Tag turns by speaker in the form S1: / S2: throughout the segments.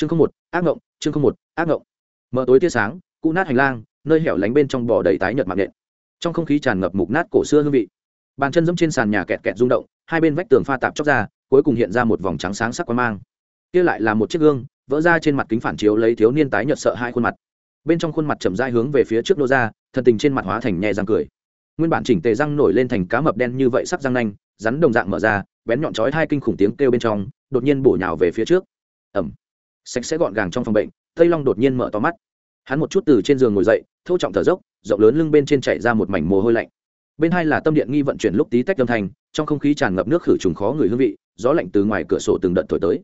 S1: chương không một, ác ngộng, chương không một, ác ngộng. Mở tối tia sáng cụ nát hành lang, nơi hẻo lánh bên trong bò đầy tái nhợt mạng nện. Trong không khí tràn ngập mục nát cổ xưa hương vị. Bàn chân giẫm trên sàn nhà kẹt kẹt rung động, hai bên vách tường pha tạp chóc ra, cuối cùng hiện ra một vòng trắng sáng sắc quang mang. Kia lại là một chiếc gương, vỡ ra trên mặt kính phản chiếu lấy thiếu niên tái nhợt sợ hai khuôn mặt. Bên trong khuôn mặt chậm dai hướng về phía trước nô ra, thần tình trên mặt hóa thành nhẹ răng cười. Nguyên bản chỉnh tề răng nổi lên thành cá mập đen như vậy sắc răng nanh, rắn đồng dạng mở ra, bén nhọn chói hai kinh khủng tiếng kêu bên trong, đột nhiên bổ nhào về phía trước. Ẩm sạch sẽ gọn gàng trong phòng bệnh, tây long đột nhiên mở to mắt. Hắn một chút từ trên giường ngồi dậy thâu trọng thở dốc, rộng lớn lưng bên trên chạy ra một mảnh mồ hôi lạnh. Bên hai là tâm điện nghi vận chuyển lúc tí tách âm thanh, trong không khí tràn ngập nước khử trùng khó người hương vị, gió lạnh từ ngoài cửa sổ từng đợt thổi tới.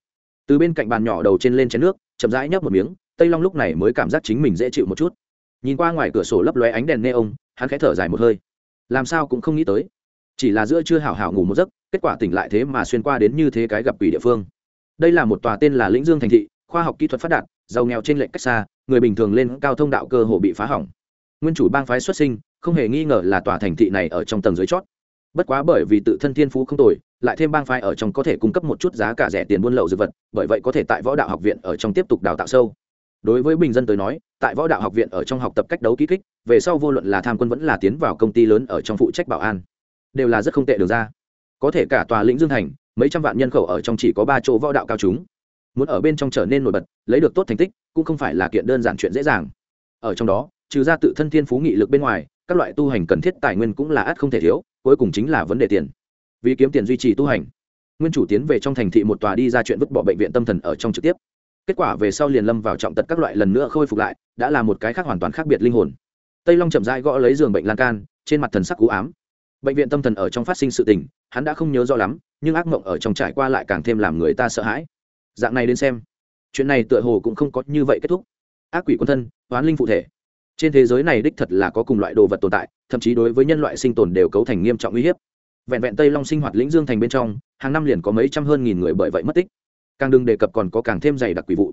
S1: Từ bên cạnh bàn nhỏ đầu trên lên chén nước, chậm rãi nhấp một miếng, tây long lúc này mới cảm giác chính mình dễ chịu một chút. Nhìn qua ngoài cửa sổ lấp lóe ánh đèn neon, hắn khẽ thở dài một hơi. Làm sao cũng không nghĩ tới, chỉ là giữa chưa hảo hảo ngủ một giấc, kết quả tỉnh lại thế mà xuyên qua đến như thế cái gặp quỷ địa phương. Đây là một tòa tên là lĩnh dương thành thị khoa học kỹ thuật phát đạt, giàu nghèo trên lệnh cách xa, người bình thường lên cao thông đạo cơ hồ bị phá hỏng. Nguyên chủ bang phái xuất sinh, không hề nghi ngờ là tòa thành thị này ở trong tầng dưới chót. Bất quá bởi vì tự thân thiên phú không tồi, lại thêm bang phái ở trong có thể cung cấp một chút giá cả rẻ tiền buôn lậu dược vật, bởi vậy có thể tại võ đạo học viện ở trong tiếp tục đào tạo sâu. Đối với bình dân tới nói, tại võ đạo học viện ở trong học tập cách đấu kỹ kích, về sau vô luận là tham quân vẫn là tiến vào công ty lớn ở trong phụ trách bảo an, đều là rất không tệ được ra. Có thể cả tòa lĩnh dương thành, mấy trăm vạn nhân khẩu ở trong chỉ có ba chỗ võ đạo cao chúng muốn ở bên trong trở nên nổi bật, lấy được tốt thành tích, cũng không phải là kiện đơn giản chuyện dễ dàng. Ở trong đó, trừ ra tự thân thiên phú nghị lực bên ngoài, các loại tu hành cần thiết tài nguyên cũng là ắt không thể thiếu, cuối cùng chính là vấn đề tiền. Vì kiếm tiền duy trì tu hành, nguyên chủ tiến về trong thành thị một tòa đi ra chuyện vứt bỏ bệnh viện tâm thần ở trong trực tiếp. Kết quả về sau liền lâm vào trọng tật các loại lần nữa khôi phục lại, đã là một cái khác hoàn toàn khác biệt linh hồn. Tây long chậm rãi gõ lấy giường bệnh lan can, trên mặt thần sắc cú ám. Bệnh viện tâm thần ở trong phát sinh sự tình, hắn đã không nhớ rõ lắm, nhưng ác mộng ở trong trải qua lại càng thêm làm người ta sợ hãi dạng này đến xem, chuyện này tựa hồ cũng không có như vậy kết thúc. Ác quỷ quân thân, oán linh phụ thể. Trên thế giới này đích thật là có cùng loại đồ vật tồn tại, thậm chí đối với nhân loại sinh tồn đều cấu thành nghiêm trọng uy hiếp. Vẹn vẹn tây long sinh hoạt lĩnh dương thành bên trong, hàng năm liền có mấy trăm hơn nghìn người bởi vậy mất tích. Càng đừng đề cập còn có càng thêm dày đặc quỷ vụ.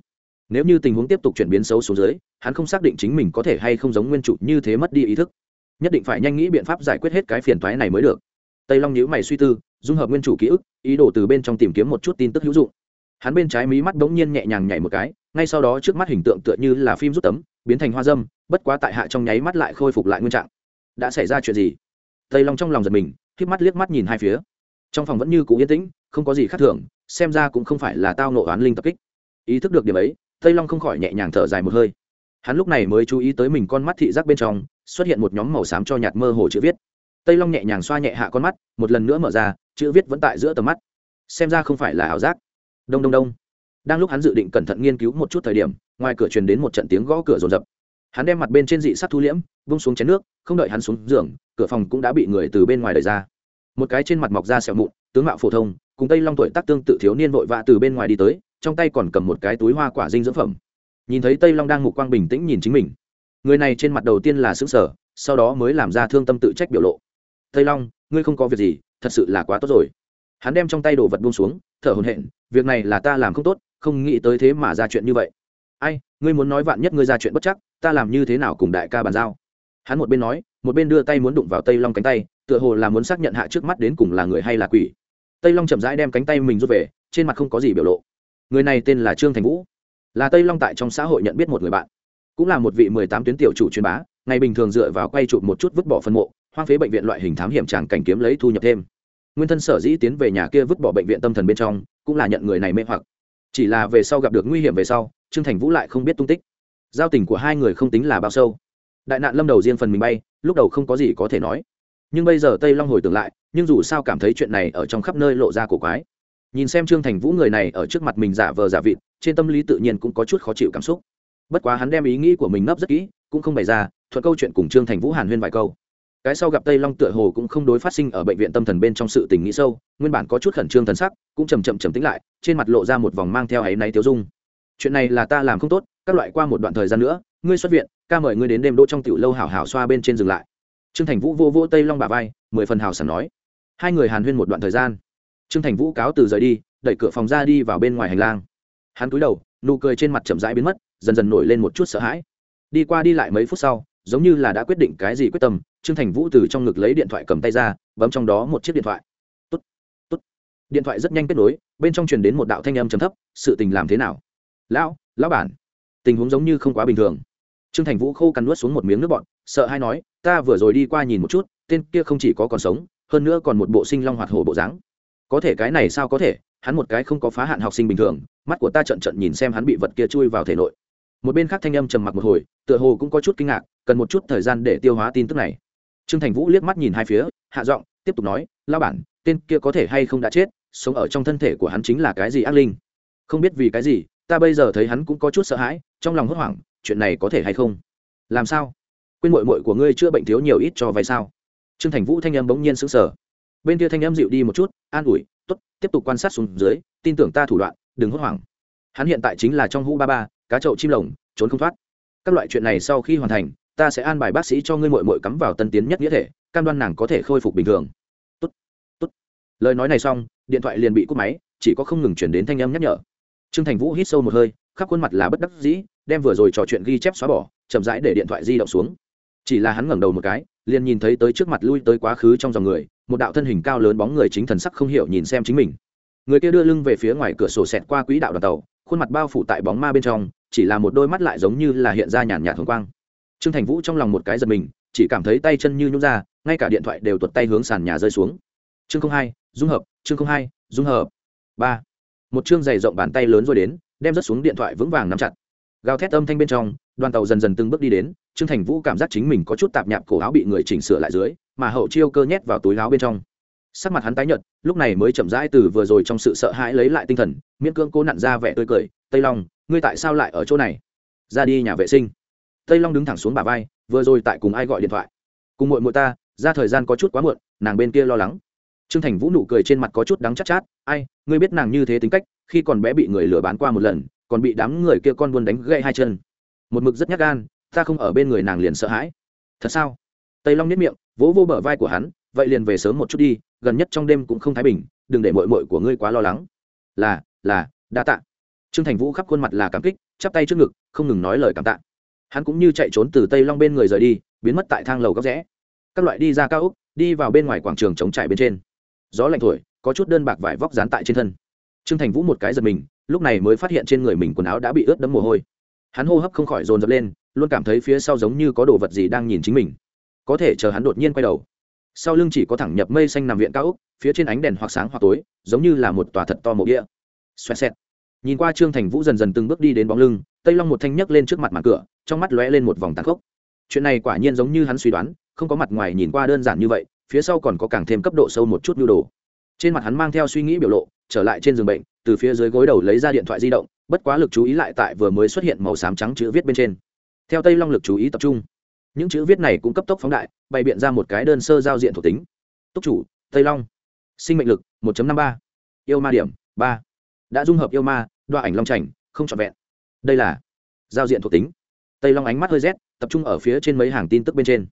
S1: Nếu như tình huống tiếp tục chuyển biến xấu xuống dưới, hắn không xác định chính mình có thể hay không giống nguyên chủ như thế mất đi ý thức. Nhất định phải nhanh nghĩ biện pháp giải quyết hết cái phiền toái này mới được. Tây long nhữ mày suy tư, dung hợp nguyên chủ ký ức, ý đồ từ bên trong tìm kiếm một chút tin tức hữu dụng hắn bên trái mí mắt bỗng nhiên nhẹ nhàng nhảy một cái, ngay sau đó trước mắt hình tượng tựa như là phim rút tấm, biến thành hoa dâm, bất quá tại hạ trong nháy mắt lại khôi phục lại nguyên trạng. Đã xảy ra chuyện gì? Tây long trong lòng giật mình k mắt liếc mắt nhìn hai phía. Trong phòng vẫn như cũ yên tĩnh, không có gì khác thường, xem ra cũng không phải là tao nộ oán linh tập kích. Ý thức được điểm ấy, tây long không khỏi nhẹ nhàng thở dài một hơi. Hắn lúc này mới chú ý tới mình con mắt thị giác bên trong, xuất hiện một nhóm màu xám cho nhạt mơ hồ chữ viết. Tây long nhẹ nhàng xoa nhẹ hạ con mắt, một lần nữa mở ra, chữ viết vẫn tại giữa tầm mắt. Xem ra không phải là ảo giác đông đông đông. Đang lúc hắn dự định cẩn thận nghiên cứu một chút thời điểm, ngoài cửa truyền đến một trận tiếng gõ cửa rồn rập. Hắn đem mặt bên trên dị sắc thu liễm, vung xuống chén nước, không đợi hắn xuống giường, cửa phòng cũng đã bị người từ bên ngoài đẩy ra. Một cái trên mặt mọc da sẹo mụn, tướng mạo phổ thông, cùng tây long tuổi tác tương tự thiếu niên vội vã từ bên ngoài đi tới, trong tay còn cầm một cái túi hoa quả dinh dưỡng phẩm. Nhìn thấy tây long đang mục quang bình tĩnh nhìn chính mình. Người này trên mặt đầu tiên là xứng sở sau đó mới làm ra thương tâm tự trách biểu lộ. Tây long, ngươi không có việc gì, thật sự là quá tốt rồi hắn đem trong tay đồ vật buông xuống, thở hồn hện việc này là ta làm không tốt, không nghĩ tới thế mà ra chuyện như vậy. Ai, ngươi muốn nói vạn nhất ngươi ra chuyện bất chắc, ta làm như thế nào cùng đại ca bàn giao? Hắn một bên nói, một bên đưa tay muốn đụng vào tây long cánh tay, tựa hồ là muốn xác nhận hạ trước mắt đến cùng là người hay là quỷ. Tây long chậm rãi đem cánh tay mình rút về, trên mặt không có gì biểu lộ. Người này tên là trương thành vũ. Là tây long tại trong xã hội nhận biết một người bạn. Cũng là một vị mười tám tuyến tiểu chủ truyền bá, ngày bình thường dựa vào quay chụp một chút vứt bỏ phân mộ, hoang phế bệnh viện loại hình thám hiểm tràng cảnh kiếm lấy thu nhập thêm nguyên thân sở dĩ tiến về nhà kia vứt bỏ bệnh viện tâm thần bên trong, cũng là nhận người này mê hoặc. Chỉ là về sau gặp được nguy hiểm về sau, trương thành vũ lại không biết tung tích. Giao tình của hai người không tính là bao sâu. Đại nạn lâm đầu riêng phần mình bay, lúc đầu không có gì có thể nói. Nhưng bây giờ tây long hồi tưởng lại, nhưng dù sao cảm thấy chuyện này ở trong khắp nơi lộ ra cổ quái. Nhìn xem trương thành vũ người này ở trước mặt mình giả vờ giả vịt, trên tâm lý tự nhiên cũng có chút khó chịu cảm xúc. Bất quá hắn đem ý nghĩ của mình nấp rất kỹ, cũng không bày ra, thuận câu chuyện cùng trương thành vũ hàn huyên vài câu cái sau gặp tây long tựa hồ cũng không đối phát sinh ở bệnh viện tâm thần bên trong sự tình nghĩ sâu, nguyên bản có chút khẩn trương thần sắc, cũng chầm chậm chầm tính lại, trên mặt lộ ra một vòng mang theo áy náy tiêu dung. Chuyện này là ta làm không tốt, các loại qua một đoạn thời gian nữa, ngươi xuất viện, ca mời ngươi đến đêm đỗ trong tiểu lâu hảo hảo xoa bên trên dừng lại. Trương thành vũ vô vô tây long bà vai, mười phần hào sảng nói. Hai người hàn huyên một đoạn thời gian. Trương thành vũ cáo từ rời đi, đẩy cửa phòng ra đi vào bên ngoài hành lang. Hắn cúi đầu, nụ cười trên mặt chậm rãi biến mất, dần dần nổi lên một chút sợ hãi. Đi qua đi lại mấy phút sau giống như là đã quyết định cái gì quyết tâm trương thành vũ từ trong ngực lấy điện thoại cầm tay ra bấm trong đó một chiếc điện thoại. Tốt, tốt. điện thoại rất nhanh kết nối bên trong truyền đến một đạo thanh âm trầm thấp sự tình làm thế nào? Lão lão bản tình huống giống như không quá bình thường. Trương thành vũ khô cằn nuốt xuống một miếng nước bọt sợ hay nói ta vừa rồi đi qua nhìn một chút tên kia không chỉ có còn sống hơn nữa còn một bộ sinh long hoạt hổ bộ dáng. Có thể cái này sao có thể hắn một cái không có phá hạn học sinh bình thường mắt của ta trận trận nhìn xem hắn bị vật kia chui vào thể nội một bên khác thanh âm trầm mặc một hồi, tựa hồ cũng có chút kinh ngạc, cần một chút thời gian để tiêu hóa tin tức này. Trương thành vũ liếc mắt nhìn hai phía, hạ giọng, tiếp tục nói lao bản, tên kia có thể hay không đã chết, sống ở trong thân thể của hắn chính là cái gì ác linh? Không biết vì cái gì, ta bây giờ thấy hắn cũng có chút sợ hãi, trong lòng hốt hoảng, chuyện này có thể hay không? Làm sao? Quên mội mội của ngươi chữa bệnh thiếu nhiều ít cho vay sao? Trương thành vũ thanh âm bỗng nhiên sững sờ. Bên kia thanh âm dịu đi một chút, an ủi t ố t tiếp tục quan sát xuống dưới, tin tưởng ta thủ đoạn, đừng hốt hoảng. Hắn hiện tại chính là trong hũ ba ba cá chậu chim lồng trốn không thoát. Các loại chuyện này sau khi hoàn thành ta sẽ an bài bác sĩ cho ngươi mội mội cắm vào tân tiến nhất nghĩa thể cam đoan nàng có thể khôi phục bình thường. Tốt, tốt. lời nói này xong điện thoại liền bị cúp máy chỉ có không ngừng chuyển đến thanh âm nhắc nhở. Trương thành vũ hít sâu một hơi khắp khuôn mặt là bất đắc dĩ đem vừa rồi trò chuyện ghi chép xóa bỏ chậm rãi để điện thoại di động xuống. Chỉ là hắn ngẩng đầu một cái liền nhìn thấy tới trước mặt lui tới quá khứ trong dòng người một đạo thân hình cao lớn bóng người chính thần sắc không hiểu nhìn xem chính mình. Người kia đưa lưng về phía ngoài cửa sổ xẹt qua quỹ đạo đoàn tàu khuôn mặt bao phủ tại bóng ma bên trong chỉ là một đôi mắt lại giống như là hiện ra nhàn nhạt hồng quang. Trương thành vũ trong lòng một cái giật mình, chỉ cảm thấy tay chân như nhún ra, ngay cả điện thoại đều tuột tay hướng sàn nhà rơi xuống. Chương không hai, dung hợp, chương không hai, dung hợp. Ba. Một chương dày rộng bàn tay lớn rồi đến, đem rớt xuống điện thoại vững vàng nắm chặt. Gào thét âm thanh bên trong, đoàn tàu dần dần từng bước đi đến, trương thành vũ cảm giác chính mình có chút tạp nhạp cổ áo bị người chỉnh sửa lại dưới, mà hậu chiêu cơ nhét vào túi áo bên trong. Sắc mặt hắn tái nhợt, lúc này mới chậm rãi từ vừa rồi trong sự sợ hãi lấy lại tinh thần, miễn cưỡng cố nặn ra vẻ tươi cười, tây long ngươi tại sao lại ở chỗ này? Ra đi nhà vệ sinh. Tây long đứng thẳng xuống bà vai vừa rồi tại cùng ai gọi điện thoại? Cùng muội muội ta ra thời gian có chút quá muộn nàng bên kia lo lắng. Trương thành vũ nụ cười trên mặt có chút đắng chắc chát, chát ai ngươi biết nàng như thế tính cách khi còn bé bị người lừa bán qua một lần còn bị đám người kia con buôn đánh gãy hai chân. Một mực rất nhát gan ta không ở bên người nàng liền sợ hãi. Thật sao? Tây long nhất miệng vỗ vô bờ vai của hắn vậy liền về sớm một chút đi gần nhất trong đêm cũng không thái bình đừng để mội mội của ngươi quá lo lắng. Là là đa tạ trương thành vũ khắp khuôn mặt là cảm kích, chắp tay trước ngực, không ngừng nói lời cảm tạ. Hắn cũng như chạy trốn từ tây long bên người rời đi, biến mất tại thang lầu góc rẽ. Các loại đi ra cao úc đi vào bên ngoài quảng trường chống trải bên trên. Gió lạnh thổi, có chút đơn bạc vải vóc dán tại trên thân. Trương thành vũ một cái giật mình, lúc này mới phát hiện trên người mình quần áo đã bị ướt đẫm mồ hôi. Hắn hô hấp không khỏi dồn dập lên, luôn cảm thấy phía sau giống như có đồ vật gì đang nhìn chính mình. Có thể chờ hắn đột nhiên quay đầu. Sau lưng chỉ có thẳng nhập mây xanh nằm viện cao úc phía trên ánh đèn hoặc sáng hoặc tối, giống như là một tòa thật to mộ địa. Xoẹt xẹt nhìn qua trương thành vũ dần dần từng bước đi đến bóng lưng, tây long một thanh nhấc lên trước mặt mặt cửa, trong mắt lóe lên một vòng tàn khốc. Chuyện này quả nhiên giống như hắn suy đoán, không có mặt ngoài nhìn qua đơn giản như vậy, phía sau còn có càng thêm cấp độ sâu một chút nhu đồ. Trên mặt hắn mang theo suy nghĩ biểu lộ, trở lại trên giường bệnh, từ phía dưới gối đầu lấy ra điện thoại di động, bất quá lực chú ý lại tại vừa mới xuất hiện màu xám trắng chữ viết bên trên. Theo tây long lực chú ý tập trung, những chữ viết này cũng cấp tốc phóng đại, bày biện ra một cái đơn sơ giao diện thuộc tính. Túc chủ, tây long, sinh mệnh lực 1 năm ba, yêu ma điểm ba đã dung hợp yêu ma đoa ảnh long trành không trọn vẹn. Đây là giao diện thuộc tính. Tây long ánh mắt hơi rét, tập trung ở phía trên mấy hàng tin tức bên trên.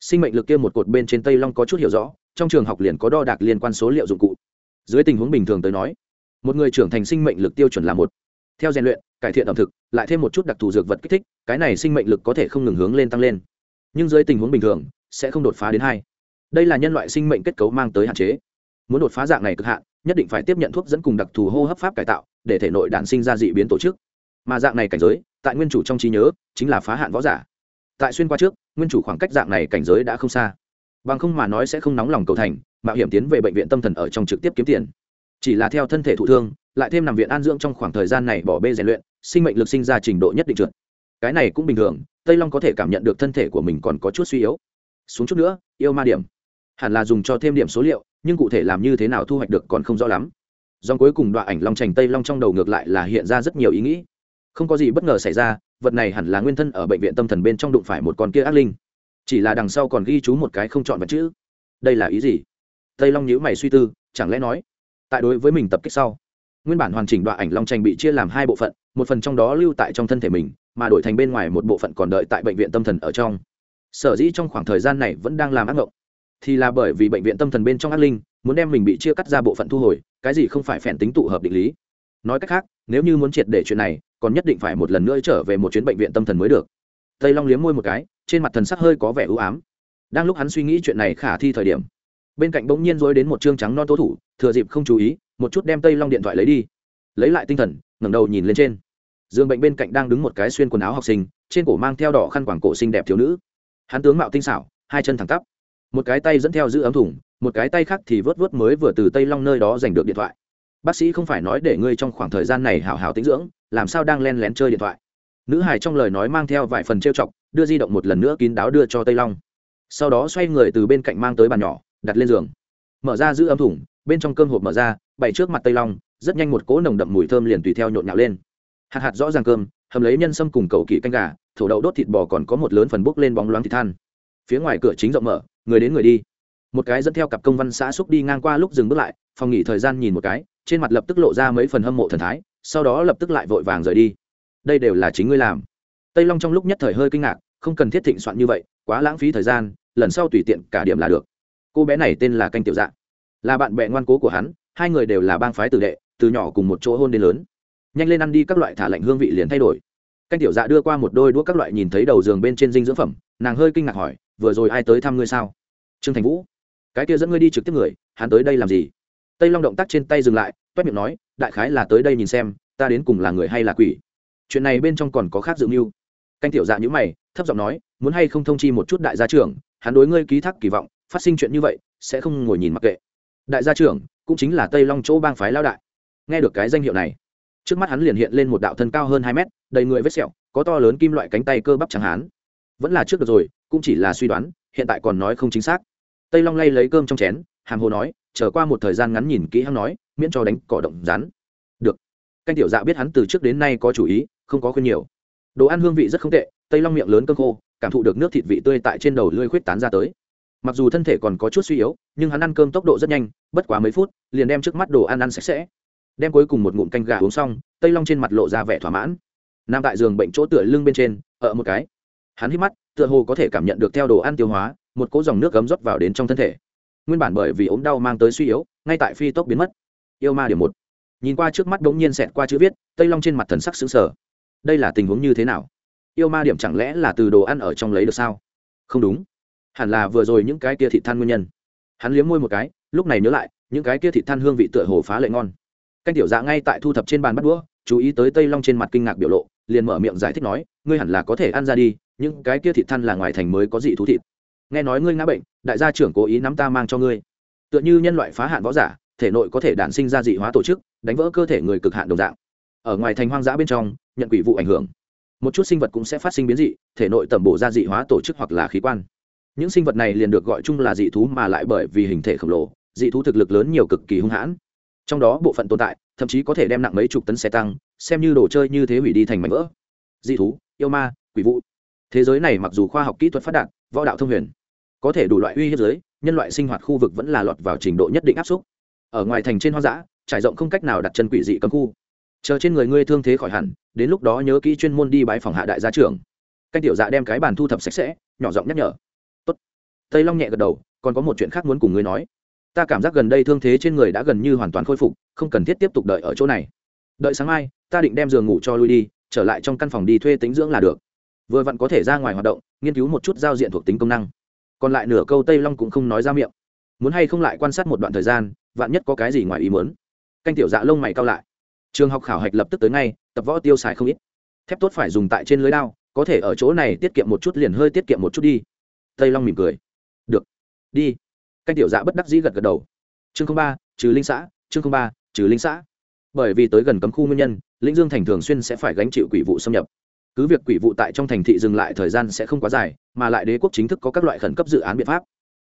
S1: Sinh mệnh lực kia một cột bên trên tây long có chút hiểu rõ, trong trường học liền có đo đạc liên quan số liệu dụng cụ. Dưới tình huống bình thường tới nói, một người trưởng thành sinh mệnh lực tiêu chuẩn là một. Theo rèn luyện, cải thiện ẩm thực, lại thêm một chút đặc thù dược vật kích thích, cái này sinh mệnh lực có thể không ngừng hướng lên tăng lên. Nhưng dưới tình huống bình thường, sẽ không đột phá đến hai. Đây là nhân loại sinh mệnh kết cấu mang tới hạn chế. Muốn đột phá dạng này cực hạn nhất định phải tiếp nhận thuốc dẫn cùng đặc thù hô hấp pháp cải tạo để thể nội đản sinh ra dị biến tổ chức. Mà dạng này cảnh giới, tại nguyên chủ trong trí nhớ, chính là phá hạn võ giả. Tại xuyên qua trước, nguyên chủ khoảng cách dạng này cảnh giới đã không xa. Bằng không mà nói sẽ không nóng lòng cầu thành, mạo hiểm tiến về bệnh viện tâm thần ở trong trực tiếp kiếm tiền. Chỉ là theo thân thể thụ thương, lại thêm nằm viện an dưỡng trong khoảng thời gian này bỏ bê rèn luyện, sinh mệnh lực sinh ra trình độ nhất định trượt. Cái này cũng bình thường, tây long có thể cảm nhận được thân thể của mình còn có chút suy yếu. Xuống chút nữa, yêu ma điểm. Hẳn là dùng cho thêm điểm số liệu nhưng cụ thể làm như thế nào thu hoạch được còn không rõ lắm. Dòng cuối cùng đoạn ảnh long trành tây long trong đầu ngược lại là hiện ra rất nhiều ý nghĩ. Không có gì bất ngờ xảy ra, vật này hẳn là nguyên thân ở bệnh viện tâm thần bên trong đụng phải một con kia ác linh. Chỉ là đằng sau còn ghi chú một cái không chọn vật chữ. Đây là ý gì? Tây long nhữ mày suy tư, chẳng lẽ nói, tại đối với mình tập kích sau, nguyên bản hoàn chỉnh đoạn ảnh long tranh bị chia làm hai bộ phận, một phần trong đó lưu tại trong thân thể mình, mà đổi thành bên ngoài một bộ phận còn đợi tại bệnh viện tâm thần ở trong. Sở dĩ trong khoảng thời gian này vẫn đang làm ác mộng thì là bởi vì bệnh viện tâm thần bên trong ác linh muốn đem mình bị chia cắt ra bộ phận thu hồi, cái gì không phải phèn tính tụ hợp định lý. Nói cách khác, nếu như muốn triệt để chuyện này, còn nhất định phải một lần nữa trở về một chuyến bệnh viện tâm thần mới được. Tây long liếm môi một cái, trên mặt thần sắc hơi có vẻ ưu ám. Đang lúc hắn suy nghĩ chuyện này khả thi thời điểm, bên cạnh bỗng nhiên dối đến một chương trắng non tố thủ, thừa dịp không chú ý, một chút đem tây long điện thoại lấy đi. Lấy lại tinh thần, ngẩng đầu nhìn lên trên. Giường bệnh bên cạnh đang đứng một cái xuyên quần áo học sinh, trên cổ mang theo đỏ khăn quảng cổ xinh đẹp thiếu nữ. Hắn tướng mạo tinh xảo, hai chân thẳng tắp một cái tay dẫn theo giữ ấm thủng một cái tay khác thì vớt vớt mới vừa từ tây long nơi đó giành được điện thoại. Bác sĩ không phải nói để ngươi trong khoảng thời gian này hào hào tĩnh dưỡng, làm sao đang len lén chơi điện thoại. Nữ Hải trong lời nói mang theo vài phần trêu chọc, đưa di động một lần nữa kín đáo đưa cho tây long. Sau đó xoay người từ bên cạnh mang tới bàn nhỏ, đặt lên giường. Mở ra giữ ấm thủng bên trong cơm hộp mở ra, bày trước mặt tây long, rất nhanh một cỗ nồng đậm mùi thơm liền tùy theo nhộn nhạo lên. Hạt hạt rõ ràng cơm, hầm lấy nhân sâm cùng cầu kỵ canh gà, thổ đậu đốt thịt bò còn có một lớn phần bốc lên bóng loáng thịt than. Phía ngoài cửa chính rộng mở người đến người đi. Một cái dẫn theo cặp công văn xã xúc đi ngang qua lúc dừng bước lại, phòng nghỉ thời gian nhìn một cái, trên mặt lập tức lộ ra mấy phần hâm mộ thần thái, sau đó lập tức lại vội vàng rời đi. Đây đều là chính ngươi làm. Tây long trong lúc nhất thời hơi kinh ngạc, không cần thiết thịnh soạn như vậy, quá lãng phí thời gian, lần sau tùy tiện cả điểm là được. Cô bé này tên là canh tiểu dạ. Là bạn bè ngoan cố của hắn, hai người đều là bang phái tử đệ, từ nhỏ cùng một chỗ hôn đến lớn. Nhanh lên ăn đi các loại thả lạnh hương vị liền thay đổi. Canh tiểu dạ đưa qua một đôi đũa các loại nhìn thấy đầu giường bên trên dinh dưỡng phẩm, nàng hơi kinh ngạc hỏi vừa rồi ai tới thăm ngươi sao? Trương thành vũ, cái kia dẫn ngươi đi trực tiếp người, hắn tới đây làm gì? Tây long động tác trên tay dừng lại, toét miệng nói, đại khái là tới đây nhìn xem, ta đến cùng là người hay là quỷ? Chuyện này bên trong còn có khác dự mưu. Canh tiểu dạ nhữ mày, thấp giọng nói, muốn hay không thông chi một chút đại gia trưởng, hắn đối ngươi ký thác kỳ vọng, phát sinh chuyện như vậy, sẽ không ngồi nhìn mặc kệ. Đại gia trưởng, cũng chính là tây long chỗ bang phái lao đại. Nghe được cái danh hiệu này, trước mắt hắn liền hiện lên một đạo thân cao hơn hai mét, đầy người vết sẹo, có to lớn kim loại cánh tay cơ bắp chẳng hán. Vẫn là trước được rồi cũng chỉ là suy đoán, hiện tại còn nói không chính xác. Tây long lay lấy cơm trong chén, hàm hồ nói trở qua một thời gian ngắn nhìn kỹ hắn nói, miễn cho đánh cỏ động rắn. Được. Canh tiểu dạ biết hắn từ trước đến nay có chủ ý, không có khuyên nhiều. Đồ ăn hương vị rất không tệ, tây long miệng lớn cơm khô, cảm thụ được nước thịt vị tươi tại trên đầu lưỡi khuyết tán ra tới. Mặc dù thân thể còn có chút suy yếu, nhưng hắn ăn cơm tốc độ rất nhanh, bất quá mấy phút, liền đem trước mắt đồ ăn ăn sạch sẽ. Đem cuối cùng một ngụm canh gà uống xong, tây long trên mặt lộ ra vẻ thỏa mãn. Nằm tại giường bệnh chỗ tựa lưng bên trên, ở một cái. Hắn hít mắt tựa hồ có thể cảm nhận được theo đồ ăn tiêu hóa, một cỗ dòng nước gấm rót vào đến trong thân thể. Nguyên bản bởi vì ốm đau mang tới suy yếu, ngay tại phi tốc biến mất. Yêu ma điểm một. Nhìn qua trước mắt đ ố n g nhiên xẹt qua chữ viết, tây long trên mặt thần sắc xứng sở đây là tình huống như thế nào? Yêu ma điểm chẳng lẽ là từ đồ ăn ở trong lấy được sao? Không đúng. Hẳn là vừa rồi những cái kia thị than nguyên nhân. Hắn liếm môi một cái, lúc này nhớ lại, những cái kia thị than hương vị tựa hồ phá lệ ngon. Canh tiểu dạ ngay tại thu thập trên bàn bắt đũa, chú ý tới tây long trên mặt kinh ngạc biểu lộ, liền mở miệng giải thích nói, ngươi hẳn là có thể ăn ra đi những cái kia thịt than là ngoài thành mới có dị thú thịt. Nghe nói ngươi ngã bệnh, đại gia trưởng cố ý nắm ta mang cho ngươi. Tựa như nhân loại phá hạn võ giả, thể nội có thể đản sinh ra dị hóa tổ chức, đánh vỡ cơ thể người cực hạn đồng dạng. Ở ngoài thành hoang dã bên trong, nhận quỷ vụ ảnh hưởng. Một chút sinh vật cũng sẽ phát sinh biến dị, thể nội tẩm bổ ra dị hóa tổ chức hoặc là khí quan. Những sinh vật này liền được gọi chung là dị thú mà lại bởi vì hình thể khổng lồ, dị thú thực lực lớn nhiều cực kỳ hung hãn. Trong đó bộ phận tồn tại, thậm chí có thể đem nặng mấy chục tấn xe tăng, xem như đồ chơi như thế hủy đi thành mảnh vỡ. Dị thú, yêu ma, quỷ vụ thế giới này mặc dù khoa học kỹ thuật phát đạt, võ đạo thông huyền, có thể đủ loại uy hiếp giới, nhân loại sinh hoạt khu vực vẫn là lọt vào trình độ nhất định áp suất. Ở ngoài thành trên hoang dã, trải rộng không cách nào đặt chân quỷ dị cấm khu. Chờ trên người ngươi thương thế khỏi hẳn, đến lúc đó nhớ kỹ chuyên môn đi bãi phòng hạ đại gia trưởng. Canh tiểu dạ đem cái bàn thu thập sạch sẽ, nhỏ giọng nhắc nhở. Tốt. tây long nhẹ gật đầu, còn có một chuyện khác muốn cùng ngươi nói. Ta cảm giác gần đây thương thế trên người đã gần như hoàn toàn khôi phục, không cần thiết tiếp tục đợi ở chỗ này. Đợi sáng mai, ta định đem giường ngủ cho lui đi, trở lại trong căn phòng đi thuê tính dưỡng là được vừa vặn có thể ra ngoài hoạt động, nghiên cứu một chút giao diện thuộc tính công năng. Còn lại nửa câu tây long cũng không nói ra miệng. Muốn hay không lại quan sát một đoạn thời gian, vạn nhất có cái gì ngoài ý muốn. Canh tiểu dạ lông mày cao lại. Trường học khảo hạch lập tức tới ngay, tập võ tiêu xài không ít. Thép tốt phải dùng tại trên lưới đao, có thể ở chỗ này tiết kiệm một chút liền hơi tiết kiệm một chút đi. Tây long mỉm cười. Được. Đi. Canh tiểu dạ bất đắc dĩ gật gật đầu. Chương ba, trừ linh xã, chương ba, trừ linh xã. Bởi vì tới gần cấm khu nguyên nhân lĩnh dương thành thường xuyên sẽ phải gánh chịu quỷ vụ xâm nhập cứ việc quỷ vụ tại trong thành thị dừng lại thời gian sẽ không quá dài, mà lại đế quốc chính thức có các loại khẩn cấp dự án biện pháp.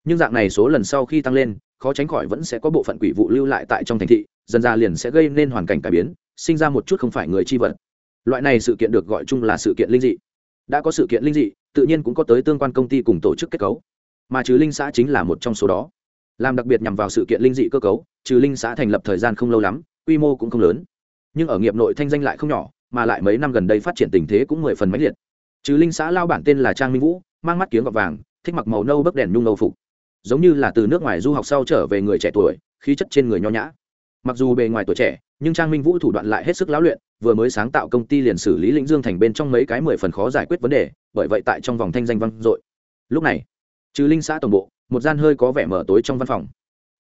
S1: Nhưng dạng này số lần sau khi tăng lên, khó tránh khỏi vẫn sẽ có bộ phận quỷ vụ lưu lại tại trong thành thị, dần ra liền sẽ gây nên hoàn cảnh cải biến, sinh ra một chút không phải người chi vật. Loại này sự kiện được gọi chung là sự kiện linh dị. Đã có sự kiện linh dị, tự nhiên cũng có tới tương quan công ty cùng tổ chức kết cấu. Mà trừ linh xã chính là một trong số đó. Làm đặc biệt nhằm vào sự kiện linh dị cơ cấu, trừ linh xã thành lập thời gian không lâu lắm, quy mô cũng không lớn. Nhưng ở nghiệp nội thanh danh lại không nhỏ mà lại mấy năm gần đây phát triển tình thế cũng mười phần mãnh liệt. Trừ linh xã lao bản tên là trang minh vũ, mang mắt kiếng gọt vàng, thích mặc màu nâu bấc đèn nhung nâu phục. Giống như là từ nước ngoài du học sau trở về người trẻ tuổi, khí chất trên người nho nhã. Mặc dù bề ngoài tuổi trẻ, nhưng trang minh vũ thủ đoạn lại hết sức lão luyện, vừa mới sáng tạo công ty liền xử lý lĩnh dương thành bên trong mấy cái mười phần khó giải quyết vấn đề, bởi vậy tại trong vòng thanh danh vang dội. Lúc này, trừ linh xã tổng bộ, một gian hơi có vẻ mở tối trong văn phòng.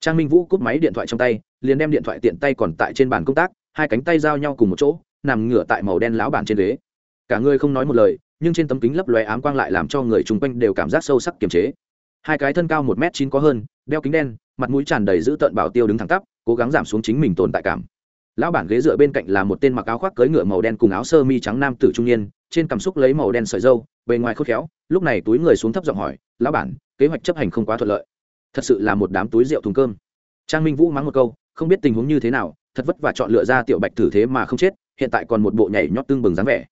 S1: Trang minh vũ cúp máy điện thoại trong tay, liền đem điện thoại tiện tay còn tại trên bàn công tác, hai cánh tay giao nhau cùng một chỗ nằm ngửa tại màu đen lão bản trên ghế. Cả người không nói một lời, nhưng trên tấm kính lấp lóe ám quang lại làm cho người chung quanh đều cảm giác sâu sắc kiềm chế. Hai cái thân cao một m chín có hơn, đeo kính đen, mặt mũi tràn đầy giữ tợn bảo tiêu đứng thẳng tắp, cố gắng giảm xuống chính mình tồn tại cảm. Lão bản ghế dựa bên cạnh là một tên mặc áo khoác cưỡi ngựa màu đen cùng áo sơ mi trắng nam tử trung niên, trên cảm xúc lấy màu đen sợi dâu bề ngoài khôn khéo, lúc này túi người xuống thấp giọng hỏi, lão bản, kế hoạch chấp hành không quá thuận lợi. Thật sự là một đám túi rượu thùng cơm. Trang minh vũ mắng một câu, không biết tình huống như thế nào, thật vất vả chọn lựa ra tiểu bạch tử thế mà không chết hiện tại còn một bộ nhảy nhót tương bừng dáng vẻ.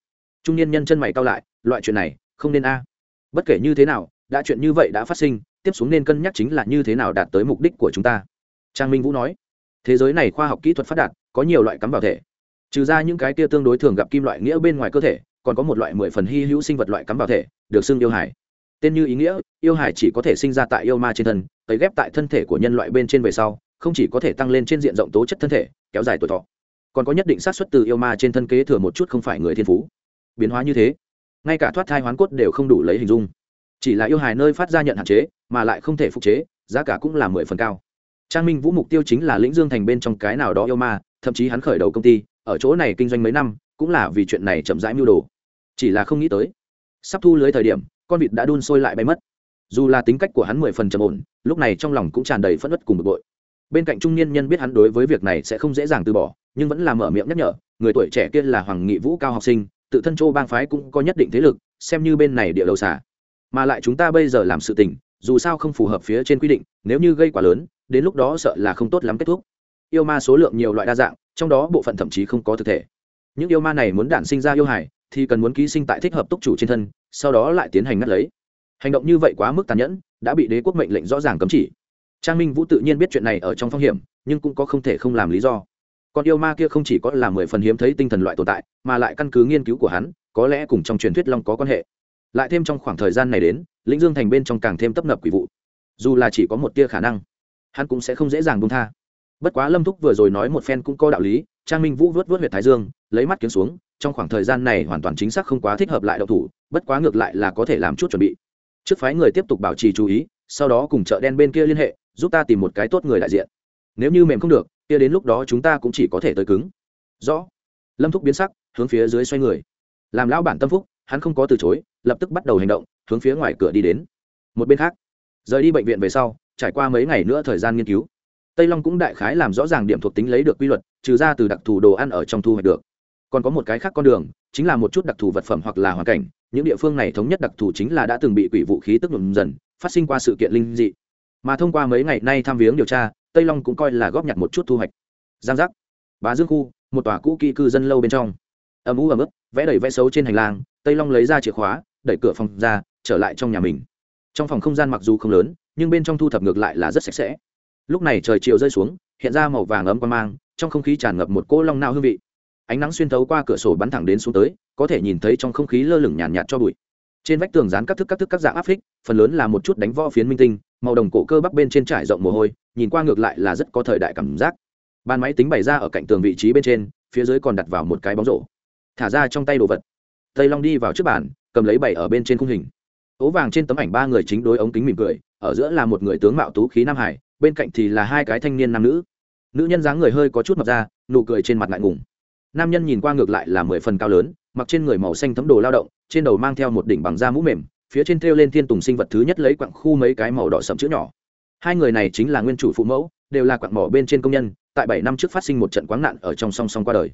S1: Trung niên nhân chân mày cao lại, loại chuyện này, không nên a. Bất kể như thế nào, đã chuyện như vậy đã phát sinh, tiếp xuống nên cân nhắc chính là như thế nào đạt tới mục đích của chúng ta. Trang minh vũ nói. Thế giới này khoa học kỹ thuật phát đạt, có nhiều loại cắm vào thể. Trừ ra những cái kia tương đối thường gặp kim loại nghĩa bên ngoài cơ thể, còn có một loại mười phần hy hữu sinh vật loại cắm vào thể, được xưng yêu hải tên như ý nghĩa, yêu hải chỉ có thể sinh ra tại yêu ma trên thân, tấy ghép tại thân thể của nhân loại bên trên về sau, không chỉ có thể tăng lên trên diện rộng tố chất thân thể, kéo dài tuổi thọ còn có nhất định xác suất từ yêu ma trên thân kế thừa một chút không phải người thiên phú. Biến hóa như thế, ngay cả thoát thai hoán cốt đều không đủ lấy hình dung. Chỉ là yêu hài nơi phát ra nhận hạn chế, mà lại không thể phục chế, giá cả cũng là mười phần cao. Trang minh vũ mục tiêu chính là lĩnh dương thành bên trong cái nào đó yêu ma, thậm chí hắn khởi đầu công ty, ở chỗ này kinh doanh mấy năm, cũng là vì chuyện này chậm rãi mưu đồ. Chỉ là không nghĩ tới, sắp thu lưới thời điểm, con vịt đã đun sôi lại bay mất. Dù là tính cách của hắn mười phần trầm ổn, lúc này trong lòng cũng tràn đầy phẫn nứt cùng bực bội bên cạnh trung niên nhân biết hắn đối với việc này sẽ không dễ dàng từ bỏ, nhưng vẫn là mở miệng nhắc nhở, người tuổi trẻ kia là hoàng nghị vũ cao học sinh, tự thân châu bang phái cũng có nhất định thế lực, xem như bên này địa đầu xả mà lại chúng ta bây giờ làm sự tình, dù sao không phù hợp phía trên quy định, nếu như gây quá lớn, đến lúc đó sợ là không tốt lắm kết thúc. Yêu ma số lượng nhiều loại đa dạng, trong đó bộ phận thậm chí không có thực thể. Những yêu ma này muốn đản sinh ra yêu hải thì cần muốn ký sinh tại thích hợp túc chủ trên thân, sau đó lại tiến hành ngắt lấy. Hành động như vậy quá mức tàn nhẫn, đã bị đế quốc mệnh lệnh rõ ràng cấm chỉ trang minh vũ tự nhiên biết chuyện này ở trong phong hiểm, nhưng cũng có không thể không làm lý do. Còn yêu ma kia không chỉ có là mười phần hiếm thấy tinh thần loại tồn tại, mà lại căn cứ nghiên cứu của hắn, có lẽ cùng trong truyền thuyết long có quan hệ. Lại thêm trong khoảng thời gian này đến, lĩnh dương thành bên trong càng thêm tấp nập quỷ vụ. Dù là chỉ có một tia khả năng, hắn cũng sẽ không dễ dàng buông tha. Bất quá lâm thúc vừa rồi nói một phen cũng có đạo lý, trang minh vũ vớt vớt huyệt thái dương, lấy mắt kiếm xuống, trong khoảng thời gian này hoàn toàn chính xác không quá thích hợp lại đậu thủ, bất quá ngược lại là có thể làm chút chuẩn bị. Trước phái người tiếp tục bảo trì chú ý, sau đó cùng chợ đen bên kia liên hệ giúp ta tìm một cái tốt người đại diện. Nếu như mềm không được, kia đến lúc đó chúng ta cũng chỉ có thể tới cứng. Rõ. Lâm thúc biến sắc, hướng phía dưới xoay người. Làm lão bản tâm phúc, hắn không có từ chối, lập tức bắt đầu hành động, hướng phía ngoài cửa đi đến. Một bên khác, rời đi bệnh viện về sau, trải qua mấy ngày nữa thời gian nghiên cứu, tây long cũng đại khái làm rõ ràng điểm thuộc tính lấy được quy luật, trừ ra từ đặc thù đồ ăn ở trong thu hoạch được. Còn có một cái khác con đường, chính là một chút đặc thù vật phẩm hoặc là hoàn cảnh, những địa phương này thống nhất đặc thù chính là đã từng bị quỷ vũ khí tức nhuộm dần, phát sinh qua sự kiện linh dị mà thông qua mấy ngày nay tham viếng điều tra tây long cũng coi là góp nhặt một chút thu hoạch. Giang giác. Bá dương khu một tòa cũ kỹ cư dân lâu bên trong. Ầm ú ầm ức vẽ đầy vẽ xấu trên hành lang tây long lấy ra chìa khóa đẩy cửa phòng ra trở lại trong nhà mình. Trong phòng không gian mặc dù không lớn nhưng bên trong thu thập ngược lại là rất sạch sẽ. Lúc này trời chiều rơi xuống hiện ra màu vàng ấm quan mang trong không khí tràn ngập một cỗ long nao hương vị. Ánh nắng xuyên thấu qua cửa sổ bắn thẳng đến xuống tới có thể nhìn thấy trong không khí lơ lửng nhàn nhạt, nhạt cho bụi trên vách tường dán các thức các thức các dạng áp phích, phần lớn là một chút đánh võ phiến minh tinh, màu đồng cổ cơ bắp bên trên trải rộng mồ hôi, nhìn qua ngược lại là rất có thời đại cảm giác. Bàn máy tính bày ra ở cạnh tường vị trí bên trên, phía dưới còn đặt vào một cái bóng rổ. Thả ra trong tay đồ vật. Tây long đi vào trước bàn, cầm lấy bày ở bên trên khung hình. Ố vàng trên tấm ảnh ba người chính đối ống kính mỉm cười, ở giữa là một người tướng mạo tú khí nam hải, bên cạnh thì là hai cái thanh niên nam nữ. Nữ nhân dáng người hơi có chút mập ra, nụ cười trên mặt ngại ngùng. Nam nhân nhìn qua ngược lại là mười phần cao lớn mặc trên người màu xanh thấm đồ lao động, trên đầu mang theo một đỉnh bằng da mũ mềm, phía trên thêu lên thiên tùng sinh vật thứ nhất lấy quặng khu mấy cái màu đỏ sậm chữ nhỏ. Hai người này chính là nguyên chủ phụ mẫu, đều là quặng mỏ bên trên công nhân, tại bảy năm trước phát sinh một trận quáng nạn ở trong song song qua đời.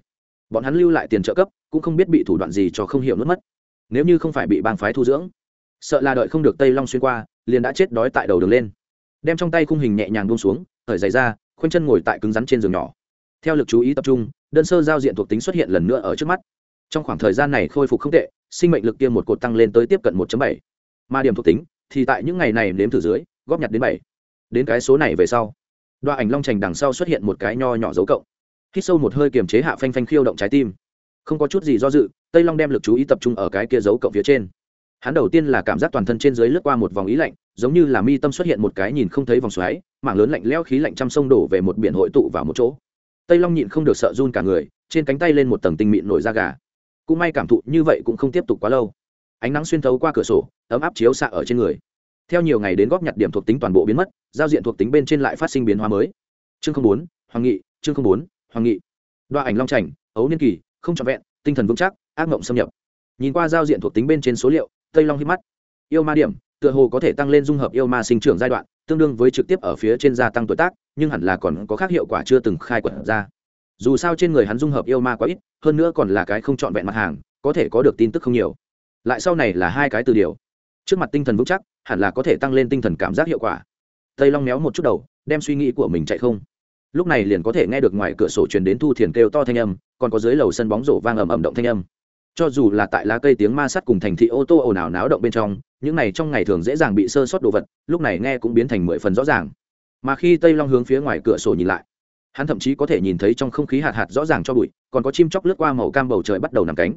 S1: Bọn hắn lưu lại tiền trợ cấp, cũng không biết bị thủ đoạn gì cho không hiểu nuốt mất. Nếu như không phải bị bang phái thu dưỡng, sợ là đợi không được tây long xuyên qua, liền đã chết đói tại đầu đường lên. Đem trong tay khung hình nhẹ nhàng buông xuống thời dày ra, khoanh chân ngồi tại cứng rắn trên giường nhỏ. Theo lực chú ý tập trung, đơn sơ giao diện thuộc tính xuất hiện lần nữa ở trước mắt trong khoảng thời gian này khôi phục không tệ sinh mệnh lực kia một cột tăng lên tới tiếp cận 1.7, mà điểm thuộc tính thì tại những ngày này nếm thử dưới góp nhặt đến bảy. Đến cái số này về sau đoa ảnh long trành đằng sau xuất hiện một cái nho nhỏ dấu cộng. Hít sâu một hơi kiềm chế hạ phanh phanh khiêu động trái tim. Không có chút gì do dự tây long đem lực chú ý tập trung ở cái kia dấu cộng phía trên. Hắn đầu tiên là cảm giác toàn thân trên dưới lướt qua một vòng ý lạnh giống như là mi tâm xuất hiện một cái nhìn không thấy vòng xoáy mảng lớn lạnh lẽo khí lạnh trăm sông đổ về một biển hội tụ vào một chỗ. Tây long nhịn không được sợ run cả người trên cánh tay lên một tầng tinh mịn nổi da gà cũng may cảm thụ như vậy cũng không tiếp tục quá lâu. Ánh nắng xuyên thấu qua cửa sổ, ấm áp chiếu xạ ở trên người. Theo nhiều ngày đến góp nhặt điểm thuộc tính toàn bộ biến mất, giao diện thuộc tính bên trên lại phát sinh biến hóa mới. Chương bốn, hoàng nghị, chương bốn, hoàng nghị. Đoa ảnh long trành ấu niên kỳ, không trọn vẹn, tinh thần vững chắc, ác mộng xâm nhập. Nhìn qua giao diện thuộc tính bên trên số liệu, tây long hít mắt. Yêu ma điểm, tựa hồ có thể tăng lên dung hợp yêu ma sinh trưởng giai đoạn, tương đương với trực tiếp ở phía trên gia tăng tuổi tác, nhưng hẳn là còn có khác hiệu quả chưa từng khai quật ra dù sao trên người hắn dung hợp yêu ma quá ít, hơn nữa còn là cái không trọn vẹn mặt hàng, có thể có được tin tức không nhiều. Lại sau này là hai cái từ điều. Trước mặt tinh thần vững chắc, hẳn là có thể tăng lên tinh thần cảm giác hiệu quả. Tây long méo một chút đầu, đem suy nghĩ của mình chạy không. Lúc này liền có thể nghe được ngoài cửa sổ truyền đến thu thiền kêu to thanh âm, còn có dưới lầu sân bóng rổ vang ầm ầm động thanh âm. Cho dù là tại lá cây tiếng ma sắt cùng thành thị ô tô ồn ào náo động bên trong, những này trong ngày thường dễ dàng bị sơ sót đồ vật, lúc này nghe cũng biến thành mười phần rõ ràng. Mà khi tây long hướng phía ngoài cửa sổ nhìn lại hắn thậm chí có thể nhìn thấy trong không khí hạt hạt rõ ràng cho bụi, còn có chim chóc lướt qua màu cam bầu trời bắt đầu nằm cánh.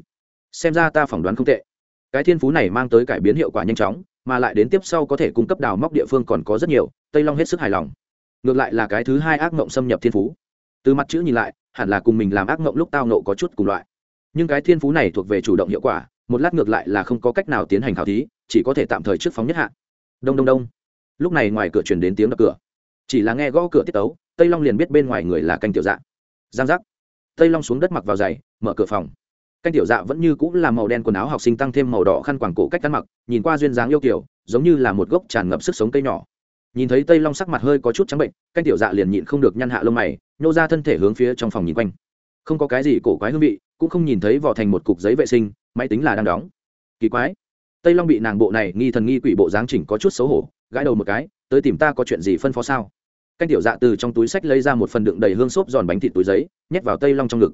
S1: Xem ra ta phỏng đoán không tệ. Cái thiên phú này mang tới cải biến hiệu quả nhanh chóng, mà lại đến tiếp sau có thể cung cấp đào móc địa phương còn có rất nhiều, tây long hết sức hài lòng. Ngược lại là cái thứ hai ác mộng xâm nhập thiên phú. Từ mặt chữ nhìn lại, hẳn là cùng mình làm ác mộng lúc tao nộ có chút cùng loại. Nhưng cái thiên phú này thuộc về chủ động hiệu quả, một lát ngược lại là không có cách nào tiến hành khảo thí, chỉ có thể tạm thời trước phóng nhất hạ. Đông đông đông. Lúc này ngoài cửa truyền đến tiếng đập cửa. Chỉ là nghe gõ cửa tiết tấu tây long liền biết bên ngoài người là canh tiểu dạ giang giác tây long xuống đất mặc vào giày mở cửa phòng canh tiểu dạ vẫn như cũng là màu đen quần áo học sinh tăng thêm màu đỏ khăn quàng cổ cách ăn mặc nhìn qua duyên dáng yêu kiểu giống như là một gốc tràn ngập sức sống cây nhỏ nhìn thấy tây long sắc mặt hơi có chút trắng bệnh canh tiểu dạ liền nhịn không được nhăn hạ lông mày nhô ra thân thể hướng phía trong phòng nhìn quanh không có cái gì cổ quái hương vị cũng không nhìn thấy vỏ thành một cục giấy vệ sinh máy tính là đang đóng kỳ quái tây long bị nàng bộ này nghi thần nghi quỷ bộ dáng chỉnh có chút xấu hổ gãi đầu một cái tới tìm ta có chuyện gì phân phó sao canh tiểu dạ từ trong túi sách lấy ra một phần đựng đầy hương xốp giòn bánh thịt túi giấy, nhét vào tây long trong ngực.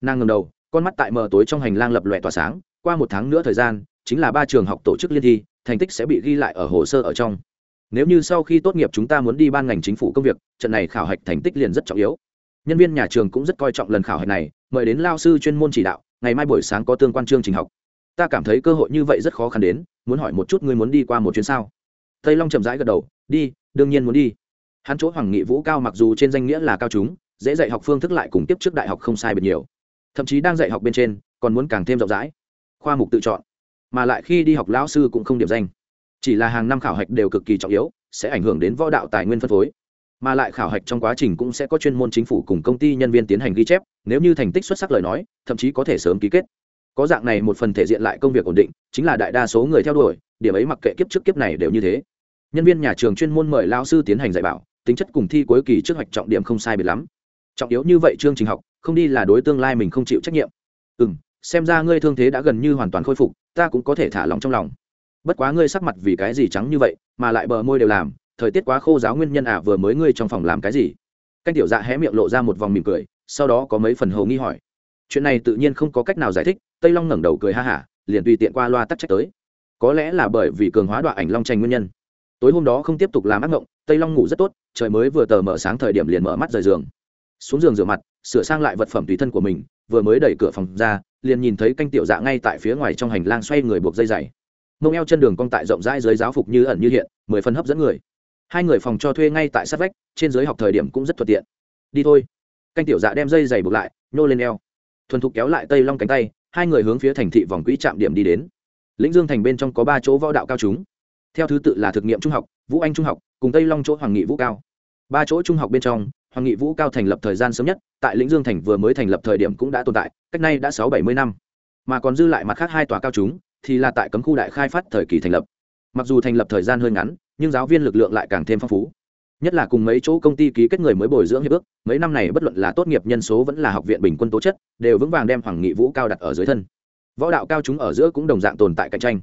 S1: Nàng ngầm đầu, con mắt tại mờ tối trong hành lang lập lòe tỏa sáng. Qua một tháng nữa thời gian, chính là ba trường học tổ chức liên thi, thành tích sẽ bị ghi lại ở hồ sơ ở trong. Nếu như sau khi tốt nghiệp chúng ta muốn đi ban ngành chính phủ công việc, trận này khảo hạch thành tích liền rất trọng yếu. Nhân viên nhà trường cũng rất coi trọng lần khảo hạch này, mời đến lao sư chuyên môn chỉ đạo, ngày mai buổi sáng có tương quan chương trình học. Ta cảm thấy cơ hội như vậy rất khó khăn đến, muốn hỏi một chút ngươi muốn đi qua một chuyến sao? Tây long chậm rãi gật đầu, đi, đương nhiên muốn đi hắn chỗ hoàng nghị vũ cao mặc dù trên danh nghĩa là cao chúng, dễ dạy học phương thức lại cùng tiếp trước đại học không sai biệt nhiều. Thậm chí đang dạy học bên trên, còn muốn càng thêm rộng rãi. Khoa mục tự chọn, mà lại khi đi học lão sư cũng không điểm danh. Chỉ là hàng năm khảo hạch đều cực kỳ trọng yếu, sẽ ảnh hưởng đến võ đạo tài nguyên phân phối. Mà lại khảo hạch trong quá trình cũng sẽ có chuyên môn chính phủ cùng công ty nhân viên tiến hành ghi chép, nếu như thành tích xuất sắc lời nói, thậm chí có thể sớm ký kết. Có dạng này một phần thể diện lại công việc ổn định, chính là đại đa số người theo đuổi, điểm ấy mặc kệ kiếp trước kiếp này đều như thế. Nhân viên nhà trường chuyên môn mời lao sư tiến hành dạy bảo tính chất cùng thi cuối kỳ trước hoạch trọng điểm không sai biệt lắm. Trọng yếu như vậy chương trình học, không đi là đối tương lai mình không chịu trách nhiệm. Ừ m xem ra ngươi thương thế đã gần như hoàn toàn khôi phục, ta cũng có thể thả lòng trong lòng. Bất quá ngươi sắc mặt vì cái gì trắng như vậy, mà lại bờ môi đều làm, thời tiết quá khô giáo nguyên nhân à vừa mới ngươi trong phòng làm cái gì? Canh tiểu dạ hé miệng lộ ra một vòng mỉm cười, sau đó có mấy phần hầu nghi hỏi. Chuyện này tự nhiên không có cách nào giải thích, tây long ngẩng đầu cười ha hả, liền tùy tiện qua loa tắc trách tới. Có lẽ là bởi vì cường hóa đoạn ảnh long tranh nguyên nhân. Tối hôm đó không tiếp tục làm ác mộng tây long ngủ rất tốt, trời mới vừa tờ mở sáng thời điểm liền mở mắt rời giường. Xuống giường rửa mặt, sửa sang lại vật phẩm tùy thân của mình, vừa mới đẩy cửa phòng ra, liền nhìn thấy canh tiểu dạ ngay tại phía ngoài trong hành lang xoay người buộc dây dày mông eo chân đường cong tại rộng rãi dưới giáo phục như ẩn như hiện, mười phần hấp dẫn người. Hai người phòng cho thuê ngay tại sát vách, trên giới học thời điểm cũng rất thuận tiện. Đi thôi. Canh tiểu dạ đem dây giày buộc lại, nhô lên eo. Thuần thục kéo lại tây long cánh tay, hai người hướng phía thành thị vòng quỹ trạm điểm đi đến. Lĩnh dương thành bên trong có ba chỗ võ đạo cao chúng theo thứ tự là thực nghiệm trung học, vũ anh trung học cùng tây long chỗ hoàng nghị vũ cao. Ba chỗ trung học bên trong, hoàng nghị vũ cao thành lập thời gian sớm nhất, tại lĩnh dương thành vừa mới thành lập thời điểm cũng đã tồn tại, cách nay đã sáu bảy mươi năm. Mà còn dư lại mặt khác hai tòa cao chúng thì là tại cấm khu đại khai phát thời kỳ thành lập. Mặc dù thành lập thời gian hơi ngắn, nhưng giáo viên lực lượng lại càng thêm phong phú. Nhất là cùng mấy chỗ công ty ký kết người mới bồi dưỡng hiệp ước, mấy năm này bất luận là tốt nghiệp nhân số vẫn là học viện bình quân tố chất, đều vững vàng đem hoàng nghị vũ cao đặt ở dưới thân. Võ đạo cao chúng ở giữa cũng đồng dạng tồn tại cạnh tranh.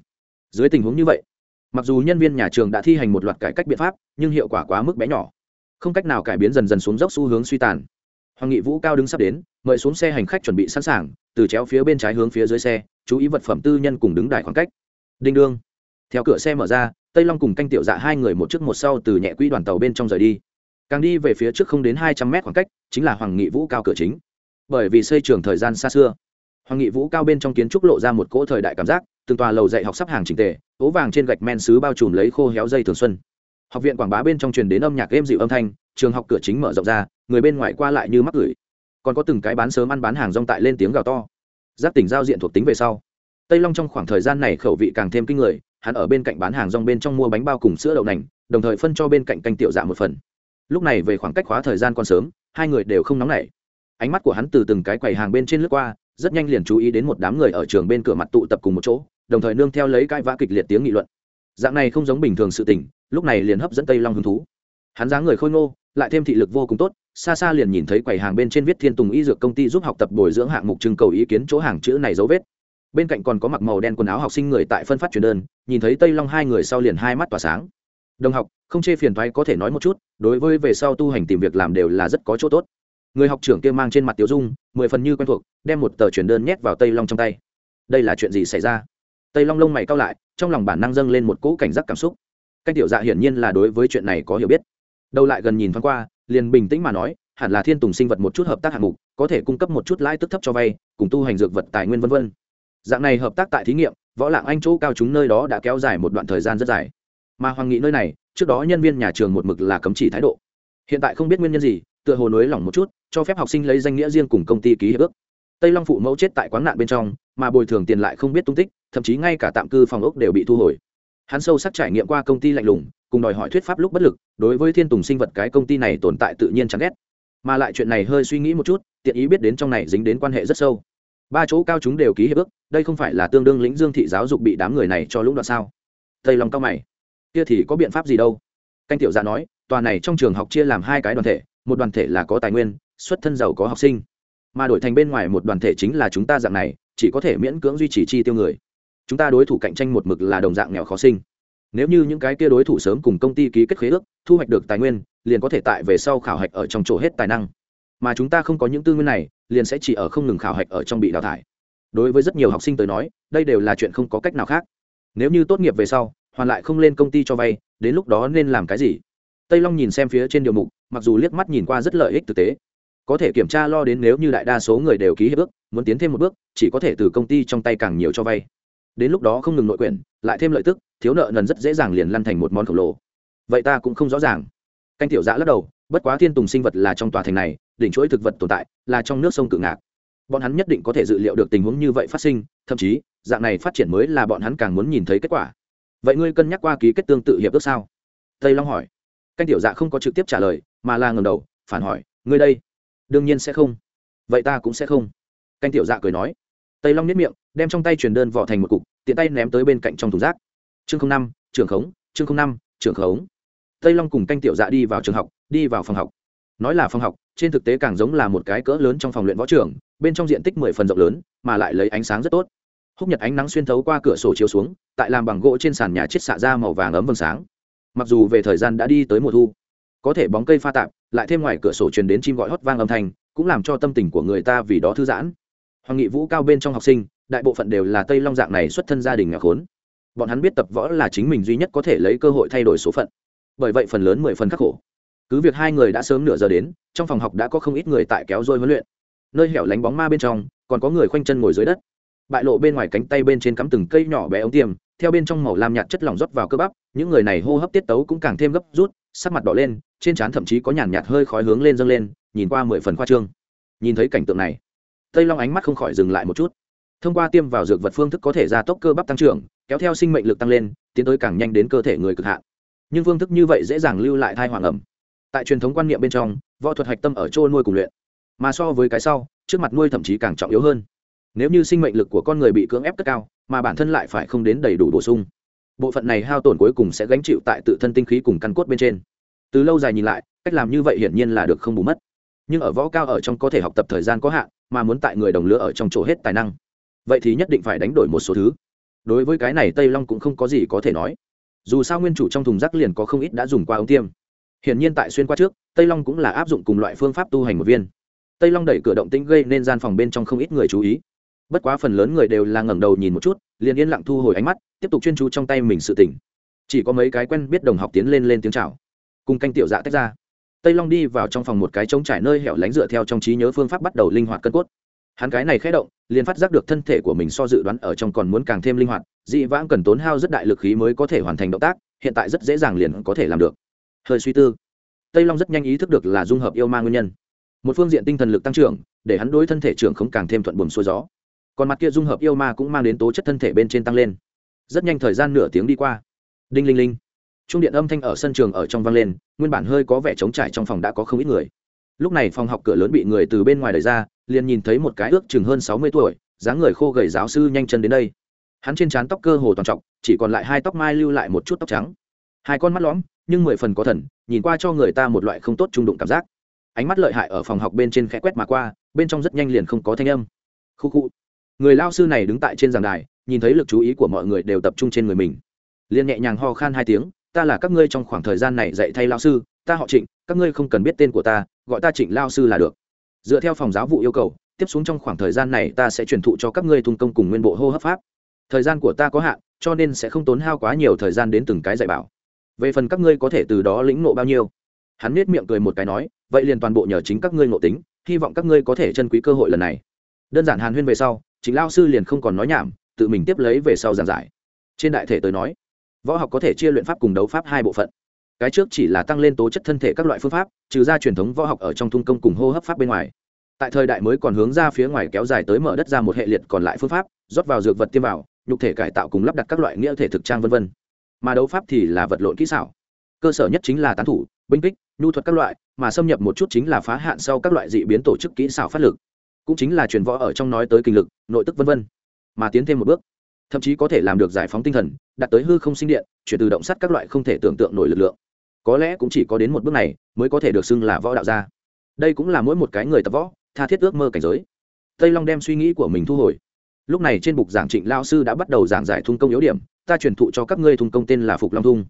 S1: Dưới tình huống như vậy mặc dù nhân viên nhà trường đã thi hành một loạt cải cách biện pháp, nhưng hiệu quả quá mức bé nhỏ. Không cách nào cải biến dần dần xuống dốc xu hướng suy tàn. Hoàng nghị vũ cao đứng sắp đến, mời xuống xe hành khách chuẩn bị sẵn sàng, từ chéo phía bên trái hướng phía dưới xe, chú ý vật phẩm tư nhân cùng đứng đài khoảng cách. Đinh đương. Theo cửa xe mở ra, tây long cùng canh tiểu dạ hai người một trước một sau từ nhẹ quỹ đoàn tàu bên trong rời đi. Càng đi về phía trước không đến hai trăm mét khoảng cách, chính là hoàng nghị vũ cao cửa chính. Bởi vì xây trường thời gian xa xưa hoàng nghị vũ cao bên trong kiến trúc lộ ra một cỗ thời đại cảm giác, từng tòa lầu dạy học sắp hàng trình tề, ố vàng trên gạch men xứ bao trùm lấy khô héo dây thường xuân. Học viện quảng bá bên trong truyền đến âm nhạc êm dịu âm thanh, trường học cửa chính mở rộng ra, người bên ngoài qua lại như mắc gửi. Còn có từng cái bán sớm ăn bán hàng rong tại lên tiếng gào to. Giáp tỉnh giao diện thuộc tính về sau. Tây long trong khoảng thời gian này khẩu vị càng thêm kinh người, hắn ở bên cạnh bán hàng rong bên trong mua bánh bao cùng sữa đậu nành, đồng thời phân cho bên cạnh canh tiểu dạ một phần. Lúc này về khoảng cách khóa thời gian còn sớm, hai người đều không nóng nảy. Ánh mắt của hắn từ từng cái quầy hàng bên trên lướt qua rất nhanh liền chú ý đến một đám người ở trường bên cửa mặt tụ tập cùng một chỗ, đồng thời nương theo lấy cãi vã kịch liệt tiếng nghị luận. Dạng này không giống bình thường sự tình, lúc này liền hấp dẫn tây long hứng thú. Hắn dáng người khôi ngô, lại thêm thị lực vô cùng tốt, xa xa liền nhìn thấy quầy hàng bên trên viết thiên tùng y dược công ty giúp học tập bồi dưỡng hạng mục trưng cầu ý kiến chỗ hàng chữ này dấu vết. Bên cạnh còn có mặc màu đen quần áo học sinh người tại phân phát truyền đơn, nhìn thấy tây long hai người sau liền hai mắt tỏa sáng. Đồng học, không chê phiền thoái có thể nói một chút, đối với về sau tu hành tìm việc làm đều là rất có chỗ tốt người học trưởng kia mang trên mặt tiểu dung, mười phần như quen thuộc, đem một tờ truyền đơn nhét vào tây long trong tay. Đây là chuyện gì xảy ra? Tây long lông mày cao lại, trong lòng bản năng dâng lên một cỗ cảnh giác cảm xúc. Canh tiểu dạ hiển nhiên là đối với chuyện này có hiểu biết. Đâu lại gần nhìn thoáng qua, liền bình tĩnh mà nói, hẳn là thiên tùng sinh vật một chút hợp tác hạng mục, có thể cung cấp một chút lãi tức thấp cho vay, cùng tu hành dược vật tài nguyên v v dạng này hợp tác tại thí nghiệm, võ lạng anh chỗ cao chúng nơi đó đã kéo dài một đoạn thời gian rất dài. Mà hoàng nghị nơi này, trước đó nhân viên nhà trường một mực là cấm chỉ thái độ. Hiện tại không biết nguyên nhân gì, tựa hồ nới lỏng một chút cho phép học sinh lấy danh nghĩa riêng cùng công ty ký hiệp ước. Tây long phụ mẫu chết tại quán nạn bên trong, mà bồi thường tiền lại không biết tung tích, thậm chí ngay cả tạm cư phòng ốc đều bị thu hồi. Hắn sâu sắc trải nghiệm qua công ty lạnh lùng, cùng đòi hỏi thuyết pháp lúc bất lực, đối với thiên tùng sinh vật cái công ty này tồn tại tự nhiên chẳng ghét. Mà lại chuyện này hơi suy nghĩ một chút, tiện ý biết đến trong này dính đến quan hệ rất sâu. Ba chỗ cao chúng đều ký hiệp ước, đây không phải là tương đương lĩnh dương thị giáo dục bị đám người này cho lũng đoạn sao? Tây long cao mày. Kia thì có biện pháp gì đâu? Canh tiểu gia nói, tòa này trong trường học chia làm hai cái đoàn thể, một đoàn thể là có tài nguyên xuất thân giàu có học sinh. Mà đổi thành bên ngoài một đoàn thể chính là chúng ta dạng này, chỉ có thể miễn cưỡng duy trì chi tiêu người. Chúng ta đối thủ cạnh tranh một mực là đồng dạng nghèo khó sinh. Nếu như những cái kia đối thủ sớm cùng công ty ký kết khế ước, thu hoạch được tài nguyên, liền có thể tại về sau khảo hạch ở trong chỗ hết tài năng. Mà chúng ta không có những tư nguyên này, liền sẽ chỉ ở không ngừng khảo hạch ở trong bị đào thải. Đối với rất nhiều học sinh tới nói, đây đều là chuyện không có cách nào khác. Nếu như tốt nghiệp về sau, hoàn lại không lên công ty cho vay, đến lúc đó nên làm cái gì? Tây long nhìn xem phía trên điều mục, mặc dù liếc mắt nhìn qua rất lợi ích thực tế có thể kiểm tra lo đến nếu như đại đa số người đều ký hiệp ước, muốn tiến thêm một bước, chỉ có thể từ công ty trong tay càng nhiều cho vay. Đến lúc đó không ngừng nội quyển, lại thêm lợi tức, thiếu nợ nần rất dễ dàng liền lăn thành một món khổng lồ. Vậy ta cũng không rõ ràng. Canh tiểu giã lắc đầu, bất quá thiên tùng sinh vật là trong tòa thành này, đỉnh chuỗi thực vật tồn tại, là trong nước sông cự ngạc. Bọn hắn nhất định có thể dự liệu được tình huống như vậy phát sinh, thậm chí, dạng này phát triển mới là bọn hắn càng muốn nhìn thấy kết quả. Vậy ngươi cân nhắc qua ký kết tương tự hiệp ước sao? Tây long hỏi. Canh tiểu dạ không có trực tiếp trả lời, mà là ngầm đầu, phản hỏi, ngươi đây đương nhiên sẽ không. Vậy ta cũng sẽ không. Canh tiểu dạ cười nói. Tây long nếp miệng, đem trong tay truyền đơn vỏ thành một cục, tiện tay ném tới bên cạnh trong thùng rác. Chương năm trường khống, chương năm trường khống. Tây long cùng canh tiểu dạ đi vào trường học, đi vào phòng học. Nói là phòng học, trên thực tế càng giống là một cái cỡ lớn trong phòng luyện võ trường, bên trong diện tích mười phần rộng lớn, mà lại lấy ánh sáng rất tốt. Húc nhật ánh nắng xuyên thấu qua cửa sổ chiếu xuống, tại làm bằng gỗ trên sàn nhà chết xạ ra màu vàng ấm vầng sáng. Mặc dù về thời gian đã đi tới mùa thu có thể bóng cây pha tạp, lại thêm ngoài cửa sổ truyền đến chim gọi hót vang âm thanh, cũng làm cho tâm tình của người ta vì đó thư giãn. Hoàng nghị vũ cao bên trong học sinh, đại bộ phận đều là tây long dạng này xuất thân gia đình nghèo khốn. Bọn hắn biết tập võ là chính mình duy nhất có thể lấy cơ hội thay đổi số phận. Bởi vậy phần lớn mười phần khắc khổ. Cứ việc hai người đã sớm nửa giờ đến, trong phòng học đã có không ít người tại kéo dôi huấn luyện. Nơi hẻo lánh bóng ma bên trong, còn có người khoanh chân ngồi dưới đất. Bại lộ bên ngoài cánh tay bên trên cắm từng cây nhỏ bé ống tiêm theo bên trong màu lam nhạt chất lỏng rót vào cơ bắp, những người này hô hấp tiết tấu cũng càng thêm gấp rút sắc mặt đỏ lên, trên trán thậm chí có nhàn nhạt hơi khói hướng lên dâng lên, nhìn qua mười phần khoa trương. Nhìn thấy cảnh tượng này, tây long ánh mắt không khỏi dừng lại một chút. Thông qua tiêm vào dược vật phương thức có thể gia tốc cơ bắp tăng trưởng, kéo theo sinh mệnh lực tăng lên, tiến tới càng nhanh đến cơ thể người cực hạn. Nhưng phương thức như vậy dễ dàng lưu lại thai hoàng ẩm. Tại truyền thống quan niệm bên trong, võ thuật hạch tâm ở chỗ nuôi cùng luyện. Mà so với cái sau, trước mặt nuôi thậm chí càng trọng yếu hơn. Nếu như sinh mệnh lực của con người bị cưỡng ép cất cao, mà bản thân lại phải không đến đầy đủ bổ sung bộ phận này hao tổn cuối cùng sẽ gánh chịu tại tự thân tinh khí cùng căn cốt bên trên. Từ lâu dài nhìn lại, cách làm như vậy hiển nhiên là được không bù mất. Nhưng ở võ cao ở trong có thể học tập thời gian có hạn, mà muốn tại người đồng lứa ở trong chỗ hết tài năng. Vậy thì nhất định phải đánh đổi một số thứ. Đối với cái này tây long cũng không có gì có thể nói. Dù sao nguyên chủ trong thùng rác liền có không ít đã dùng qua ống tiêm. Hiển nhiên tại xuyên qua trước, tây long cũng là áp dụng cùng loại phương pháp tu hành một viên. Tây long đẩy cửa động tĩnh gây nên gian phòng bên trong không ít người chú ý. Bất quá phần lớn người đều là ngẩng đầu nhìn một chút, liền yên lặng thu hồi ánh mắt tiếp tục chuyên chú trong tay mình sự tỉnh chỉ có mấy cái quen biết đồng học tiến lên lên tiếng chào. Cùng canh tiểu dạ tách ra. Tây long đi vào trong phòng một cái trống trải nơi hẻo lánh dựa theo trong trí nhớ phương pháp bắt đầu linh hoạt cân cốt. Hắn cái này khé động, liền phát giác được thân thể của mình so dự đoán ở trong còn muốn càng thêm linh hoạt, dị vãng cần tốn hao rất đại lực khí mới có thể hoàn thành động tác, hiện tại rất dễ dàng liền có thể làm được. Hơi suy tư, tây long rất nhanh ý thức được là dung hợp yêu ma nguyên nhân. Một phương diện tinh thần lực tăng trưởng, để hắn đối thân thể trưởng không càng thêm thuận buồm xuôi gió. Còn mặt kia dung hợp yêu ma cũng mang đến tố chất thân thể bên trên tăng lên rất nhanh thời gian nửa tiếng đi qua. Đinh linh linh. Trung điện âm thanh ở sân trường ở trong vang lên, nguyên bản hơi có vẻ trống trải trong phòng đã có không ít người. Lúc này phòng học cửa lớn bị người từ bên ngoài đẩy ra, liền nhìn thấy một cái ước chừng hơn sáu mươi tuổi, dáng người khô gầy giáo sư nhanh chân đến đây. Hắn trên trán tóc cơ hồ toàn trọc, chỉ còn lại hai tóc mai lưu lại một chút tóc trắng. Hai con mắt lõm, nhưng mười phần có thần, nhìn qua cho người ta một loại không tốt trung đụng cảm giác. Ánh mắt lợi hại ở phòng học bên trên khẽ quét mà qua, bên trong rất nhanh liền không có thanh âm. Khu khu. Người lao sư này đứng tại trên giảng đài nhìn thấy lực chú ý của mọi người đều tập trung trên người mình. Liền nhẹ nhàng ho khan hai tiếng, ta là các ngươi trong khoảng thời gian này dạy thay lao sư, ta họ trịnh, các ngươi không cần biết tên của ta, gọi ta trịnh lao sư là được. Dựa theo phòng giáo vụ yêu cầu, tiếp xuống trong khoảng thời gian này ta sẽ truyền thụ cho các ngươi thung công cùng nguyên bộ hô hấp pháp. Thời gian của ta có hạn, cho nên sẽ không tốn hao quá nhiều thời gian đến từng cái dạy bảo. Về phần các ngươi có thể từ đó lĩnh ngộ bao nhiêu? Hắn nết miệng cười một cái nói, vậy liền toàn bộ nhờ chính các ngươi ngộ tính, hy vọng các ngươi có thể chân quý cơ hội lần này. Đơn giản hàn huyên về sau chính lao sư liền không còn nói nhảm tự mình tiếp lấy về sau giảng giải. Trên đại thể tới nói, võ học có thể chia luyện pháp cùng đấu pháp hai bộ phận. Cái trước chỉ là tăng lên tố chất thân thể các loại phương pháp, trừ ra truyền thống võ học ở trong thung công cùng hô hấp pháp bên ngoài. Tại thời đại mới còn hướng ra phía ngoài kéo dài tới mở đất ra một hệ liệt còn lại phương pháp, rót vào dược vật tiêm vào, nhục thể cải tạo cùng lắp đặt các loại nghĩa thể thực trang v v mà đấu pháp thì là vật lộn kỹ xảo. Cơ sở nhất chính là tán thủ, binh kích, nhu thuật các loại, mà xâm nhập một chút chính là phá hạn sau các loại dị biến tổ chức kỹ xảo phát lực. Cũng chính là truyền võ ở trong nói tới kinh lực, nội tức v v mà tiến thêm một bước. Thậm chí có thể làm được giải phóng tinh thần, đạt tới hư không sinh điện, chuyển từ động sắt các loại không thể tưởng tượng nổi lực lượng. Có lẽ cũng chỉ có đến một bước này mới có thể được xưng là võ đạo gia. Đây cũng là mỗi một cái người tập võ, tha thiết ước mơ cảnh giới. Tây long đem suy nghĩ của mình thu hồi. Lúc này trên bục giảng trịnh lao sư đã bắt đầu giảng giải thung công yếu điểm, ta truyền thụ cho các ngươi thung công tên là phục long thung.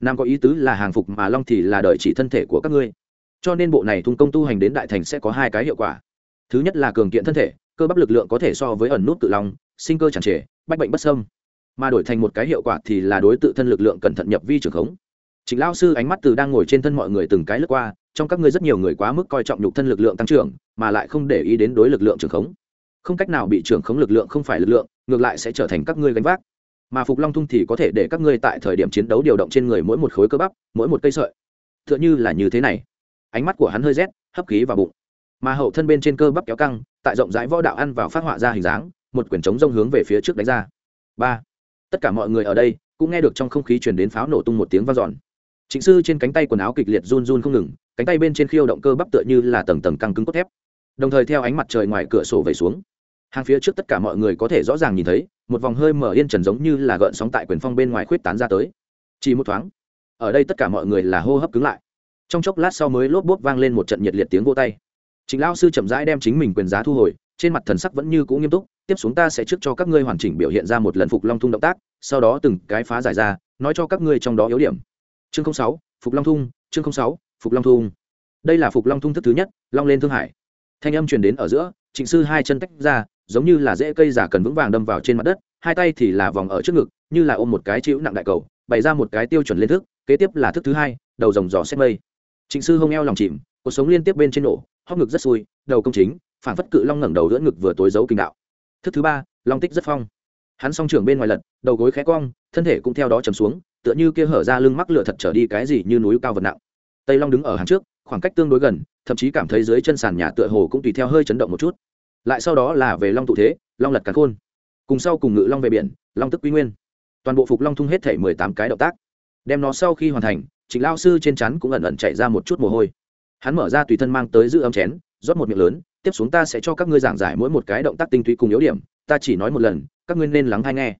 S1: Nam có ý tứ là hàng phục mà long thì là đợi chỉ thân thể của các ngươi. Cho nên bộ này thung công tu hành đến đại thành sẽ có hai cái hiệu quả. Thứ nhất là cường kiện thân thể, cơ bắp lực lượng có thể so với ẩn nút tự long sinh cơ chẳng trề bách bệnh bất sâm mà đổi thành một cái hiệu quả thì là đối tự thân lực lượng cẩn thận nhập vi trường khống Trình lão sư ánh mắt từ đang ngồi trên thân mọi người từng cái lướt qua, trong các ngươi rất nhiều người quá mức coi trọng nhục thân lực lượng tăng trưởng, mà lại không để ý đến đối lực lượng trường khống. Không cách nào bị trưởng khống lực lượng không phải lực lượng, ngược lại sẽ trở thành các ngươi gánh vác. Mà Phục Long Thung thì có thể để các ngươi tại thời điểm chiến đấu điều động trên người mỗi một khối cơ bắp, mỗi một cây sợi. Tựa như là như thế này. Ánh mắt của hắn hơi rét, hấp khí vào bụng. Mà hậu thân bên trên cơ bắp kéo căng, tại rộng rãi võ đạo ăn vào phát họa ra hình dáng, một quyển trống rông hướng về phía trước đánh ra. Ba. Tất cả mọi người ở đây cũng nghe được trong không khí truyền đến pháo nổ tung một tiếng vang dọn chính sư trên cánh tay quần áo kịch liệt run run không ngừng, cánh tay bên trên khiêu động cơ bắp tựa như là tầng tầng căng cứng cốt thép. Đồng thời theo ánh mặt trời ngoài cửa sổ về xuống, hàng phía trước tất cả mọi người có thể rõ ràng nhìn thấy, một vòng hơi mở yên trần giống như là gợn sóng tại quyền phong bên ngoài khuyết tán ra tới. Chỉ một thoáng, ở đây tất cả mọi người là hô hấp cứng lại. Trong chốc lát sau mới lốp bốp vang lên một trận nhiệt liệt tiếng vô tay. chính lão sư chậm rãi đem chính mình quyền giá thu hồi, trên mặt thần sắc vẫn như cũ nghiêm túc, tiếp xuống ta sẽ trước cho các ngươi hoàn chỉnh biểu hiện ra một lần phục long thung động tác, sau đó từng cái phá giải ra, nói cho các ngươi trong đó yếu điểm. Chương sáu phục long thung chương sáu phục long thung. Đây là phục long thung thức thứ nhất long lên thương hải. Thanh âm truyền đến ở giữa trịnh sư hai chân tách ra giống như là rễ cây giả cần vững vàng đâm vào trên mặt đất hai tay thì là vòng ở trước ngực như là ôm một cái chịu nặng đại cầu bày ra một cái tiêu chuẩn lên thức kế tiếp là thức thứ hai đầu rồng giò xét mây. Trịnh sư hông eo lòng chìm cuộc sống liên tiếp bên trên nổ hóc ngực rất xui đầu công chính phản phất cự long ngẩng đầu giữa ngực vừa tối giấu kinh đạo thức thứ ba, long tích rất phong. Hắn song trưởng bên ngoài lật, đầu gối khẽ cong, thân thể cũng theo đó chầm xuống, tựa như kia hở ra lưng mắc lửa thật trở đi cái gì như núi cao vật nặng. Tây long đứng ở hàng trước, khoảng cách tương đối gần, thậm chí cảm thấy dưới chân sàn nhà tựa hồ cũng tùy theo hơi chấn động một chút. Lại sau đó là về long tụ thế, long lật cắn khôn. Cùng sau cùng ngự long về biển, long tức quy nguyên. Toàn bộ phục long thung hết thể mười tám cái động tác. Đem nó sau khi hoàn thành, trịnh lao sư trên chắn cũng ẩn ẩn chạy ra một chút mồ hôi. Hắn mở ra tùy thân mang tới giữ âm chén, rót một miệng lớn tiếp xuống ta sẽ cho các ngươi giảng giải mỗi một cái động tác tinh túy cùng yếu điểm, ta chỉ nói một lần, các ngươi nên lắng hay nghe.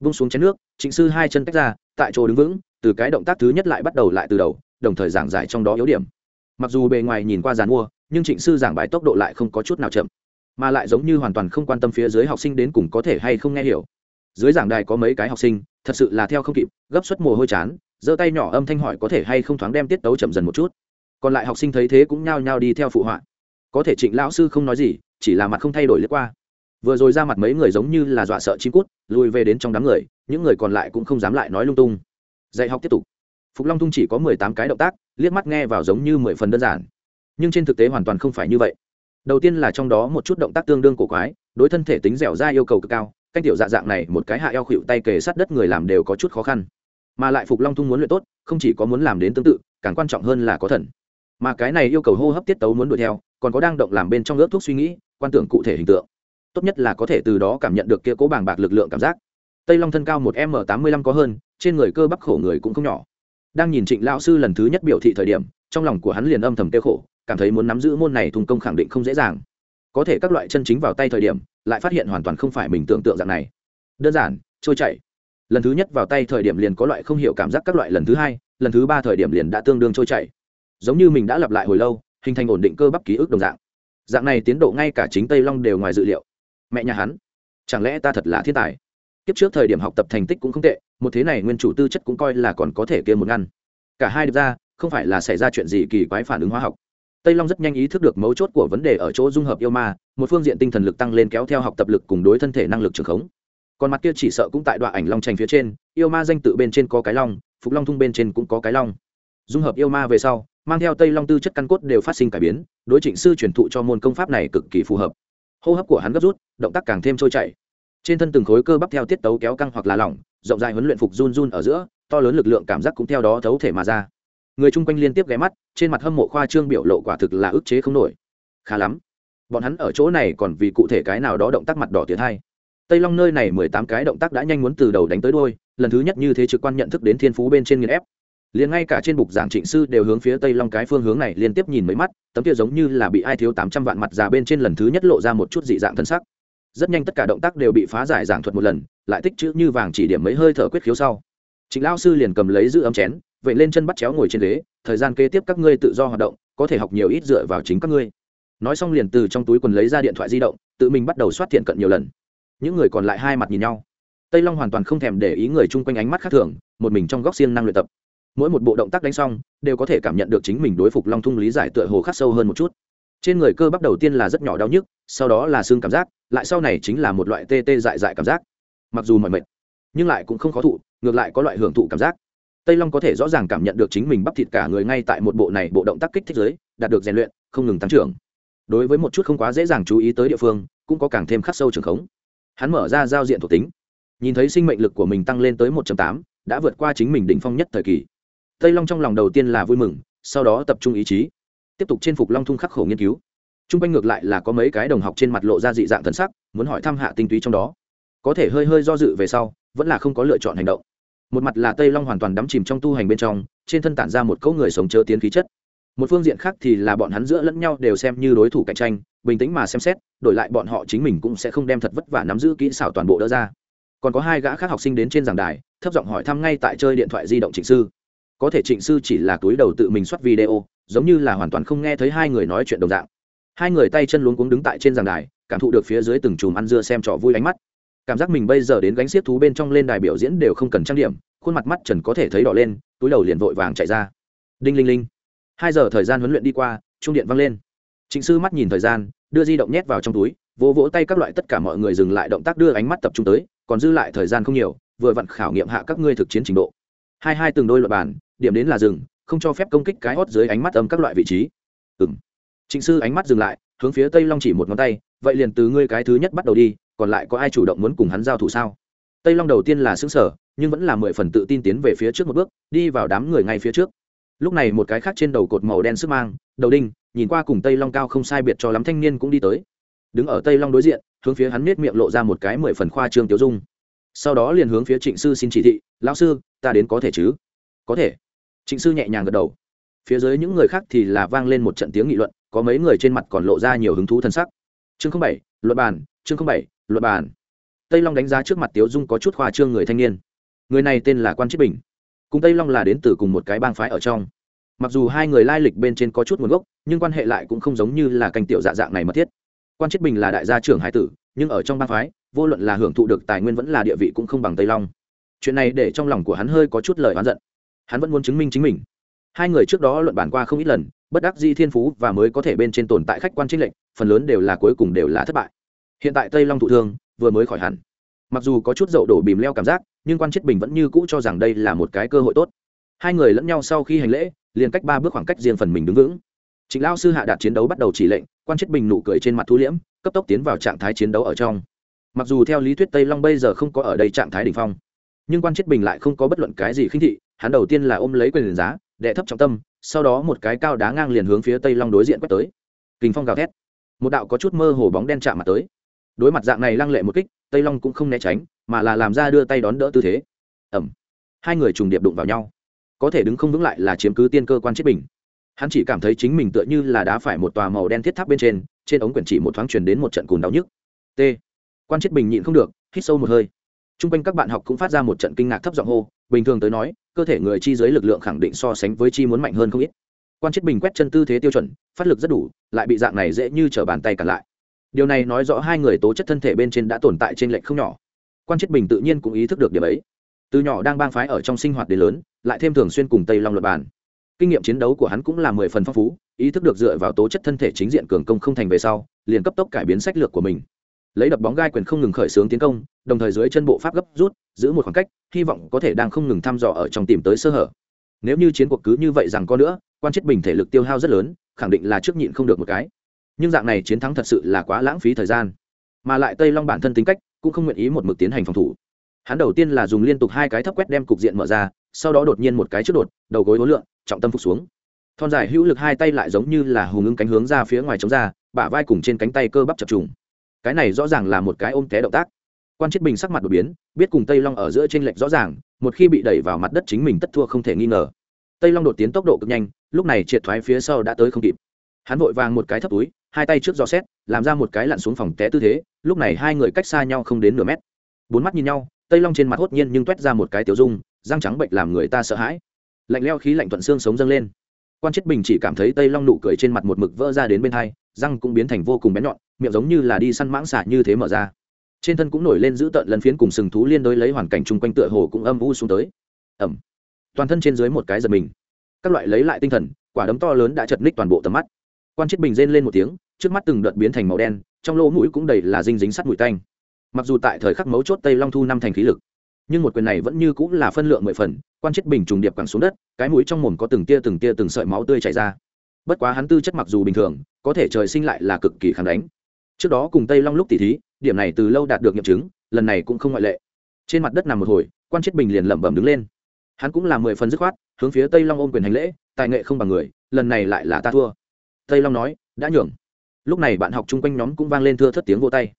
S1: Vung xuống chén nước, trịnh sư hai chân tách ra, tại chỗ đứng vững, từ cái động tác thứ nhất lại bắt đầu lại từ đầu, đồng thời giảng giải trong đó yếu điểm. Mặc dù bề ngoài nhìn qua giàn mua, nhưng trịnh sư giảng bài tốc độ lại không có chút nào chậm, mà lại giống như hoàn toàn không quan tâm phía dưới học sinh đến cùng có thể hay không nghe hiểu. Dưới giảng đài có mấy cái học sinh, thật sự là theo không kịp, gấp suất mồ hôi chán, giơ tay nhỏ âm thanh hỏi có thể hay không thoáng đem tiết tấu chậm dần một chút. Còn lại học sinh thấy thế cũng nhao nhao đi theo phụ họa có thể trịnh lão sư không nói gì, chỉ là mặt không thay đổi lướt qua. Vừa rồi ra mặt mấy người giống như là dọa sợ chim cút, lùi về đến trong đám người, những người còn lại cũng không dám lại nói lung tung. Dạy học tiếp tục. Phục long tung chỉ có mười tám cái động tác, liếc mắt nghe vào giống như mười phần đơn giản. Nhưng trên thực tế hoàn toàn không phải như vậy. Đầu tiên là trong đó một chút động tác tương đương cổ quái, đối thân thể tính dẻo dai yêu cầu cực cao canh tiểu dạ dạng này một cái hạ eo khuỵu tay kề sát đất người làm đều có chút khó khăn. Mà lại phục long tung muốn luyện tốt, không chỉ có muốn làm đến tương tự, càng quan trọng hơn là có thần. Mà cái này yêu cầu hô hấp tiết tấu muốn đuổi theo còn có đang động làm bên trong ước thuốc suy nghĩ, quan tưởng cụ thể hình tượng. Tốt nhất là có thể từ đó cảm nhận được kia cố bàng bạc lực lượng cảm giác. Tây long thân cao một m tám mươi lăm có hơn, trên người cơ bắp khổ người cũng không nhỏ. Đang nhìn trịnh lão sư lần thứ nhất biểu thị thời điểm, trong lòng của hắn liền âm thầm kêu khổ, cảm thấy muốn nắm giữ môn này thùng công khẳng định không dễ dàng. Có thể các loại chân chính vào tay thời điểm, lại phát hiện hoàn toàn không phải mình tưởng tượng dạng này. Đơn giản, trôi chảy. Lần thứ nhất vào tay thời điểm liền có loại không hiểu cảm giác các loại lần thứ hai, lần thứ ba thời điểm liền đã tương đương trôi chảy. Giống như mình đã lặp lại hồi lâu hình thành ổn định cơ bắp ký ức đồng dạng. Dạng này tiến độ ngay cả chính tây long đều ngoài dự liệu. Mẹ nhà hắn, chẳng lẽ ta thật là thiên tài? Kiếp trước thời điểm học tập thành tích cũng không tệ, một thế này nguyên chủ tư chất cũng coi là còn có thể kia một ngăn. Cả hai được ra, không phải là xảy ra chuyện gì kỳ quái phản ứng hóa học. Tây long rất nhanh ý thức được mấu chốt của vấn đề ở chỗ dung hợp yêu ma, một phương diện tinh thần lực tăng lên kéo theo học tập lực cùng đối thân thể năng lực trường khống. Còn mặt kia chỉ sợ cũng tại đoạn ảnh long tranh phía trên, yêu ma danh tự bên trên có cái long, phục long thung bên trên cũng có cái long. Dung hợp yêu ma về sau mang theo tây long tư chất căn cốt đều phát sinh cải biến đối trịnh sư truyền thụ cho môn công pháp này cực kỳ phù hợp hô hấp của hắn gấp rút động tác càng thêm trôi chảy trên thân từng khối cơ bắp theo tiết tấu kéo căng hoặc là lỏng rộng dài huấn luyện phục run run ở giữa to lớn lực lượng cảm giác cũng theo đó thấu thể mà ra người chung quanh liên tiếp ghé mắt trên mặt hâm mộ khoa trương biểu lộ quả thực là ức chế không nổi khá lắm bọn hắn ở chỗ này còn vì cụ thể cái nào đó động tác mặt đỏ tiến hai tây long nơi này mười tám cái động tác đã nhanh muốn từ đầu đánh tới đôi lần thứ nhất như thế trực quan nhận thức đến thiên phú bên trên nghiền ép liền ngay cả trên bục giảng trịnh sư đều hướng phía tây long cái phương hướng này liên tiếp nhìn mấy mắt, tấm kia giống như là bị ai thiếu tám trăm vạn mặt già bên trên lần thứ nhất lộ ra một chút dị dạng thân sắc. Rất nhanh tất cả động tác đều bị phá giải giảng thuật một lần, lại tích chữ như vàng chỉ điểm mấy hơi thở quyết khiếu sau. Trịnh lao sư liền cầm lấy giữ ấm chén, vậy lên chân bắt chéo ngồi trên ghế, thời gian kế tiếp các ngươi tự do hoạt động, có thể học nhiều ít dựa vào chính các ngươi. Nói xong liền từ trong túi quần lấy ra điện thoại di động, tự mình bắt đầu soát thiện cận nhiều lần. Những người còn lại hai mặt nhìn nhau. Tây long hoàn toàn không thèm để ý người chung quanh ánh mắt khác thường, một mình trong góc riêng năng luyện tập mỗi một bộ động tác đánh xong, đều có thể cảm nhận được chính mình đối phục long thung lý giải tựa hồ khắc sâu hơn một chút. Trên người cơ bắp đầu tiên là rất nhỏ đau nhức, sau đó là xương cảm giác, lại sau này chính là một loại tê tê dại dại cảm giác. Mặc dù mọi mệt, nhưng lại cũng không khó thụ, ngược lại có loại hưởng thụ cảm giác. Tây long có thể rõ ràng cảm nhận được chính mình bắp thịt cả người ngay tại một bộ này bộ động tác kích thích giới, đạt được rèn luyện, không ngừng tăng trưởng. Đối với một chút không quá dễ dàng chú ý tới địa phương, cũng có càng thêm khắc sâu trường khống. Hắn mở ra giao diện thuộc tính, nhìn thấy sinh mệnh lực của mình tăng lên tới 1 tám, đã vượt qua chính mình đỉnh phong nhất thời kỳ tây long trong lòng đầu tiên là vui mừng, sau đó tập trung ý chí, tiếp tục chinh phục long thung khắc khổ nghiên cứu. T r u n g quanh ngược lại là có mấy cái đồng học trên mặt lộ ra dị dạng thần sắc, muốn hỏi thăm hạ tinh túy trong đó. Có thể hơi hơi do dự về sau, vẫn là không có lựa chọn hành động. Một mặt là tây long hoàn toàn đắm chìm trong tu hành bên trong, trên thân tản ra một câu người sống chớ tiến khí chất. Một phương diện khác thì là bọn hắn giữa lẫn nhau đều xem như đối thủ cạnh tranh, bình tĩnh mà xem xét, đổi lại bọn họ chính mình cũng sẽ không đem thật vất vả nắm giữ kỹ xảo toàn bộ đỡ ra. Còn có hai gã khác học sinh đến trên giảng đài, thấp giọng hỏi thăm ngay tại chơi điện thoại di động trịnh sư có thể trịnh sư chỉ là túi đầu tự mình xuất video, giống như là hoàn toàn không nghe thấy hai người nói chuyện đồng dạng. Hai người tay chân luống cuống đứng tại trên giảng đài, cảm thụ được phía dưới từng chùm ăn dưa xem trò vui ánh mắt. Cảm giác mình bây giờ đến gánh xiết thú bên trong lên đài biểu diễn đều không cần trang điểm, khuôn mặt mắt trần có thể thấy đỏ lên, túi đầu liền vội vàng chạy ra. Đinh linh linh. Hai giờ thời gian huấn luyện đi qua trung điện văng lên. Trịnh sư mắt nhìn thời gian, đưa di động nhét vào trong túi, vỗ vỗ tay các loại tất cả mọi người dừng lại động tác đưa ánh mắt tập trung tới, còn dư lại thời gian không nhiều, vừa vặn khảo nghiệm hạ các ngươi thực chiến trình độ hai hai từng đôi luật bàn, điểm đến là rừng không cho phép công kích cái hót dưới ánh mắt âm các loại vị trí. Ừng trịnh sư ánh mắt dừng lại, hướng phía tây long chỉ một ngón tay, vậy liền từ ngươi cái thứ nhất bắt đầu đi, còn lại có ai chủ động muốn cùng hắn giao thủ sao? Tây long đầu tiên là xứng sở nhưng vẫn là mười phần tự tin tiến về phía trước một bước, đi vào đám người ngay phía trước. Lúc này một cái khác trên đầu cột màu đen sức mang, đầu đinh, nhìn qua cùng tây long cao không sai biệt cho lắm thanh niên cũng đi tới. Đứng ở tây long đối diện, hướng phía hắn nết miệng lộ ra một cái mười phần khoa trương tiêu dung sau đó liền hướng phía trịnh sư xin chỉ thị, lão sư, ta đến có thể chứ? Có thể. Trịnh sư nhẹ nhàng gật đầu. Phía dưới những người khác thì là vang lên một trận tiếng nghị luận, có mấy người trên mặt còn lộ ra nhiều hứng thú thân sắc. Chương bảy luật bàn, chương bảy luật bàn. Tây long đánh giá trước mặt tiếu dung có chút khoa trương người thanh niên. Người này tên là quan chiết bình. Cùng tây long là đến từ cùng một cái bang phái ở trong. Mặc dù hai người lai lịch bên trên có chút nguồn gốc, nhưng quan hệ lại cũng không giống như là canh tiểu dạ dạng này mất thiết. Quan chiết bình là đại gia trưởng hải tử, nhưng ở trong bang phái vô luận là hưởng thụ được tài nguyên vẫn là địa vị cũng không bằng tây long. Chuyện này để trong lòng của hắn hơi có chút lời oán giận. Hắn vẫn muốn chứng minh chính mình. Hai người trước đó luận bản qua không ít lần, bất đắc di thiên phú và mới có thể bên trên tồn tại khách quan trinh lệnh phần lớn đều là cuối cùng đều là thất bại. Hiện tại tây long thụ thương, vừa mới khỏi hẳn. Mặc dù có chút dậu đổ bìm leo cảm giác, nhưng quan chết bình vẫn như cũ cho rằng đây là một cái cơ hội tốt. Hai người lẫn nhau sau khi hành lễ, liền cách ba bước khoảng cách riêng phần mình đứng vững. Trịnh lao sư hạ đạt chiến đấu bắt đầu chỉ lệnh, quan chết bình nụ cười trên mặt thu liễm, cấp tốc tiến vào trạng thái chiến đấu ở trong mặc dù theo lý thuyết tây long bây giờ không có ở đây trạng thái đ ỉ n h phong, nhưng quan chết bình lại không có bất luận cái gì khinh thị, hắn đầu tiên là ôm lấy quyền giá, đệ thấp trọng tâm, sau đó một cái cao đá ngang liền hướng phía tây long đối diện quét tới. Kình phong gào thét. Một đạo có chút mơ hồ bóng đen chạm mặt tới. Đối mặt dạng này lăng lệ một kích, tây long cũng không né tránh, mà là làm ra đưa tay đón đỡ tư thế. Ẩm. Hai người trùng điệp đụng vào nhau. Có thể đứng không vững lại là chiếm cứ tiên cơ quan chết bình. Hắn chỉ cảm thấy chính mình tựa như là đá phải một tòa màu đen thiết tháp bên trên trên ống quyển chỉ một thoáng truyền đến một trận cùn đau nhức. T quan chết bình nhịn không được, hít sâu một hơi. T r u n g quanh các bạn học cũng phát ra một trận kinh ngạc thấp giọng hô, bình thường tới nói, cơ thể người chi dưới lực lượng khẳng định so sánh với chi muốn mạnh hơn không ít. Quan chết bình quét chân tư thế tiêu chuẩn, phát lực rất đủ, lại bị dạng này dễ như t r ở bàn tay cản lại. Điều này nói rõ hai người tố chất thân thể bên trên đã tồn tại trên lệnh không nhỏ. Quan chết bình tự nhiên cũng ý thức được điểm ấy. Từ nhỏ đang bang phái ở trong sinh hoạt đến lớn, lại thêm thường xuyên cùng tây long luật bàn. Kinh nghiệm chiến đấu của hắn cũng là mười phần phong phú, ý thức được dựa vào tố chất thân thể chính diện cường công không thành về sau, liền cấp tốc cải biến sách lược của mình lấy đập bóng gai quyền không ngừng khởi xướng tiến công, đồng thời dưới chân bộ pháp gấp rút, giữ một khoảng cách, hy vọng có thể đang không ngừng thăm dò ở trong tìm tới sơ hở. Nếu như chiến cuộc cứ như vậy rằng có nữa, quan chết bình thể lực tiêu hao rất lớn, khẳng định là trước nhịn không được một cái. Nhưng dạng này chiến thắng thật sự là quá lãng phí thời gian. Mà lại tây long bản thân tính cách, cũng không nguyện ý một mực tiến hành phòng thủ. Hắn đầu tiên là dùng liên tục hai cái thấp quét đem cục diện mở ra, sau đó đột nhiên một cái trước đột, đầu gối hối lượng trọng tâm phục xuống. Thon dài hữu lực hai tay lại giống như là hùng ứng cánh hướng ra phía ngoài chống ra, bả vai cùng trên cánh tay cơ bắp chập trùng cái này rõ ràng là một cái ôm té động tác. Quan chiết bình sắc mặt đột biến, biết cùng tây long ở giữa t r ê n lệch rõ ràng, một khi bị đẩy vào mặt đất chính mình tất thua không thể nghi ngờ. Tây long đột tiến tốc độ cực nhanh, lúc này triệt thoái phía sau đã tới không kịp. Hắn vội vàng một cái thấp túi, hai tay trước gió xét, làm ra một cái lặn xuống phòng té tư thế, lúc này hai người cách xa nhau không đến nửa mét. Bốn mắt nhìn nhau, tây long trên mặt hốt nhiên nhưng t u é t ra một cái tiểu dung, răng trắng bệnh làm người ta sợ hãi. Lạnh leo khí lạnh thuận xương sống dâng lên. Quan chết bình chỉ cảm thấy tây long nụ cười trên mặt một mực vỡ ra đến bên hai răng cũng biến thành vô cùng bén nhọn, miệng giống như là đi săn mãng xả như thế mở ra. Trên thân cũng nổi lên giữ tợn lần phiến cùng sừng thú liên đối lấy hoàn cảnh chung quanh tựa hồ cũng âm u xuống tới. Ẩm. Toàn thân trên dưới một cái giật mình. Các loại lấy lại tinh thần, quả đấm to lớn đã chật ních toàn bộ tầm mắt. Quan chiết bình rên lên một tiếng, trước mắt từng đợt biến thành màu đen, trong lỗ mũi cũng đầy là dinh dính sắt mũi tanh. Mặc dù tại thời khắc mấu chốt tây long thu năm thành khí lực, nhưng một quyền này vẫn như cũng là phân lượng mười phần, quan chiết bình trùng điệp quẳng xuống đất, cái mũi trong mồm có từng tia từng tia từng sợi máu tươi chảy ra bất quá hắn tư chất mặc dù bình thường, có thể trời sinh lại là cực kỳ kháng đánh. Trước đó cùng tây long lúc tỉ thí, điểm này từ lâu đạt được nghiệm chứng, lần này cũng không ngoại lệ. Trên mặt đất nằm một hồi, quan chết bình liền lẩm bẩm đứng lên. Hắn cũng là mười phần dứt khoát, hướng phía tây long ôm quyền hành lễ, tài nghệ không bằng người, lần này lại là ta thua. Tây long nói, đã nhường. Lúc này bạn học chung quanh nhóm cũng vang lên thưa thất tiếng vô tay.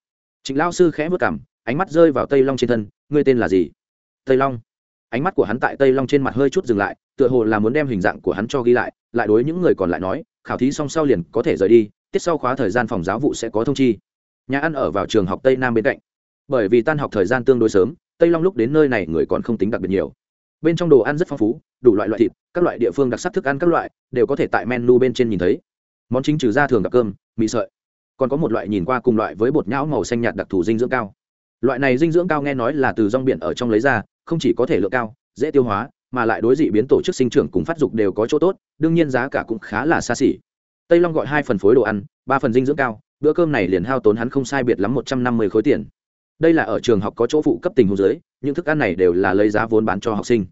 S1: Trịnh lao sư khẽ vất cảm, ánh mắt rơi vào tây long trên thân, ngươi tên là gì? Tây long. Ánh mắt của hắn tại tây long trên mặt hơi chút dừng lại, tựa hồ là muốn đem hình dạng của hắn cho ghi lại lại đối những người còn lại nói, khảo thí xong sau liền có thể rời đi, tiết sau khóa thời gian phòng giáo vụ sẽ có thông chi. Nhà ăn ở vào trường học tây nam bên cạnh. Bởi vì tan học thời gian tương đối sớm, tây long lúc đến nơi này người còn không tính đặc biệt nhiều. Bên trong đồ ăn rất phong phú, đủ loại loại thịt, các loại địa phương đặc sắc thức ăn các loại, đều có thể tại menu bên trên nhìn thấy. Món chính trừ ra thường gặp cơm, mì sợi. Còn có một loại nhìn qua cùng loại với bột nhão màu xanh nhạt đặc thù dinh dưỡng cao. Loại này dinh dưỡng cao nghe nói là từ rong biển ở trong lấy ra, không chỉ có thể lượng cao, dễ tiêu hóa mà lại đối dị biến tổ chức sinh trưởng cùng phát dục đều có chỗ tốt đương nhiên giá cả cũng khá là xa xỉ. Tây long gọi hai phần phối đồ ăn ba phần dinh dưỡng cao bữa cơm này liền hao tốn hắn không sai biệt lắm một trăm năm mươi khối tiền. Đây là ở trường học có chỗ phụ cấp tình hồ dưới những thức ăn này đều là lấy giá vốn bán cho học sinh.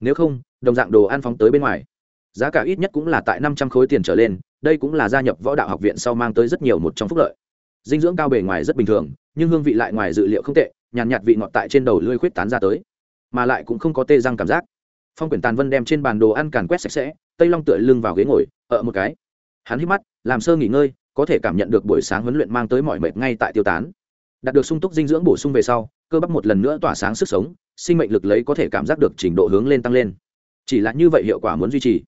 S1: Nếu không đồng dạng đồ ăn phóng tới bên ngoài. Giá cả ít nhất cũng là tại năm trăm khối tiền trở lên đây cũng là gia nhập võ đạo học viện sau mang tới rất nhiều một trong phúc lợi. Dinh dưỡng cao bề ngoài rất bình thường nhưng hương vị lại ngoài dự liệu không tệ nhàn nhạt, nhạt vị ngọt tại trên đầu lưỡi khuyết tán ra tới. Mà lại cũng không có tê răng cảm giác phong quyển tàn vân đem trên bàn đồ ăn càn quét sạch sẽ, tây long tựa lưng vào ghế ngồi, ở một cái. Hắn hít mắt, làm sơ nghỉ ngơi, có thể cảm nhận được buổi sáng huấn luyện mang tới mọi mệt ngay tại tiêu tán. Đạt được sung túc dinh dưỡng bổ sung về sau, cơ bắp một lần nữa tỏa sáng sức sống, sinh mệnh lực lấy có thể cảm giác được trình độ hướng lên tăng lên. Chỉ là như vậy hiệu quả muốn duy trì.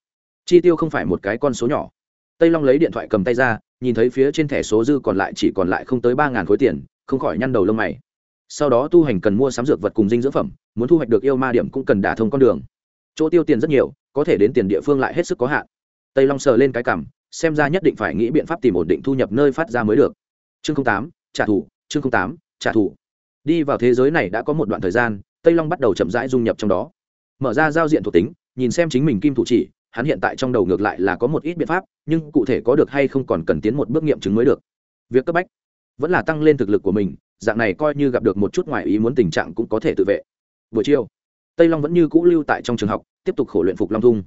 S1: Chi tiêu không phải một cái con số nhỏ. Tây long lấy điện thoại cầm tay ra, nhìn thấy phía trên thẻ số dư còn lại chỉ còn lại không tới ba ngàn khối tiền, không khỏi nhăn đầu lông mày. Sau đó tu hành cần mua sắm dược vật cùng dinh dưỡng phẩm, muốn thu hoạch được yêu ma điểm cũng cần đả thông con đường chỗ tiêu tiền rất nhiều, có thể đến tiền địa phương lại hết sức có hạn. Tây long sờ lên cái cảm xem ra nhất định phải nghĩ biện pháp tìm ổn định thu nhập nơi phát ra mới được. Chương tám, trả thù, chương tám, trả thù. Đi vào thế giới này đã có một đoạn thời gian, tây long bắt đầu chậm rãi dung nhập trong đó. Mở ra giao diện thuộc tính, nhìn xem chính mình kim thủ chỉ, hắn hiện tại trong đầu ngược lại là có một ít biện pháp, nhưng cụ thể có được hay không còn cần tiến một bước nghiệm chứng mới được. Việc cấp bách vẫn là tăng lên thực lực của mình, dạng này coi như gặp được một chút ngoài ý muốn tình trạng cũng có thể tự vệ. Buổi chiều tây long vẫn như cũ lưu tại trong trường học, tiếp tục khổ luyện phục long thung.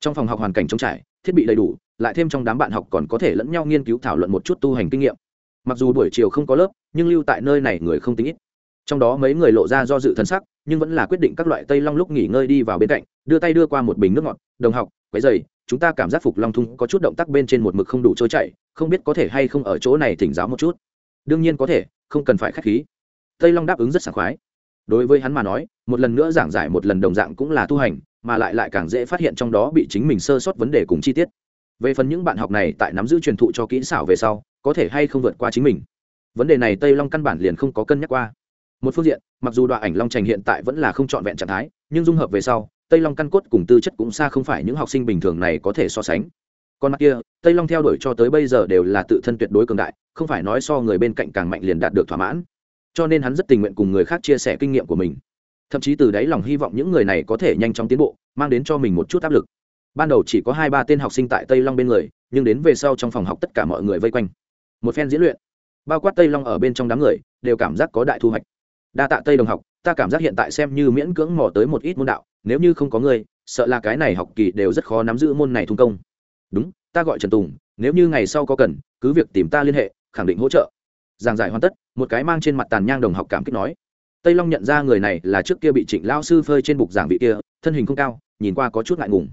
S1: Trong phòng học hoàn cảnh trống trải, thiết bị đầy đủ, lại thêm trong đám bạn học còn có thể lẫn nhau nghiên cứu thảo luận một chút tu hành kinh nghiệm. Mặc dù buổi chiều không có lớp, nhưng lưu tại nơi này người không tính ít. Trong đó mấy người lộ ra do dự thân sắc, nhưng vẫn là quyết định các loại tây long lúc nghỉ ngơi đi vào bên cạnh, đưa tay đưa qua một bình nước ngọt, đồng học, quấy dày chúng ta cảm giác phục long thung có chút động tác bên trên một mực không đủ trôi chảy, không biết có thể hay không ở chỗ này thỉnh giáo một chút. Đương nhiên có thể, không cần phải k h á c h khí. Tây long đáp ứng rất sảng khoái đối với hắn mà nói, một lần nữa giảng giải một lần đồng dạng cũng là tu hành, mà lại lại càng dễ phát hiện trong đó bị chính mình sơ sót vấn đề cùng chi tiết. Về phần những bạn học này tại nắm giữ truyền thụ cho kỹ xảo về sau, có thể hay không vượt qua chính mình? Vấn đề này tây long căn bản liền không có cân nhắc qua. Một phương diện, mặc dù đoạn ảnh long trành hiện tại vẫn là không trọn vẹn trạng thái, nhưng dung hợp về sau, tây long căn cốt cùng tư chất cũng xa không phải những học sinh bình thường này có thể so sánh. Còn mặt kia, tây long theo đuổi cho tới bây giờ đều là tự thân tuyệt đối cường đại, không phải nói so người bên cạnh càng mạnh liền đạt được thỏa mãn cho nên hắn rất tình nguyện cùng người khác chia sẻ kinh nghiệm của mình. Thậm chí từ đáy lòng hy vọng những người này có thể nhanh chóng tiến bộ, mang đến cho mình một chút áp lực. Ban đầu chỉ có hai ba tên học sinh tại tây long bên người, nhưng đến về sau trong phòng học tất cả mọi người vây quanh. Một phen diễn luyện, bao quát tây long ở bên trong đám người, đều cảm giác có đại thu hoạch. Đa tạ tây đồng học, ta cảm giác hiện tại xem như miễn cưỡng mò tới một ít môn đạo, nếu như không có người sợ là cái này học kỳ đều rất khó nắm giữ môn này thung công. Đúng, ta gọi trần tùng, nếu như ngày sau có cần, cứ việc tìm ta liên hệ, khẳng định hỗ trợ. Giảng giải hoàn tất một cái mang trên mặt tàn nhang đồng học cảm kích nói, tây long nhận ra người này là trước kia bị trịnh lao sư phơi trên bục giảng vị kia, thân hình không cao, nhìn qua có chút ngại ngùng.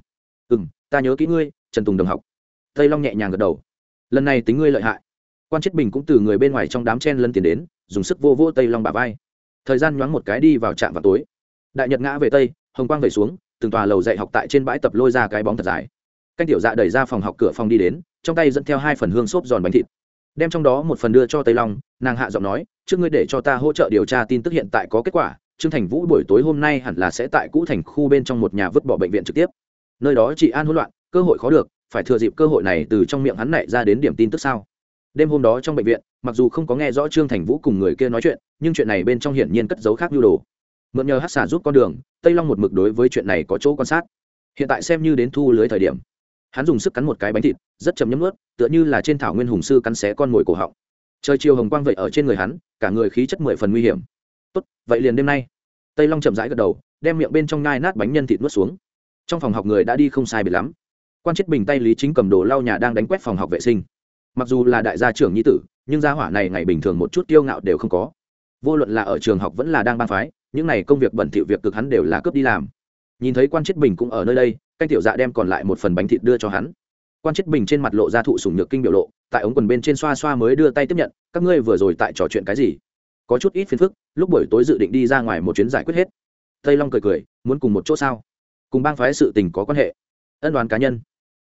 S1: Ừ m ta nhớ kỹ ngươi, trần tùng đồng học. Tây long nhẹ nhàng gật đầu. Lần này tính ngươi lợi hại. Quan chết bình cũng từ người bên ngoài trong đám chen lân tiền đến, dùng sức vô vô tây long bà vai. Thời gian nhoáng một cái đi vào trạm vào tối. Đại nhật ngã về tây, hồng quang về xuống, từng tòa lầu dạy học tại trên bãi tập lôi ra cái bóng thật dài. Canh tiểu dạ đẩy ra phòng học cửa phòng đi đến, trong tay dẫn theo hai phần hương xốp giòn bánh thịt đem trong đó một phần đưa cho tây long, nàng hạ giọng nói, trước ngươi để cho ta hỗ trợ điều tra tin tức hiện tại có kết quả, trương thành vũ buổi tối hôm nay hẳn là sẽ tại cũ thành khu bên trong một nhà vứt bỏ bệnh viện trực tiếp. Nơi đó chị an hỗn loạn, cơ hội khó được, phải thừa dịp cơ hội này từ trong miệng hắn này ra đến điểm tin tức sao? Đêm hôm đó trong bệnh viện, mặc dù không có nghe rõ trương thành vũ cùng người kia nói chuyện, nhưng chuyện này bên trong hiển nhiên cất dấu khác nhu đồ. Mượn nhờ hát xả giúp con đường, tây long một mực đối với chuyện này có chỗ quan sát. Hiện tại xem như đến thu lưới thời điểm hắn dùng sức cắn một cái bánh thịt, rất chấm nhấm ướt tựa như là trên thảo nguyên hùng sư cắn xé con mồi cổ họng. Trời chiều hồng quang vậy ở trên người hắn, cả người khí chất mười phần nguy hiểm. Tốt, vậy liền đêm nay. Tây long chậm rãi gật đầu, đem miệng bên trong ngai nát bánh nhân thịt nuốt xuống. Trong phòng học người đã đi không sai biệt lắm. Quan chết bình tay lý chính cầm đồ lau nhà đang đánh quét phòng học vệ sinh. Mặc dù là đại gia trưởng nhi tử, nhưng gia hỏa này ngày bình thường một chút kiêu ngạo đều không có. Vô luận là ở trường học vẫn là đang ban phái, những này công việc bẩn thỉu việc cực hắn đều là cướp đi làm nhìn thấy quan chết bình cũng ở nơi đây, canh tiểu dạ đem còn lại một phần bánh thịt đưa cho hắn. Quan chết bình trên mặt lộ ra thụ sủng nhược kinh biểu lộ, tại ống quần bên trên xoa xoa mới đưa tay tiếp nhận, các ngươi vừa rồi tại trò chuyện cái gì? Có chút ít phiền phức, lúc buổi tối dự định đi ra ngoài một chuyến giải quyết hết. Tây long cười cười, muốn cùng một chỗ sao? Cùng bang phái sự tình có quan hệ. Ân đoàn cá nhân.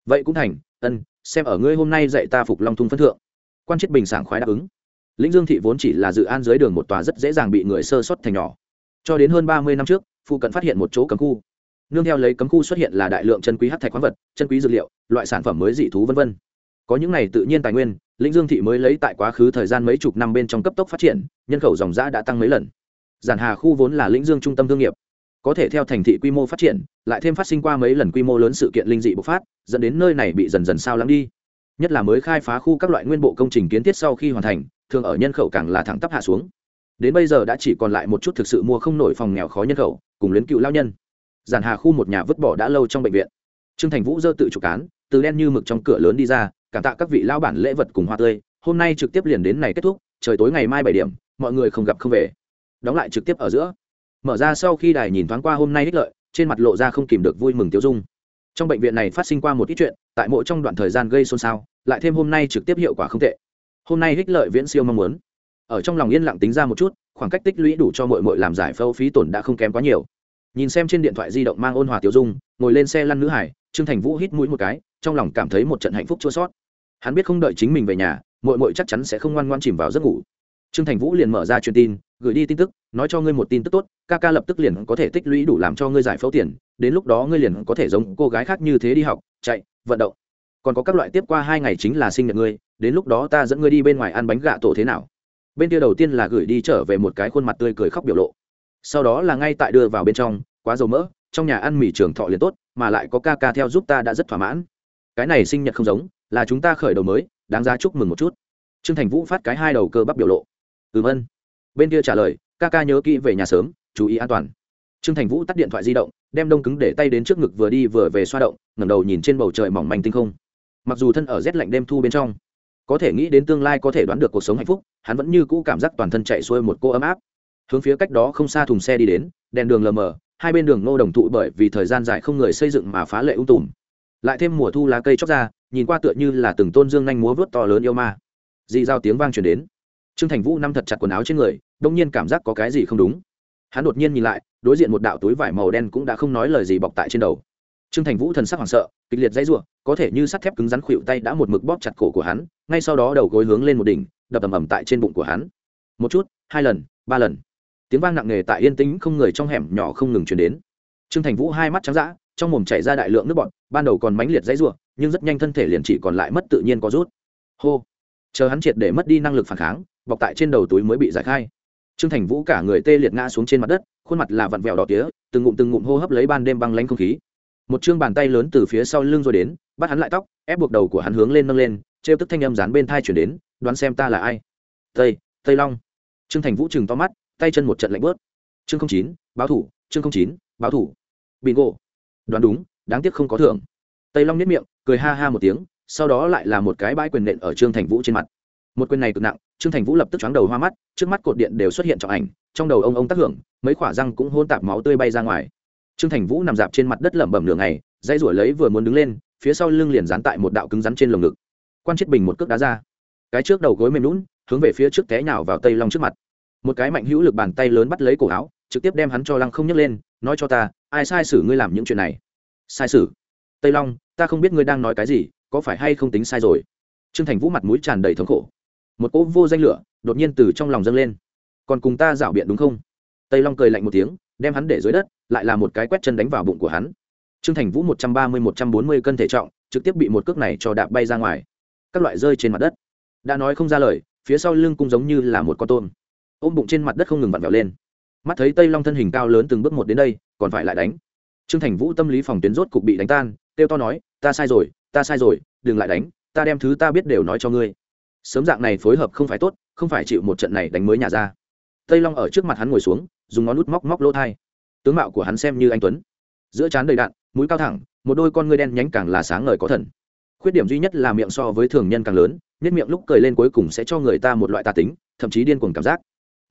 S1: Vậy cũng thành, ân, xem ở ngươi hôm nay dạy ta phục long thung phân thượng. Quan chết bình sảng khoái đáp ứng. Lĩnh dương thị vốn chỉ là dự an dưới đường một tòa rất dễ dàng bị người sơ xuất thành nhỏ. Cho đến hơn ba mươi năm trước, phụ cận phát hiện một chỗ cấm khu nương theo lấy cấm khu xuất hiện là đại lượng chân quý hát thạch khoáng vật, chân quý dược liệu, loại sản phẩm mới dị thú v v có những này tự nhiên tài nguyên, lĩnh dương thị mới lấy tại quá khứ thời gian mấy chục năm bên trong cấp tốc phát triển, nhân khẩu dòng giã đã tăng mấy lần. Giản hà khu vốn là lĩnh dương trung tâm thương nghiệp. Có thể theo thành thị quy mô phát triển, lại thêm phát sinh qua mấy lần quy mô lớn sự kiện linh dị bộc phát, dẫn đến nơi này bị dần dần sao lắng đi. Nhất là mới khai phá khu các loại nguyên bộ công trình kiến thiết sau khi hoàn thành, thường ở nhân khẩu càng là thẳng tắp hạ xuống. Đến bây giờ đã chỉ còn lại một chút thực sự mua không nổi phòng nghèo khó nhân khẩu, cùng luyến cựu lao nhân giản hà khu một nhà vứt bỏ đã lâu trong bệnh viện. Trương thành vũ dơ tự chủ cán, từ đen như mực trong cửa lớn đi ra, cảm tạ các vị lao bản lễ vật cùng hoa tươi. Hôm nay trực tiếp liền đến này kết thúc, trời tối ngày mai bảy điểm, mọi người không gặp không về. Đóng lại trực tiếp ở giữa. Mở ra sau khi đài nhìn thoáng qua hôm nay ích lợi, trên mặt lộ ra không kìm được vui mừng tiêu dung. Trong bệnh viện này phát sinh qua một ít chuyện, tại mỗi trong đoạn thời gian gây xôn xao, lại thêm hôm nay trực tiếp hiệu quả không tệ. Hôm nay ích lợi viễn siêu mong muốn. Ở trong lòng yên lặng tính ra một chút, khoảng cách tích lũy đủ cho mọi mội làm giải phâu phí tổn đã không kém quá nhiều nhìn xem trên điện thoại di động mang ôn hòa tiểu dung, ngồi lên xe lăn nữ hải, trương thành vũ hít mũi một cái, trong lòng cảm thấy một trận hạnh phúc chua sót. Hắn biết không đợi chính mình về nhà mội mội chắc chắn sẽ không ngoan ngoan chìm vào giấc ngủ. Trương thành vũ liền mở ra truyền tin, gửi đi tin tức, nói cho ngươi một tin tức tốt, ca ca lập tức liền có thể tích lũy đủ làm cho ngươi giải phẫu tiền, đến lúc đó ngươi liền có thể giống cô gái khác như thế đi học, chạy, vận động. Còn có các loại tiếp qua hai ngày chính là sinh nhật ngươi, đến lúc đó ta dẫn ngươi đi bên ngoài ăn bánh gạ tổ thế nào? Bên kia đầu tiên là gửi đi trở về một cái khuôn mặt tươi cười khóc biểu lộ sau đó là ngay tại đưa vào bên trong, quá dầu mỡ, trong nhà ăn mì trường thọ liền tốt, mà lại có ca ca theo giúp ta đã rất thỏa mãn. Cái này sinh nhật không giống, là chúng ta khởi đầu mới, đáng ra chúc mừng một chút. Trương thành vũ phát cái hai đầu cơ bắp biểu lộ. Ừm vân. Bên kia trả lời, ca ca nhớ kỹ về nhà sớm, chú ý an toàn. Trương thành vũ tắt điện thoại di động, đem đông cứng để tay đến trước ngực vừa đi vừa về xoa động, ngẩng đầu nhìn trên bầu trời mỏng manh tinh không. Mặc dù thân ở rét lạnh đêm thu bên trong, có thể nghĩ đến tương lai có thể đoán được cuộc sống hạnh phúc, hắn vẫn như cũ cảm giác toàn thân chạy xuôi một cô ấm áp hướng phía cách đó không xa thùng xe đi đến, đèn đường lờ mờ, hai bên đường ngô đồng thụ bởi vì thời gian dài không người xây dựng mà phá lệ ung tùm. Lại thêm mùa thu lá cây chóc ra, nhìn qua tựa như là từng tôn dương nhanh múa vớt to lớn yêu ma. Dị giao tiếng vang truyền đến. Trương thành vũ năm thật chặt quần áo trên người, đông nhiên cảm giác có cái gì không đúng. Hắn đột nhiên nhìn lại, đối diện một đạo túi vải màu đen cũng đã không nói lời gì bọc tại trên đầu. Trương thành vũ thần sắc hoảng sợ, kịch liệt dãy r u ộ có thể như sắt thép cứng rắn khuỵu tay đã một mực bóp chặt cổ của hắn, ngay sau đó đầu gối hướng lên một đỉnh, đập ầm ầm tại trên bụng của hắn. Một chút, hai lần, ba lần tiếng vang nặng nề tại yên tĩnh không người trong hẻm nhỏ không ngừng chuyển đến. Trương thành vũ hai mắt trắng d ã trong mồm chảy ra đại lượng nước bọt, ban đầu còn mãnh liệt dãy r u ộ nhưng rất nhanh thân thể liền chỉ còn lại mất tự nhiên có rút. Hô! Chờ hắn triệt để mất đi năng lực phản kháng, bọc tại trên đầu túi mới bị giải khai. Trương thành vũ cả người tê liệt ngã xuống trên mặt đất, khuôn mặt là vặn vẹo đỏ tía, từng ngụm từng ngụm hô hấp lấy ban đêm băng lanh không khí. Một chương bàn tay lớn từ phía sau lưng rồi đến, bắt hắn lại tóc, ép buộc đầu của hắn hướng lên nâng lên, trêu tức thanh âm dán bên thai chuyển đến, đoán xem ta là ai? Tây tây long. Trương thành vũ chừng to mắt tay chân một trận lạnh bớt. Chương không chín, báo thủ, chương không chín, báo thủ. Bingo. Đoán đúng, đáng tiếc không có thưởng. Tây long nếp miệng, cười ha ha một tiếng, sau đó lại là một cái bãi quyền nện ở trương thành vũ trên mặt. Một quyền này cực nặng, trương thành vũ lập tức chóng đầu hoa mắt, trước mắt cột điện đều xuất hiện trọng ảnh, trong đầu ông ông tác hưởng, mấy khỏa răng cũng hôn tạp máu tươi bay ra ngoài. Trương thành vũ nằm dạp trên mặt đất lẩm bẩm nửa ngày dây rủi lấy vừa muốn đứng lên, phía sau lưng liền dán tại một đạo cứng rắn trên lồng ngực. Quan chết bình một cước đá ra. Cái trước đầu gối mềm lún hướng về phía trước té nhào vào tây long trước mặt một cái mạnh hữu lực bàn tay lớn bắt lấy cổ áo, trực tiếp đem hắn cho lăng không nhấc lên, nói cho ta, ai sai sử ngươi làm những chuyện này? Sai sử tây long, ta không biết ngươi đang nói cái gì, có phải hay không tính sai rồi? Trương thành vũ mặt mũi tràn đầy thống khổ. Một cỗ vô danh lửa đột nhiên từ trong lòng dâng lên. Còn cùng ta dạo biện đúng không? Tây long cười lạnh một tiếng, đem hắn để dưới đất, lại là một cái quét chân đánh vào bụng của hắn. Trương thành vũ một trăm ba mươi, một trăm bốn mươi cân thể trọng, trực tiếp bị một cước này cho đạp bay ra ngoài. Các loại rơi trên mặt đất. Đã nói không ra lời, phía sau lưng cũng giống như là một con tôm ôm bụng trên mặt đất không ngừng vặn vẹo lên. Mắt thấy tây long thân hình cao lớn từng bước một đến đây, còn phải lại đánh. Trương thành vũ tâm lý phòng tuyến rốt cục bị đánh tan, kêu to nói, ta sai rồi, ta sai rồi, đừng lại đánh, ta đem thứ ta biết đều nói cho ngươi. Sớm dạng này phối hợp không phải tốt, không phải chịu một trận này đánh mới nhà ra. Tây long ở trước mặt hắn ngồi xuống, dùng ngón nút móc móc lỗ thai. Tướng mạo của hắn xem như anh tuấn. Giữa trán đầy đạn, mũi cao thẳng, một đôi con ngươi đen nhánh càng là sáng ngời có thần. Khuyết điểm duy nhất là miệng so với thường nhân càng lớn, nhất miệng lúc cười lên cuối cùng sẽ cho người ta một loại tà tính, thậm chí điên cuồng cảm giác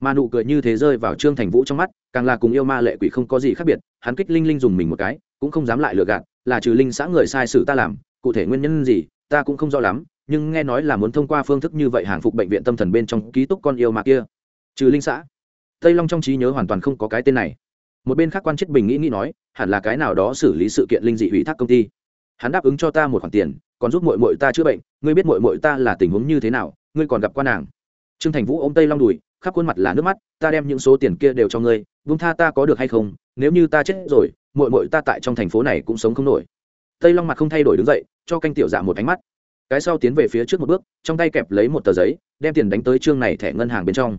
S1: mà nụ cười như thế rơi vào trương thành vũ trong mắt, càng là cùng yêu ma lệ quỷ không có gì khác biệt, hắn kích linh linh dùng mình một cái, cũng không dám lại lừa gạt, là trừ linh xã người sai sự ta làm, cụ thể nguyên nhân gì, ta cũng không rõ lắm, nhưng nghe nói là muốn thông qua phương thức như vậy hàng phục bệnh viện tâm thần bên trong ký túc con yêu ma kia. Trừ linh xã? Tây long trong trí nhớ hoàn toàn không có cái tên này. Một bên khác quan chức bình nghĩ nghĩ nói, hẳn là cái nào đó xử lý sự kiện linh dị ủy thác công ty. Hắn đáp ứng cho ta một khoản tiền, còn giúp mội mội ta chữa bệnh, ngươi biết mội mội ta là tình huống như thế nào, ngươi còn gặp quan nàng. Trương thành vũ ô m tây long đùi khắp khuôn mặt là nước mắt, ta đem những số tiền kia đều cho ngươi vung tha ta có được hay không, nếu như ta chết rồi mội mội ta tại trong thành phố này cũng sống không nổi. Tây long mặt không thay đổi đứng dậy, cho canh tiểu dạ một ánh mắt. Cái sau tiến về phía trước một bước, trong tay kẹp lấy một tờ giấy, đem tiền đánh tới chương này thẻ ngân hàng bên trong.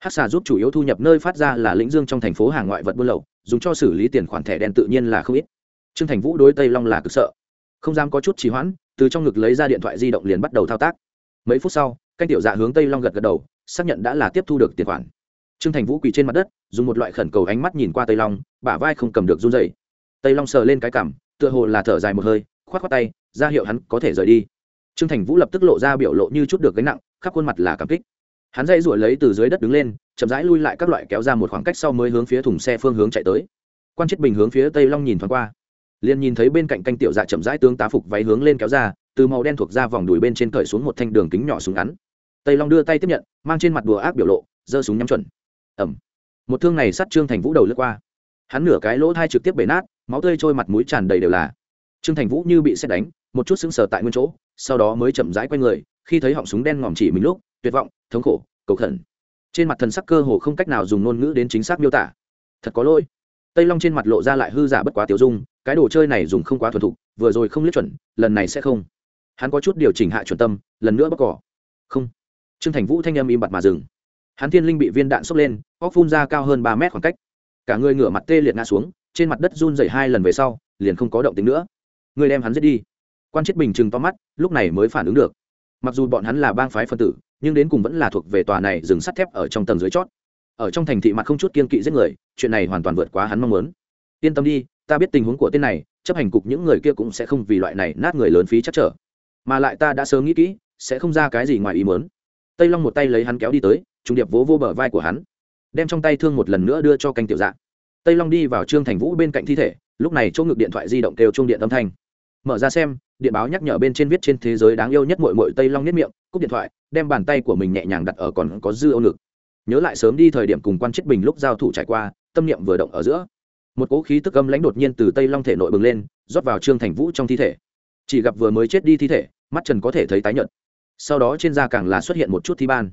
S1: Hát xà giúp chủ yếu thu nhập nơi phát ra là lĩnh dương trong thành phố hàng ngoại vật buôn lậu, dùng cho xử lý tiền khoản thẻ đen tự nhiên là không ít. Trương thành vũ đối tây long là cực sợ. Không dám có chút trì hoãn, từ trong ngực lấy ra điện thoại di động liền bắt đầu thao tác. Mấy phút sau, canh tiểu dạ hướng tây long gật gật đầu xác nhận đã là tiếp thu được tiền khoản. Trương thành vũ quỳ trên mặt đất, dùng một loại khẩn cầu ánh mắt nhìn qua tây long, bả vai không cầm được run dày tây long sờ lên cái cảm tựa hồ là thở dài một hơi k h o á t k h o á tay, ra hiệu hắn có thể rời đi. Trương thành vũ lập tức lộ ra biểu lộ như chút được gánh nặng, khắp khuôn mặt là cảm kích. Hắn dây ruổi lấy từ dưới đất đứng lên, chậm rãi lui lại các loại kéo ra một khoảng cách sau mới hướng phía thùng xe phương hướng chạy tới. Quan chết bình hướng phía tây long nhìn thoáng qua. Liền nhìn thấy bên cạnh canh tiểu dạ chậm rãi tướng tá phục váy hướng lên kéo ra, từ màu đen thuộc ra vòng đùi bên trên cởi xuống một thanh đường kính nhỏ súng ngắn tây long đưa tay tiếp nhận, mang trên mặt đùa ác biểu lộ, giơ súng nhắm chuẩn. Ẩm một thương này sát trương thành vũ đầu lướt qua. Hắn nửa cái lỗ thai trực tiếp bể nát, máu tươi trôi mặt mũi tràn đầy đều là. Trương thành vũ như bị xét đánh, một chút sững sờ tại nguyên chỗ, sau đó mới chậm rãi q u a y người, khi thấy họng súng đen ngòm chỉ mình lúc, tuyệt vọng, thống khổ, cầu khẩn. Trên mặt thần sắc cơ hồ không cách nào dùng ngôn ngữ đến chính xác miêu tả. Thật có lỗi. Tây long trên mặt lộ ra lại hư giả bất quá tiểu dung, cái đồ chơi này dùng không quá thuần thục, vừa rồi không liếc chuẩn, lần này sẽ không. Hắn có chút điều chỉnh hạ chuẩn tâm, lần nữa bóc cỏ. Không trương thành vũ thanh âm im bặt mà dừng. Hắn thiên linh bị viên đạn sốc lên óc phun ra cao hơn ba mét khoảng cách. Cả người ngửa mặt tê liệt ngã xuống, trên mặt đất run dày hai lần về sau, liền không có động tính nữa. Người đem hắn giết đi. Quan chết bình chừng to mắt, lúc này mới phản ứng được. Mặc dù bọn hắn là bang phái phân tử, nhưng đến cùng vẫn là thuộc về tòa này dừng sắt thép ở trong tầng dưới chót. Ở trong thành thị mặt không chút kiên kỵ giết người, chuyện này hoàn toàn vượt quá hắn mong muốn. Yên tâm đi, ta biết tình huống của tên này, chấp hành cục những người kia cũng sẽ không vì loại này nát người lớn phí chắc trở. Mà lại ta đã sớm nghĩ kỹ, sẽ không ra cái gì ngoài ý muốn tây long một tay lấy hắn kéo đi tới trung điệp vỗ vô bờ vai của hắn đem trong tay thương một lần nữa đưa cho canh tiểu dạng tây long đi vào trương thành vũ bên cạnh thi thể lúc này chỗ ngực điện thoại di động kêu chung điện âm thanh mở ra xem điện báo nhắc nhở bên trên viết trên thế giới đáng yêu nhất mội mội tây long nhất miệng cúp điện thoại đem bàn tay của mình nhẹ nhàng đặt ở còn có dư âu ngực nhớ lại sớm đi thời điểm cùng quan chết bình lúc giao thủ trải qua tâm niệm vừa động ở giữa một cỗ khí tức âm lãnh đột nhiên từ tây long thể nội bừng lên rót vào trương thành vũ trong thi thể chỉ gặp vừa mới chết đi thi thể mắt trần có thể thấy tái nhợt sau đó trên da càng là xuất hiện một chút thi ban.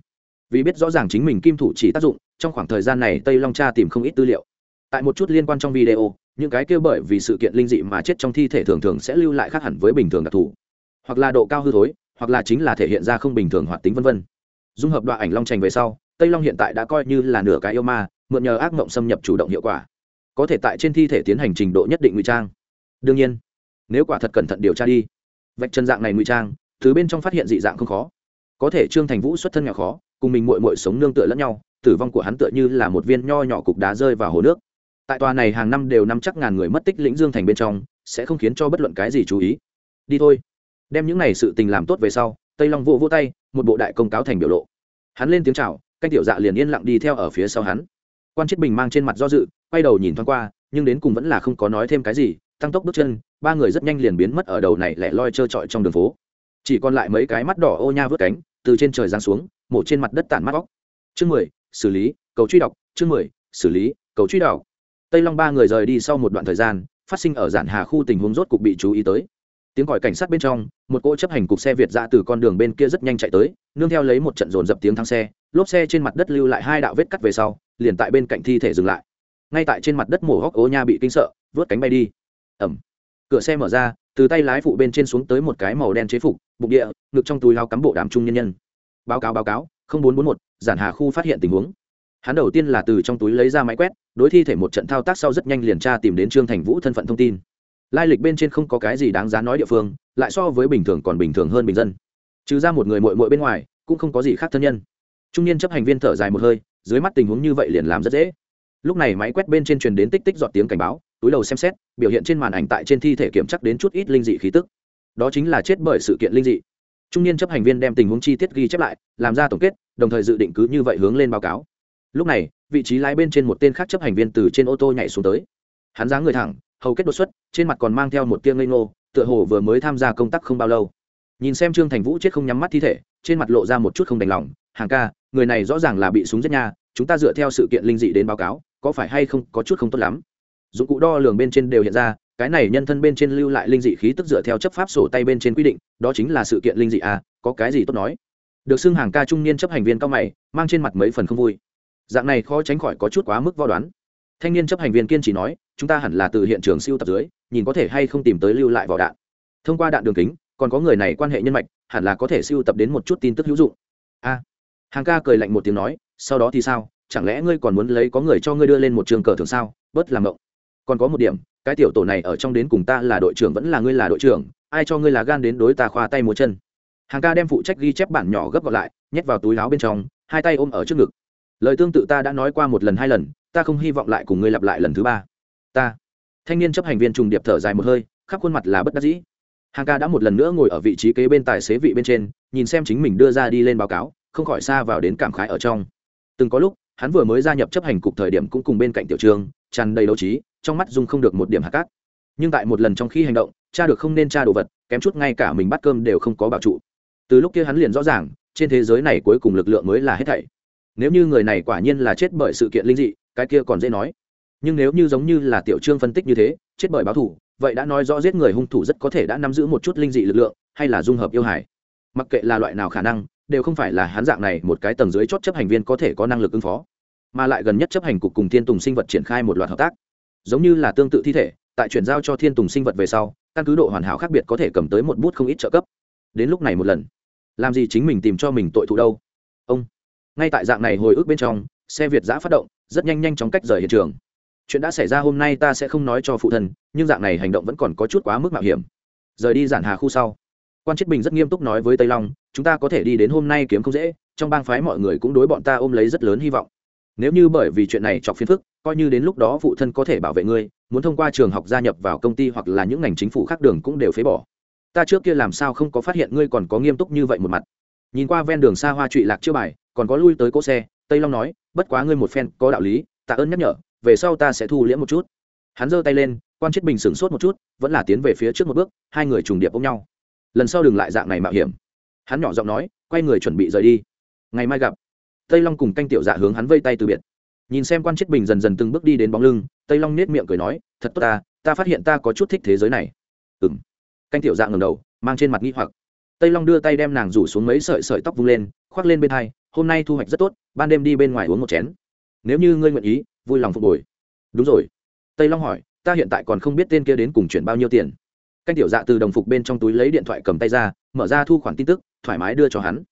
S1: Vì biết rõ ràng chính mình kim thủ chỉ tác dụng, trong khoảng thời gian này tây long cha tìm không ít tư liệu. Tại một chút liên quan trong video, những cái kêu bởi vì sự kiện linh dị mà chết trong thi thể thường thường sẽ lưu lại khác hẳn với bình thường đặc thù. Hoặc là độ cao hư thối, hoặc là chính là thể hiện ra không bình thường hoạt tính vân vân. Dung hợp đoạn ảnh long trành về sau, tây long hiện tại đã coi như là nửa cái yêu ma, mượn nhờ ác mộng xâm nhập chủ động hiệu quả. Có thể tại trên thi thể tiến hành trình độ nhất định ngụy trang. Đương nhiên, nếu quả thật cẩn thận điều tra đi. Vạch chân dạng này ngụy trang thứ bên trong phát hiện dị dạng không khó. Có thể trương thành vũ xuất thân nhỏ khó, cùng mình mội mội sống nương tựa lẫn nhau, tử vong của hắn tựa như là một viên nho nhỏ cục đá rơi vào hồ nước. Tại tòa này hàng năm đều nắm chắc ngàn người mất tích lĩnh dương thành bên trong, sẽ không khiến cho bất luận cái gì chú ý. Đi thôi. Đem những này sự tình làm tốt về sau, tây long vô vô tay, một bộ đại công cáo thành biểu lộ. Hắn lên tiếng chào, canh tiểu dạ liền yên lặng đi theo ở phía sau hắn. Quan chiết bình mang trên mặt do dự, quay đầu nhìn thoáng qua, nhưng đến cùng vẫn là không có nói thêm cái gì, tăng tốc bước chân, ba người rất nhanh liền biến mất ở đầu này lẻ loi trơ trọi trong đường phố chỉ còn lại mấy cái mắt đỏ ô nha vớt cánh, từ trên trời giáng xuống, mổ trên mặt đất tản mắt vóc chương mười, xử lý, cầu truy đọc. Chương mười, xử lý, cầu truy đọc. Tây long ba người rời đi sau một đoạn thời gian, phát sinh ở giản hà khu tình huống rốt cục bị chú ý tới. Tiếng còi cảnh sát bên trong, một cỗ chấp hành cục xe việt ra từ con đường bên kia rất nhanh chạy tới, nương theo lấy một trận dồn dập tiếng thang xe, lốp xe trên mặt đất lưu lại hai đạo vết cắt về sau, liền tại bên cạnh thi thể dừng lại. Ngay tại trên mặt đất mổ góc ố nha bị kinh sợ, vớt cánh bay đi. Ẩm cửa xe mở ra, từ tay lái phụ bên trên xuống tới một cái màu đen chế phục bụng địa, ngực trong túi lao cắm bộ đám trung nhân nhân. Báo cáo báo cáo bốn trăm bốn một, giản hà khu phát hiện tình huống. Hắn đầu tiên là từ trong túi lấy ra máy quét, đối thi thể một trận thao tác sau rất nhanh liền tra tìm đến trương thành vũ thân phận thông tin. Lai lịch bên trên không có cái gì đáng giá nói địa phương, lại so với bình thường còn bình thường hơn bình dân. Trừ ra một người mội mội bên ngoài, cũng không có gì khác thân nhân. Trung niên chấp hành viên thở dài một hơi, dưới mắt tình huống như vậy liền làm rất dễ. Lúc này máy quét bên trên truyền đến tích tích dọn tiếng cảnh báo, túi đầu xem xét, biểu hiện trên màn ảnh tại trên thi thể kiểm chắc đến chút ít linh dị khí tức đó chính là chết bởi sự kiện linh dị. Trung niên chấp hành viên đem tình huống chi tiết ghi chép lại, làm ra tổng kết, đồng thời dự định cứ như vậy hướng lên báo cáo. Lúc này, vị trí lái bên trên một tên khác chấp hành viên từ trên ô tô nhảy xuống tới. Hắn dáng người thẳng, hầu kết đột xuất, trên mặt còn mang theo một tia ngây ngô, tựa hồ vừa mới tham gia công tác không bao lâu. Nhìn xem trương thành vũ chết không nhắm mắt thi thể, trên mặt lộ ra một chút không đành lòng, hàng ca, người này rõ ràng là bị súng giết nha, chúng ta dựa theo sự kiện linh dị đến báo cáo, có phải hay không có chút không tốt lắm? Dụng cụ đo lường bên trên đều hiện ra cái này nhân thân bên trên lưu lại linh dị khí tức dựa theo chấp pháp sổ tay bên trên quy định, đó chính là sự kiện linh dị à có cái gì tốt nói? Được xưng hàng ca trung niên chấp hành viên cao mày, mang trên mặt mấy phần không vui. Dạng này khó tránh khỏi có chút quá mức vo đoán. Thanh niên chấp hành viên kiên trì nói, chúng ta hẳn là từ hiện trường siêu tập dưới, nhìn có thể hay không tìm tới lưu lại vỏ đạn. Thông qua đạn đường kính, còn có người này quan hệ nhân mạch, hẳn là có thể siêu tập đến một chút tin tức hữu dụng. A. Hàng ca cười lạnh một tiếng nói, sau đó thì sao? Chẳng lẽ ngươi còn muốn lấy có người cho ngươi đưa lên một trường cờ thường sao? Bớt làm ngộng còn có một điểm, cái tiểu tổ này ở trong đến cùng ta là đội trưởng vẫn là ngươi là đội trưởng, ai cho ngươi là gan đến đối ta khoa tay múa chân. Hàng ca đem phụ trách ghi chép bản nhỏ gấp gọn lại, nhét vào túi láo bên trong, hai tay ôm ở trước ngực. Lời tương tự ta đã nói qua một lần hai lần, ta không hy vọng lại cùng ngươi lặp lại lần thứ ba. Ta. Thanh niên chấp hành viên trùng điệp thở dài một hơi, khắp khuôn mặt là bất đắc dĩ. Hàng ca đã một lần nữa ngồi ở vị trí kế bên tài xế vị bên trên, nhìn xem chính mình đưa ra đi lên báo cáo, không khỏi xa vào đến cảm khái ở trong. Từng có lúc, hắn vừa mới gia nhập chấp hành cục thời điểm cũng cùng bên cạnh tiểu trường, tràn đầy đấu trí trong mắt dung không được một điểm hạt cát. Nhưng tại một lần trong khi hành động, cha được không nên cha đồ vật, kém chút ngay cả mình bắt cơm đều không có bảo trụ. Từ lúc kia hắn liền rõ ràng, trên thế giới này cuối cùng lực lượng mới là hết thảy. Nếu như người này quả nhiên là chết bởi sự kiện linh dị, cái kia còn dễ nói. Nhưng nếu như giống như là tiểu trương phân tích như thế, chết bởi báo thủ vậy đã nói rõ giết người hung thủ rất có thể đã nắm giữ một chút linh dị lực lượng, hay là dung hợp yêu hải mặc kệ là loại nào khả năng, đều không phải là hắn dạng này một cái tầng dưới chót chấp hành viên có thể có năng lực ứng phó. Mà lại gần nhất chấp hành cục cùng thiên tùng sinh vật triển khai một loạt hợp tác giống như là tương tự thi thể, tại chuyển giao cho thiên tùng sinh vật về sau, căn cứ độ hoàn hảo khác biệt có thể cầm tới một bút không ít trợ cấp. Đến lúc này một lần, làm gì chính mình tìm cho mình tội thụ đâu? Ông, ngay tại dạng này hồi ức bên trong, xe việt giã phát động, rất nhanh nhanh chóng cách rời hiện trường. Chuyện đã xảy ra hôm nay ta sẽ không nói cho phụ thân, nhưng dạng này hành động vẫn còn có chút quá mức mạo hiểm. Rời đi giản hà khu sau. Quan chức bình rất nghiêm túc nói với tây long, chúng ta có thể đi đến hôm nay kiếm không dễ, trong bang phái mọi người cũng đối bọn ta ôm lấy rất lớn hy vọng nếu như bởi vì chuyện này chọc phiền phức, coi như đến lúc đó phụ thân có thể bảo vệ ngươi, muốn thông qua trường học gia nhập vào công ty hoặc là những ngành chính phủ khác đường cũng đều phế bỏ. Ta trước kia làm sao không có phát hiện ngươi còn có nghiêm túc như vậy một mặt. Nhìn qua ven đường xa hoa trụy lạc chưa bài, còn có lui tới cỗ xe, tây long nói, bất quá ngươi một phen có đạo lý tạ ơn nhắc nhở, về sau ta sẽ thu liễm một chút. Hắn giơ tay lên, quan chết bình sửng sốt một chút, vẫn là tiến về phía trước một bước, hai người trùng điệp ôm nhau. Lần sau đừng lại dạng này mạo hiểm. Hắn nhỏ giọng nói, quay người chuẩn bị rời đi. Ngày mai gặp tây long cùng canh tiểu dạ hướng hắn vây tay từ biệt. Nhìn xem quan chiết bình dần dần từng bước đi đến bóng lưng, tây long nết miệng cười nói, thật tốt ta ta phát hiện ta có chút thích thế giới này. Ừng canh tiểu dạ ngầm đầu, mang trên mặt nghi hoặc. Tây long đưa tay đem nàng rủ xuống mấy sợi sợi tóc vung lên, khoác lên bên hai, hôm nay thu hoạch rất tốt, ban đêm đi bên ngoài uống một chén. Nếu như ngươi nguyện ý, vui lòng phục hồi. Đúng rồi. Tây long hỏi, ta hiện tại còn không biết tên kia đến cùng chuyển bao nhiêu tiền. Canh tiểu dạ từ đồng phục bên trong túi lấy điện thoại cầm tay ra, mở ra thu khoản tin tức, thoải mái đưa cho hắn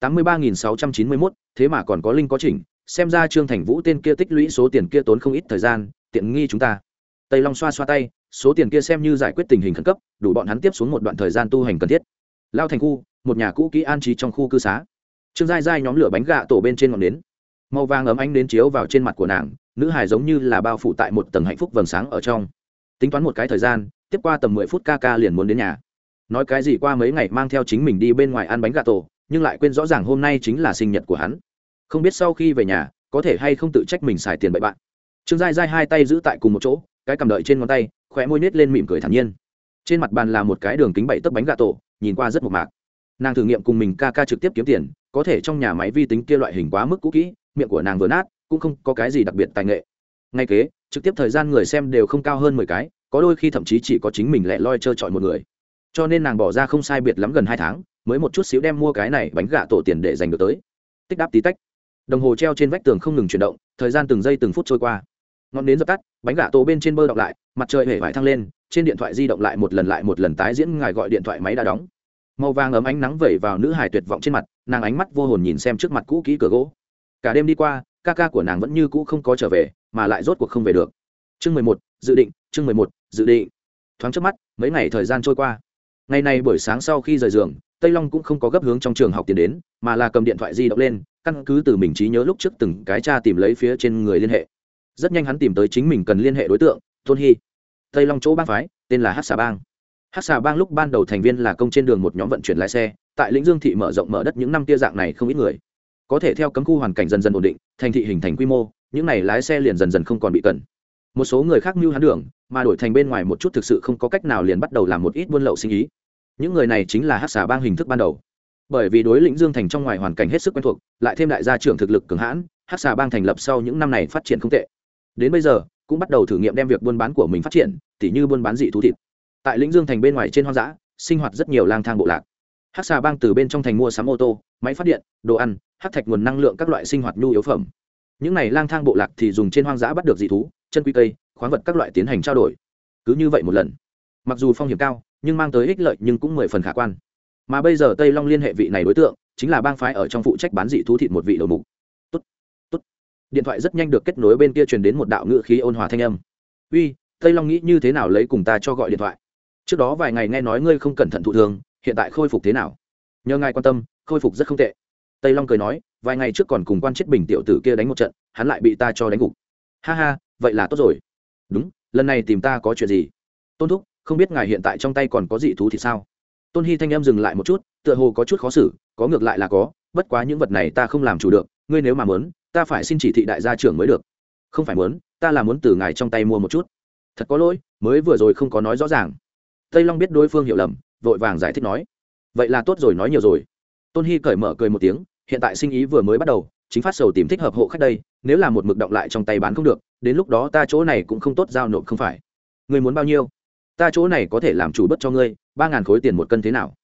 S1: tám mươi ba nghìn sáu trăm chín mươi mốt, thế mà còn có linh có chỉnh, xem ra trương thành vũ tên kia tích lũy số tiền kia tốn không ít thời gian, tiện nghi chúng ta. Tây long xoa xoa tay, số tiền kia xem như giải quyết tình hình khẩn cấp, đủ bọn hắn tiếp xuống một đoạn thời gian tu hành cần thiết. Lao thành khu, một nhà cũ kỹ an trí trong khu cư xá. Trương dai dai nhóm lửa bánh gạ tổ bên trên ngọn nến. Màu vàng ấm ánh đến chiếu vào trên mặt của nàng, nữ hài giống như là bao phủ tại một tầng hạnh phúc vầng sáng ở trong. Tính toán một cái thời gian, tiếp qua tầm mười phút ca ca liền muốn đến nhà. Nói cái gì qua mấy ngày mang theo chính mình đi bên ngoài ăn bánh gà tổ nhưng lại quên rõ ràng hôm nay chính là sinh nhật của hắn. Không biết sau khi về nhà, có thể hay không tự trách mình xài tiền bậy bạn. Trương giai giai hai tay giữ tại cùng một chỗ, cái cầm đợi trên ngón tay, khóe môi nết lên mỉm cười thản nhiên. Trên mặt bàn là một cái đường kính bảy tấc bánh gà tổ, nhìn qua rất mộc mạc. Nàng thử nghiệm cùng mình ca ca trực tiếp kiếm tiền, có thể trong nhà máy vi tính kia loại hình quá mức cũ kỹ, miệng của nàng vừa nát, cũng không có cái gì đặc biệt tài nghệ. Ngay kế, trực tiếp thời gian người xem đều không cao hơn mười cái, có đôi khi thậm chí chỉ có chính mình lẹ loi trơ trọi một người. Cho nên nàng bỏ ra không sai biệt lắm gần hai tháng mới một chút xíu đem mua cái này bánh gà tổ tiền để dành được tới. Tích đáp tí tách. Đồng hồ treo trên vách tường không ngừng chuyển động, thời gian từng giây từng phút trôi qua. Ngọn nến dập tắt, bánh gà tổ bên trên bơ đọc lại, mặt trời hể vải thăng lên, trên điện thoại di động lại một lần lại một lần tái diễn ngài gọi điện thoại máy đã đóng. Màu vàng ấm ánh nắng vẩy vào nữ hài tuyệt vọng trên mặt, nàng ánh mắt vô hồn nhìn xem trước mặt cũ kỹ cửa gỗ. Cả đêm đi qua, ca ca của nàng vẫn như cũ không có trở về, mà lại rốt cuộc không về được. Chương mười một, dự định, chương mười một, dự định. Thoáng trước mắt, mấy ngày thời gian trôi qua. Ngày này buổi sáng sau khi rời giường tây long cũng không có gấp hướng trong trường học tiến đến, mà là cầm điện thoại di động lên, căn cứ từ mình trí nhớ lúc trước từng cái cha tìm lấy phía trên người liên hệ. Rất nhanh hắn tìm tới chính mình cần liên hệ đối tượng, tôn hy. Tây long chỗ bang phái, tên là hát xà bang. Hát xà bang lúc ban đầu thành viên là công trên đường một nhóm vận chuyển lái xe, tại lĩnh dương thị mở rộng mở đất những năm tia dạng này không ít người. Có thể theo cấm khu hoàn cảnh dần dần ổn định, thành thị hình thành quy mô, những này lái xe liền dần dần không còn bị cần. Một số người khác mưu hắn đường, mà đổi thành bên ngoài một chút thực sự không có cách nào liền bắt đầu làm một ít buôn lậu sinh ý những người này chính là hát xà bang hình thức ban đầu. Bởi vì đối lĩnh dương thành trong ngoài hoàn cảnh hết sức quen thuộc, lại thêm đại gia trưởng thực lực cường hãn, hát xà bang thành lập sau những năm này phát triển không tệ. Đến bây giờ, cũng bắt đầu thử nghiệm đem việc buôn bán của mình phát triển, tỉ như buôn bán dị thú thịt. Tại lĩnh dương thành bên ngoài trên hoang dã, sinh hoạt rất nhiều lang thang bộ lạc. Hát xà bang từ bên trong thành mua sắm ô tô, máy phát điện, đồ ăn, hát thạch nguồn năng lượng các loại sinh hoạt nhu yếu phẩm. Những này lang thang bộ lạc thì dùng trên hoang dã bắt được dị thú, chân quy cây, khoáng vật các loại tiến hành trao đổi. Cứ như vậy một lần. Mặc dù phong hiểm cao nhưng mang tới ích lợi nhưng cũng mười phần khả quan. Mà bây giờ tây long liên hệ vị này đối tượng chính là bang phái ở trong phụ trách bán dị thú thịt một vị đầu mục. Tốt, tốt. điện thoại rất nhanh được kết nối bên kia truyền đến một đạo ngữ khí ôn hòa thanh âm. Uy tây long nghĩ như thế nào lấy cùng ta cho gọi điện thoại? Trước đó vài ngày nghe nói ngươi không cẩn thận thụ thường hiện tại khôi phục thế nào? Nhờ ngài quan tâm khôi phục rất không tệ. Tây long cười nói vài ngày trước còn cùng quan chết bình tiểu tử kia đánh một trận hắn lại bị ta cho đánh gục. Ha ha vậy là tốt rồi. Đúng lần này tìm ta có chuyện gì? Tôn thúc không biết ngài hiện tại trong tay còn có dị thú thì sao? Tôn hy thanh em dừng lại một chút, tựa hồ có chút khó xử, có ngược lại là có, bất quá những vật này ta không làm chủ được, ngươi nếu mà muốn, ta phải xin chỉ thị đại gia trưởng mới được. Không phải muốn, ta là muốn từ ngài trong tay mua một chút. Thật có lỗi, mới vừa rồi không có nói rõ ràng. Tây long biết đối phương hiểu lầm, vội vàng giải thích nói. Vậy là tốt rồi, nói nhiều rồi. Tôn hy cởi mở cười một tiếng, hiện tại sinh ý vừa mới bắt đầu, chính phát sầu tìm thích hợp hộ khách đây, nếu là một mực động lại trong tay bán không được, đến lúc đó ta chỗ này cũng không tốt giao nộp không phải. Người muốn bao nhiêu? Ta chỗ này có thể làm chủ bất cho ngươi, ba ngàn khối tiền một cân thế nào?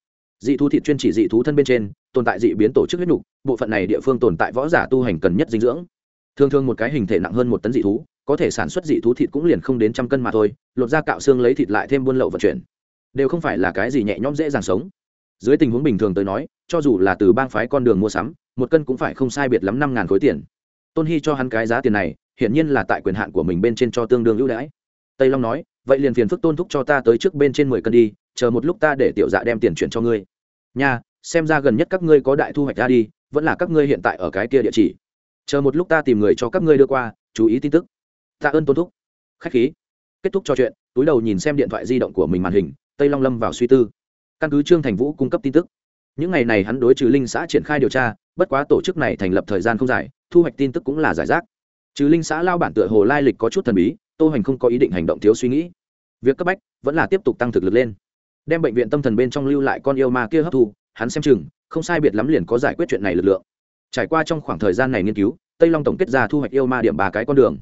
S1: Dị thú thịt chuyên chỉ dị thú thân bên trên, tồn tại dị biến tổ chức huyết nục, bộ phận này địa phương tồn tại võ giả tu hành cần nhất dinh dưỡng. Thường thường một cái hình thể nặng hơn một tấn dị thú, có thể sản xuất dị thú thịt cũng liền không đến trăm cân mà thôi, lột ra cạo xương lấy thịt lại thêm buôn lậu vận chuyển. Đều không phải là cái gì nhẹ nhõm dễ dàng sống. Dưới tình huống bình thường tới nói, cho dù là từ bang phái con đường mua sắm, một cân cũng phải không sai biệt lắm năm ngàn khối tiền. Tôn hy cho hắn cái giá tiền này, hiển nhiên là tại quyền hạn của mình bên trên cho tương đương ưu đãi. Tây long nói vậy liền phiền phức tôn thúc cho ta tới trước bên trên mười cân đi, chờ một lúc ta để tiểu dạ đem tiền chuyển cho ngươi. Nha, xem ra gần nhất các ngươi có đại thu hoạch ra đi, vẫn là các ngươi hiện tại ở cái kia địa chỉ. Chờ một lúc ta tìm người cho các ngươi đưa qua, chú ý tin tức. Tạ ơn tôn thúc. Khách khí. Kết thúc trò chuyện, túi đầu nhìn xem điện thoại di động của mình màn hình, tây long lâm vào suy tư. Căn cứ trương thành vũ cung cấp tin tức, những ngày này hắn đối trừ linh xã triển khai điều tra, bất quá tổ chức này thành lập thời gian không dài, thu hoạch tin tức cũng là giải rác. Trừ linh xã lao bản tựa hồ lai lịch có chút thần bí tô hoành không có ý định hành động thiếu suy nghĩ. Việc cấp bách vẫn là tiếp tục tăng thực lực lên. Đem bệnh viện tâm thần bên trong lưu lại con yêu ma kia hấp thu, hắn xem chừng, không sai biệt lắm liền có giải quyết chuyện này lực lượng. Trải qua trong khoảng thời gian này nghiên cứu, tây long tổng kết ra thu hoạch yêu ma điểm ba cái con đường.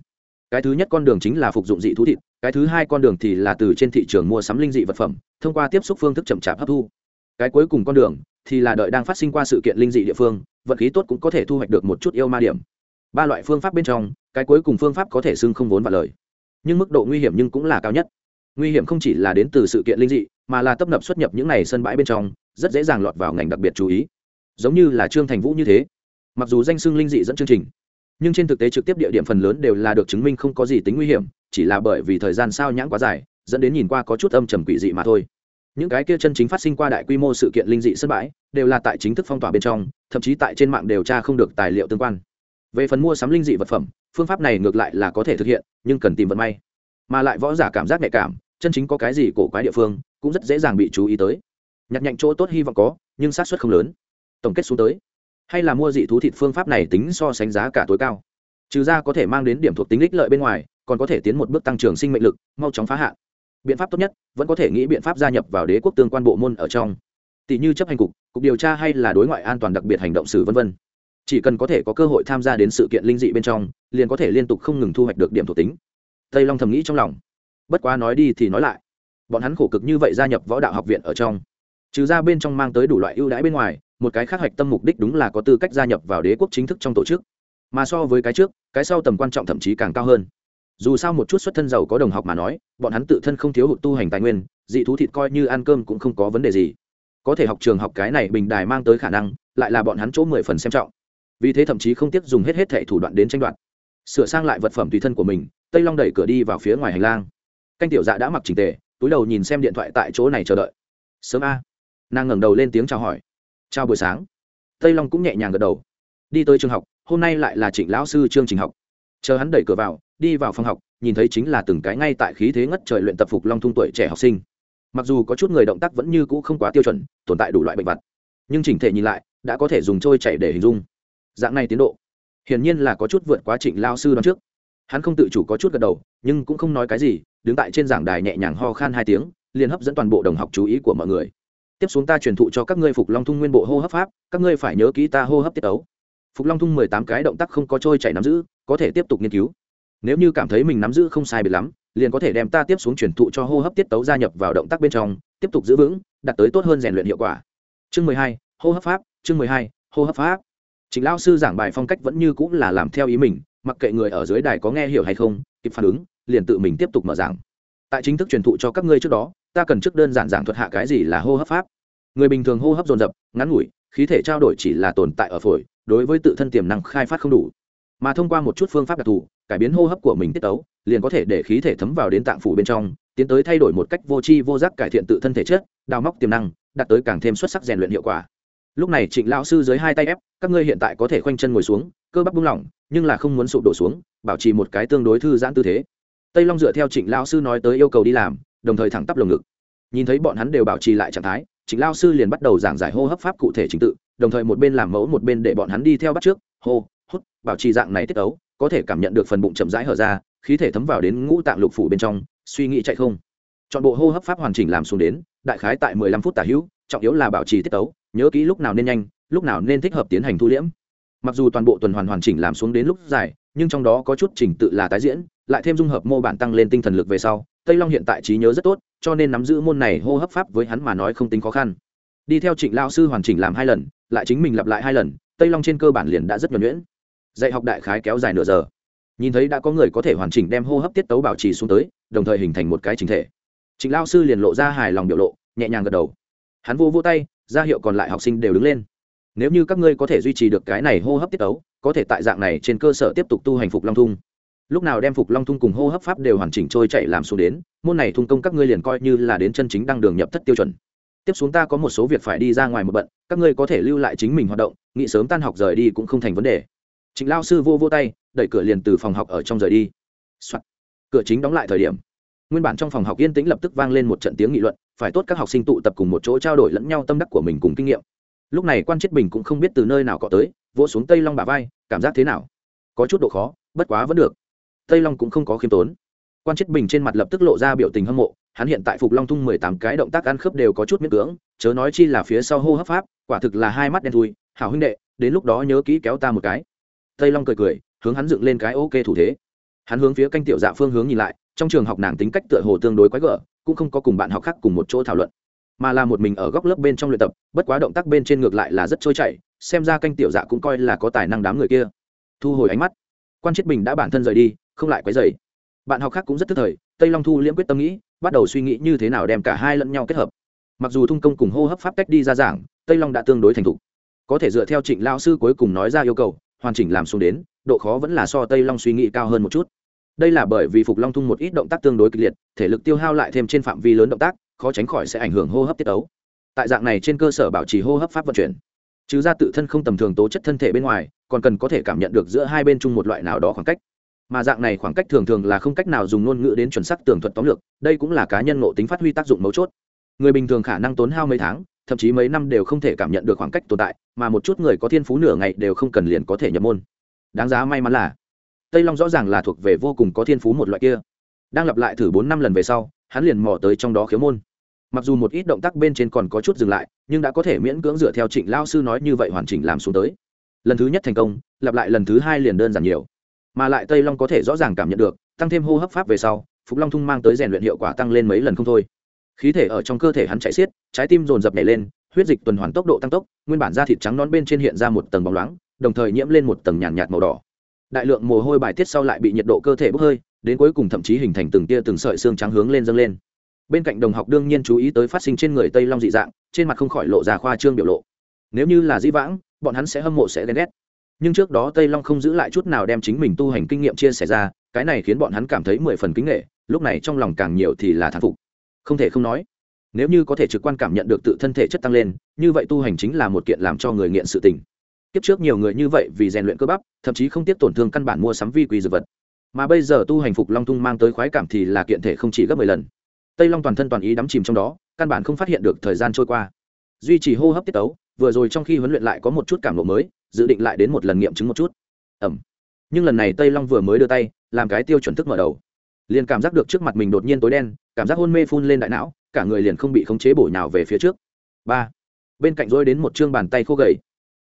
S1: Cái thứ nhất con đường chính là phục dụng dị thú thịt, cái thứ hai con đường thì là từ trên thị trường mua sắm linh dị vật phẩm, thông qua tiếp xúc phương thức chậm chạp hấp thu. Cái cuối cùng con đường thì là đợi đang phát sinh qua sự kiện linh dị địa phương vận khí tốt cũng có thể thu hoạch được một chút yêu ma điểm. Ba loại phương pháp bên trong, cái cuối cùng phương pháp có thể xưng không vốn và lời nhưng mức độ nguy hiểm nhưng cũng là cao nhất. Nguy hiểm không chỉ là đến từ sự kiện linh dị, mà là tấp nập xuất nhập những n à y sân bãi bên trong, rất dễ dàng lọt vào ngành đặc biệt chú ý. Giống như là trương thành vũ như thế. Mặc dù danh xưng linh dị dẫn chương trình, nhưng trên thực tế trực tiếp địa điểm phần lớn đều là được chứng minh không có gì tính nguy hiểm, chỉ là bởi vì thời gian sao nhãn quá dài, dẫn đến nhìn qua có chút âm trầm quỷ dị mà thôi. Những cái kia chân chính phát sinh qua đại quy mô sự kiện linh dị sân bãi, đều là tại chính thức phong tỏa bên trong, thậm chí tại trên mạng điều tra không được tài liệu tương quan về phần mua sắm linh dị vật phẩm, phương pháp này ngược lại là có thể thực hiện, nhưng cần tìm vận may. Mà lại võ giả cảm giác nhạy cảm, chân chính có cái gì cổ quái địa phương, cũng rất dễ dàng bị chú ý tới. Nhặt nhạnh chỗ tốt hy vọng có, nhưng sát xuất không lớn. Tổng kết xuống tới. Hay là mua dị thú thịt phương pháp này tính so sánh giá cả tối cao. Trừ ra có thể mang đến điểm thuộc tính ích lợi bên ngoài, còn có thể tiến một bước tăng trưởng sinh mệnh lực, mau chóng phá hạn. Biện pháp tốt nhất, vẫn có thể nghĩ biện pháp gia nhập vào đế quốc tương quan bộ môn ở trong. Tỷ như chấp hành cục cục điều tra hay là đối ngoại an toàn đặc biệt hành động xử v v chỉ cần có thể có cơ hội tham gia đến sự kiện linh dị bên trong, liền có thể liên tục không ngừng thu hoạch được điểm thuộc tính. Tây long thầm nghĩ trong lòng. Bất quá nói đi thì nói lại. Bọn hắn khổ cực như vậy gia nhập võ đạo học viện ở trong. Trừ ra bên trong mang tới đủ loại ưu đãi bên ngoài, một cái khác hoạch tâm mục đích đúng là có tư cách gia nhập vào đế quốc chính thức trong tổ chức. Mà so với cái trước, cái sau tầm quan trọng thậm chí càng cao hơn. Dù sao một chút xuất thân giàu có đồng học mà nói, bọn hắn tự thân không thiếu hụt tu hành tài nguyên, dị thú thịt coi như ăn cơm cũng không có vấn đề gì. Có thể học trường học cái này bình đài mang tới khả năng, lại là bọn hắn chỗ mười phần xem trọng vì thế thậm chí không tiếc dùng hết hết thệ thủ đoạn đến tranh đoạt. Sửa sang lại vật phẩm tùy thân của mình, tây long đẩy cửa đi vào phía ngoài hành lang. Canh tiểu dạ đã mặc trình tề, túi đầu nhìn xem điện thoại tại chỗ này chờ đợi. Sớm a. Nàng ngẩng đầu lên tiếng chào hỏi. Chào buổi sáng. Tây long cũng nhẹ nhàng gật đầu. Đi tới trường học, hôm nay lại là trịnh lão sư chương trình học. Chờ hắn đẩy cửa vào, đi vào phòng học, nhìn thấy chính là từng cái ngay tại khí thế ngất trời luyện tập phục long thung tuổi trẻ học sinh. Mặc dù có chút người động tác vẫn như cũ không quá tiêu chuẩn, tồn tại đủ loại bệnh vặt, nhưng chỉnh thể nhìn lại, đã có thể dùng trôi chảy để hình dung dạng này tiến độ, hiển nhiên là có chút vượt quá trình lao sư đón trước. Hắn không tự chủ có chút gật đầu, nhưng cũng không nói cái gì, đứng tại trên giảng đài nhẹ nhàng ho khan hai tiếng, liền hấp dẫn toàn bộ đồng học chú ý của mọi người. Tiếp xuống ta truyền thụ cho các ngươi phục long thung nguyên bộ hô hấp pháp, các ngươi phải nhớ kỹ ta hô hấp tiết ấu. Phục long thung mười tám cái động tác không có trôi chảy nắm giữ, có thể tiếp tục nghiên cứu. Nếu như cảm thấy mình nắm giữ không sai biệt lắm, liền có thể đem ta tiếp xuống truyền thụ cho hô hấp tiết tấu gia nhập vào động tác bên trong, tiếp tục giữ vững, đạt tới tốt hơn rèn luyện hiệu quả. Chương mười hai, hô hấp pháp, chương mười hai, hô hấp pháp chính lão sư giảng bài phong cách vẫn như cũng là làm theo ý mình, mặc kệ người ở dưới đài có nghe hiểu hay không, kịp phản ứng, liền tự mình tiếp tục mở giảng. Tại chính thức truyền thụ cho các ngươi trước đó, ta cần trước đơn giản giảng thuật hạ cái gì là hô hấp pháp. Người bình thường hô hấp dồn dập, ngắn ngủi, khí thể trao đổi chỉ là tồn tại ở phổi, đối với tự thân tiềm năng khai phát không đủ. Mà thông qua một chút phương pháp đặc thù, cải biến hô hấp của mình tiết tấu, liền có thể để khí thể thấm vào đến tạng phủ bên trong, tiến tới thay đổi một cách vô tri vô giác cải thiện tự thân thể chất, đào móc tiềm năng, đạt tới càng thêm xuất sắc rèn luyện hiệu quả lúc này trịnh lão sư dưới hai tay ép, các ngươi hiện tại có thể khoanh chân ngồi xuống, cơ bắp buông lỏng, nhưng là không muốn sụp đổ xuống, bảo trì một cái tương đối thư giãn tư thế. Tây long dựa theo trịnh lão sư nói tới yêu cầu đi làm, đồng thời thẳng tắp lồng ngực. Nhìn thấy bọn hắn đều bảo trì lại trạng thái, trịnh Lão sư liền bắt đầu giảng giải hô hấp pháp cụ thể trình tự, đồng thời một bên làm mẫu một bên để bọn hắn đi theo bắt trước, hô, hút, bảo trì dạng này tiết ấu, có thể cảm nhận được phần bụng chậm rãi hở ra, khí thể thấm vào đến ngũ tạng lục phủ bên trong, suy nghĩ chạy không. Chọn bộ hô hấp pháp hoàn chỉnh làm xuống đến, đại khái tại mười lăm phút tả hữu, trọng yếu là bảo trì tiết tấu nhớ kỹ lúc nào nên nhanh, lúc nào nên thích hợp tiến hành thu liễm. Mặc dù toàn bộ tuần hoàn hoàn chỉnh làm xuống đến lúc dài nhưng trong đó có chút trình tự là tái diễn, lại thêm dung hợp mô bản tăng lên tinh thần lực về sau, tây long hiện tại trí nhớ rất tốt, cho nên nắm giữ môn này hô hấp pháp với hắn mà nói không tính khó khăn. Đi theo trịnh lao sư hoàn chỉnh làm hai lần, lại chính mình lặp lại hai lần, tây long trên cơ bản liền đã rất nhuẩn nhuyễn. Dạy học đại khái kéo dài nửa giờ. Nhìn thấy đã có người có thể hoàn chỉnh đem hô hấp tiết tấu bảo trì xuống tới, đồng thời hình thành một cái chính thể. Trịnh lao sư liền lộ ra hài lòng biểu lộ, nhẹ nhàng gật đầu. Hắn vô vô tay ra hiệu còn lại học sinh đều đứng lên. Nếu như các ngươi có thể duy trì được cái này hô hấp tiết tấu có thể tại dạng này trên cơ sở tiếp tục tu hành phục long thung. Lúc nào đem phục long thung cùng hô hấp pháp đều hoàn chỉnh trôi chạy làm xuống đến, môn này thung công các ngươi liền coi như là đến chân chính đăng đường nhập thất tiêu chuẩn. Tiếp xuống ta có một số việc phải đi ra ngoài một bận, các ngươi có thể lưu lại chính mình hoạt động, nghĩ sớm tan học rời đi cũng không thành vấn đề. Trịnh lao sư vô vô tay, đẩy cửa liền từ phòng học ở trong rời đi、Soạn. cửa chính đóng lại thời điểm, nguyên bản trong phòng học yên tĩnh lập tức vang lên một trận tiếng nghị luận phải tốt các học sinh tụ tập cùng một chỗ trao đổi lẫn nhau tâm đắc của mình cùng kinh nghiệm. Lúc này quan chết bình cũng không biết từ nơi nào cọ tới, vỗ xuống tây long bà vai, cảm giác thế nào? Có chút độ khó, bất quá vẫn được. Tây long cũng không có khiêm tốn. Quan chết bình trên mặt lập tức lộ ra biểu tình hâm mộ, hắn hiện tại phục long thung mười tám cái động tác ăn khớp đều có chút miễn cưỡng, chớ nói chi là phía sau hô hấp pháp, quả thực là hai mắt đen thui, hảo huynh đệ, đến lúc đó nhớ kỹ kéo ta một cái. Tây long cười cười, hướng hắn dựng lên cái ok thủ thế. Hắn hướng phía canh tiểu dạ phương hướng nhìn lại, trong trường học nàng tính cách tựa hồ tương đối quái gở cũng không có cùng bạn học khác cùng một chỗ thảo luận, mà là một mình ở góc lớp bên trong luyện tập, bất quá động tác bên trên ngược lại là rất trôi chảy, xem ra canh tiểu dạ cũng coi là có tài năng đám người kia. Thu hồi ánh mắt, quan chiết bình đã bản thân rời đi, không lại quấy dày bạn học khác cũng rất tức thời, tây long thu liễm quyết tâm nghĩ, bắt đầu suy nghĩ như thế nào đem cả hai lẫn nhau kết hợp. Mặc dù thung công cùng hô hấp pháp cách đi ra giảng, tây long đã tương đối thành thục. Có thể dựa theo trịnh lao sư cuối cùng nói ra yêu cầu, hoàn chỉnh làm xuống đến, độ khó vẫn là so tây long suy nghĩ cao hơn một chút đây là bởi vì phục long thung một ít động tác tương đối kịch liệt, thể lực tiêu hao lại thêm trên phạm vi lớn động tác, khó tránh khỏi sẽ ảnh hưởng hô hấp tiết ấu. Tại dạng này trên cơ sở bảo trì hô hấp pháp vận chuyển. Chứ ra tự thân không tầm thường tố chất thân thể bên ngoài, còn cần có thể cảm nhận được giữa hai bên chung một loại nào đó khoảng cách. Mà dạng này khoảng cách thường thường là không cách nào dùng ngôn ngữ đến chuẩn xác tường thuật tóm lược, đây cũng là cá nhân ngộ tính phát huy tác dụng mấu chốt. Người bình thường khả năng tốn hao mấy tháng, thậm chí mấy năm đều không thể cảm nhận được khoảng cách tồn tại, mà một chút người có thiên phú nửa ngày đều không cần liền có thể nhập môn. Đáng giá may mắn là tây long rõ ràng là thuộc về vô cùng có thiên phú một loại kia. Đang lặp lại thử bốn năm lần về sau hắn liền mò tới trong đó khiếu môn. Mặc dù một ít động tác bên trên còn có chút dừng lại nhưng đã có thể miễn cưỡng dựa theo trịnh lao sư nói như vậy hoàn chỉnh làm xuống tới. Lần thứ nhất thành công lặp lại lần thứ hai liền đơn giản nhiều. Mà lại tây long có thể rõ ràng cảm nhận được tăng thêm hô hấp pháp về sau phục long thung mang tới rèn luyện hiệu quả tăng lên mấy lần không thôi. Khí thể ở trong cơ thể hắn chạy xiết trái tim dồn dập nhảy lên huyết dịch tuần hoàn tốc độ tăng tốc nguyên bản da thịt trắng non bên trên hiện ra một tầng bóng loáng đồng thời nhiễm lên một tầng nhàn nhạt, nhạt màu đỏ đại lượng mồ hôi bài tiết sau lại bị nhiệt độ cơ thể bốc hơi, đến cuối cùng thậm chí hình thành từng tia từng sợi xương trắng hướng lên dâng lên. Bên cạnh đồng học đương nhiên chú ý tới phát sinh trên người tây long dị dạng, trên mặt không khỏi lộ ra khoa trương biểu lộ. Nếu như là dĩ vãng, bọn hắn sẽ hâm mộ sẽ ghen ghét. Nhưng trước đó tây long không giữ lại chút nào đem chính mình tu hành kinh nghiệm chia sẻ ra, cái này khiến bọn hắn cảm thấy mười phần kính nghệ, lúc này trong lòng càng nhiều thì là thán phục. Không thể không nói, nếu như có thể trực quan cảm nhận được tự thân thể chất tăng lên, như vậy tu hành chính là một kiện làm cho người nghiện sự tình kiếp trước nhiều người như vậy vì rèn luyện cơ bắp, thậm chí không tiếp tổn thương căn bản mua sắm vi quỳ dược vật. Mà bây giờ tu hành phục long tung mang tới khoái cảm thì là kiện thể không chỉ gấp mười lần. Tây long toàn thân toàn ý đắm chìm trong đó, căn bản không phát hiện được thời gian trôi qua. Duy trì hô hấp tiết tấu, vừa rồi trong khi huấn luyện lại có một chút cảm lộ mới, dự định lại đến một lần nghiệm chứng một chút. Ẩm. Nhưng lần này tây long vừa mới đưa tay, làm cái tiêu chuẩn thức mở đầu. Liền cảm giác được trước mặt mình đột nhiên tối đen, cảm giác hôn mê phun lên đại não, cả người liền không bị khống chế bổ nhào về phía trước. Ba. Bên cạnh rối đến một chương bàn tay khô gầy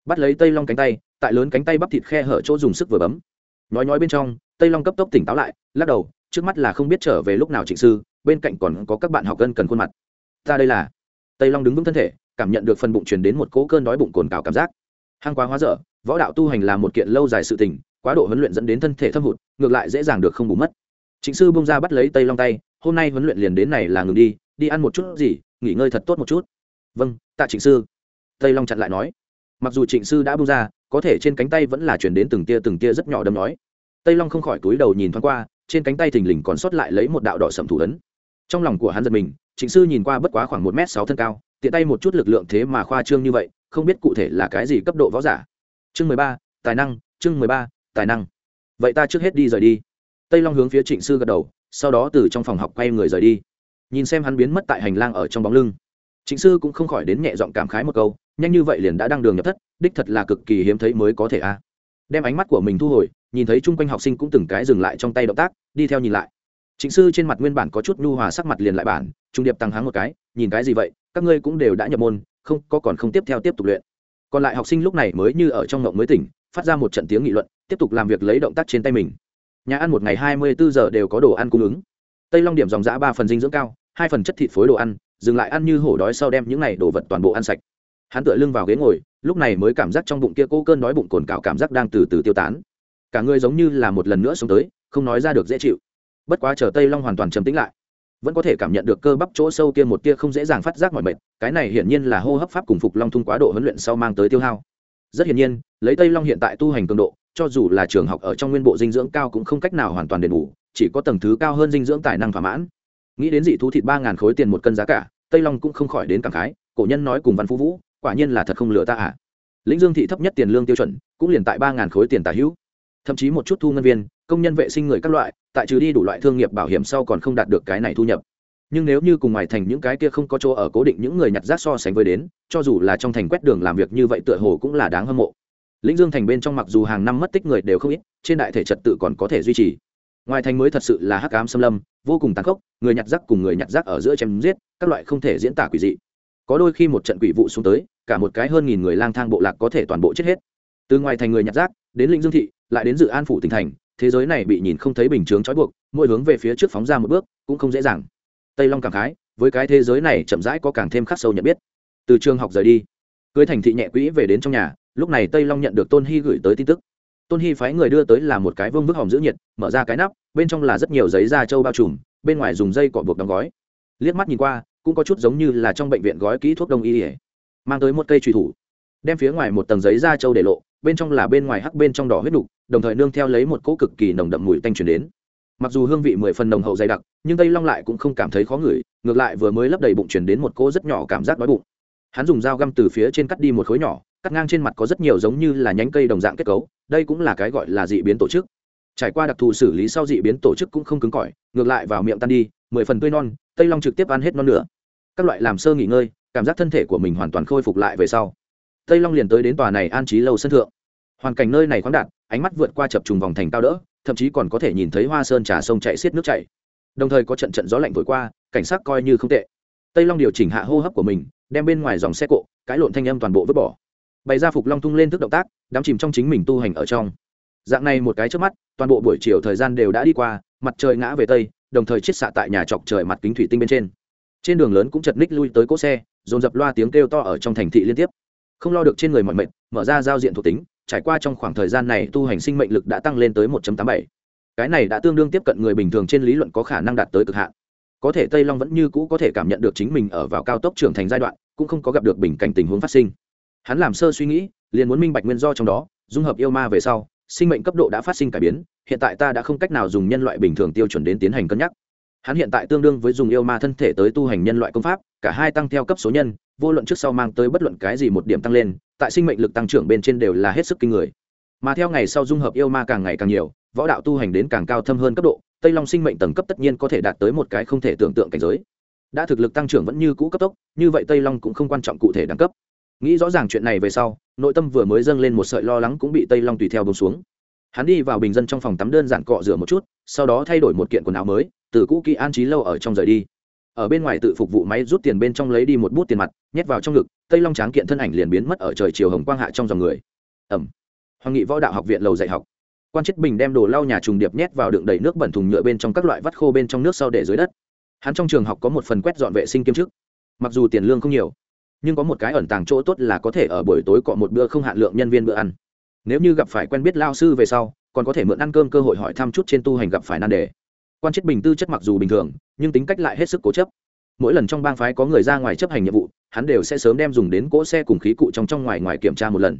S1: bắt lấy tây long cánh tay, tại lớn cánh tay bắp thịt khe hở chỗ dùng sức vừa bấm. Nói nói bên trong, tây long cấp tốc tỉnh táo lại, lắc đầu, trước mắt là không biết trở về lúc nào trịnh sư, bên cạnh còn có các bạn học cân cần khuôn mặt. Ta đây là. Tây long đứng vững thân thể, cảm nhận được phần bụng truyền đến một cỗ cơn đói bụng cồn cào cảm giác. Hang quá hóa dở, võ đạo tu hành là một kiện lâu dài sự tình, quá độ huấn luyện dẫn đến thân thể thâm hụt, ngược lại dễ dàng được không bù mất. Chính sư bông ra bắt lấy tây long tay, hôm nay huấn luyện liền đến này là ngừng đi đi ăn một chút gì, nghỉ ngơi thật tốt một chút. Vâng tạ trịnh sư. Tây long chặn lại nói mặc dù trịnh sư đã bung ra, có thể trên cánh tay vẫn là chuyển đến từng tia từng tia rất nhỏ đâm nói. Tây long không khỏi túi đầu nhìn thoáng qua, trên cánh tay thình lình còn sót lại lấy một đạo đỏ sầm thủ ấn. Trong lòng của hắn giật mình, trịnh sư nhìn qua bất quá khoảng một m sáu thân cao, tiện tay một chút lực lượng thế mà khoa trương như vậy, không biết cụ thể là cái gì cấp độ võ giả. Chương mười ba, tài năng, chương mười ba, tài năng. Vậy ta trước hết đi rời đi. Tây long hướng phía trịnh sư gật đầu, sau đó từ trong phòng học quay người rời đi. Nhìn xem hắn biến mất tại hành lang ở trong bóng lưng. Trịnh sư cũng không khỏi đến nhẹ giọng cảm khái một câu nhanh như vậy liền đã đăng đường nhập thất, đích thật là cực kỳ hiếm thấy mới có thể a. Đem ánh mắt của mình thu hồi, nhìn thấy chung quanh học sinh cũng từng cái dừng lại trong tay động tác, đi theo nhìn lại. Chính sư trên mặt nguyên bản có chút nhu hòa sắc mặt liền lại bản, trung điệp tăng háng một cái, nhìn cái gì vậy, các ngươi cũng đều đã nhập môn, không, có còn không tiếp theo tiếp tục luyện. Còn lại học sinh lúc này mới như ở trong ngộng mới tỉnh, phát ra một trận tiếng nghị luận, tiếp tục làm việc lấy động tác trên tay mình. Nhà ăn một ngày hai mươi bốn giờ đều có đồ ăn cung ứng. Tây long điểm dòng giã ba phần dinh dưỡng cao, hai phần chất thịt phối đồ ăn, dừng lại ăn như hổ đói sau đem những này đồ vật toàn bộ ăn sạch hắn tựa lưng vào ghế ngồi, lúc này mới cảm giác trong bụng kia cô cơn đói bụng cồn cào cảm giác đang từ từ tiêu tán. Cả người giống như là một lần nữa sống tới, không nói ra được dễ chịu. Bất quá chờ tây long hoàn toàn trầm tĩnh lại, vẫn có thể cảm nhận được cơ bắp chỗ sâu kia một tia không dễ dàng phát giác mọi mệt, cái này hiển nhiên là hô hấp pháp cùng phục long thung quá độ huấn luyện sau mang tới tiêu hao. Rất hiển nhiên, lấy tây long hiện tại tu hành cường độ, cho dù là trường học ở trong nguyên bộ dinh dưỡng cao cũng không cách nào hoàn toàn đền bù, chỉ có tầng thứ cao hơn dinh dưỡng tài năng thỏa mãn. Nghĩ đến dị thú thịt ba ngàn khối tiền một cân giá cả, tây long cũng không khỏi đến cảm khái, cổ nhân nói cùng văn phú vũ quả nhiên là thật không lừa ta à. Lĩnh dương thị thấp nhất tiền lương tiêu chuẩn, cũng liền tại ba ngàn khối tiền tả hữu. Thậm chí một chút thu ngân viên, công nhân vệ sinh người các loại, tại trừ đi đủ loại thương nghiệp bảo hiểm sau còn không đạt được cái này thu nhập. Nhưng nếu như cùng ngoài thành những cái kia không có chỗ ở cố định những người nhặt rác so sánh với đến, cho dù là trong thành quét đường làm việc như vậy tựa hồ cũng là đáng hâm mộ. Lĩnh dương thành bên trong mặc dù hàng năm mất tích người đều không ít, trên đại thể trật tự còn có thể duy trì. Ngoài thành mới thật sự là hắc ám xâm lâm, vô cùng tàn khốc, người nhặt rác cùng người nhặt rác ở giữa chém giết, các loại không thể diễn tả quỷ dị có đôi khi một trận quỷ vụ xuống tới, cả một cái hơn nghìn người lang thang bộ lạc có thể toàn bộ chết hết. Từ ngoài thành người nhặt rác, đến lĩnh dương thị, lại đến dự an phủ tỉnh thành, thế giới này bị nhìn không thấy bình chướng trói buộc, mỗi hướng về phía trước phóng ra một bước, cũng không dễ dàng. Tây long cảm khái, với cái thế giới này chậm rãi có càng thêm khắc sâu nhận biết. Từ trường học rời đi, cưới thành thị nhẹ quỹ về đến trong nhà, lúc này tây long nhận được tôn hy gửi tới tin tức. Tôn hy phái người đưa tới là một cái vương vức hòm giữ nhiệt, mở ra cái nắp, bên trong là rất nhiều giấy da trâu bao trùm, bên ngoài dùng dây cọ buộc đóng gói. Liếc mắt nhìn qua cũng có chút giống như là trong bệnh viện gói kỹ thuốc đông y ỉa, mang tới một cây truy thủ, đem phía ngoài một tầng giấy da trâu để lộ, bên trong là bên ngoài hắc bên trong đỏ huyết đục đồng thời nương theo lấy một cỗ cực kỳ nồng đậm mùi tanh chuyển đến. Mặc dù hương vị mười phần nồng hậu dày đặc, nhưng tây long lại cũng không cảm thấy khó ngửi, ngược lại vừa mới lấp đầy bụng chuyển đến một cỗ rất nhỏ cảm giác đói bụng. Hắn dùng dao găm từ phía trên cắt đi một khối nhỏ, cắt ngang trên mặt có rất nhiều giống như là nhánh cây đồng dạng kết cấu, đây cũng là cái gọi là dị biến tổ chức. Trải qua đặc thù xử lý sau dị biến tổ chức cũng không cứng cỏi, ngược lại vào miệng tan đi, mười phần tươi non, tây long trực tiếp ăn hết non nữa các loại làm sơ nghỉ ngơi, cảm giác thân thể của mình hoàn toàn khôi phục lại về sau. Tây long liền tới đến tòa này an trí lâu sân thượng. Hoàn cảnh nơi này khoáng đạt, ánh mắt vượt qua chập trùng vòng thành cao đỡ, thậm chí còn có thể nhìn thấy hoa sơn trà sông chạy xiết nước chảy. Đồng thời có trận trận gió lạnh thổi qua, cảnh sát coi như không tệ. Tây long điều chỉnh hạ hô hấp của mình, đem bên ngoài dòng xe cộ cãi lộn thanh âm toàn bộ vứt bỏ. Bày ra phục long tung lên thức động tác, đắm chìm trong chính mình tu hành ở trong. Dạng này một cái trước mắt, toàn bộ buổi chiều thời gian đều đã đi qua, mặt trời ngã về tây, đồng thời chiết xạ tại nhà chọc trời mặt kính thủy tinh bên trên trên đường lớn cũng chật ních lui tới cỗ xe, dồn dập loa tiếng kêu to ở trong thành thị liên tiếp. Không lo được trên người mọi mệnh mở ra giao diện thuộc tính, trải qua trong khoảng thời gian này tu hành sinh mệnh lực đã tăng lên tới 1.87. cái này đã tương đương tiếp cận người bình thường trên lý luận có khả năng đạt tới cực hạn. Có thể tây long vẫn như cũ có thể cảm nhận được chính mình ở vào cao tốc trưởng thành giai đoạn, cũng không có gặp được bình cảnh tình huống phát sinh. Hắn làm sơ suy nghĩ, liền muốn minh bạch nguyên do trong đó, dung hợp yêu ma về sau, sinh mệnh cấp độ đã phát sinh cải biến, hiện tại ta đã không cách nào dùng nhân loại bình thường tiêu chuẩn đến tiến hành cân nhắc hắn hiện tại tương đương với dùng yêu ma thân thể tới tu hành nhân loại công pháp, cả hai tăng theo cấp số nhân, vô luận trước sau mang tới bất luận cái gì một điểm tăng lên, tại sinh mệnh lực tăng trưởng bên trên đều là hết sức kinh người. Mà theo ngày sau dung hợp yêu ma càng ngày càng nhiều, võ đạo tu hành đến càng cao thâm hơn cấp độ, tây long sinh mệnh tầng cấp tất nhiên có thể đạt tới một cái không thể tưởng tượng cảnh giới. Đã thực lực tăng trưởng vẫn như cũ cấp tốc, như vậy tây long cũng không quan trọng cụ thể đẳng cấp. Nghĩ rõ ràng chuyện này về sau, nội tâm vừa mới dâng lên một sợi lo lắng cũng bị tây long tùy theo bông xuống. Hắn đi vào bình dân trong phòng tắm đơn giản cọ rửa một chút, sau đó thay đổi một kiện quần áo mới từ cũ kỹ an trí lâu ở trong rời đi. Ở bên ngoài tự phục vụ máy rút tiền bên trong lấy đi một bút tiền mặt, nhét vào trong ngực, tây long tráng kiện thân ảnh liền biến mất ở trời chiều hồng quang hạ trong dòng người. Ẩm. Hoàng nghị võ đạo học viện lầu dạy học. Quan chức bình đem đồ lau nhà trùng điệp nhét vào đựng đầy nước bẩn thùng nhựa bên trong các loại vắt khô bên trong nước sau để dưới đất. Hắn trong trường học có một phần quét dọn vệ sinh kiêm chức. Mặc dù tiền lương không nhiều, nhưng có một cái ẩn tàng chỗ tốt là có thể ở buổi tối cọ một bữa không hạn lượng nhân viên bữa ăn. Nếu như gặp phải quen biết lao sư về sau, còn có thể mượn ăn cơm cơ hội hỏi thăm chút trên tu hành gặp phải nan đề quan chức bình tư chất mặc dù bình thường, nhưng tính cách lại hết sức cố chấp. Mỗi lần trong bang phái có người ra ngoài chấp hành nhiệm vụ, hắn đều sẽ sớm đem dùng đến cỗ xe cùng khí cụ trong trong ngoài ngoài kiểm tra một lần.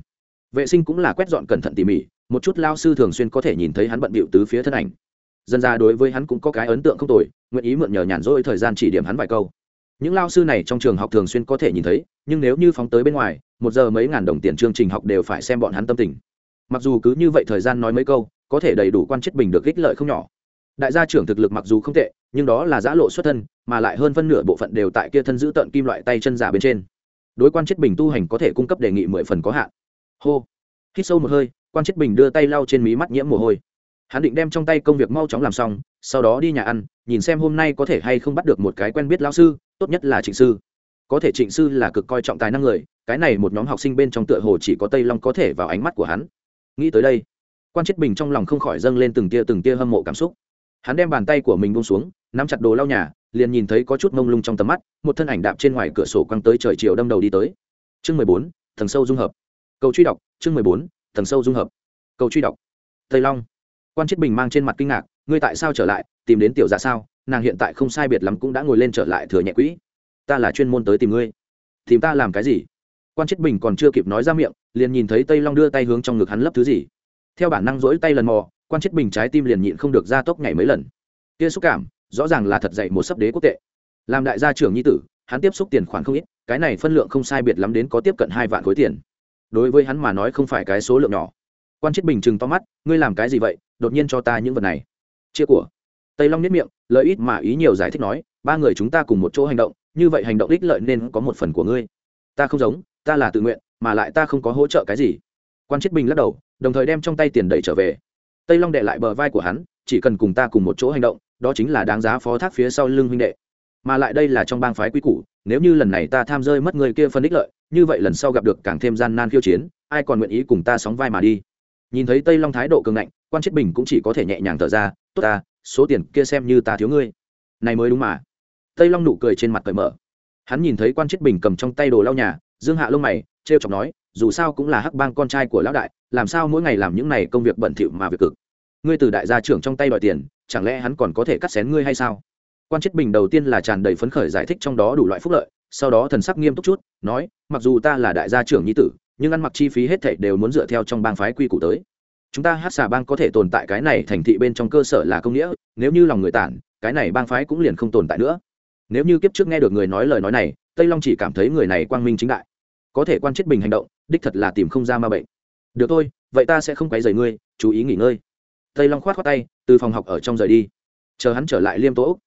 S1: Vệ sinh cũng là quét dọn cẩn thận tỉ mỉ, một chút lao sư thường xuyên có thể nhìn thấy hắn bận bịu tứ phía thân ảnh. Dân ra đối với hắn cũng có cái ấn tượng không tồi, nguyện ý mượn nhờ nhàn rỗi thời gian chỉ điểm hắn vài câu. Những lao sư này trong trường học thường xuyên có thể nhìn thấy, nhưng nếu như phóng tới bên ngoài, một giờ mấy ngàn đồng tiền chương trình học đều phải xem bọn hắn tâm tình. Mặc dù cứ như vậy thời gian nói mấy câu, có thể đầy đủ quan chức bình được ích lợi không nhỏ đại gia trưởng thực lực mặc dù không tệ, nhưng đó là giã lộ xuất thân, mà lại hơn phân nửa bộ phận đều tại kia thân giữ tận kim loại tay chân giả bên trên. Đối quan chết bình tu hành có thể cung cấp đề nghị mười phần có hạn. Hô. Hít sâu một hơi, quan chết bình đưa tay lau trên mí mắt nhiễm mồ hôi. Hắn định đem trong tay công việc mau chóng làm xong, sau đó đi nhà ăn, nhìn xem hôm nay có thể hay không bắt được một cái quen biết lao sư, tốt nhất là trịnh sư. Có thể trịnh sư là cực coi trọng tài năng người, cái này một nhóm học sinh bên trong tựa hồ chỉ có tây long có thể vào ánh mắt của hắn. Nghĩ tới đây, quan chết bình trong lòng không khỏi dâng lên từng tia từng tia hâm mộ cảm xúc hắn đem bàn tay của mình bông xuống, nắm chặt đồ lau nhà, liền nhìn thấy có chút mông lung trong tầm mắt, một thân ảnh đạp trên ngoài cửa sổ quăng tới trời chiều đâm đầu đi tới. Chương mười bốn, thần sâu dung hợp. Cầu truy đọc, chương mười bốn, thần sâu dung hợp. Cầu truy đọc. Tây long. Quan chết bình mang trên mặt kinh ngạc, ngươi tại sao trở lại, tìm đến tiểu dạ sao? Nàng hiện tại không sai biệt lắm cũng đã ngồi lên trở lại thừa nhẹ quỹ. Ta là chuyên môn tới tìm ngươi. Tìm ta làm cái gì? Quan chết bình còn chưa kịp nói ra miệng, liền nhìn thấy tây long đưa tay hướng trong ngực hắn lấp thứ gì. Theo bản năng rỗi tay lần mò quan chết bình trái tim liền nhịn không được ra tốc ngày mấy lần. Kia xúc cảm, rõ ràng là thật dạy một sấp đế quốc tệ. Làm đại gia trưởng nhi tử, hắn tiếp xúc tiền khoản không ít, cái này phân lượng không sai biệt lắm đến có tiếp cận hai vạn khối tiền. Đối với hắn mà nói không phải cái số lượng nhỏ. Quan chết bình chừng to mắt, ngươi làm cái gì vậy, đột nhiên cho ta những vật này. Chia của. Tây long nhất miệng lợi ít mà ý nhiều giải thích nói, ba người chúng ta cùng một chỗ hành động, như vậy hành động ích lợi nên có một phần của ngươi. Ta không giống, ta là tự nguyện, mà lại ta không có hỗ trợ cái gì. Quan chết bình lắc đầu, đồng thời đem trong tay tiền đẩy trở về tây long đệ lại bờ vai của hắn, chỉ cần cùng ta cùng một chỗ hành động, đó chính là đáng giá phó thác phía sau lưng huynh đệ. Mà lại đây là trong bang phái quy củ, nếu như lần này ta tham rơi mất người kia phân ích lợi, như vậy lần sau gặp được càng thêm gian nan khiêu chiến, ai còn nguyện ý cùng ta sóng vai mà đi? Nhìn thấy tây long thái độ cường ngạnh, quan chết bình cũng chỉ có thể nhẹ nhàng thở ra, tốt ta, số tiền kia xem như ta thiếu ngươi. Này mới đúng mà. Tây long nụ cười trên mặt cởi mở. Hắn nhìn thấy quan chết bình cầm trong tay đồ lau nhà, dương hạ lông mày t r e o chọc nói dù sao cũng là hắc bang con trai của lão đại, làm sao mỗi ngày làm những này công việc bẩn thỉu mà việc cực? Ngươi từ đại gia trưởng trong tay đòi tiền, chẳng lẽ hắn còn có thể cắt xén ngươi hay sao? Quan chết bình đầu tiên là tràn đầy phấn khởi giải thích trong đó đủ loại phúc lợi, sau đó thần sắc nghiêm túc chút, nói, mặc dù ta là đại gia trưởng nhi tử, nhưng ăn mặc chi phí hết thảy đều muốn dựa theo trong bang phái quy củ tới. Chúng ta hát xà bang có thể tồn tại cái này thành thị bên trong cơ sở là công nghĩa, nếu như lòng người tản, cái này bang phái cũng liền không tồn tại nữa. Nếu như kiếp trước nghe được người nói lời nói này, tây long chỉ cảm thấy người này quang minh chính đại có thể quan chết bình hành động, đích thật là tìm không ra ma bệnh. Được thôi, vậy ta sẽ không quấy rầy ngươi, chú ý nghỉ ngơi. Tây long khoát khoát tay, từ phòng học ở trong rời đi. Chờ hắn trở lại liêm tố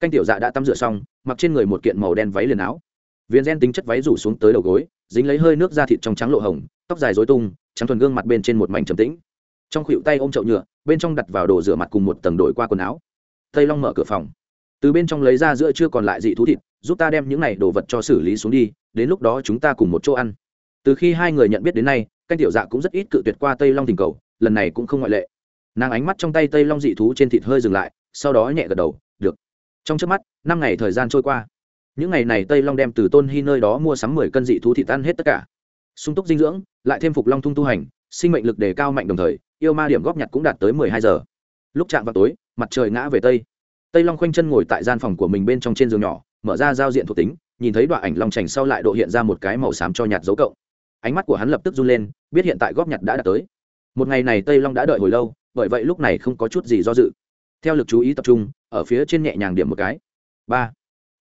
S1: canh tiểu dạ đã tắm rửa xong, mặc trên người một kiện màu đen váy liền áo. Viên gen tính chất váy rủ xuống tới đầu gối, dính lấy hơi nước da thịt trong trắng lộ hồng, tóc dài dối tung, trắng thuần gương mặt bên trên một mảnh trầm tĩnh. Trong khuỷu tay ôm chậu nhựa, bên trong đặt vào đồ rửa mặt cùng một tầng đổi qua quần áo. Tây long mở cửa phòng. Từ bên trong lấy ra giữa chưa còn lại gì thú thịt, giúp ta đem những này đồ vật cho xử lý xuống đi đến lúc đó chúng ta cùng một chỗ ăn. Từ khi hai người nhận biết đến nay, canh tiểu dạ cũng rất ít cự tuyệt qua tây long tình cầu, lần này cũng không ngoại lệ. Nàng ánh mắt trong tay tây long dị thú trên thịt hơi dừng lại, sau đó nhẹ gật đầu, được. Trong trước mắt, năm ngày thời gian trôi qua. Những ngày này tây long đem từ tôn hy nơi đó mua sắm mười cân dị thú thịt ăn hết tất cả. Sung túc dinh dưỡng, lại thêm phục long thung tu hành, sinh mệnh lực đề cao mạnh đồng thời, yêu ma điểm góp nhặt cũng đạt tới mười hai giờ. Lúc chạm vào tối, mặt trời ngã về tây. Tây long khoanh chân ngồi tại gian phòng của mình bên trong trên giường nhỏ, mở ra giao diện thuộc tính nhìn thấy đoạn ảnh long trành sau lại độ hiện ra một cái màu xám cho nhạt dấu cộng. Ánh mắt của hắn lập tức run lên, biết hiện tại góp nhặt đã đạt tới. Một ngày này tây long đã đợi hồi lâu, bởi vậy lúc này không có chút gì do dự. Theo lực chú ý tập trung, ở phía trên nhẹ nhàng điểm một cái. Ba.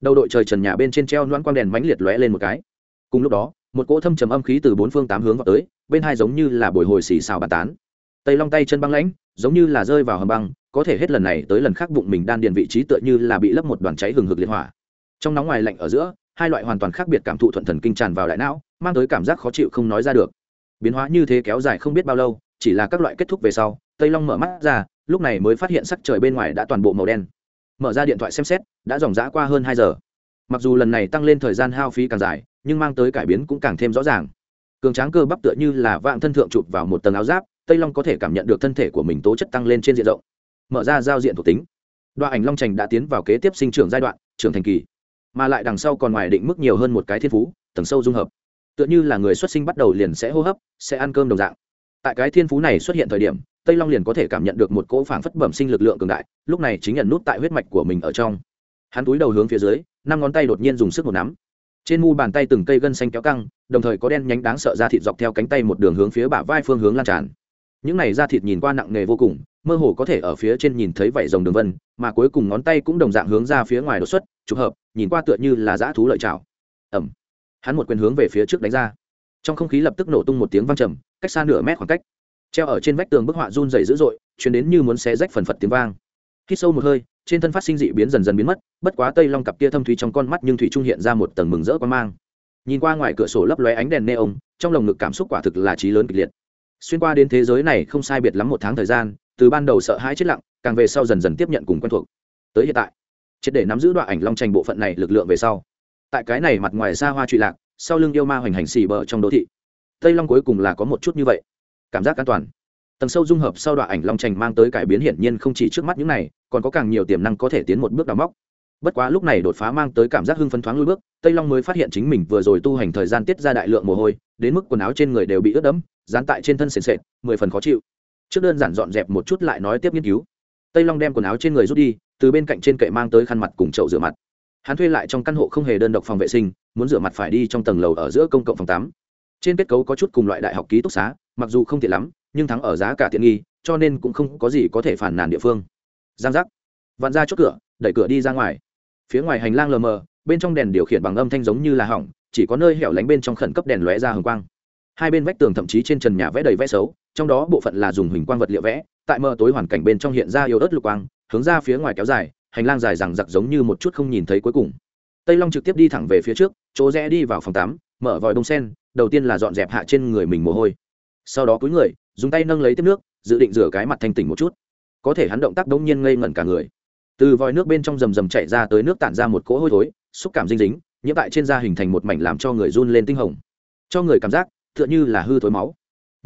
S1: Đầu đội trời trần nhà bên trên treo loãng quang đèn mãnh liệt lóe lên một cái. Cùng lúc đó, một cỗ thâm trầm âm khí từ bốn phương tám hướng vào tới, bên hai giống như là bồi hồi xì xào bàn tán. Tây long tay chân băng lãnh, giống như là rơi vào hầm băng, có thể hết lần này tới lần khác bụng mình đan điền vị trí tựa như là bị lấp một đoàn cháy hừng hực liệt hỏa. Trong nóng ngoài lạnh ở giữa hai loại hoàn toàn khác biệt cảm thụ thuận thần kinh tràn vào đại não, mang tới cảm giác khó chịu không nói ra được. Biến hóa như thế kéo dài không biết bao lâu, chỉ là các loại kết thúc về sau, tây long mở mắt ra, lúc này mới phát hiện sắc trời bên ngoài đã toàn bộ màu đen. Mở ra điện thoại xem xét, đã dòng dã qua hơn hai giờ. Mặc dù lần này tăng lên thời gian hao phí càng dài, nhưng mang tới cải biến cũng càng thêm rõ ràng. Cường tráng cơ bắp tựa như là vạn thân thượng chụp vào một tầng áo giáp, tây long có thể cảm nhận được thân thể của mình tố chất tăng lên trên diện rộng. Mở ra giao diện thuộc tính. Đoạn ảnh long trành đã tiến vào kế tiếp sinh trưởng giai đoạn, trưởng thành kỳ mà lại đằng sau còn ngoài định mức nhiều hơn một cái thiên phú, tầng sâu dung hợp. Tựa như là người xuất sinh bắt đầu liền sẽ hô hấp, sẽ ăn cơm đồng dạng. Tại cái thiên phú này xuất hiện thời điểm, tây long liền có thể cảm nhận được một cỗ phảng phất bẩm sinh lực lượng cường đại, lúc này chính nhận nút tại huyết mạch của mình ở trong. Hắn túi đầu hướng phía dưới, năm ngón tay đột nhiên dùng sức một nắm. Trên mu bàn tay từng cây gân xanh kéo căng, đồng thời có đen nhánh đáng sợ ra thịt dọc theo cánh tay một đường hướng phía bả vai phương hướng lan tràn. Những này da thịt nhìn qua nặng nề vô cùng, mơ hồ có thể ở phía trên nhìn thấy vảy rồng đường vân, mà cuối cùng ngón tay cũng đồng dạng hướng ra phía ngoài đột xuất trùng hợp, nhìn qua tựa như là dã thú lợi chảo ẩm hắn một quyền hướng về phía trước đánh ra. Trong không khí lập tức nổ tung một tiếng vang trầm, cách xa nửa mét khoảng cách. Treo ở trên vách tường bức họa run dày dữ dội chuyển đến như muốn xé rách phần phật tiếng vang. Hít sâu một hơi, trên thân phát sinh dị biến dần dần biến mất, bất quá tây long cặp kia thâm thúy trong con mắt nhưng thủy trung hiện ra một tầng mừng rỡ quan mang. Nhìn qua ngoài cửa sổ lấp lóe ánh đèn neon, trong lồng ngực cảm xúc quả thực là trí lớn kịch liệt. Xuyên qua đến thế giới này không sai biệt lắm một tháng thời gian, từ ban đầu sợ hãi chết lặng, càng về sau dần dần tiếp nhận cùng quen thuộc. Tới hiện tại triệt để nắm giữ đoạn ảnh long tranh bộ phận này lực lượng về sau. Tại cái này mặt ngoài xa hoa trụy lạc, sau lưng yêu ma hoành hành xì bờ trong đô thị. Tây long cuối cùng là có một chút như vậy. Cảm giác an toàn. Tầng sâu dung hợp sau đoạn ảnh long tranh mang tới cải biến hiển nhiên không chỉ trước mắt những này, còn có càng nhiều tiềm năng có thể tiến một bước đào móc. Bất quá lúc này đột phá mang tới cảm giác hưng phấn thoáng lui bước, tây long mới phát hiện chính mình vừa rồi tu hành thời gian tiết ra đại lượng mồ hôi, đến mức quần áo trên người đều bị ướt đẫm, dán tại trên thân sền sệt, mười phần khó chịu. Trước đơn giản dọn dẹp một chút lại nói tiếp nghiên cứu. Tây long đem quần áo trên người rút đi từ bên cạnh trên kệ mang tới khăn mặt cùng chậu rửa mặt. Hắn thuê lại trong căn hộ không hề đơn độc phòng vệ sinh, muốn rửa mặt phải đi trong tầng lầu ở giữa công cộng phòng tắm. Trên kết cấu có chút cùng loại đại học ký túc xá, mặc dù không tiện lắm, nhưng thắng ở giá cả tiện nghi, cho nên cũng không có gì có thể phản nàn địa phương. Giang giác. Vặn ra chốt cửa, đẩy cửa đi ra ngoài. Phía ngoài hành lang lờ mờ, bên trong đèn điều khiển bằng âm thanh giống như là hỏng, chỉ có nơi hẻo lánh bên trong khẩn cấp đèn lóe ra hồng quang. Hai bên vách tường thậm chí trên trần nhà vẽ đầy vẽ xấu, trong đó bộ phận là dùng hình quang vật liệu vẽ, tại mờ tối hoàn cảnh bên trong hiện ra yếu ớt lục quang hướng ra phía ngoài kéo dài, hành lang dài rằng giặc giống như một chút không nhìn thấy cuối cùng. Tây long trực tiếp đi thẳng về phía trước, chỗ rẽ đi vào phòng tắm, mở vòi đông sen, đầu tiên là dọn dẹp hạ trên người mình mồ hôi. Sau đó cúi người, dùng tay nâng lấy tiếp nước, dự định rửa cái mặt thanh tỉnh một chút. Có thể hắn động tác đông nhiên ngây ngẩn cả người. Từ vòi nước bên trong rầm rầm chạy ra tới nước tản ra một cỗ hôi thối, xúc cảm dinh dính, nhiễm tại trên da hình thành một mảnh làm cho người run lên tinh hồng. Cho người cảm giác, tựa như là hư thối máu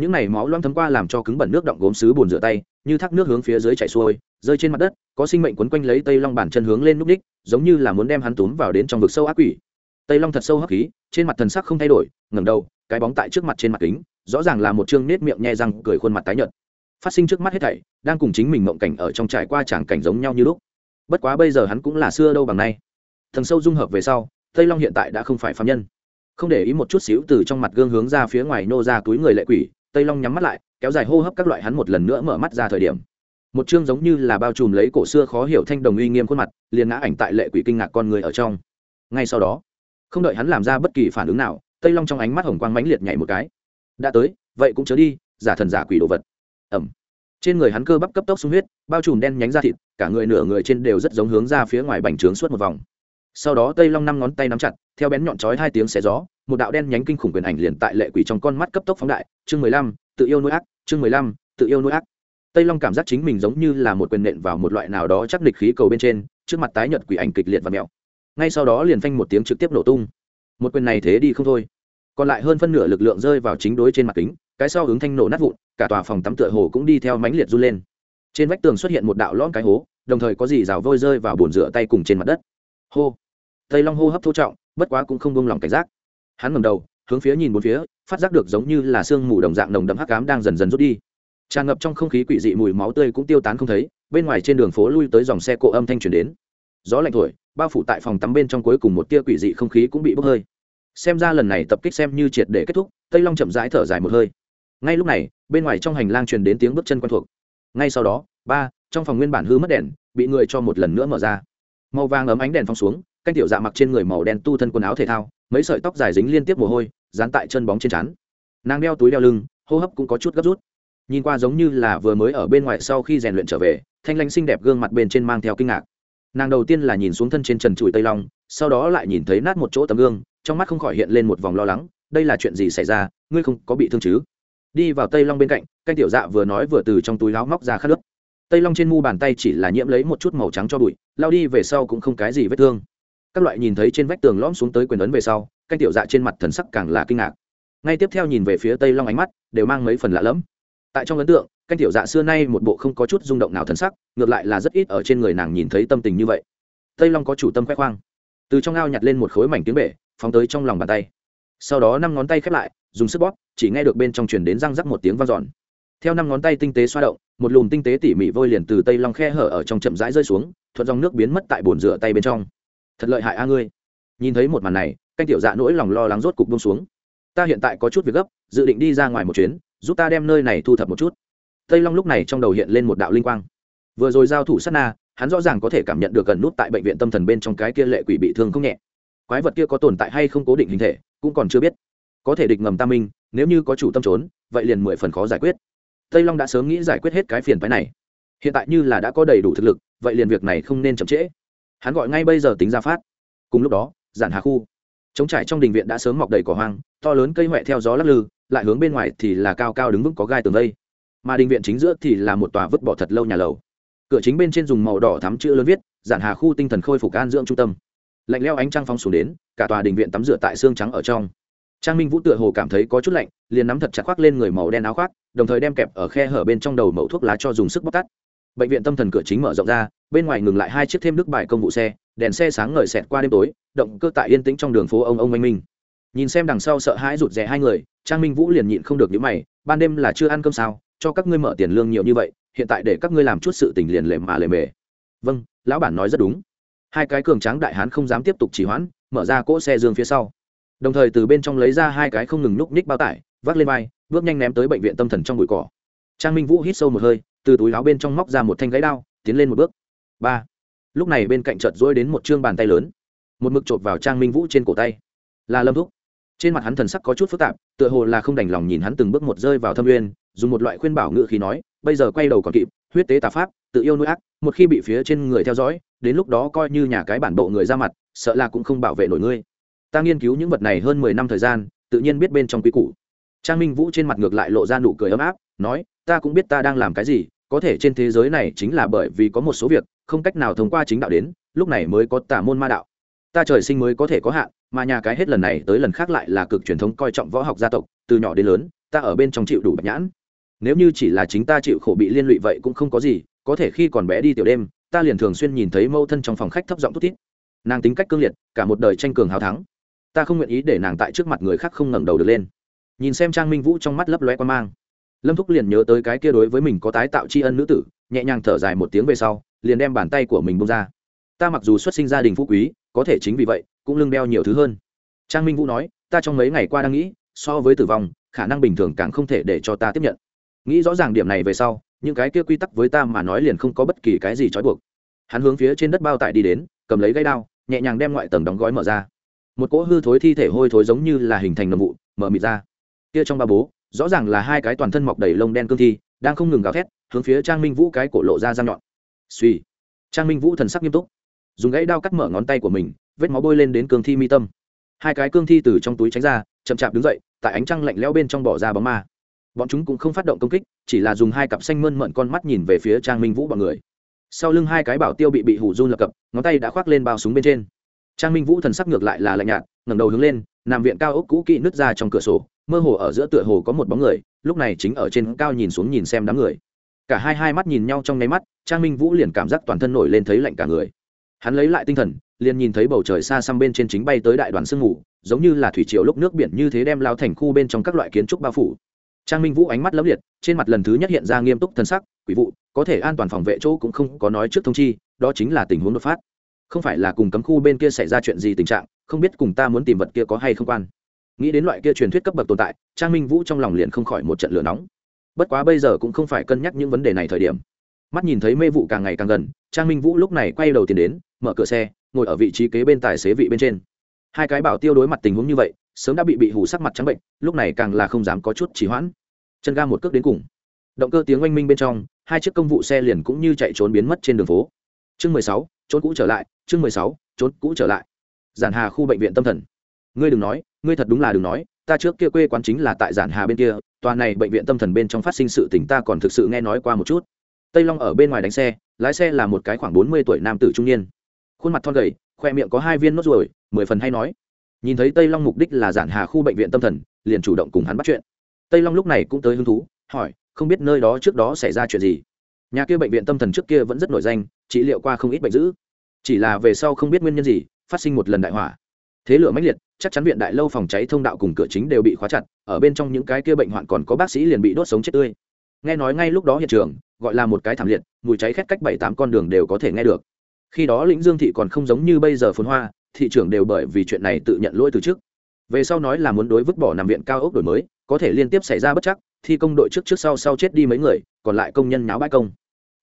S1: những này máu loang thấm qua làm cho cứng bẩn nước động gốm xứ bồn rửa tay, như thác nước hướng phía dưới chảy xuôi, rơi trên mặt đất, có sinh mệnh quấn quanh lấy tây long bản chân hướng lên núp đích, giống như là muốn đem hắn túm vào đến trong vực sâu ác quỷ. Tây long thật sâu hấp khí, trên mặt thần sắc không thay đổi, ngẩng đầu, cái bóng tại trước mặt trên mặt kính, rõ ràng là một chương nết miệng nhe răng, cười khuôn mặt tái nhợt. Phát sinh trước mắt hết thảy, đang cùng chính mình mộng cảnh ở trong trải qua tràng cảnh giống nhau như lúc. Bất quá bây giờ hắn cũng là xưa đâu bằng nay. Thần sâu dung hợp về sau, tây long hiện tại đã không phải phạm nhân. Không để ý một chút xíu từ trong mặt gương hướng ra phía ngoài nô ra túi người lệ quỷ tây long nhắm mắt lại, kéo dài hô hấp các loại hắn một lần nữa mở mắt ra thời điểm. Một chương giống như là bao trùm lấy cổ xưa khó hiểu thanh đồng uy nghiêm khuôn mặt, liền ngã ảnh tại lệ quỷ kinh ngạc con người ở trong. Ngay sau đó, không đợi hắn làm ra bất kỳ phản ứng nào, tây long trong ánh mắt hồng quang mãnh liệt nhảy một cái. Đã tới, vậy cũng chớ đi, giả thần giả quỷ đồ vật. Ẩm trên người hắn cơ bắp cấp tốc sung huyết, bao trùm đen nhánh ra thịt, cả người nửa người trên đều rất giống hướng ra phía ngoài bành trướng suốt một vòng. Sau đó tây long năm ngón tay nắm chặt, theo bén nhọn chói hai tiếng xé gió một đạo đen nhánh kinh khủng quyền ảnh liền tại lệ quỷ trong con mắt cấp tốc phóng đại. Chương mười lăm, tự yêu nuôi ác. Chương mười lăm, tự yêu nuôi ác. Tây long cảm giác chính mình giống như là một quyền nện vào một loại nào đó chắc địch khí cầu bên trên, trước mặt tái nhợt quỷ ảnh kịch liệt và mèo ngay sau đó liền phanh một tiếng trực tiếp nổ tung. Một quyền này thế đi không thôi. Còn lại hơn phân nửa lực lượng rơi vào chính đối trên mặt kính, cái sau hướng thanh nổ nát vụn, cả tòa phòng tắm tựa hồ cũng đi theo mánh liệt run lên. Trên vách tường xuất hiện một đạo lõm cái hố, đồng thời có gì rào vôi rơi vào bồn rửa tay cùng trên mặt đất. Hô. Tây long hô hấp thô trọng, bất quá cũng không bông lòng cảnh giác hắn ngầm đầu, hướng phía nhìn bốn phía, phát giác được giống như là sương mù đồng dạng nồng đậm hắc cám đang dần dần rút đi. Tràn ngập trong không khí quỷ dị mùi máu tươi cũng tiêu tán không thấy, bên ngoài trên đường phố lui tới dòng xe cộ âm thanh truyền đến. Gió lạnh thổi, bao phủ tại phòng tắm bên trong cuối cùng một tia quỷ dị không khí cũng bị bốc hơi. Xem ra lần này tập kích xem như triệt để kết thúc, tây long chậm rãi thở dài một hơi. Ngay lúc này, bên ngoài trong hành lang truyền đến tiếng bước chân quen thuộc. Ngay sau đó, ba, trong phòng nguyên bản hư mất đèn, bị người cho một lần nữa mở ra. Màu vàng ấm ánh đèn phong xuống, canh tiểu dạ mặc trên người màu đen tu thân quần áo thể thao mấy sợi tóc dài dính liên tiếp mồ hôi, dán tại chân bóng trên trán. Nàng đeo túi đeo lưng, hô hấp cũng có chút gấp rút. Nhìn qua giống như là vừa mới ở bên ngoài sau khi rèn luyện trở về, thanh lanh xinh đẹp gương mặt bên trên mang theo kinh ngạc. Nàng đầu tiên là nhìn xuống thân trên trần trụi tây long, sau đó lại nhìn thấy nát một chỗ tấm gương, trong mắt không khỏi hiện lên một vòng lo lắng, đây là chuyện gì xảy ra, ngươi không có bị thương chứ? Đi vào tây long bên cạnh, canh tiểu dạ vừa nói vừa từ trong túi láo móc ra khát nước tây long trên mu bàn tay chỉ là nhiễm lấy một chút màu trắng cho bụi, lao đi về sau cũng không cái gì vết thương các loại nhìn thấy trên vách tường lõm xuống tới quyền ấn về sau, canh tiểu dạ trên mặt thần sắc càng là kinh ngạc. Ngay tiếp theo nhìn về phía tây long ánh mắt, đều mang mấy phần lạ lẫm. Tại trong ấn tượng, canh tiểu dạ xưa nay một bộ không có chút rung động nào thần sắc, ngược lại là rất ít ở trên người nàng nhìn thấy tâm tình như vậy. Tây long có chủ tâm khoe khoang. Từ trong ao nhặt lên một khối mảnh tiếng bể, phóng tới trong lòng bàn tay. Sau đó năm ngón tay khép lại, dùng sức bóp, chỉ nghe được bên trong truyền đến răng rắc một tiếng vang dọn. Theo năm ngón tay tinh tế xoa động, một lùm tinh tế tỉ mỉ vôi liền từ tây long khe hở ở trong chậm rãi rơi xuống, thuận dòng nước biến mất tại bồn rửa tay bên trong thật lợi hại a ngươi. Nhìn thấy một màn này, canh tiểu dạ nỗi lòng lo lắng rốt cục bông xuống. Ta hiện tại có chút việc gấp, dự định đi ra ngoài một chuyến, giúp ta đem nơi này thu thập một chút. Tây long lúc này trong đầu hiện lên một đạo linh quang. Vừa rồi giao thủ sát na, hắn rõ ràng có thể cảm nhận được gần nút tại bệnh viện tâm thần bên trong cái kia lệ quỷ bị thương không nhẹ. Quái vật kia có tồn tại hay không cố định hình thể, cũng còn chưa biết. Có thể địch ngầm tam minh, nếu như có chủ tâm trốn, vậy liền mười phần khó giải quyết. Tây long đã sớm nghĩ giải quyết hết cái phiền phái này. Hiện tại như là đã có đầy đủ thực lực, vậy liền việc này không nên chậm trễ hắn gọi ngay bây giờ tính ra phát. Cùng lúc đó, giản hà khu, trống trải trong đình viện đã sớm mọc đầy cỏ hoang, to lớn cây huệ theo gió lắc lư, lại hướng bên ngoài thì là cao cao đứng vững có gai tường vây. Mà đình viện chính giữa thì là một tòa vứt bỏ thật lâu nhà lầu. Cửa chính bên trên dùng màu đỏ thắm chữ lớn viết, giản hà khu tinh thần khôi phục an dưỡng trung tâm. Lạnh leo ánh trăng phong xuống đến, cả tòa đình viện tắm rửa tại xương trắng ở trong. Trang minh vũ tựa hồ cảm thấy có chút lạnh, liền nắm thật chặt khoác lên người màu đen áo khoác, đồng thời đem kẹp ở khe hở bên trong đầu mẫu thuốc lá cho dùng sức bóc tắt bệnh viện tâm thần cửa chính mở rộng ra, bên ngoài ngừng lại hai chiếc thêm đức bài công vụ xe, đèn xe sáng ngời xẹt qua đêm tối, động cơ tại yên tĩnh trong đường phố ông ông anh minh. Nhìn xem đằng sau sợ hãi rụt rè hai người, trang minh vũ liền nhịn không được những mày, ban đêm là chưa ăn cơm sao, cho các ngươi mở tiền lương nhiều như vậy, hiện tại để các ngươi làm chút sự tình liền lề mà lề mề. Vâng lão bản nói rất đúng. Hai cái cường tráng đại hán không dám tiếp tục chỉ hoãn, mở ra cỗ xe dương phía sau. Đồng thời từ bên trong lấy ra hai cái không ngừng núp ních bao tải, vác lên vai, bước nhanh ném tới bệnh viện tâm thần trong bụi cỏ. Trang minh vũ hít sâu một hơi từ túi áo bên trong móc ra một thanh gãy đao, tiến lên một bước. Ba. Lúc này bên cạnh chợt dỗi đến một chương bàn tay lớn. Một mực chộp vào trang minh vũ trên cổ tay. Là lâm thúc. Trên mặt hắn thần sắc có chút phức tạp, tựa hồ là không đành lòng nhìn hắn từng bước một rơi vào thâm uyên, dùng một loại khuyên bảo ngự khí nói, bây giờ quay đầu còn kịp, huyết tế tà pháp, tự yêu nuôi ác, một khi bị phía trên người theo dõi, đến lúc đó coi như nhà cái bản bộ người ra mặt, sợ là cũng không bảo vệ nổi ngươi. Ta nghiên cứu những vật này hơn mười năm thời gian, tự nhiên biết bên trong quý củ. Trang minh vũ trên mặt ngược lại lộ ra nụ cười ấm áp, nói ta cũng biết ta đang làm cái gì, có thể trên thế giới này chính là bởi vì có một số việc, không cách nào thông qua chính đạo đến, lúc này mới có tà môn ma đạo. Ta trời sinh mới có thể có hạn, mà nhà cái hết lần này tới lần khác lại là cực truyền thống coi trọng võ học gia tộc, từ nhỏ đến lớn, ta ở bên trong chịu đủ bạch nhãn. Nếu như chỉ là chính ta chịu khổ bị liên lụy vậy cũng không có gì, có thể khi còn bé đi tiểu đêm, ta liền thường xuyên nhìn thấy mâu thân trong phòng khách thấp giọng thút thít. Nàng tính cách cương liệt, cả một đời tranh cường hào thắng. Ta không nguyện ý để nàng tại trước mặt người khác không ngẩng đầu được lên. Nhìn xem trang minh vũ trong mắt lấp loe quan mang lâm thúc liền nhớ tới cái kia đối với mình có tái tạo tri ân nữ tử, nhẹ nhàng thở dài một tiếng về sau, liền đem bàn tay của mình bông ra. Ta mặc dù xuất sinh gia đình phú quý, có thể chính vì vậy, cũng lưng đeo nhiều thứ hơn. Trang minh vũ nói, ta trong mấy ngày qua đang nghĩ, so với tử vong, khả năng bình thường càng không thể để cho ta tiếp nhận. Nghĩ rõ ràng điểm này về sau, những cái kia quy tắc với ta mà nói liền không có bất kỳ cái gì trói buộc. Hắn hướng phía trên đất bao tải đi đến, cầm lấy gây đao, nhẹ nhàng đem ngoại tầng đóng gói mở ra. Một cỗ hư thối thi thể hôi thối giống như là hình thành nồng vụ, mở mịt ra. Kia trong ba bố rõ ràng là hai cái toàn thân mọc đầy lông đen cương thi, đang không ngừng gào thét, hướng phía trang minh vũ cái cổ lộ ra răng nhọn. Suy trang minh vũ thần sắc nghiêm túc. Dùng gãy đao cắt mở ngón tay của mình, vết máu bôi lên đến cương thi mi tâm. Hai cái cương thi từ trong túi tránh ra, chậm chạp đứng dậy, tại ánh trăng lạnh lẽo bên trong bỏ ra bóng ma. Bọn chúng cũng không phát động công kích, chỉ là dùng hai cặp xanh mơn mận con mắt nhìn về phía trang minh vũ bọn người. Sau lưng hai cái bảo tiêu bị bị hủ run lập cập, ngón tay đã khoác lên bao súng bên trên trang minh vũ thần sắc ngược lại là lạnh nhạt, ngẩng đầu hướng lên, nằm viện cao ốc cũ kỹ nứt ra trong cửa sổ, mơ hồ ở giữa tựa hồ có một bóng người, lúc này chính ở trên cao nhìn xuống nhìn xem đám người. Cả hai hai mắt nhìn nhau trong nháy mắt, trang minh vũ liền cảm giác toàn thân nổi lên thấy lạnh cả người. Hắn lấy lại tinh thần, liền nhìn thấy bầu trời xa xăm bên trên chính bay tới đại đoàn sương mù, giống như là thủy triều lúc nước biển như thế đem lao thành khu bên trong các loại kiến trúc bao phủ. Trang minh vũ ánh mắt lấp liệt, trên mặt lần thứ nhất hiện ra nghiêm túc thân sắc, quỷ vụ, có thể an toàn phòng vệ chỗ cũng không có nói trước thông chi, đó chính là tình huống đột phát không phải là cùng cấm khu bên kia xảy ra chuyện gì tình trạng, không biết cùng ta muốn tìm vật kia có hay không quan. Nghĩ đến loại kia truyền thuyết cấp bậc tồn tại, trang minh vũ trong lòng liền không khỏi một trận lửa nóng. Bất quá bây giờ cũng không phải cân nhắc những vấn đề này thời điểm. Mắt nhìn thấy mê vụ càng ngày càng gần, trang minh vũ lúc này quay đầu tiền đến, mở cửa xe, ngồi ở vị trí kế bên tài xế vị bên trên. Hai cái bảo tiêu đối mặt tình huống như vậy, sớm đã bị bị hủ sắc mặt trắng bệnh, lúc này càng là không dám có chút trì hoãn. Chân ga một cước đến cùng. Động cơ tiếng oanh minh bên trong, hai chiếc công vụ xe liền cũng như chạy trốn biến mất trên đường phố. Chương mười sáu, trốn cũ trở lại chương mười sáu, trốn cũ trở lại. Giản hà khu bệnh viện tâm thần. Ngươi đừng nói, ngươi thật đúng là đừng nói, ta trước kia quê quán chính là tại giản hà bên kia, tòa này bệnh viện tâm thần bên trong phát sinh sự tình ta còn thực sự nghe nói qua một chút. Tây long ở bên ngoài đánh xe, lái xe là một cái khoảng bốn mươi tuổi nam tử trung niên. Khuôn mặt thon gầy, khoe miệng có hai viên nốt ruồi, mười phần hay nói. Nhìn thấy tây long mục đích là giản hà khu bệnh viện tâm thần, liền chủ động cùng hắn bắt chuyện. Tây long lúc này cũng tới hứng thú, hỏi, không biết nơi đó trước đó xảy ra chuyện gì? Nhà kia bệnh viện tâm thần trước kia vẫn rất nổi danh, trị liệu qua không ít bệnh dữ chỉ là về sau không biết nguyên nhân gì, phát sinh một lần đại hỏa. Thế lửa mãnh liệt, chắc chắn viện đại lâu phòng cháy thông đạo cùng cửa chính đều bị khóa chặt, ở bên trong những cái kia bệnh hoạn còn có bác sĩ liền bị đốt sống chết tươi. Nghe nói ngay lúc đó hiện trường, gọi là một cái thảm liệt, mùi cháy khét cách bảy tám con đường đều có thể nghe được. Khi đó lĩnh dương thị còn không giống như bây giờ phồn hoa, thị trưởng đều bởi vì chuyện này tự nhận lỗi từ trước. Về sau nói là muốn đối vứt bỏ nằm viện cao ốc đổi mới, có thể liên tiếp xảy ra bất chắc, thi công đội trước trước sau sau chết đi mấy người, còn lại công nhân náo bãi công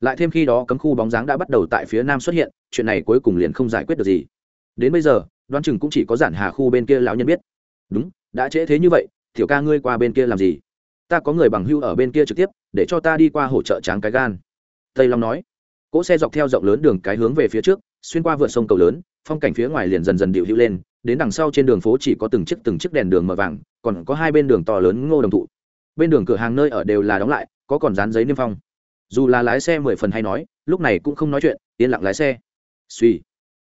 S1: lại thêm khi đó cấm khu bóng dáng đã bắt đầu tại phía nam xuất hiện, chuyện này cuối cùng liền không giải quyết được gì. Đến bây giờ, đoán chừng cũng chỉ có giản hà khu bên kia lão nhân biết. Đúng, đã trễ thế như vậy, tiểu ca ngươi qua bên kia làm gì? Ta có người bằng hưu ở bên kia trực tiếp, để cho ta đi qua hỗ trợ tráng cái gan. Tây long nói. Cỗ xe dọc theo rộng lớn đường cái hướng về phía trước, xuyên qua vượt sông cầu lớn, phong cảnh phía ngoài liền dần dần điệu hữu lên, đến đằng sau trên đường phố chỉ có từng chiếc từng chiếc đèn đường mờ vàng, còn có hai bên đường to lớn ngô đồng thụ. Bên đường cửa hàng nơi ở đều là đóng lại, có còn dán giấy niêm phong dù là lái xe mười phần hay nói, lúc này cũng không nói chuyện, yên lặng lái xe. Suy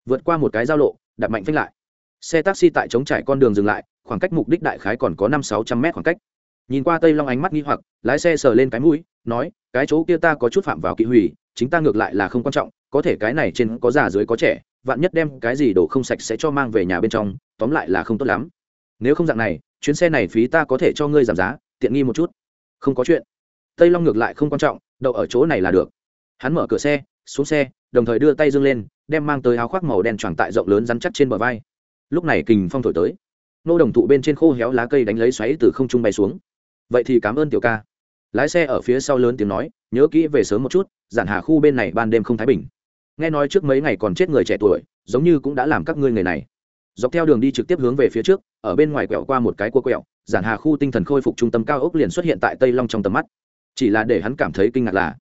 S1: vượt qua một cái giao lộ, đạp mạnh phanh lại. Xe taxi tại trống trải con đường dừng lại, khoảng cách mục đích đại khái còn có năm sáu trăm mét khoảng cách. Nhìn qua tây long ánh mắt nghi hoặc, lái xe sờ lên cái mũi, nói, cái chỗ kia ta có chút phạm vào kỵ hủy, chính ta ngược lại là không quan trọng, có thể cái này trên có già dưới có trẻ, vạn nhất đem cái gì đổ không sạch sẽ cho mang về nhà bên trong, tóm lại là không tốt lắm. Nếu không dạng này, chuyến xe này phí ta có thể cho ngươi giảm giá, tiện nghi một chút. Không có chuyện tây long ngược lại không quan trọng, đậu ở chỗ này là được. Hắn mở cửa xe, xuống xe, đồng thời đưa tay dương lên, đem mang tới áo khoác màu đen choàng tại rộng lớn rắn chắc trên bờ vai. Lúc này kình phong thổi tới. Nô đồng thụ bên trên khô héo lá cây đánh lấy xoáy từ không trung bay xuống. Vậy thì cảm ơn tiểu ca. Lái xe ở phía sau lớn tiếng nói, nhớ kỹ về sớm một chút, giản hà khu bên này ban đêm không thái bình. Nghe nói trước mấy ngày còn chết người trẻ tuổi, giống như cũng đã làm các ngươi người này. Dọc theo đường đi trực tiếp hướng về phía trước, ở bên ngoài quẹo qua một cái cua quẹo, giản hà khu tinh thần khôi phục trung tâm cao ốc liền xuất hiện tại tây long trong tầm mắt chỉ là để hắn cảm thấy kinh ngạc là,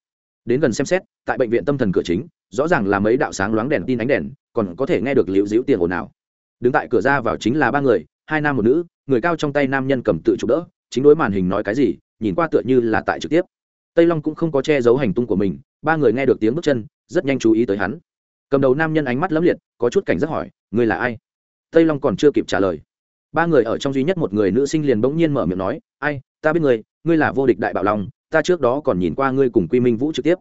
S1: đến gần xem xét, tại bệnh viện tâm thần cửa chính, rõ ràng là mấy đạo sáng loáng đèn tin ánh đèn, còn có thể nghe được liễu dĩu tiền ồn ào. Đứng tại cửa ra vào chính là ba người, hai nam một nữ, người cao trong tay nam nhân cầm tự chụp đỡ, chính đối màn hình nói cái gì, nhìn qua tựa như là tại trực tiếp. Tây long cũng không có che giấu hành tung của mình, ba người nghe được tiếng bước chân, rất nhanh chú ý tới hắn. Cầm đầu nam nhân ánh mắt lấm liệt, có chút cảnh giác hỏi người là ai? Tây long còn chưa kịp trả lời. Ba người ở trong duy nhất một người nữ sinh liền bỗng nhiên mở miệng nói, ai, ta biết người ngươi là vô địch đại bạo long ta trước đó còn nhìn qua ngươi cùng quy minh vũ trực tiếp.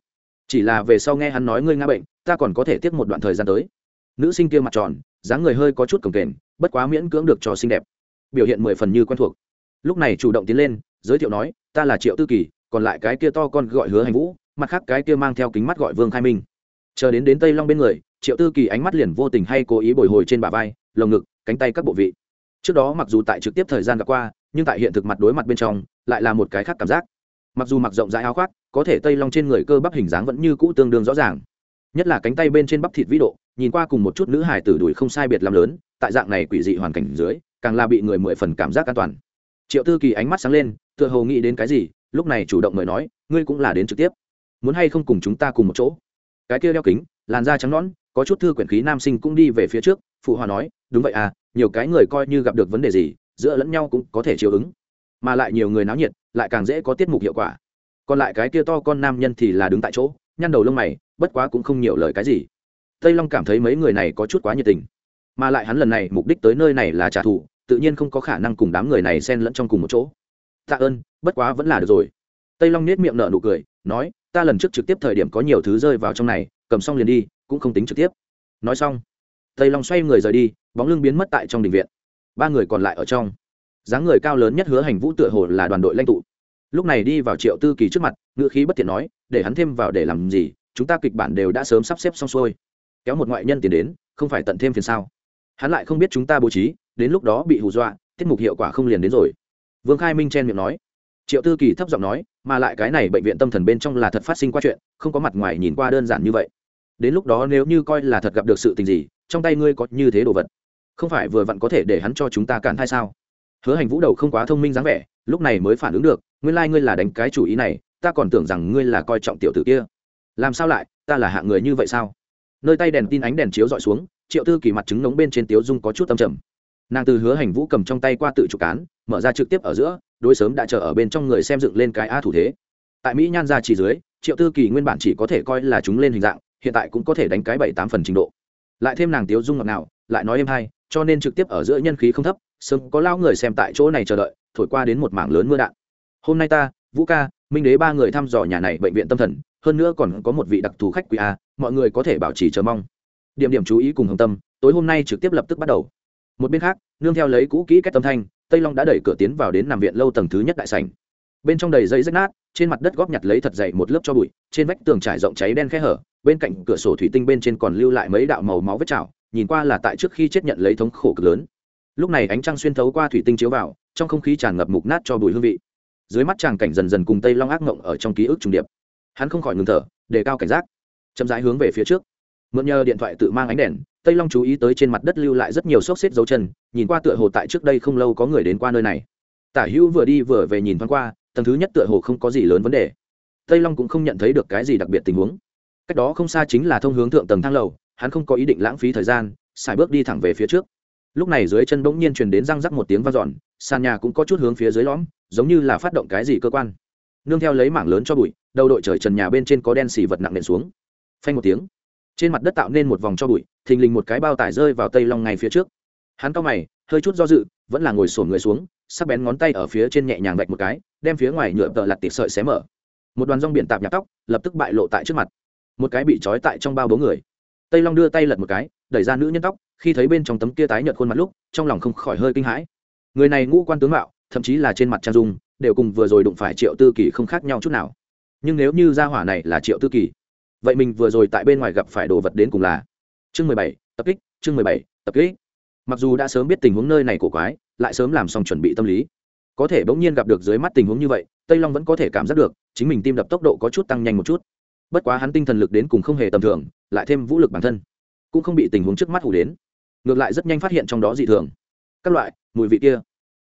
S1: Chỉ là về sau nghe hắn nói ngươi ngã bệnh, ta còn có thể tiếp một đoạn thời gian tới. Nữ sinh kia mặt tròn, dáng người hơi có chút cồng kềnh, bất quá miễn cưỡng được cho xinh đẹp. Biểu hiện mười phần như quen thuộc. Lúc này chủ động tiến lên, giới thiệu nói, ta là triệu tư kỳ, còn lại cái kia to con gọi hứa hành vũ, mặt khác cái kia mang theo kính mắt gọi vương khai minh. Chờ đến đến tây long bên người, triệu tư kỳ ánh mắt liền vô tình hay cố ý bồi hồi trên bả vai, lồng ngực, cánh tay các bộ vị. Trước đó mặc dù tại trực tiếp thời gian gặp qua, nhưng tại hiện thực mặt đối mặt bên trong, lại là một cái khác cảm giác mặc dù mặc rộng rãi áo khoác, có thể tây long trên người cơ bắp hình dáng vẫn như cũ tương đương rõ ràng. Nhất là cánh tay bên trên bắp thịt vĩ độ, nhìn qua cùng một chút nữ hải tử đùi không sai biệt làm lớn, tại dạng này quỷ dị hoàn cảnh dưới, càng là bị người mười phần cảm giác an toàn. Triệu tư kỳ ánh mắt sáng lên, tựa hồ nghĩ đến cái gì, lúc này chủ động mời nói, ngươi cũng là đến trực tiếp. Muốn hay không cùng chúng ta cùng một chỗ? Cái kia đeo kính, làn da trắng nõn, có chút thư quyển khí nam sinh cũng đi về phía trước, phụ hòa nói, đúng vậy à nhiều cái người coi như gặp được vấn đề gì, giữa lẫn nhau cũng có thể chiều ứng mà lại nhiều người náo nhiệt, lại càng dễ có tiết mục hiệu quả. Còn lại cái kia to con nam nhân thì là đứng tại chỗ, nhăn đầu lông mày, bất quá cũng không nhiều lời cái gì. Tây long cảm thấy mấy người này có chút quá nhiệt tình. Mà lại hắn lần này mục đích tới nơi này là trả thù, tự nhiên không có khả năng cùng đám người này xen lẫn trong cùng một chỗ. Tạ ơn, bất quá vẫn là được rồi. Tây long nết miệng nở nụ cười, nói, ta lần trước trực tiếp thời điểm có nhiều thứ rơi vào trong này, cầm xong liền đi, cũng không tính trực tiếp. Nói xong, tây long xoay người rời đi, bóng lưng biến mất tại trong đình viện. Ba người còn lại ở trong dáng người cao lớn nhất hứa hành vũ tựa hồ là đoàn đội lãnh tụ. Lúc này đi vào triệu tư kỳ trước mặt, ngữ khí bất tiện nói, để hắn thêm vào để làm gì, chúng ta kịch bản đều đã sớm sắp xếp xong xuôi. Kéo một ngoại nhân tiền đến, không phải tận thêm phiền sao? Hắn lại không biết chúng ta bố trí, đến lúc đó bị hù dọa, tiết mục hiệu quả không liền đến rồi. Vương khai minh chen miệng nói. Triệu tư kỳ thấp giọng nói, mà lại cái này bệnh viện tâm thần bên trong là thật phát sinh qua chuyện, không có mặt ngoài nhìn qua đơn giản như vậy. Đến lúc đó nếu như coi là thật gặp được sự tình gì, trong tay ngươi có như thế đồ vật? Không phải vừa vặn có thể để hắn cho chúng ta cản thai sao? Hứa hành vũ đầu không quá thông minh dáng vẻ, lúc này mới phản ứng được, nguyên lai、like、ngươi là đánh cái chủ ý này, ta còn tưởng rằng ngươi là coi trọng tiểu tử kia. Làm sao lại, ta là hạng người như vậy sao? Nơi tay đèn tin ánh đèn chiếu dọi xuống, triệu tư kỳ mặt trứng nóng bên trên tiếu dung có chút tâm trầm. Nàng từ hứa hành vũ cầm trong tay qua tự trục cán, mở ra trực tiếp ở giữa, đối sớm đã chờ ở bên trong người xem dựng lên cái a thủ thế. Tại mỹ nhan ra chỉ dưới, triệu tư kỳ nguyên bản chỉ có thể coi là chúng lên hình dạng, hiện tại cũng có thể đánh cái bảy tám phần trình độ. Lại thêm nàng tiếu dung ngọt nào lại nói êm hay, cho nên trực tiếp ở giữa nhân khí không thấp sớm có lao người xem tại chỗ này chờ đợi, thổi qua đến một mảng lớn mưa đạn. Hôm nay ta, vũ ca, minh đế ba người thăm dò nhà này bệnh viện tâm thần, hơn nữa còn có một vị đặc thù khách quý a, mọi người có thể bảo trì chờ mong. Điểm điểm chú ý cùng hồng tâm, tối hôm nay trực tiếp lập tức bắt đầu. Một bên khác, nương theo lấy cũ kỹ cách tâm thanh, tây long đã đẩy cửa tiến vào đến nằm viện lâu tầng thứ nhất đại sảnh. Bên trong đầy dây rách nát, trên mặt đất góp nhặt lấy thật dày một lớp cho bụi, trên vách tường trải rộng cháy đen khe hở, bên cạnh cửa sổ thủy tinh bên trên còn lưu lại mấy đạo màu máu vết chảo, nhìn qua là tại trước khi chết nhận lấy thống khổ cực lớn lúc này ánh trăng xuyên thấu qua thủy tinh chiếu vào, trong không khí tràn ngập mục nát cho bùi hương vị. Dưới mắt tràng cảnh dần dần cùng tây long ác ngộng ở trong ký ức trùng điệp. Hắn không khỏi ngừng thở, đề cao cảnh giác. Chậm rãi hướng về phía trước. Mượn nhờ điện thoại tự mang ánh đèn, tây long chú ý tới trên mặt đất lưu lại rất nhiều xốc xếp dấu chân, nhìn qua tựa hồ tại trước đây không lâu có người đến qua nơi này. Tả hữu vừa đi vừa về nhìn thoáng qua, tầng thứ nhất tựa hồ không có gì lớn vấn đề. Tây long cũng không nhận thấy được cái gì đặc biệt tình huống. Cách đó không xa chính là thông hướng thượng tầng thang lầu, hắn không có ý định lãng phí thời gian, xài bước đi thẳng về phía trước lúc này dưới chân bỗng nhiên truyền đến răng rắc một tiếng vang dọn, sàn nhà cũng có chút hướng phía dưới lõm, giống như là phát động cái gì cơ quan. Nương theo lấy mảng lớn cho bụi, đầu đội trời trần nhà bên trên có đen xì vật nặng nện xuống. Phanh một tiếng, trên mặt đất tạo nên một vòng cho bụi, thình lình một cái bao tải rơi vào tây long ngay phía trước. Hắn cao mày, hơi chút do dự, vẫn là ngồi sổn người xuống, sắc bén ngón tay ở phía trên nhẹ nhàng vạch một cái, đem phía ngoài nhựa tợ lặt tịt sợi xé mở. Một đoàn rong biển tạp nhạc tóc, lập tức bại lộ tại trước mặt. Một cái bị trói tại trong bao bố người. Tây long đưa tay lật một cái đẩy ra nữ nhân tóc, khi thấy bên trong tấm kia tái nhợt khuôn mặt lúc, trong lòng không khỏi hơi kinh hãi. Người này ngũ quan tướng mạo, thậm chí là trên mặt trang dung, đều cùng vừa rồi đụng phải triệu tư kỳ không khác nhau chút nào. Nhưng nếu như gia hỏa này là triệu tư kỳ, vậy mình vừa rồi tại bên ngoài gặp phải đồ vật đến cùng là chương mười bảy, tập kích, chương mười bảy, tập kích. Mặc dù đã sớm biết tình huống nơi này của quái, lại sớm làm xong chuẩn bị tâm lý. Có thể bỗng nhiên gặp được dưới mắt tình huống như vậy, tây long vẫn có thể cảm giác được, chính mình tim đập tốc độ có chút tăng nhanh một chút. Bất quá hắn tinh thần lực đến cùng không hề tầm thường, lại thêm vũ lực bản thân cũng không bị tình huống trước mắt hủ đến. Ngược lại rất nhanh phát hiện trong đó dị thường. Các loại, mùi vị kia.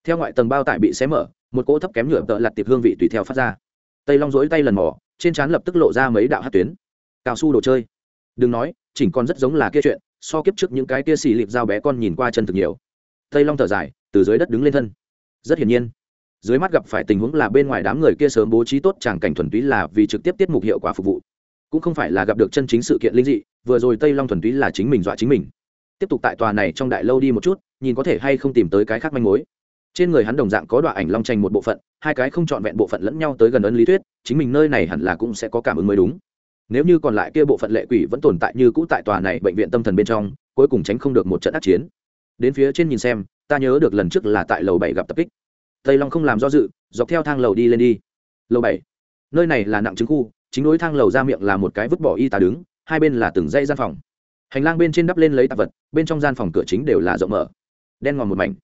S1: Theo ngoại tầng bao tải bị xé mở, một cỗ thấp kém nhựa tợ lặt tiệp hương vị tùy theo phát ra. Tây long rỗi tay lần mỏ trên trán lập tức lộ ra mấy đạo hát tuyến. Cao su đồ chơi. Đừng nói, chỉnh con rất giống là kia chuyện, so kiếp trước những cái kia xì lịp dao bé con nhìn qua chân thực nhiều. Tây long thở dài, từ dưới đất đứng lên thân. Rất hiển nhiên, dưới mắt gặp phải tình huống là bên ngoài đám người kia sớm bố trí tốt tràng cảnh thuần túy là vì trực tiếp tiết mục hiệu quả phục vụ cũng không phải là gặp được chân chính sự kiện linh dị, vừa rồi tây long thuần túy là chính mình dọa chính mình. Tiếp tục tại tòa này trong đại lâu đi một chút, nhìn có thể hay không tìm tới cái khác manh mối. Trên người hắn đồng dạng có đoạn ảnh long tranh một bộ phận, hai cái không trọn vẹn bộ phận lẫn nhau tới gần ấn lý thuyết, chính mình nơi này hẳn là cũng sẽ có cảm ứng mới đúng. Nếu như còn lại kia bộ phận lệ quỷ vẫn tồn tại như cũ tại tòa này bệnh viện tâm thần bên trong, cuối cùng tránh không được một trận ác chiến. Đến phía trên nhìn xem, ta nhớ được lần trước là tại lầu bảy gặp tập kích. Tây long không làm do dự, dọc theo thang lầu đi lên đi. Lầu bảy. Nơi này là nặng chứng khu chính đối thang lầu ra miệng là một cái vứt bỏ y tá đứng, hai bên là từng dây gian phòng. Hành lang bên trên đắp lên lấy tạp vật, bên trong gian phòng cửa chính đều là rộng mở. Đen ngòm một mảnh.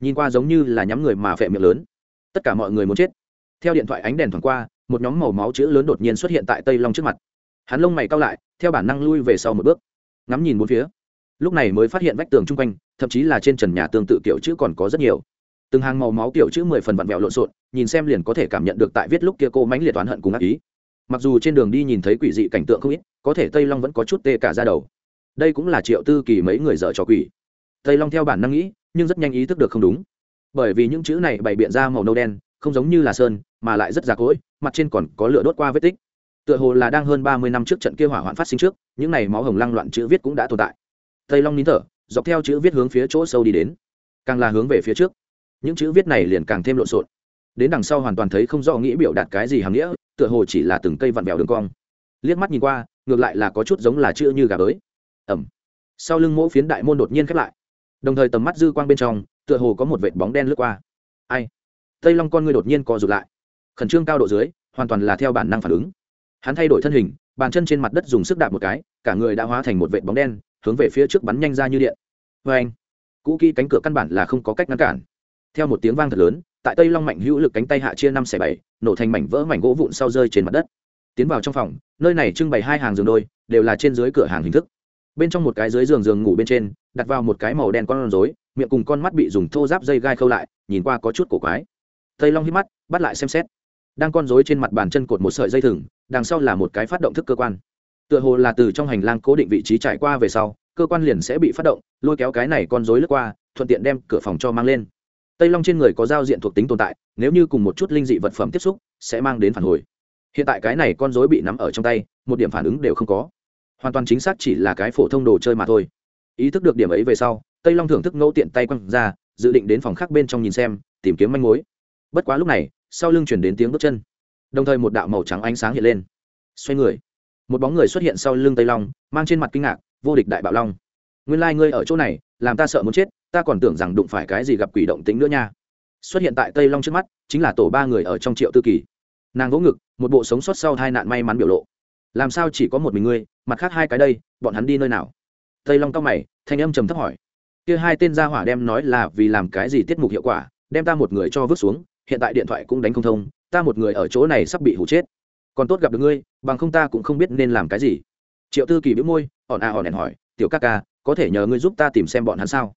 S1: Nhìn qua giống như là nhắm người mà phệ miệng lớn. Tất cả mọi người muốn chết. Theo điện thoại ánh đèn thoảng qua, một nhóm màu máu chữ lớn đột nhiên xuất hiện tại tây long trước mặt. Hắn lông mày cao lại, theo bản năng lui về sau một bước. Ngắm nhìn bốn phía. Lúc này mới phát hiện vách tường chung quanh, thậm chí là trên trần nhà tương tự kiểu chữ còn có rất nhiều. Từng hàng màu máu kiểu chữ mười phần vặn vẹo lộn xộn, nhìn xem liền có thể cảm nhận được tại viết lúc kia cô mánh liệt oán hận cùng ác ý mặc dù trên đường đi nhìn thấy quỷ dị cảnh tượng không ít, có thể tây long vẫn có chút tê cả ra đầu. Đây cũng là triệu tư kỳ mấy người dở trò quỷ. Tây long theo bản năng nghĩ, nhưng rất nhanh ý thức được không đúng. Bởi vì những chữ này bày biện ra màu nâu đen, không giống như là sơn, mà lại rất già cỗi, mặt trên còn có lửa đốt qua vết tích. Tựa hồ là đang hơn ba mươi năm trước trận kia hỏa hoạn phát sinh trước, những này máu hồng lăng loạn chữ viết cũng đã tồn tại. Tây long nín thở, dọc theo chữ viết hướng phía chỗ sâu đi đến. Càng là hướng về phía trước. Những chữ viết này liền càng thêm lộn xộn đến đằng sau hoàn toàn thấy không rõ nghĩ biểu đạt cái gì hàm nghĩa, tựa hồ chỉ là từng cây vặn vẹo đường cong. Liếc mắt nhìn qua, ngược lại là có chút giống là chữ như gà bới. Ẩm. Sau lưng mỗi phiến đại môn đột nhiên khép lại. Đồng thời tầm mắt dư quang bên trong, tựa hồ có một vệt bóng đen lướt qua. Ai? Tây long con ngươi đột nhiên co rụt lại. Khẩn trương cao độ dưới, hoàn toàn là theo bản năng phản ứng. Hắn thay đổi thân hình, bàn chân trên mặt đất dùng sức đạp một cái, cả người đã hóa thành một vệt bóng đen, hướng về phía trước bắn nhanh ra như điện. Vê anh cũ kỹ cánh cửa căn bản là không có cách ngăn cản. Theo một tiếng vang thật lớn tại tây long mạnh hữu lực cánh tay hạ chia năm xẻ bảy, nổ thành mảnh vỡ mảnh gỗ vụn sau rơi trên mặt đất. Tiến vào trong phòng, nơi này trưng bày hai hàng giường đôi, đều là trên dưới cửa hàng hình thức. Bên trong một cái dưới giường giường ngủ bên trên, đặt vào một cái màu đen con rối, miệng cùng con mắt bị dùng thô giáp dây gai khâu lại, nhìn qua có chút cổ quái. Tây long hít mắt, bắt lại xem xét. Đang con rối trên mặt bàn chân cột một sợi dây thừng, đằng sau là một cái phát động thức cơ quan. Tựa hồ là từ trong hành lang cố định vị trí trải qua về sau, cơ quan liền sẽ bị phát động, lôi kéo cái này con rối lướt qua, thuận tiện đem cửa phòng cho mang lên tây long trên người có giao diện thuộc tính tồn tại, nếu như cùng một chút linh dị vật phẩm tiếp xúc, sẽ mang đến phản hồi. Hiện tại cái này con rối bị nắm ở trong tay, một điểm phản ứng đều không có. Hoàn toàn chính xác chỉ là cái phổ thông đồ chơi mà thôi. Ý thức được điểm ấy về sau, tây long thưởng thức ngẫu tiện tay quăng ra, dự định đến phòng khác bên trong nhìn xem, tìm kiếm manh mối. Bất quá lúc này, sau lưng chuyển đến tiếng bước chân. Đồng thời một đạo màu trắng ánh sáng hiện lên. Xoay người. Một bóng người xuất hiện sau lưng tây long, mang trên mặt kinh ngạc, vô địch đại bạo long. Nguyên lai、like、ngươi ở chỗ này, làm ta sợ muốn chết ta còn tưởng rằng đụng phải cái gì gặp quỷ động tính nữa nha. Xuất hiện tại tây long trước mắt, chính là tổ ba người ở trong triệu tư kỳ. Nàng vỗ ngực, một bộ sống sót sau hai nạn may mắn biểu lộ. Làm sao chỉ có một mình ngươi, mặt khác hai cái đây, bọn hắn đi nơi nào? Tây long cao mày, thanh âm trầm thấp hỏi. Kia hai tên gia hỏa đem nói là vì làm cái gì tiết mục hiệu quả, đem ta một người cho vứt xuống, hiện tại điện thoại cũng đánh không thông, ta một người ở chỗ này sắp bị hủ chết. Còn tốt gặp được ngươi, bằng không ta cũng không biết nên làm cái gì. Triệu tư kỳ biếu môi hòn à hòn hẹn hỏi, tiểu ca ca, có thể nhờ ngươi giúp ta tìm xem bọn hắn sao?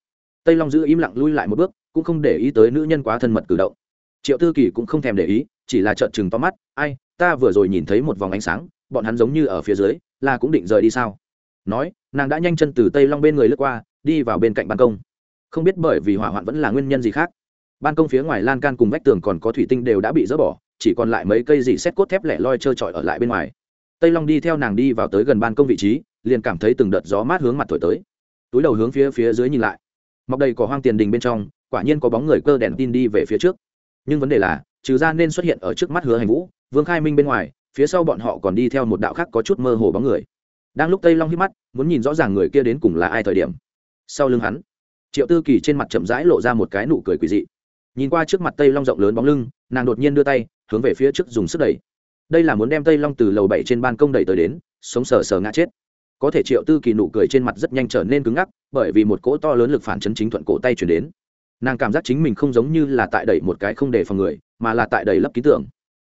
S1: Tây long giữ im lặng lui lại một bước, cũng không để ý tới nữ nhân quá thân mật cử động. Triệu tư kỳ cũng không thèm để ý, chỉ là trợn chừng to mắt, ai, ta vừa rồi nhìn thấy một vòng ánh sáng, bọn hắn giống như ở phía dưới, là cũng định rời đi sao? Nói, nàng đã nhanh chân từ tây long bên người lướt qua, đi vào bên cạnh ban công. Không biết bởi vì hỏa hoạn vẫn là nguyên nhân gì khác, ban công phía ngoài lan can cùng vách tường còn có thủy tinh đều đã bị dỡ bỏ, chỉ còn lại mấy cây dì xét cốt thép lẻ loi trơ trọi ở lại bên ngoài. Tây long đi theo nàng đi vào tới gần ban công vị trí, liền cảm thấy từng đợt gió mát hướng mặt thổi tới. Túi đầu hướng phía phía dưới nhìn lại mọc đầy cỏ hoang tiền đình bên trong, quả nhiên có bóng người cơ đèn tin đi về phía trước. Nhưng vấn đề là, trừ ra nên xuất hiện ở trước mắt hứa hành vũ, vương khai minh bên ngoài, phía sau bọn họ còn đi theo một đạo khác có chút mơ hồ bóng người. Đang lúc tây long hít mắt, muốn nhìn rõ ràng người kia đến cùng là ai thời điểm. Sau lưng hắn, triệu tư kỳ trên mặt chậm rãi lộ ra một cái nụ cười quỳ dị. Nhìn qua trước mặt tây long rộng lớn bóng lưng, nàng đột nhiên đưa tay, hướng về phía trước dùng sức đẩy. Đây là muốn đem tây long từ lầu bảy trên ban công đẩy tới đến, sống sờ sờ ngã chết có thể triệu tư kỳ nụ cười trên mặt rất nhanh trở nên cứng ngắc, bởi vì một cỗ to lớn lực phản chấn chính thuận cổ tay chuyển đến. Nàng cảm giác chính mình không giống như là tại đẩy một cái không để phòng người, mà là tại đẩy lấp ký tưởng.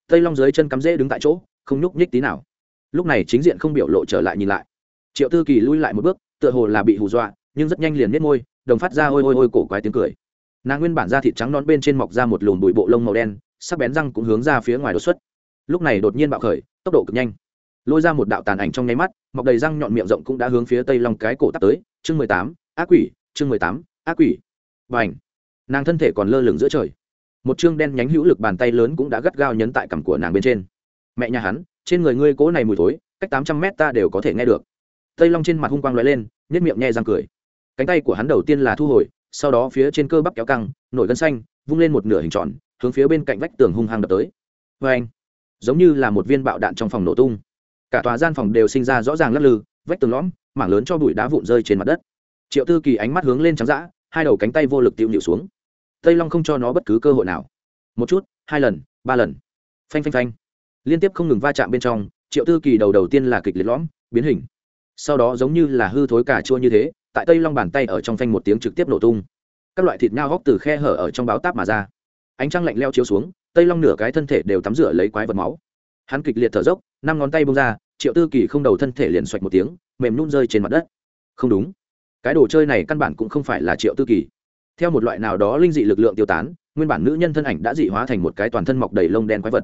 S1: Tây long dưới chân cắm rễ đứng tại chỗ, không nhúc nhích tí nào. Lúc này chính diện không biểu lộ trở lại nhìn lại. Triệu tư kỳ lui lại một bước, tựa hồ là bị hù dọa, nhưng rất nhanh liền nết môi, đồng phát ra ôi ôi ôi cổ quái tiếng cười. Nàng nguyên bản da thịt trắng non bên trên mọc ra một lùn bụi bộ lông màu đen, sắc bén răng cũng hướng ra phía ngoài đột xuất. Lúc này đột nhiên bạo khởi, tốc độ cực nhanh. Lôi ra một đạo tàn ảnh trong nháy mắt mọc đầy răng nhọn miệng rộng cũng đã hướng phía tây long cái cổ tắt tới, chương mười tám, ác quỷ, chương mười tám, ác quỷ. Và h nàng thân thể còn lơ lửng giữa trời. Một chương đen nhánh hữu lực bàn tay lớn cũng đã gắt gao nhấn tại cằm của nàng bên trên. Mẹ nhà hắn, trên người ngươi cố này mùi thối, cách tám trăm mét ta đều có thể nghe được. Tây long trên mặt hung quang lóe lên nhét miệng nhẹ răng cười. Cánh tay của hắn đầu tiên là thu hồi, sau đó phía trên cơ bắp kéo căng, nổi gân xanh, vung lên một nửa hình tròn, hướng phía bên cạnh vách tường hung hăng đập tới. Vê anh giống như là một viên bạo đạn trong phòng nổ tung cả tòa gian phòng đều sinh ra rõ ràng lắc lư, vách tường lõm, mảng lớn cho bụi đá vụn rơi trên mặt đất. Triệu tư kỳ ánh mắt hướng lên trắng d hai đầu cánh tay vô lực tiêu nhịu xuống. Tây long không cho nó bất cứ cơ hội nào. Một chút, hai lần, ba lần. Phanh phanh phanh. Liên tiếp không ngừng va chạm bên trong, triệu tư kỳ đầu đầu tiên là kịch liệt lõm, biến hình. Sau đó giống như là hư thối cà chua như thế, tại tây long bàn tay ở trong phanh một tiếng trực tiếp nổ tung. Các loại thịt nhau góc từ khe hở ở trong báo táp mà ra. Ánh trăng lạnh leo chiếu xuống, tây long nửa cái thân thể đều tắm rửa lấy quái vật máu hắn kịch liệt thở dốc, năm ngón tay bông ra, triệu tư kỳ không đầu thân thể liền xoạch một tiếng, mềm nhún rơi trên mặt đất. Không đúng. Cái đồ chơi này căn bản cũng không phải là triệu tư kỳ. Theo một loại nào đó linh dị lực lượng tiêu tán, nguyên bản nữ nhân thân ảnh đã dị hóa thành một cái toàn thân mọc đầy lông đen quái vật.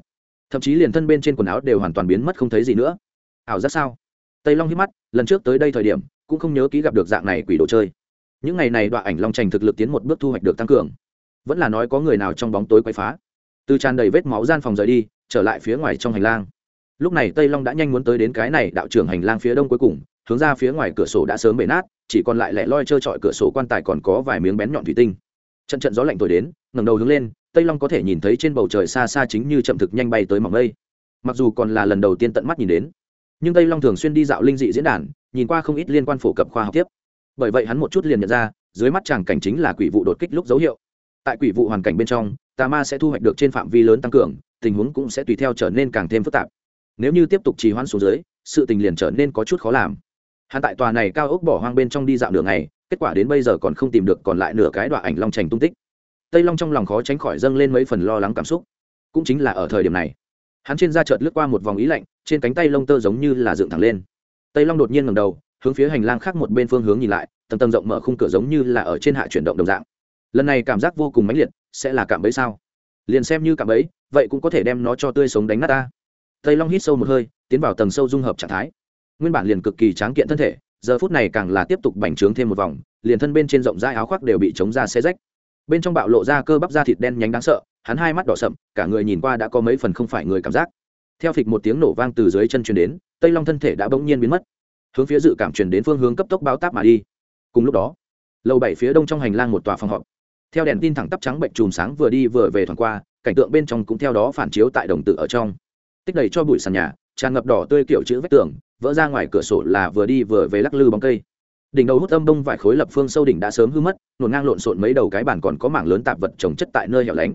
S1: Thậm chí liền thân bên trên quần áo đều hoàn toàn biến mất không thấy gì nữa. Ảo giác sao? Tây long hít mắt, lần trước tới đây thời điểm, cũng không nhớ ký gặp được dạng này quỷ đồ chơi. Những ngày này đoạn ảnh long trành thực lực tiến một bước thu hoạch được tăng cường. Vẫn là nói có người nào trong bóng tối quay phá. Từ tràn đầy vết máu gian phòng rời đi trở lại phía ngoài trong hành lang. Lúc này tây long đã nhanh muốn tới đến cái này đạo trưởng hành lang phía đông cuối cùng, hướng ra phía ngoài cửa sổ đã sớm bể nát, chỉ còn lại lẻ loi trơ trọi cửa sổ quan tài còn có vài miếng bén nhọn thủy tinh. Trận trận gió lạnh thổi đến, ngẩng đầu hướng lên, tây long có thể nhìn thấy trên bầu trời xa xa chính như chậm thực nhanh bay tới mỏng mây. Mặc dù còn là lần đầu tiên tận mắt nhìn đến, nhưng tây long thường xuyên đi dạo linh dị diễn đàn, nhìn qua không ít liên quan phổ cập khoa học tiếp. Bởi vậy hắn một chút liền nhận ra, dưới mắt chàng cảnh chính là quỷ vụ đột kích lúc dấu hiệu. Tại quỷ vụ hoàn cảnh bên trong, tà ma sẽ thu hoạch được trên phạm vi lớn tăng cường tình huống cũng sẽ tùy theo trở nên càng thêm phức tạp. Nếu như tiếp tục trì hoãn xuống dưới, sự tình liền trở nên có chút khó làm. Hắn tại tòa này cao ốc bỏ hoang bên trong đi dạo đường này kết quả đến bây giờ còn không tìm được còn lại nửa cái đoạn ảnh long trành tung tích. Tây long trong lòng khó tránh khỏi dâng lên mấy phần lo lắng cảm xúc. Cũng chính là ở thời điểm này, hắn trên da chợt lướt qua một vòng ý lạnh, trên cánh tay lông tơ giống như là dựng thẳng lên. Tây long đột nhiên ngầm đầu, hướng phía hành lang khác một bên phương hướng nhìn lại, tầng tầng rộng mở khung cửa giống như là ở trên hạ chuyển động đồng dạng. Lần này cảm giác vô cùng mãnh liệt, sẽ là cảm bẫy sao? Liền xem như cảm bẫy vậy cũng có thể đem nó cho tươi sống đánh nát ta. Tây long hít sâu một hơi, tiến vào tầng sâu dung hợp trạng thái. Nguyên bản liền cực kỳ tráng kiện thân thể, giờ phút này càng là tiếp tục bành trướng thêm một vòng, liền thân bên trên rộng rãi áo khoác đều bị chống ra xe rách. Bên trong bạo lộ ra cơ bắp da thịt đen nhánh đáng sợ, hắn hai mắt đỏ sậm, cả người nhìn qua đã có mấy phần không phải người cảm giác. Theo phịch một tiếng nổ vang từ dưới chân truyền đến, tây long thân thể đã bỗng nhiên biến mất. Hướng phía dự cảm truyền đến phương hướng cấp tốc báo táp mà đi. Cùng lúc đó, lầu bảy phía đông trong hành lang một tòa phòng họp. Theo đèn tin thẳng tắp trắng bệnh chùm sáng vừa đi vừa về thoảng qua cảnh tượng bên trong cũng theo đó phản chiếu tại đồng tử ở trong. Tích đầy cho bụi sàn nhà, tràn ngập đỏ tươi kiểu chữ vách tường, vỡ ra ngoài cửa sổ là vừa đi vừa về lắc lư bóng cây. Đỉnh đầu hút âm đông vài khối lập phương sâu đỉnh đã sớm hư mất, nổn ngang lộn xộn mấy đầu cái bản còn có mảng lớn tạp vật trồng chất tại nơi hẻo lánh.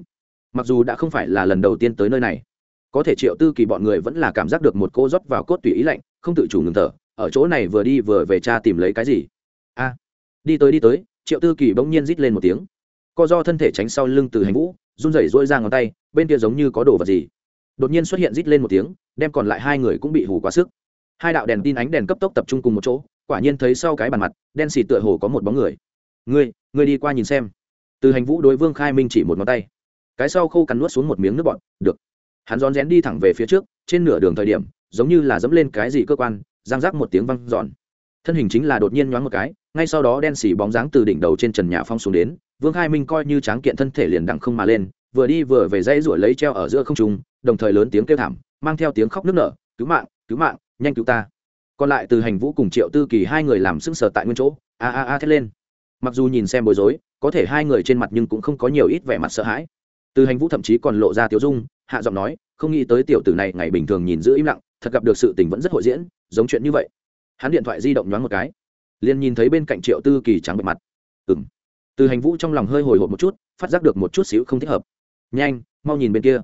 S1: Mặc dù đã không phải là lần đầu tiên tới nơi này, có thể triệu tư kỳ bọn người vẫn là cảm giác được một cô rót vào cốt tùy ý lạnh, không tự chủ ngừng thở, ở chỗ này vừa đi vừa về cha tìm lấy cái gì? A, đi tới đi tới, triệu tư kỳ bỗng nhiên rít lên một tiếng. Co do thân thể tránh sau lưng từ hành vũ run rẩy rỗi ra ngón tay, bên kia giống như có đồ vật gì. Đột nhiên xuất hiện rít lên một tiếng, đem còn lại hai người cũng bị hù quá sức. Hai đạo đèn tin ánh đèn cấp tốc tập trung cùng một chỗ, quả nhiên thấy sau cái bàn mặt, đen xì tựa hồ có một bóng người. Ngươi ngươi đi qua nhìn xem. Từ hành vũ đối vương khai minh chỉ một ngón tay. Cái sau khô cắn nuốt xuống một miếng nước bọt, được. Hắn rón rén đi thẳng về phía trước, trên nửa đường thời điểm, giống như là dẫm lên cái gì cơ quan giang rác một tiếng văng giòn thân hình chính là đột nhiên nhoáng một cái, ngay sau đó đen xì bóng dáng từ đỉnh đầu trên trần nhà phong xuống đến, vương khai minh coi như tráng kiện thân thể liền đặng không mà lên, vừa đi vừa về dãy ruổi lấy treo ở giữa không trung, đồng thời lớn tiếng kêu thảm, mang theo tiếng khóc nức nở, cứu mạng cứu mạng, nhanh cứu ta. Còn lại từ hành vũ cùng triệu tư kỳ hai người làm sững sờ tại nguyên chỗ, a a a thét lên. Mặc dù nhìn xem bối rối, có thể hai người trên mặt nhưng cũng không có nhiều ít vẻ mặt sợ hãi. Từ hành vũ thậm chí còn lộ ra tiếu dung, hạ giọng nói, không nghĩ tới tiểu tử này ngày bình thường nhìn giữ im lặng, thật gặp được sự tình vẫn rất hội diễn, giống chuyện như vậy hắn điện thoại di động nhoáng một cái. Liền nhìn thấy bên cạnh triệu tư kỳ trắng bệ mặt. Ừ m từ hành vũ trong lòng hơi hồi hộp một chút, phát giác được một chút xíu không thích hợp. Nhanh, mau nhìn bên kia.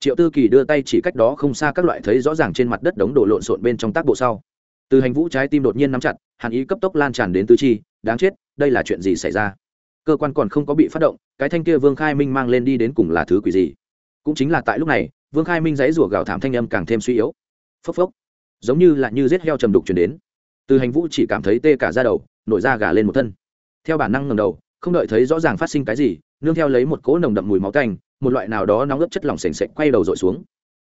S1: Triệu tư kỳ đưa tay chỉ cách đó không xa các loại thấy rõ ràng trên mặt đất đống đổ lộn xộn bên trong tác bộ sau. Từ hành vũ trái tim đột nhiên nắm chặt, hàn ý cấp tốc lan tràn đến tứ chi, đáng chết, đây là chuyện gì xảy ra? Cơ quan còn không có bị phát động, cái thanh kia vương khai minh mang lên đi đến cùng là thứ quỷ gì? Cũng chính là tại lúc này, vương khai minh dãy rủa gào thảm thanh âm càng thêm suy yếu. Phốc phốc. Giống như là như rết heo trầm đục chuyển đến từ hành vũ chỉ cảm thấy tê cả ra đầu, nổi da gà lên một thân. Theo bản năng ngầm đầu, không đợi thấy rõ ràng phát sinh cái gì, nương theo lấy một cỗ nồng đậm mùi máu canh một loại nào đó nóng ướp chất lỏng s ề n s ệ c quay đầu dội xuống.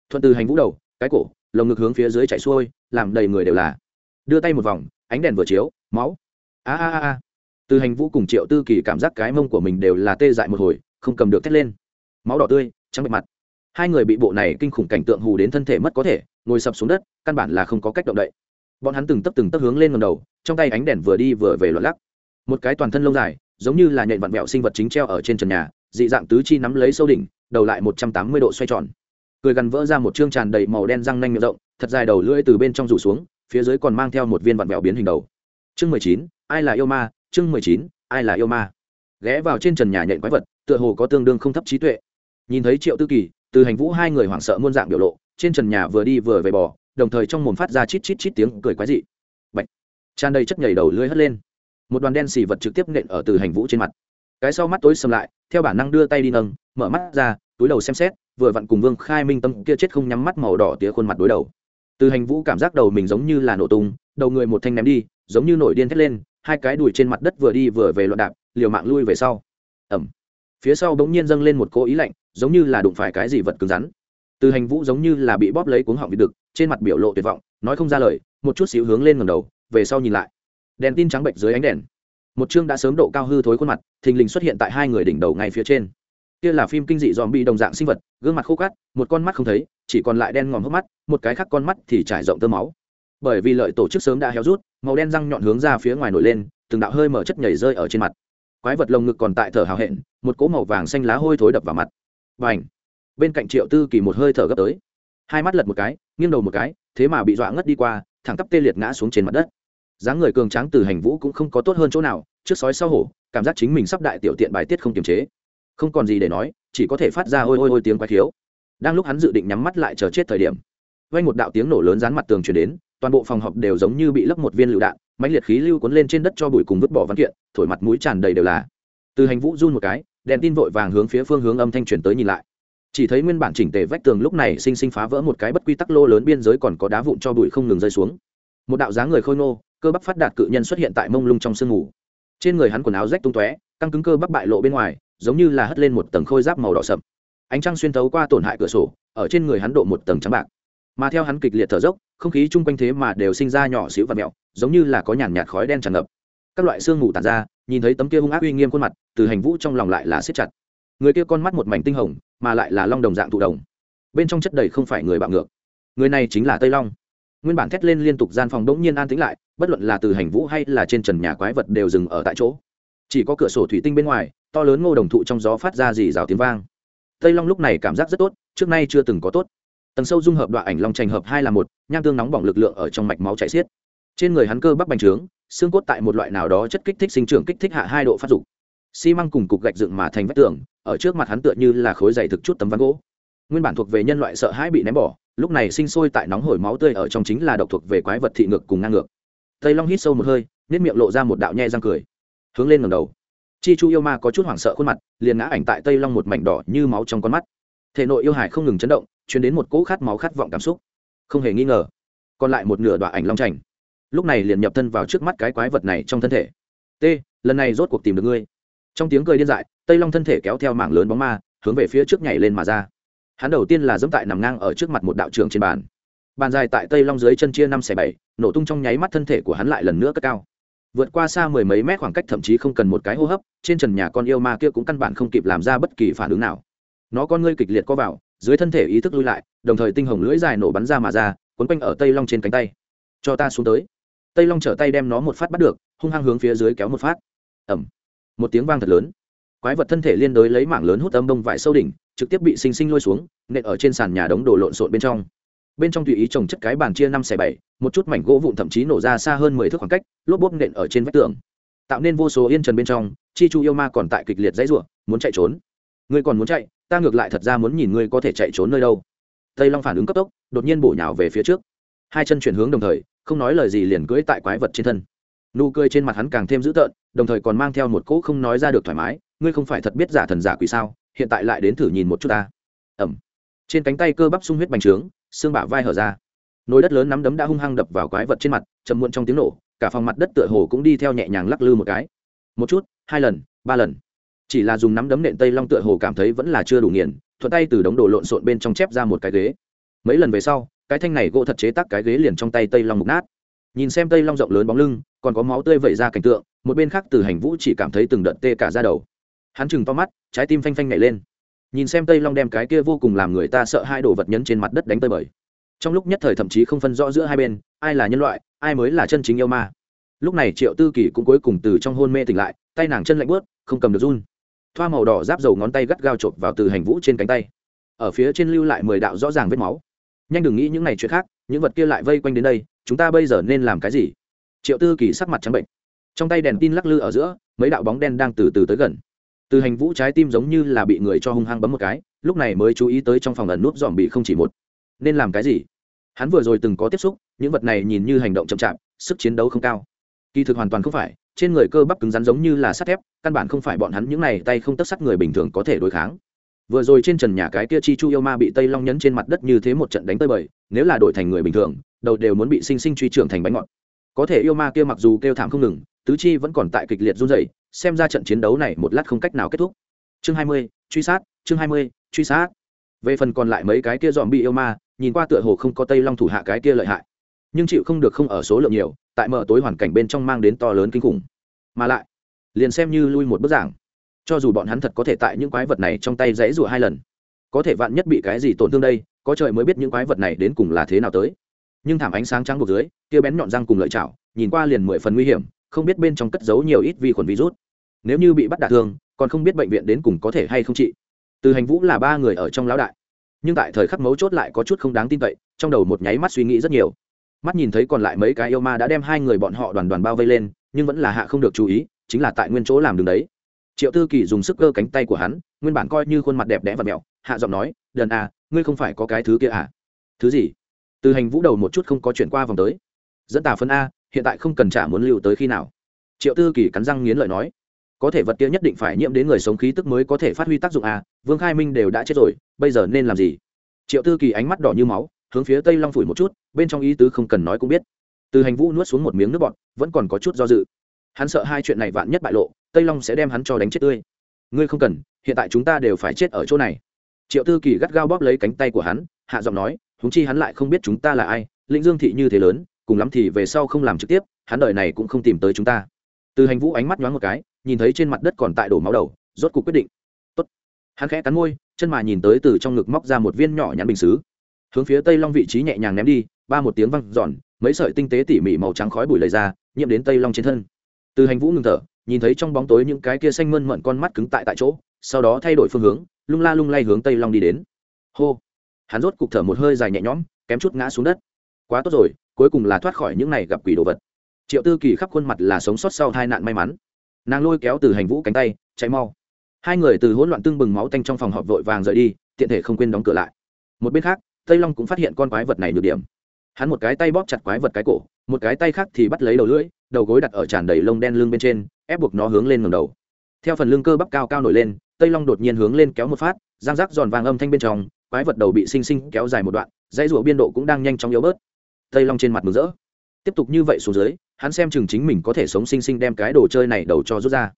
S1: Thuận từ hành vũ đầu, cái cổ, lồng ngực hướng phía dưới chạy xuôi, làm đầy người đều là. Đưa tay một vòng, ánh đèn vừa chiếu, máu. A a a từ hành vũ cùng triệu tư kỳ cảm giác cái mông của mình đều là tê dại một hồi, không cầm được thét lên. Máu đỏ tươi, trắng bệ mặt. Hai người bị bộ này kinh khủng cảnh tượng hù đến thân thể mất có thể, ngồi sập xuống đất, căn bản là không có cách động đậy bọn hắn từng tấp từng tấp hướng lên ngầm đầu, trong tay ánh đèn vừa đi vừa về loạn lắc. Một cái toàn thân lông dài, giống như là nhện vặn vẹo sinh vật chính treo ở trên trần nhà, dị dạng tứ chi nắm lấy sâu đỉnh, đầu lại một trăm tám mươi độ xoay tròn. Cười gằn vỡ ra một chương tràn đầy màu đen răng nanh miệng rộng, thật dài đầu lưỡi từ bên trong rủ xuống, phía dưới còn mang theo một viên vặn vẹo biến hình đầu. Chương mười chín, ai là yêu ma? Chương mười chín, ai là yêu ma? Ghé vào trên trần nhà nhện quái vật, tựa hồ có tương đương không thấp trí tuệ. Nhìn thấy triệu tư kỳ, từ hành vũ hai người hoảng sợ muôn dạng biểu lộ, trên trần nhà vừa đi vừa về bò đồng thời trong mồm phát ra chít chít chít tiếng cười quái dị. Bạch. Tràn đầy chất nhảy đầu lưỡi hất lên. Một đoàn đen xì vật trực tiếp nện ở từ hành vũ trên mặt. Cái sau mắt tối sầm lại, theo bản năng đưa tay đi nâng, mở mắt ra, túi đầu xem xét, vừa vặn cùng vương khai minh tâm kia chết không nhắm mắt màu đỏ tía khuôn mặt đối đầu. Từ hành vũ cảm giác đầu mình giống như là nổ tung, đầu người một thanh ném đi, giống như nổi điên thét lên, hai cái đùi trên mặt đất vừa đi vừa về loạn đạp, liều mạng lui về sau. Ẩm phía sau bỗng nhiên dâng lên một cỗ ý lạnh, giống như là đụng phải cái gì vật cứng rắn. Từ hành vũ giống như là bị bóp lấy cuống họng bị đực trên mặt biểu lộ tuyệt vọng, nói không ra lời, một chút xíu hướng lên ngầm đầu, về sau nhìn lại. Đèn tin trắng bệnh dưới ánh đèn. Một chương đã sớm độ cao hư thối khuôn mặt, thình lình xuất hiện tại hai người đỉnh đầu ngay phía trên. Kia là phim kinh dị dòm bị đồng dạng sinh vật, gương mặt khô cát, một con mắt không thấy, chỉ còn lại đen ngòm hốc mắt, một cái khác con mắt thì trải rộng tơ máu. Bởi vì lợi tổ chức sớm đã héo rút, màu đen răng nhọn hướng ra phía ngoài nổi lên, từng đạo hơi mở chất nhảy rơi ở trên mặt. Quái vật lồng ngực còn tại thở hào hẹn, một cỗ màu vàng xanh lá hôi thối đập vào mặt. Và ảnh bên cạnh triệu tư kỳ một hơi thở gấp tới hai mắt lật một cái, nghiêng đầu một cái, thế mà bị dọa ngất đi qua, thẳng tắp tê liệt ngã xuống trên mặt đất. Dáng người cường tráng từ hành vũ cũng không có tốt hơn chỗ nào, trước sói sau hổ, cảm giác chính mình sắp đại tiểu tiện bài tiết không kiềm chế. Không còn gì để nói, chỉ có thể phát ra ôi ôi ôi tiếng quái thiếu đang lúc hắn dự định nhắm mắt lại chờ chết thời điểm vay một đạo tiếng nổ lớn dán mặt tường chuyển đến, toàn bộ phòng họp đều giống như bị lấp một viên lựu đạn, mãnh liệt khí lưu cuốn lên trên đất cho bụi cùng vứt bỏ văn kiện, thổi mặt mũi tràn đầy đều là. Từ hành vũ run một cái, đèn tin vội vàng hướng phía phương hướng âm thanh truyền tới nhìn lại chỉ thấy nguyên bản chỉnh tề vách tường lúc này sinh sinh phá vỡ một cái bất quy tắc lô lớn biên giới còn có đá vụn cho bụi không ngừng rơi xuống. Một đạo dáng người khôi nô cơ bắp phát đạt cự nhân xuất hiện tại mông lung trong sương mù. Trên người hắn quần áo rách tung tóe, căng cứng cơ bắp bại lộ bên ngoài, giống như là hất lên một tầng khôi giáp màu đỏ sậm. Ánh trăng xuyên thấu qua tổn hại cửa sổ, ở trên người hắn độ một tầng trắng bạc. Mà theo hắn kịch liệt thở dốc, không khí chung quanh thế mà đều sinh ra nhỏ xíu và mẹo, giống như là có nhàn nhạt khói đen tràn ngập. Các loại xương mù tàn ra, nhìn thấy tấm kia hung ác uy nghiêm khuôn mặt, từ hành vũ trong lòng lại là siết chặt. Người kia con mắt một mảnh tinh hồng mà lại là long đồng dạng thụ đồng. Bên trong chất đầy không phải người bạo ngược. Người này chính là tây long. Nguyên bản thét lên liên tục gian phòng đống nhiên an tĩnh lại, bất luận là từ hành vũ hay là trên trần nhà quái vật đều dừng ở tại chỗ. Chỉ có cửa sổ thủy tinh bên ngoài, to lớn ngô đồng thụ trong gió phát ra dì rào tiếng vang. Tây long lúc này cảm giác rất tốt, trước nay chưa từng có tốt. Tầng sâu dung hợp đoạn ảnh long tranh hợp hai là một, nham tương nóng bỏng lực lượng ở trong mạch máu chạy xiết. Trên người hắn cơ bắp bành trướng, xương cốt tại một loại nào đó chất kích thích sinh trưởng kích thích hạ hai độ phát dục xi măng cùng cục gạch dựng mà thành vách tường, ở trước mặt hắn tựa như là khối dày thực chút tấm ván gỗ. Nguyên bản thuộc về nhân loại sợ hãi bị ném bỏ, lúc này sinh sôi tại nóng hổi máu tươi ở trong chính là độc thuộc về quái vật thị ngược cùng ngang ngược. Tây long hít sâu một hơi nếp miệng lộ ra một đạo nhe răng cười. Hướng lên ngầm đầu. Chi chu yêu ma có chút hoảng sợ khuôn mặt, liền ngã ảnh tại tây long một mảnh đỏ như máu trong con mắt. Thể nội yêu hải không ngừng chấn động chuyển đến một cỗ khát máu khát vọng cảm xúc. Không hề nghi ngờ, còn lại một nửa đoạn ảnh long trành lúc này liền nhập thân vào trước mắt cái quái vật này trong thân thể. T, lần này rốt cuộc tìm được ngươi trong tiếng cười điên dại, tây long thân thể kéo theo mảng lớn bóng ma, hướng về phía trước nhảy lên mà ra. Hắn đầu tiên là dẫm tại nằm ngang ở trước mặt một đạo trường trên bàn. Bàn dài tại tây long dưới chân chia năm xẻ bảy, nổ tung trong nháy mắt thân thể của hắn lại lần nữa cất cao. Vượt qua xa mười mấy mét khoảng cách thậm chí không cần một cái hô hấp, trên trần nhà con yêu ma kia cũng căn bản không kịp làm ra bất kỳ phản ứng nào. Nó con ngươi kịch liệt co vào, dưới thân thể ý thức lui lại, đồng thời tinh hồng lưỡi dài nổ bắn ra mà ra quấn quanh ở tây long trên cánh tay. Cho ta xuống tới. Tây long trở tay đem nó một phát bắt được, hung hăng hướng phía dưới kéo một phát. Ẩm một tiếng vang thật lớn. Quái vật thân thể liên đối lấy mảng lớn hút âm bông vải sâu đỉnh, trực tiếp bị sinh sinh lôi xuống, nện ở trên sàn nhà đống đổ lộn xộn bên trong. Bên trong tùy ý trồng chất cái bàn chia năm xẻ bảy, một chút mảnh gỗ vụn thậm chí nổ ra xa hơn mười thước khoảng cách, lốp bốp nện ở trên vách tường. Tạo nên vô số yên trần bên trong, chi chu yêu ma còn tại kịch liệt dãy ruộng muốn chạy trốn. Ngươi còn muốn chạy, ta ngược lại thật ra muốn nhìn ngươi có thể chạy trốn nơi đâu. Tây long phản ứng cấp tốc, đột nhiên bổ nhào về phía trước. Hai chân chuyển hướng đồng thời, không nói lời gì liền cưỡi tại quái vật trên thân nụ cười trên mặt hắn càng thêm dữ tợn, đồng thời còn mang theo một cỗ không nói ra được thoải mái, ngươi không phải thật biết giả thần giả quỷ sao, hiện tại lại đến thử nhìn một chút ta. Ẩm. Trên cánh tay cơ bắp sung huyết bành trướng, xương bả vai hở ra. Nồi đất lớn nắm đấm đã hung hăng đập vào quái vật trên mặt chầm muộn trong tiếng nổ, cả phòng mặt đất tựa hồ cũng đi theo nhẹ nhàng lắc lư một cái. Một chút, hai lần, ba lần. Chỉ là dùng nắm đấm nện tây long tựa hồ cảm thấy vẫn là chưa đủ nghiền, thuận tay từ đống đồ lộn xộn bên trong chép ra một cái ghế. Mấy lần về sau, cái thanh này gỗ thật chế tác cái ghế liền trong tay tây long mục nát. Nhìn xem tây long rộng lớn bóng lưng còn có máu tươi vẩy ra cảnh tượng, một bên khác từ hành vũ chỉ cảm thấy từng đợt tê cả ra đầu. Hắn chừng to mắt, trái tim phanh phanh nhảy lên. Nhìn xem tây long đem cái kia vô cùng làm người ta sợ hai đồ vật nhấn trên mặt đất đánh tơi bời. Trong lúc nhất thời thậm chí không phân rõ giữa hai bên, ai là nhân loại, ai mới là chân chính yêu ma. Lúc này triệu tư kỳ cũng cuối cùng từ trong hôn mê tỉnh lại, tay nàng chân lạnh bớt không cầm được run. Thoa màu đỏ giáp dầu ngón tay gắt gao chộp vào từ hành vũ trên cánh tay. Ở phía trên lưu lại mười đạo rõ ràng vết máu. Nhanh đừng nghĩ những ngày chuyện khác, những vật kia lại vây quanh đến đây, chúng ta bây giờ nên làm cái gì? Triệu tư kỳ sắc mặt trắng bệnh. Trong tay đèn tin lắc lư ở giữa, mấy đạo bóng đen đang từ từ tới gần. Từ hành vũ trái tim giống như là bị người cho hung hăng bấm một cái, lúc này mới chú ý tới trong phòng ẩn nút dòm bị không chỉ một. Nên làm cái gì? Hắn vừa rồi từng có tiếp xúc, những vật này nhìn như hành động chậm chạp, sức chiến đấu không cao. Kỳ thực hoàn toàn không phải, trên người cơ bắp cứng rắn giống như là sắt thép, căn bản không phải bọn hắn những này tay không tất sắt người bình thường có thể đối kháng. Vừa rồi trên trần nhà cái kia chi chu yêu ma bị tây long nhấn trên mặt đất như thế một trận đánh tơi bời, nếu là đổi thành người bình thường, đầu đều muốn bị sinh sinh truy trưởng thành bánh ngọt có thể yêu ma kia mặc dù kêu thảm không ngừng, tứ chi vẫn còn tại kịch liệt run dày xem ra trận chiến đấu này một lát không cách nào kết thúc. Chương hai mươi, truy sát, chương hai mươi, truy sát. Về phần còn lại mấy cái kia dòm bị yêu ma, nhìn qua tựa hồ không có tây long thủ hạ cái kia lợi hại. Nhưng chịu không được không ở số lượng nhiều, tại mở tối hoàn cảnh bên trong mang đến to lớn kinh khủng. Mà lại, liền xem như lui một bức giảng, cho dù bọn hắn thật có thể tại những quái vật này trong tay dãy rủa hai lần, có thể vạn nhất bị cái gì tổn thương đây, có trời mới biết những quái vật này đến cùng là thế nào tới nhưng thảm ánh sáng trắng buộc dưới, kia bén nhọn răng cùng lợi chảo, nhìn qua liền mười phần nguy hiểm, không biết bên trong cất giấu nhiều ít vi khuẩn virus. Nếu như bị bắt đả thương, còn không biết bệnh viện đến cùng có thể hay không trị. Từ hành vũ là ba người ở trong lão đại, nhưng tại thời khắc mấu chốt lại có chút không đáng tin cậy, trong đầu một nháy mắt suy nghĩ rất nhiều. Mắt nhìn thấy còn lại mấy cái yêu ma đã đem hai người bọn họ đoàn đoàn bao vây lên, nhưng vẫn là hạ không được chú ý, chính là tại nguyên chỗ làm đường đấy. Triệu tư kỳ dùng sức cơ cánh tay của hắn, nguyên bản coi như khuôn mặt đẹp đẽ và mẹo, hạ giọng nói, đần à ngươi không phải có cái thứ kia à? Thứ gì? Từ hành vũ đầu một chút không có chuyển qua vòng tới. Dẫn tà phân a, hiện tại không cần trả muốn lưu tới khi nào. Triệu tư kỳ cắn răng nghiến lợi nói. Có thể vật kia nhất định phải nhiễm đến người sống khí tức mới có thể phát huy tác dụng a, vương khai minh đều đã chết rồi, bây giờ nên làm gì? Triệu tư kỳ ánh mắt đỏ như máu, hướng phía tây long phủi một chút, bên trong ý tứ không cần nói cũng biết. Từ hành vũ nuốt xuống một miếng nước bọt, vẫn còn có chút do dự. Hắn sợ hai chuyện này vạn nhất bại lộ, tây long sẽ đem hắn cho đánh chết tươi. Ngươi không cần, hiện tại chúng ta đều phải chết ở chỗ này. Triệu tư kỳ gắt gao bóp lấy cánh tay của hắn, hạ giọng nói húng chi hắn lại không biết chúng ta là ai, lĩnh dương thị như thế lớn, cùng lắm thì về sau không làm trực tiếp, hắn đợi này cũng không tìm tới chúng ta. Từ hành vũ ánh mắt nhoáng một cái, nhìn thấy trên mặt đất còn tại đổ máu đầu, rốt cuộc quyết định. Tốt. hắn khẽ cắn môi, chân mà nhìn tới từ trong ngực móc ra một viên nhỏ nhắn bình xứ. Hướng phía tây long vị trí nhẹ nhàng ném đi, ba một tiếng văng giòn mấy sợi tinh tế tỉ mỉ màu trắng khói bụi lầy ra, nhiễm đến tây long trên thân. Từ hành vũ ngừng thở, nhìn thấy trong bóng tối những cái kia xanh mơn mận con mắt cứng tại tại chỗ, sau đó thay đổi phương hướng, lung la lung lay hướng tây long đi đến. Hô hắn rốt cục thở một hơi dài nhẹ nhõm, kém chút ngã xuống đất. Quá tốt rồi, cuối cùng là thoát khỏi những này gặp quỷ đồ vật. Triệu tư kỳ khắp khuôn mặt là sống sót sau hai nạn may mắn. Nàng lôi kéo từ hành vũ cánh tay cháy mau. Hai người từ hỗn loạn tương bừng máu tanh trong phòng họp vội vàng rời đi, tiện thể không quên đóng cửa lại. Một bên khác, tây long cũng phát hiện con quái vật này nhược điểm. Hắn một cái tay bóp chặt quái vật cái cổ, một cái tay khác thì bắt lấy đầu lưỡi, đầu gối đặt ở tràn đầy lông đen lưng bên trên, ép buộc nó hướng lên ngầm đầu. Theo phần lưng cơ bắp cao cao nổi lên, tây long đột nhiên hướng lên kéo một phát giang rác giòn vàng âm thanh bên trong quái vật đầu bị sinh sinh kéo dài một đoạn, dãy rủa biên độ cũng đang nhanh chóng yếu bớt. Tây long trên mặt mừng rỡ. Tiếp tục như vậy xuống dưới, hắn xem chừng chính mình có thể sống sinh sinh đem cái đồ chơi này đầu cho rút ra.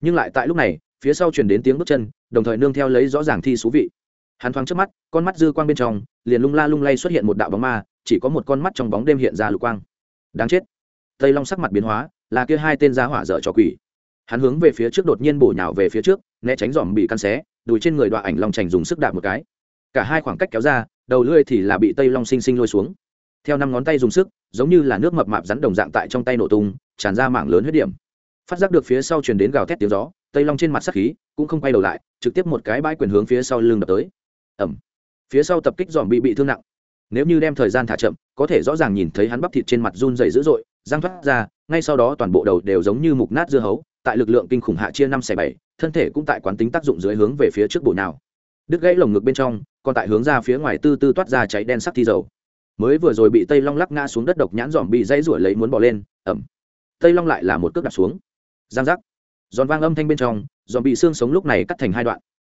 S1: Nhưng lại tại lúc này, phía sau truyền đến tiếng bước chân, đồng thời nương theo lấy rõ ràng thi thú vị. Hắn thoáng trước mắt, con mắt dư quang bên trong, liền lung la lung lay xuất hiện một đạo bóng ma, chỉ có một con mắt trong bóng đêm hiện ra lục quang. Đáng chết. Tây long sắc mặt biến hóa, là kia hai tên giá hỏa dở trò quỷ. Hắn hướng về phía trước đột nhiên bổ nhào về phía trước, né tránh dòm bị căn xé, đùi trên người đoạn ảnh long trành dùng sức đạp một cái cả hai khoảng cách kéo ra, đầu lưỡi thì là bị tây long sinh sinh lôi xuống. Theo năm ngón tay dùng sức, giống như là nước mập mạp rắn đồng dạng tại trong tay nổ tung, tràn ra mảng lớn huyết điểm. Phát giác được phía sau truyền đến gào thét tiếng gió, tây long trên mặt sắc khí cũng không quay đầu lại, trực tiếp một cái bãi quyền hướng phía sau lưng đập tới. Ẩm. Phía sau tập kích dòm bị bị thương nặng. Nếu như đem thời gian thả chậm, có thể rõ ràng nhìn thấy hắn bắp thịt trên mặt run dày dữ dội, răng thoát ra, ngay sau đó toàn bộ đầu đều giống như mục nát dưa hấu, tại lực lượng kinh khủng hạ chia năm xẻ bảy, thân thể cũng tại quán tính tác dụng dưới hướng về phía trước bổ nào đứt gãy lồng ngực bên trong còn tại hướng ra phía ngoài tư tư toát ra cháy đen sắc thi dầu. Mới vừa rồi bị tây long lắc ngã xuống đất độc nhãn dòm bị dãy ruổi lấy muốn bỏ lên, ẩm. Tây long lại là một cước đặt xuống. Giang giác. Giòn vang âm thanh bên trong dòm bị xương sống lúc này cắt thành hai đoạn.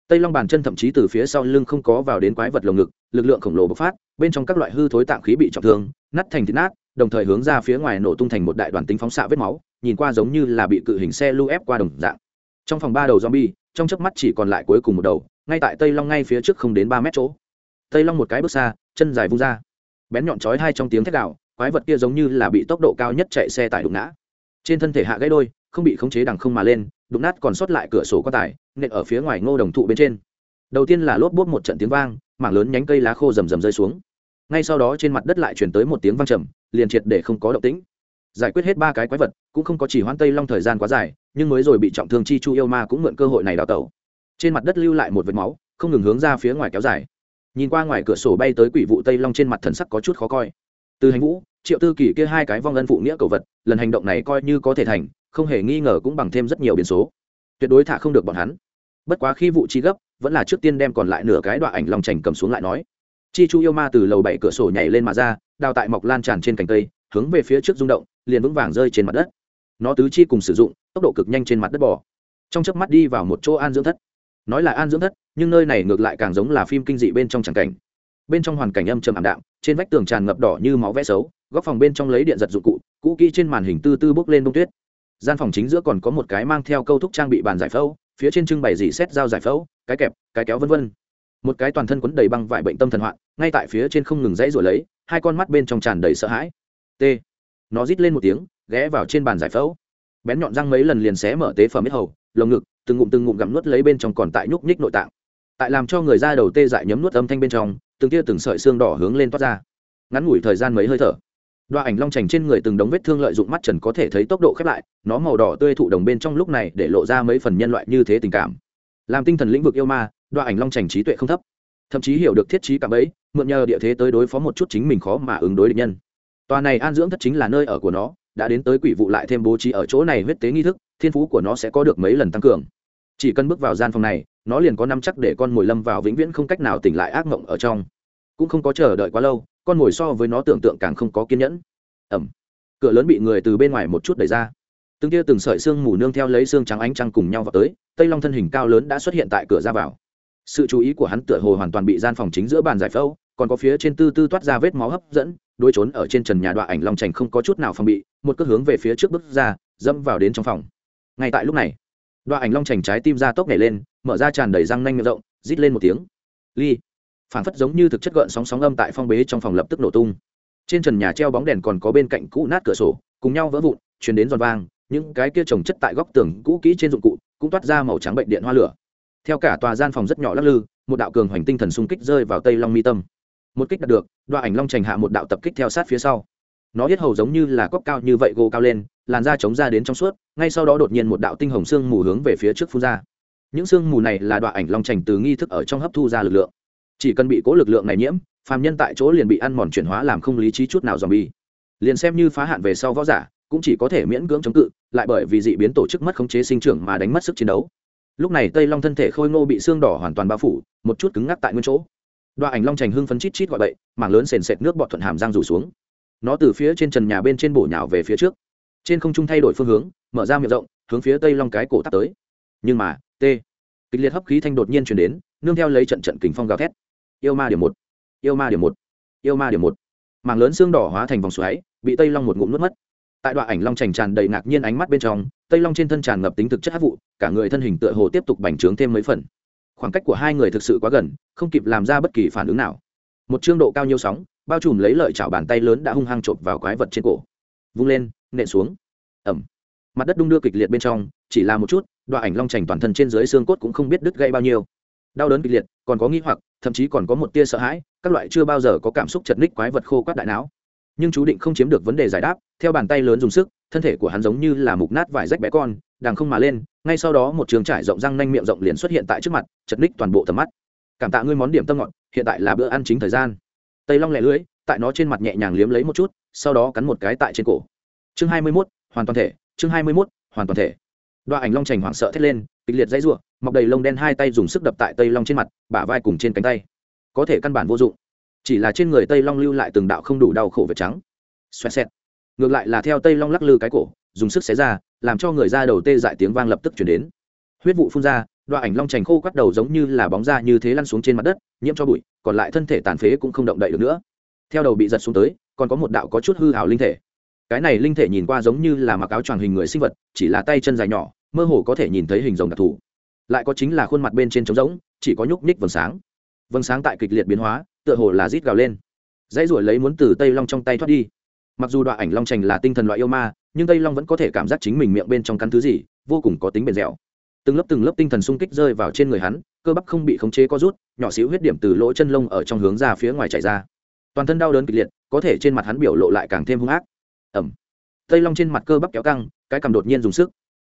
S1: Tây long bàn chân thậm chí từ phía sau lưng không có vào đến quái vật lồng ngực, lực lượng khổng lồ bộc phát, bên trong các loại hư thối tạng khí bị trọng thương, nát thành thịt nát, đồng thời hướng ra phía ngoài nổ tung thành một đại đoàn tính phóng xạ vết máu, nhìn qua giống như là bị cự hình xe lưu ép qua đồng dạng. Trong phòng ba đầu zombie, trong chớp mắt chỉ còn lại cuối cùng một đầu ngay tại tây long ngay phía trước không đến ba mét chỗ. Tây long một cái bước xa, chân dài vung ra. Bén nhọn chói hai trong tiếng thét đạo quái vật kia giống như là bị tốc độ cao nhất chạy xe tải đụng ngã. Trên thân thể hạ gãy đôi, không bị khống chế đằng không mà lên, đụng nát còn sót lại cửa sổ quan tài, nện ở phía ngoài ngô đồng thụ bên trên. Đầu tiên là lốp bốp một trận tiếng vang, mảng lớn nhánh cây lá khô rầm rầm rơi xuống. Ngay sau đó trên mặt đất lại chuyển tới một tiếng vang trầm, liền triệt để không có động tĩnh. Giải quyết hết ba cái quái vật, cũng không có chỉ hoãn tây long thời gian quá dài, nhưng mới rồi bị trọng thương chi chu yêu ma cũng mượn cơ hội này đào tẩu trên mặt đất lưu lại một vệt máu, không ngừng hướng ra phía ngoài kéo dài. Nhìn qua ngoài cửa sổ bay tới quỷ vụ tây long trên mặt thần sắc có chút khó coi. Từ hành vũ, triệu tư kỷ kia hai cái vong ân phụ nghĩa cầu vật, lần hành động này coi như có thể thành, không hề nghi ngờ cũng bằng thêm rất nhiều biến số. Tuyệt đối thả không được bọn hắn. Bất quá khi vụ chi gấp, vẫn là trước tiên đem còn lại nửa cái đoạn ảnh lòng trành cầm xuống lại nói. Chi chu yêu ma từ lầu bảy cửa sổ nhảy lên mà ra, đào tại mọc lan tràn trên cành cây, hướng về phía trước rung động, liền vững vàng rơi trên mặt đất. Nó tứ chi cùng sử dụng, tốc độ cực nhanh trên mặt đất bò. Trong chớp mắt đi vào một chỗ an dưỡng thất nói là an dưỡng thất, nhưng nơi này ngược lại càng giống là phim kinh dị bên trong tràng cảnh. Bên trong hoàn cảnh âm trầm ảm đạm, trên vách tường tràn ngập đỏ như máu vẽ xấu, góc phòng bên trong lấy điện giật dụng cụ, cũ kỹ trên màn hình tư tư bốc lên bông tuyết. Gian phòng chính giữa còn có một cái mang theo câu thúc trang bị bàn giải phẫu, phía trên trưng bày dì xét dao giải phẫu, cái kẹp, cái kéo vân vân. Một cái toàn thân quấn đầy băng vải bệnh tâm thần hoạn, ngay tại phía trên không ngừng dãy rồi lấy, hai con mắt bên trong tràn đầy sợ hãi. T. Nó rít lên một tiếng, ghé vào trên bàn giải phẫu. Bén nhọn răng mấy lần liền xé mở tế phẩm hết hầu, lồng ngực từng ngụm từng ngụm gặm nuốt lấy bên trong còn tại nhúc nhích nội tạng. Tại làm cho người ra đầu tê dại nhấm nuốt âm thanh bên trong, từng tia từng sợi xương đỏ hướng lên toát ra. Ngắn ngủi thời gian mấy hơi thở đoa ảnh long trành trên người từng đống vết thương lợi dụng mắt trần có thể thấy tốc độ khép lại, nó màu đỏ tươi thụ đồng bên trong lúc này để lộ ra mấy phần nhân loại như thế tình cảm. Làm tinh thần lĩnh vực yêu ma đoa ảnh long trành trí tuệ không thấp. Thậm chí hiểu được thiết trí cảm ấy, mượn nhờ địa thế tới đối phó một chút chính mình khó mà ứng đối địch nhân. Tòa này an dưỡng thất chính là nơi ở của nó đã đến tới quỷ vụ lại thêm bố trí ở chỗ này huyết tế nghi thức, thiên phú của nó sẽ có được mấy lần tăng cường. Chỉ cần bước vào gian phòng này, nó liền có năm chắc để con mồi lâm vào vĩnh viễn không cách nào tỉnh lại ác mộng ở trong. Cũng không có chờ đợi quá lâu, con mồi so với nó tưởng tượng càng không có kiên nhẫn. Ẩm. Cửa lớn bị người từ bên ngoài một chút đẩy ra. Từng tia từng sợi xương mù nương theo lấy xương trắng ánh trăng cùng nhau vào tới, tây long thân hình cao lớn đã xuất hiện tại cửa ra vào. Sự chú ý của hắn tựa hồ hoàn toàn bị gian phòng chính giữa bàn giải phẫu còn có phía trên tư tư toát ra vết máu hấp dẫn đôi trốn ở trên trần nhà đoạn ảnh long trành không có chút nào phòng bị, một cước hướng về phía trước bước ra dâm vào đến trong phòng. Ngay tại lúc này đoạn ảnh long trành trái tim ra tốc nhảy lên, mở ra tràn đầy răng nanh miệng rộng, rít lên một tiếng. Ly! Phản phất giống như thực chất gợn sóng sóng âm tại phong bế trong phòng lập tức nổ tung. Trên trần nhà treo bóng đèn còn có bên cạnh cũ nát cửa sổ, cùng nhau vỡ vụn chuyển đến giòn vang, những cái kia trồng chất tại góc tường cũ kỹ trên dụng cụ cũng toát ra màu trắng bệnh điện hoa lửa. Theo cả tòa gian phòng rất nhỏ lắc lư, một đạo cường hoành tinh thần xung kích rơi vào tây long mi tâm một kích đạt được đoạn ảnh long trành hạ một đạo tập kích theo sát phía sau. Nó biết hầu giống như là cốc cao như vậy gô cao lên, làn da chống ra đến trong suốt, ngay sau đó đột nhiên một đạo tinh hồng xương mù hướng về phía trước phun ra. Những xương mù này là đoạn ảnh long trành từ nghi thức ở trong hấp thu ra lực lượng. Chỉ cần bị cố lực lượng này nhiễm, phàm nhân tại chỗ liền bị ăn mòn chuyển hóa làm không lý trí chút nào dòm bi liền xem như phá hạn về sau võ giả, cũng chỉ có thể miễn cưỡng chống cự, lại bởi vì dị biến tổ chức mất khống chế sinh trưởng mà đánh mất sức chiến đấu. Lúc này tây long thân thể khôi ngô bị xương đỏ hoàn toàn bao phủ, một chút cứng ngắc tại nguyên chỗ đoạn ảnh long trành hưng phấn chít chít gọi bậy, mảng lớn sền sệt nước bọt thuận hàm giang rủ xuống. Nó từ phía trên trần nhà bên trên bổ nhào về phía trước. Trên không trung thay đổi phương hướng, mở ra miệng rộng, hướng phía tây long cái cổ tắt tới. Nhưng mà t kịch liệt hấp khí thanh đột nhiên chuyển đến, nương theo lấy trận trận kình phong gào thét. Yêu ma điểm một, yêu ma điểm một, yêu ma điểm một. Mảng lớn xương đỏ hóa thành vòng xoáy, bị tây long một ngụm nuốt mất. Tại đoạn ảnh long trành tràn đầy ngạc nhiên ánh mắt bên trong, tây long trên thân tràn ngập tính thực chất hát vụ, cả người thân hình tựa hồ tiếp tục bành trướng thêm mấy phần khoảng cách của hai người thực sự quá gần, không kịp làm ra bất kỳ phản ứng nào. Một chương độ cao nhiêu sóng, bao trùm lấy lợi chảo bàn tay lớn đã hung hăng chộp vào quái vật trên cổ. Vung lên, nện xuống. Ẩm mặt đất đung đưa kịch liệt bên trong, chỉ là một chút đoạn ảnh long trành toàn thân trên dưới xương cốt cũng không biết đứt gây bao nhiêu. Đau đớn kịch liệt, còn có nghi hoặc, thậm chí còn có một tia sợ hãi, các loại chưa bao giờ có cảm xúc chật ních quái vật khô quát đại não nhưng chú định không chiếm được vấn đề giải đáp, theo bàn tay lớn dùng sức, thân thể của hắn giống như là mục nát vải rách bé con, đằng không mà lên, ngay sau đó một trường trải rộng răng nanh miệng rộng liền xuất hiện tại trước mặt, chật ních toàn bộ tầm mắt. Cảm tạ ngươi món điểm tâm ngọt, hiện tại là bữa ăn chính thời gian. Tây long lẻ lưới tại nó trên mặt nhẹ nhàng liếm lấy một chút, sau đó cắn một cái tại trên cổ. Chương hai mươi mốt, hoàn toàn thể, chương hai mươi mốt, hoàn toàn thể. Đoa ảnh long trành hoảng sợ thét lên, kịch liệt dãy ruộng mọc đầy lông đen hai tay dùng sức đập tại tây long trên mặt, bả vai cùng trên cánh tay. Có thể căn bản vô dụng chỉ là trên người tây long lưu lại từng đạo không đủ đau khổ vệt trắng. Xoẹt xẹt. Ngược lại là theo tây long lắc lư cái cổ, dùng sức xé ra, làm cho người ra đầu tê dại tiếng vang lập tức chuyển đến. Huyết vụ phun ra đoạn ảnh long trành khô quắt đầu giống như là bóng da như thế lăn xuống trên mặt đất, nhiễm cho bụi, còn lại thân thể tàn phế cũng không động đậy được nữa. Theo đầu bị giật xuống tới, còn có một đạo có chút hư hảo linh thể. Cái này linh thể nhìn qua giống như là mặc áo choàng hình người sinh vật, chỉ là tay chân dài nhỏ, mơ hồ có thể nhìn thấy hình rồng đặc thù. Lại có chính là khuôn mặt bên trên trống rỗng, chỉ có nhúc nhích vầng sáng vâng sáng tại kịch liệt biến hóa, tựa hồ là rít gào lên. Dãy ruổi lấy muốn từ tây long trong tay thoát đi. Mặc dù đoạn ảnh long trành là tinh thần loại yêu ma, nhưng tây long vẫn có thể cảm giác chính mình miệng bên trong cắn thứ gì, vô cùng có tính bền dẻo. Từng lớp từng lớp tinh thần xung kích rơi vào trên người hắn, cơ bắp không bị khống chế có rút, nhỏ xíu huyết điểm từ lỗ chân lông ở trong hướng ra phía ngoài chảy ra. Toàn thân đau đớn kịch liệt, có thể trên mặt hắn biểu lộ lại càng thêm hung ác. Ẩm tây long trên mặt cơ bắp kéo căng, cái cầm đột nhiên dùng sức.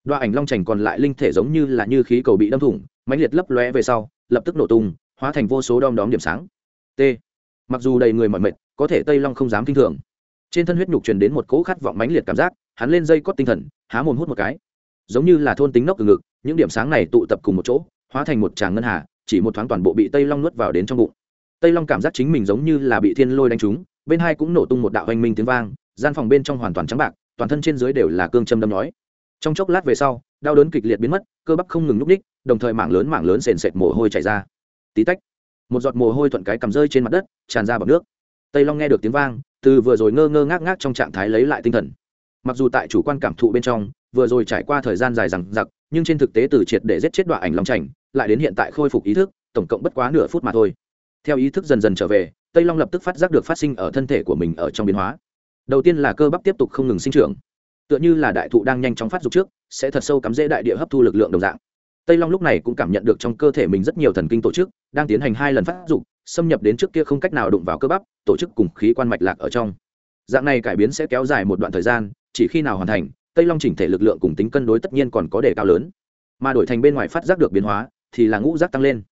S1: Đoạn ảnh long trành còn lại linh thể giống như là như khí cầu bị đâm thủng, mãnh liệt lấp lóe về sau, lập tức nổ tung hóa thành vô số đom đóm điểm sáng. T. Mặc dù đầy người mỏi mệt, có thể tây long không dám kinh thường. Trên thân huyết nhục truyền đến một cỗ khát vọng mãnh liệt cảm giác, hắn lên dây cót tinh thần, há mồm hút một cái. Giống như là thôn tính nóc từ ngực, những điểm sáng này tụ tập cùng một chỗ, hóa thành một tràng ngân hà, chỉ một thoáng toàn bộ bị tây long nuốt vào đến trong bụng. Tây long cảm giác chính mình giống như là bị thiên lôi đánh trúng, bên hai cũng nổ tung một đạo hoành minh tiếng vang, gian phòng bên trong hoàn toàn trắng bạc, toàn thân trên dưới đều là cương châm đâm nói trong chốc lát về sau, đau đớn kịch liệt biến mất, cơ bắp không ngừng nhúc ních, đồng thời mảng lớn mảng lớn sền sệt mồ hôi chảy ra tí tách, một giọt mồ hôi thuận cái cầm rơi trên mặt đất, tràn ra bằng nước. Tây long nghe được tiếng vang, từ vừa rồi ngơ ngơ ngác ngác trong trạng thái lấy lại tinh thần. Mặc dù tại chủ quan cảm thụ bên trong, vừa rồi trải qua thời gian dài rằng giặc nhưng trên thực tế từ triệt để giết chết đoạn ảnh long trành lại đến hiện tại khôi phục ý thức, tổng cộng bất quá nửa phút mà thôi. Theo ý thức dần dần trở về, tây long lập tức phát giác được phát sinh ở thân thể của mình ở trong biến hóa. Đầu tiên là cơ bắp tiếp tục không ngừng sinh trưởng. Tựa như là đại thụ đang nhanh chóng phát dục trước, sẽ thật sâu cắm rễ đại địa hấp thu lực lượng đồng dạng tây long lúc này cũng cảm nhận được trong cơ thể mình rất nhiều thần kinh tổ chức đang tiến hành hai lần phát dục, xâm nhập đến trước kia không cách nào đụng vào cơ bắp, tổ chức cùng khí quan mạch lạc ở trong. Dạng này cải biến sẽ kéo dài một đoạn thời gian, chỉ khi nào hoàn thành, tây long chỉnh thể lực lượng cùng tính cân đối tất nhiên còn có đề cao lớn. Mà đổi thành bên ngoài phát giác được biến hóa, thì là ngũ giác tăng lên.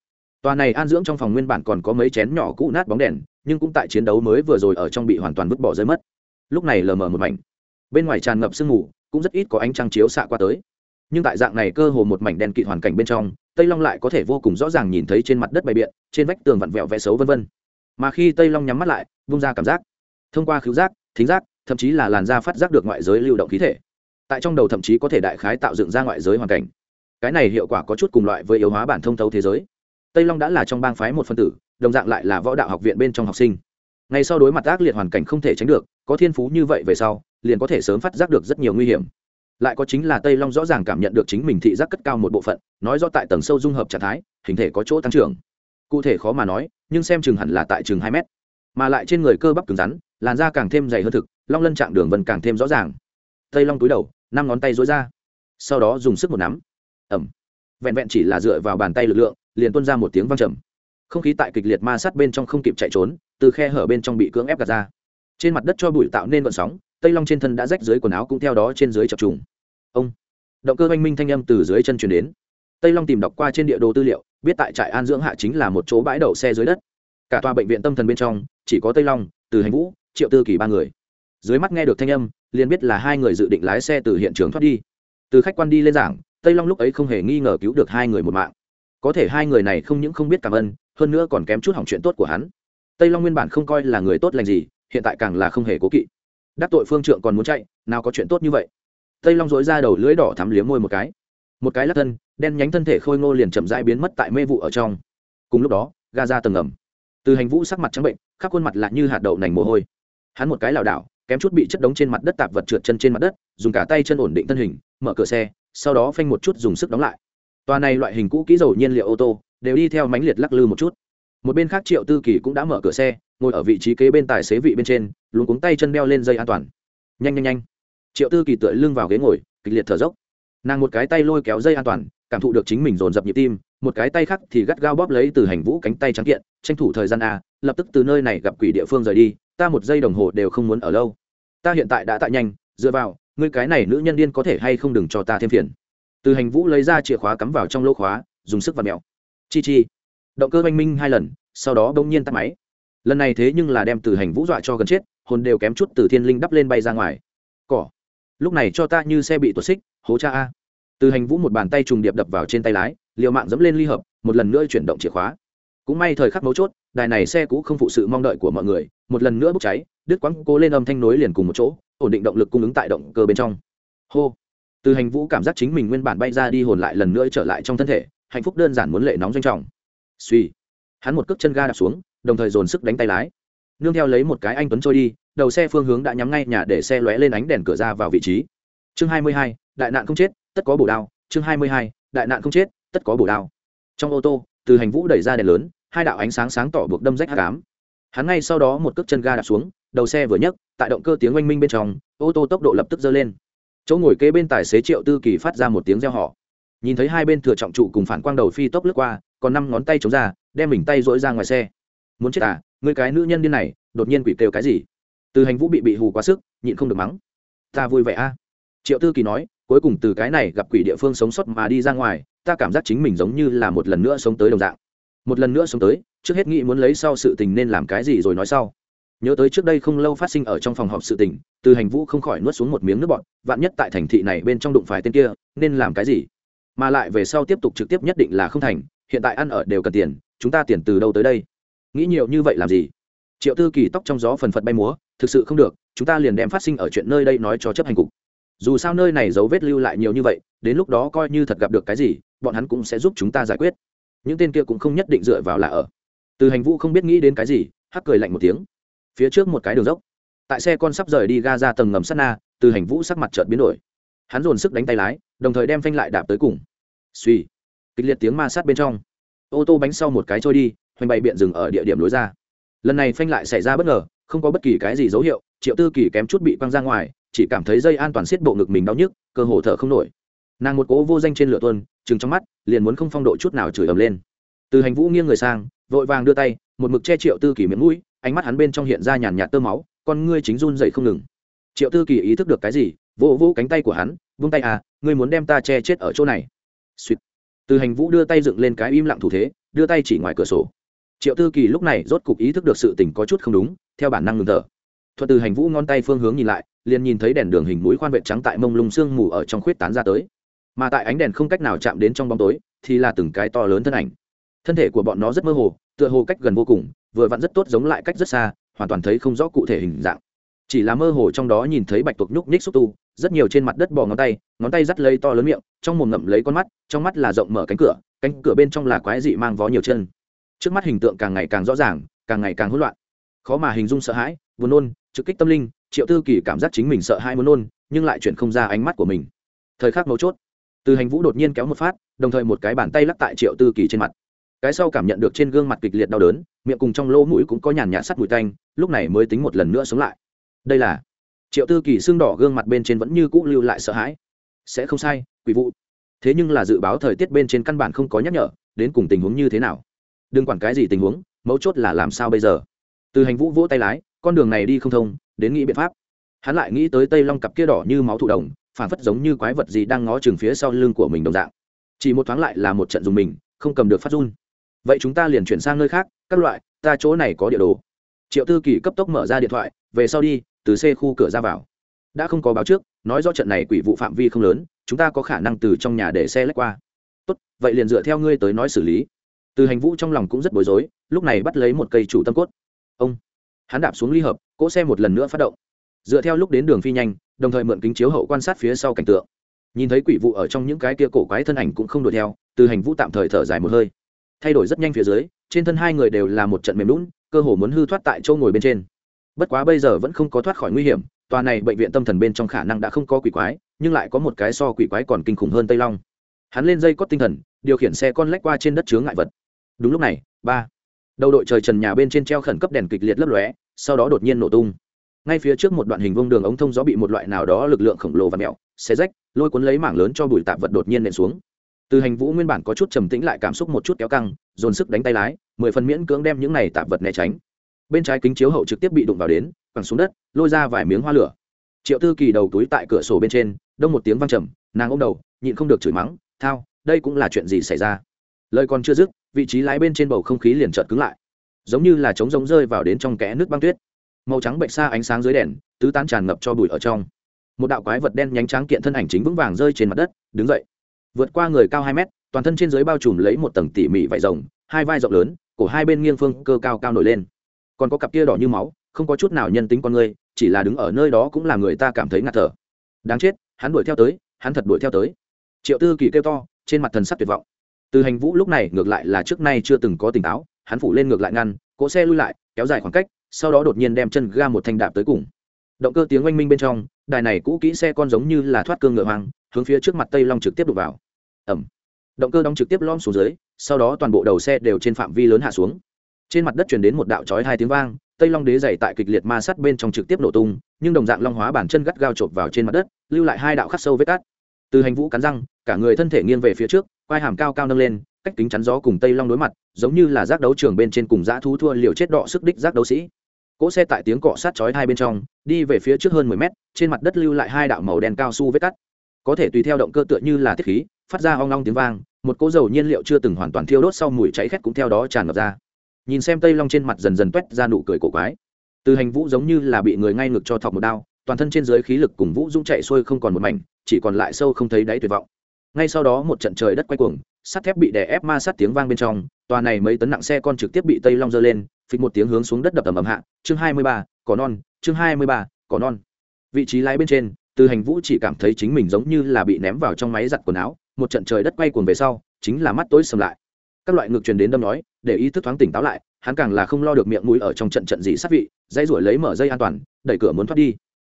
S1: Tòa này an dưỡng trong phòng nguyên bản còn có mấy chén nhỏ cũ nát bóng đèn, nhưng cũng tại chiến đấu mới vừa rồi ở trong bị hoàn toàn vứt bỏ rơi mất. Lúc này lờ mờ một mảnh. Bên ngoài tràn ngập sương mù, cũng rất ít có ánh trăng chiếu xạ qua tới nhưng tại dạng này cơ hồ một mảnh đen kịt hoàn cảnh bên trong, tây long lại có thể vô cùng rõ ràng nhìn thấy trên mặt đất bày biện, trên vách tường vặn vẹo vẽ xấu vân vân. Mà khi tây long nhắm mắt lại, vung ra cảm giác. Thông qua khứu giác, thính giác, thậm chí là làn da phát giác được ngoại giới lưu động khí thể. Tại trong đầu thậm chí có thể đại khái tạo dựng ra ngoại giới hoàn cảnh. Cái này hiệu quả có chút cùng loại với yếu hóa bản thông thấu thế giới. Tây long đã là trong bang phái một phân tử, đồng dạng lại là võ đạo học viện bên trong học sinh. Ngay sau đối mặt ác liệt hoàn cảnh không thể tránh được, có thiên phú như vậy về sau, liền có thể sớm phát giác được rất nhiều nguy hiểm lại có chính là tây long rõ ràng cảm nhận được chính mình thị giác cất cao một bộ phận, nói do tại tầng sâu dung hợp trạng thái, hình thể có chỗ tăng trưởng. Cụ thể khó mà nói, nhưng xem chừng hẳn là tại chừng hai mét. Mà lại trên người cơ bắp cứng rắn, làn da càng thêm dày hơn thực, long lân trạng đường vân càng thêm rõ ràng. Tây long túi đầu, năm ngón tay dối ra. Sau đó dùng sức một nắm. Ẩm. Vẹn vẹn chỉ là dựa vào bàn tay lực lượng, liền tuôn ra một tiếng văng trầm. Không khí tại kịch liệt ma sát bên trong không kịp chạy trốn, từ khe hở bên trong bị cưỡng ép gạt ra. Trên mặt đất cho bụi tạo nên vận sóng tây long trên thân đã rách dưới quần áo cũng theo đó trên dưới chập trùng ông động cơ oanh minh thanh âm từ dưới chân chuyển đến tây long tìm đọc qua trên địa đồ tư liệu biết tại trại an dưỡng hạ chính là một chỗ bãi đậu xe dưới đất cả tòa bệnh viện tâm thần bên trong chỉ có tây long từ hành vũ triệu tư kỳ ba người dưới mắt nghe được thanh âm liền biết là hai người dự định lái xe từ hiện trường thoát đi từ khách quan đi lên giảng tây long lúc ấy không hề nghi ngờ cứu được hai người một mạng có thể hai người này không những không biết cảm ơn hơn nữa còn kém chút hỏng chuyện tốt của hắn tây long nguyên bản không coi là người tốt lành gì hiện tại càng là không hề cố kỵ đắc tội phương trượng còn muốn chạy, nào có chuyện tốt như vậy. Tây long dối ra đầu lưỡi đỏ thắm liếm môi một cái. Một cái lắc thân, đen nhánh thân thể khôi ngô liền chậm rãi biến mất tại mê vụ ở trong. Cùng lúc đó, ga ra tầng ngầm. Từ hành vũ sắc mặt trắng bệnh, khắp khuôn mặt lại như hạt đậu nành mồ hôi. Hắn một cái lảo đảo, kém chút bị chất đống trên mặt đất tạp vật trượt chân trên mặt đất, dùng cả tay chân ổn định thân hình, mở cửa xe, sau đó phanh một chút dùng sức đóng lại. Tòa này loại hình cũ kỹ dầu nhiên liệu ô tô, đều đi theo mánh liệt lắc lư một chút. Một bên khác triệu tư kỳ cũng đã mở cửa xe ngồi ở vị trí kế bên tài xế vị bên trên luôn cuống tay chân đeo lên dây an toàn. Nhanh nhanh nhanh. Triệu tư kỳ tựa lưng vào ghế ngồi, kịch liệt thở dốc. Nàng một cái tay lôi kéo dây an toàn, cảm thụ được chính mình dồn dập nhịp tim, một cái tay khác thì gắt gao bóp lấy từ hành vũ cánh tay trắng kiện, tranh thủ thời gian a lập tức từ nơi này gặp quỷ địa phương rời đi, ta một giây đồng hồ đều không muốn ở lâu. Ta hiện tại đã tại nhanh, dựa vào, ngươi cái này nữ nhân điên có thể hay không đừng cho ta thêm phiền. Từ hành vũ lấy ra chìa khóa cắm vào trong lỗ khóa, dùng sức và mèo. Chi chi. Động cơ oanh minh hai lần, sau đó bỗng nhiên tắt máy lần này thế nhưng là đem từ hành vũ dọa cho gần chết, hồn đều kém chút từ thiên linh đắp lên bay ra ngoài. Cỏ. Lúc này cho ta như xe bị tuột xích, hố cha a. Từ hành vũ một bàn tay trùng điệp đập vào trên tay lái, liều mạng dẫm lên ly hợp, một lần nữa chuyển động chìa khóa. Cũng may thời khắc mấu chốt, đài này xe cũ không phụ sự mong đợi của mọi người, một lần nữa bốc cháy, đứt quãng cố lên âm thanh nối liền cùng một chỗ, ổn định động lực cung ứng tại động cơ bên trong. Hô. Từ hành vũ cảm giác chính mình nguyên bản bay ra đi hồn lại lần nữa trở lại trong thân thể, hạnh phúc đơn giản muốn lệ nóng doanh trọng. Suy hắn một cước chân ga đạp xuống đồng thời dồn sức đánh tay lái. Nương theo lấy một cái anh tuấn trôi đi, đầu xe phương hướng đã nhắm ngay nhà để xe lóe lên ánh đèn cửa ra vào vị trí. Chương hai mươi hai, đại nạn không chết, tất có bổ đao. Chương hai mươi hai, đại nạn không chết, tất có bổ đao. Trong ô tô, từ hành vũ đẩy ra đèn lớn, hai đạo ánh sáng sáng tỏ buộc đâm rách hạ cám hắn ngay sau đó một cước chân ga đạp xuống, đầu xe vừa nhấc, tại động cơ tiếng oanh minh bên trong, ô tô tốc độ lập tức dơ lên. Chỗ ngồi kế bên tài xế triệu tư kỳ phát ra một tiếng reo họ nhìn thấy hai bên thừa trọng trụ cùng phản quang đầu phi tốc lướt qua, còn năm ngón tay chống ra, đem mình tay dỗi ra ngoài xe muốn chết à người cái nữ nhân điên này, đột nhiên quỷ kêu cái gì? Từ hành vũ bị bị hù quá sức, nhịn không được mắng. Ta vui vẻ a triệu tư kỳ nói, cuối cùng từ cái này gặp quỷ địa phương sống sót mà đi ra ngoài, ta cảm giác chính mình giống như là một lần nữa sống tới đồng dạng. Một lần nữa sống tới, trước hết nghĩ muốn lấy sau sự tình nên làm cái gì rồi nói sau. Nhớ tới trước đây không lâu phát sinh ở trong phòng họp sự tình, từ hành vũ không khỏi nuốt xuống một miếng nước bọt, vạn nhất tại thành thị này bên trong đụng phải tên kia, nên làm cái gì? Mà lại về sau tiếp tục trực tiếp nhất định là không thành, hiện tại ăn ở đều cần tiền, chúng ta tiền từ đâu tới đây? Nghĩ nhiều như vậy làm gì? Triệu tư kỳ tóc trong gió phần phật bay múa, thực sự không được, chúng ta liền đem phát sinh ở chuyện nơi đây nói cho chấp hành cục. Dù sao nơi này dấu vết lưu lại nhiều như vậy, đến lúc đó coi như thật gặp được cái gì, bọn hắn cũng sẽ giúp chúng ta giải quyết. Những tên kia cũng không nhất định dựa vào là ở. Từ hành vũ không biết nghĩ đến cái gì, hắc cười lạnh một tiếng. Phía trước một cái đường dốc. Tại xe con sắp rời đi ga ra tầng ngầm sắt na, từ hành vũ sắc mặt chợt biến đổi. Hắn dồn sức đánh tay lái, đồng thời đem phanh lại đạp tới cùng. Suy kịch liệt tiếng ma sát bên trong. Ô tô bánh sau một cái trôi đi hoành bày biện dừng ở địa điểm lối ra. Lần này phanh lại xảy ra bất ngờ, không có bất kỳ cái gì dấu hiệu, triệu tư kỳ kém chút bị quăng ra ngoài, chỉ cảm thấy dây an toàn siết bộ ngực mình đau nhức, cơ hồ thở không nổi. Nàng một cố vô danh trên lửa tuân chừng trong mắt, liền muốn không phong độ chút nào chửi ầm lên. Từ hành vũ nghiêng người sang, vội vàng đưa tay, một mực che triệu tư kỳ miệng mũi, ánh mắt hắn bên trong hiện ra nhàn nhạt tơ máu, con ngươi chính run dậy không ngừng. Triệu tư kỳ ý thức được cái gì, vỗ vỗ cánh tay của hắn, vung tay à ngươi muốn đem ta che chết ở chỗ này. Suýt. Từ hành vũ đưa tay dựng lên cái im lặng thủ thế, đưa tay chỉ ngoài cửa sổ triệu tư kỳ lúc này rốt cục ý thức được sự tình có chút không đúng, theo bản năng ngừng thở. Thuật từ hành vũ ngón tay phương hướng nhìn lại, liền nhìn thấy đèn đường hình mũi khoan vệ trắng tại mông lung sương mù ở trong khuyết tán ra tới. Mà tại ánh đèn không cách nào chạm đến trong bóng tối, thì là từng cái to lớn thân ảnh. Thân thể của bọn nó rất mơ hồ, tựa hồ cách gần vô cùng, vừa vặn rất tốt giống lại cách rất xa, hoàn toàn thấy không rõ cụ thể hình dạng. Chỉ là mơ hồ trong đó nhìn thấy bạch tuộc nhúc nhích xúc tu, rất nhiều trên mặt đất bò ngón tay ngón tay dắt lấy to lớn miệng, trong mồm ngậm lấy con mắt, trong mắt là rộng mở cánh cửa cánh cửa bên trong là quái dị mang vó nhiều chân trước mắt hình tượng càng ngày càng rõ ràng, càng ngày càng hỗn loạn. Khó mà hình dung sợ hãi, buồn nôn, trực kích tâm linh, triệu tư kỳ cảm giác chính mình sợ hãi muốn nôn, nhưng lại chuyển không ra ánh mắt của mình. Thời khắc mấu chốt, từ hành vũ đột nhiên kéo một phát, đồng thời một cái bàn tay lắc tại triệu tư kỳ trên mặt. Cái sau cảm nhận được trên gương mặt kịch liệt đau đớn, miệng cùng trong lỗ mũi cũng có nhàn nhạt sắt mùi tanh, lúc này mới tính một lần nữa sống lại. Đây là triệu tư kỳ xương đỏ gương mặt bên trên vẫn như cũ lưu lại sợ hãi. Sẽ không sai, quỷ vụ. Thế nhưng là dự báo thời tiết bên trên căn bản không có nhắc nhở, đến cùng tình huống như thế nào? Đừng quản cái gì tình huống, mấu chốt là làm sao bây giờ? Từ hành vũ vỗ tay lái, con đường này đi không thông, đến nghĩ biện pháp. Hắn lại nghĩ tới tây long cặp kia đỏ như máu thụ đồng, phản phất giống như quái vật gì đang ngó chừng phía sau lưng của mình đồng dạng. Chỉ một thoáng lại là một trận dùng mình, không cầm được phát run. Vậy chúng ta liền chuyển sang nơi khác, các loại, ta chỗ này có địa đồ. Triệu tư kỳ cấp tốc mở ra điện thoại, về sau đi, từ xe khu cửa ra vào. Đã không có báo trước, nói do trận này quỷ vụ phạm vi không lớn, chúng ta có khả năng từ trong nhà để xe lách qua. Tốt, vậy liền dựa theo ngươi tới nói xử lý từ hành vũ trong lòng cũng rất bối rối, lúc này bắt lấy một cây chủ tâm cốt. Ông! Hắn đạp xuống ly hợp, cỗ xe một lần nữa phát động. Dựa theo lúc đến đường phi nhanh, đồng thời mượn kính chiếu hậu quan sát phía sau cảnh tượng. Nhìn thấy quỷ vụ ở trong những cái kia cổ quái thân ảnh cũng không đuổi theo, từ hành vũ tạm thời thở dài một hơi. Thay đổi rất nhanh phía dưới, trên thân hai người đều là một trận mềm lún, cơ hồ muốn hư thoát tại châu ngồi bên trên. Bất quá bây giờ vẫn không có thoát khỏi nguy hiểm, tòa này bệnh viện tâm thần bên trong khả năng đã không có quỷ quái, nhưng lại có một cái so quỷ quái còn kinh khủng hơn tây long. Hắn lên dây cót tinh thần, điều khiển xe con lách qua trên đất chướng ngại vật đúng lúc này, ba. Đầu đội trời trần nhà bên trên treo khẩn cấp đèn kịch liệt lấp lóe, sau đó đột nhiên nổ tung. Ngay phía trước một đoạn hình vông đường ống thông gió bị một loại nào đó lực lượng khổng lồ và mẹo xe rách, lôi cuốn lấy mảng lớn cho bụi tạp vật đột nhiên nện xuống. Từ hành vũ nguyên bản có chút trầm tĩnh lại cảm xúc một chút kéo căng, dồn sức đánh tay lái, mười phần miễn cưỡng đem những này tạp vật né tránh. Bên trái kính chiếu hậu trực tiếp bị đụng vào đến, quẳng xuống đất, lôi ra vài miếng hoa lửa. Triệu tư kỳ đầu túi tại cửa sổ bên trên, đông một tiếng văng trầm, nàng ôm đầu, nhịn không được chửi mắng, thao, đây cũng là chuyện gì xảy ra? Lời còn chưa dứt vị trí lái bên trên bầu không khí liền chợt cứng lại. Giống như là trống giống rơi vào đến trong kẽ nước băng tuyết. Màu trắng bệnh xa ánh sáng dưới đèn, tứ tán tràn ngập cho bụi ở trong. Một đạo quái vật đen nhánh trắng kiện thân ảnh chính vững vàng rơi trên mặt đất, đứng dậy. Vượt qua người cao hai mét, toàn thân trên dưới bao trùm lấy một tầng tỉ mỉ vải rồng, hai vai rộng lớn, cổ hai bên nghiêng phương cơ cao cao nổi lên. Còn có cặp kia đỏ như máu, không có chút nào nhân tính con người, chỉ là đứng ở nơi đó cũng làm người ta cảm thấy ngạt thở. Đáng chết, hắn đuổi theo tới, hắn thật đuổi theo tới. Triệu tư kỳ kêu to, trên mặt thần sắc tuyệt vọng từ hành vũ lúc này ngược lại là trước nay chưa từng có tỉnh táo, hắn phủ lên ngược lại ngăn, cỗ xe lui lại, kéo dài khoảng cách, sau đó đột nhiên đem chân ga một thanh đạp tới cùng. Động cơ tiếng oanh minh bên trong, đài này cũ kỹ xe con giống như là thoát cương ngựa hoang, hướng phía trước mặt tây long trực tiếp đục vào. Ẩm động cơ đóng trực tiếp lom xuống dưới, sau đó toàn bộ đầu xe đều trên phạm vi lớn hạ xuống. Trên mặt đất chuyển đến một đạo chói hai tiếng vang, tây long đế dày tại kịch liệt ma sát bên trong trực tiếp nổ tung, nhưng đồng dạng long hóa bản chân gắt gao chộp vào trên mặt đất, lưu lại hai đạo khắc sâu vết cát. Từ hành vũ cắn răng, cả người thân thể nghiêng về phía trước quai hàm cao cao nâng lên, cách kính chắn gió cùng tây long đối mặt, giống như là giác đấu trường bên trên cùng dã thú thua liều chết đọ sức đích giác đấu sĩ. Cỗ xe tại tiếng cọ sát chói hai bên trong, đi về phía trước hơn mười mét, trên mặt đất lưu lại hai đạo màu đen cao su vết cắt. Có thể tùy theo động cơ tựa như là tiết khí, phát ra ong long tiếng vang, một cỗ dầu nhiên liệu chưa từng hoàn toàn thiêu đốt sau mùi cháy khét cũng theo đó tràn ngập ra. Nhìn xem tây long trên mặt dần dần t ra nụ cười cổ quái. Từ hành vũ giống như là bị người ngay ngực cho thọc một đao, toàn thân trên dưới khí lực cùng vũ dũng chạy xuôi không còn một mảnh, chỉ còn lại sâu không thấy đáy tuyệt vọng ngay sau đó một trận trời đất quay cuồng, sắt thép bị đè ép ma sát tiếng vang bên trong, tòa này mấy tấn nặng xe con trực tiếp bị tây long dơ lên, phịch một tiếng hướng xuống đất đập ầm ầm hạ. Chương hai mươi ba, cỏ non, chương hai mươi ba, cỏ non. Vị trí lái bên trên, từ hành vũ chỉ cảm thấy chính mình giống như là bị ném vào trong máy giặt quần áo, một trận trời đất quay cuồng về sau, chính là mắt tối sầm lại. Các loại ngược truyền đến đâm nói, để ý thức thoáng tỉnh táo lại, hắn càng là không lo được miệng mũi ở trong trận trận gì sát vị dây ruổi lấy mở dây an toàn, đẩy cửa muốn thoát đi.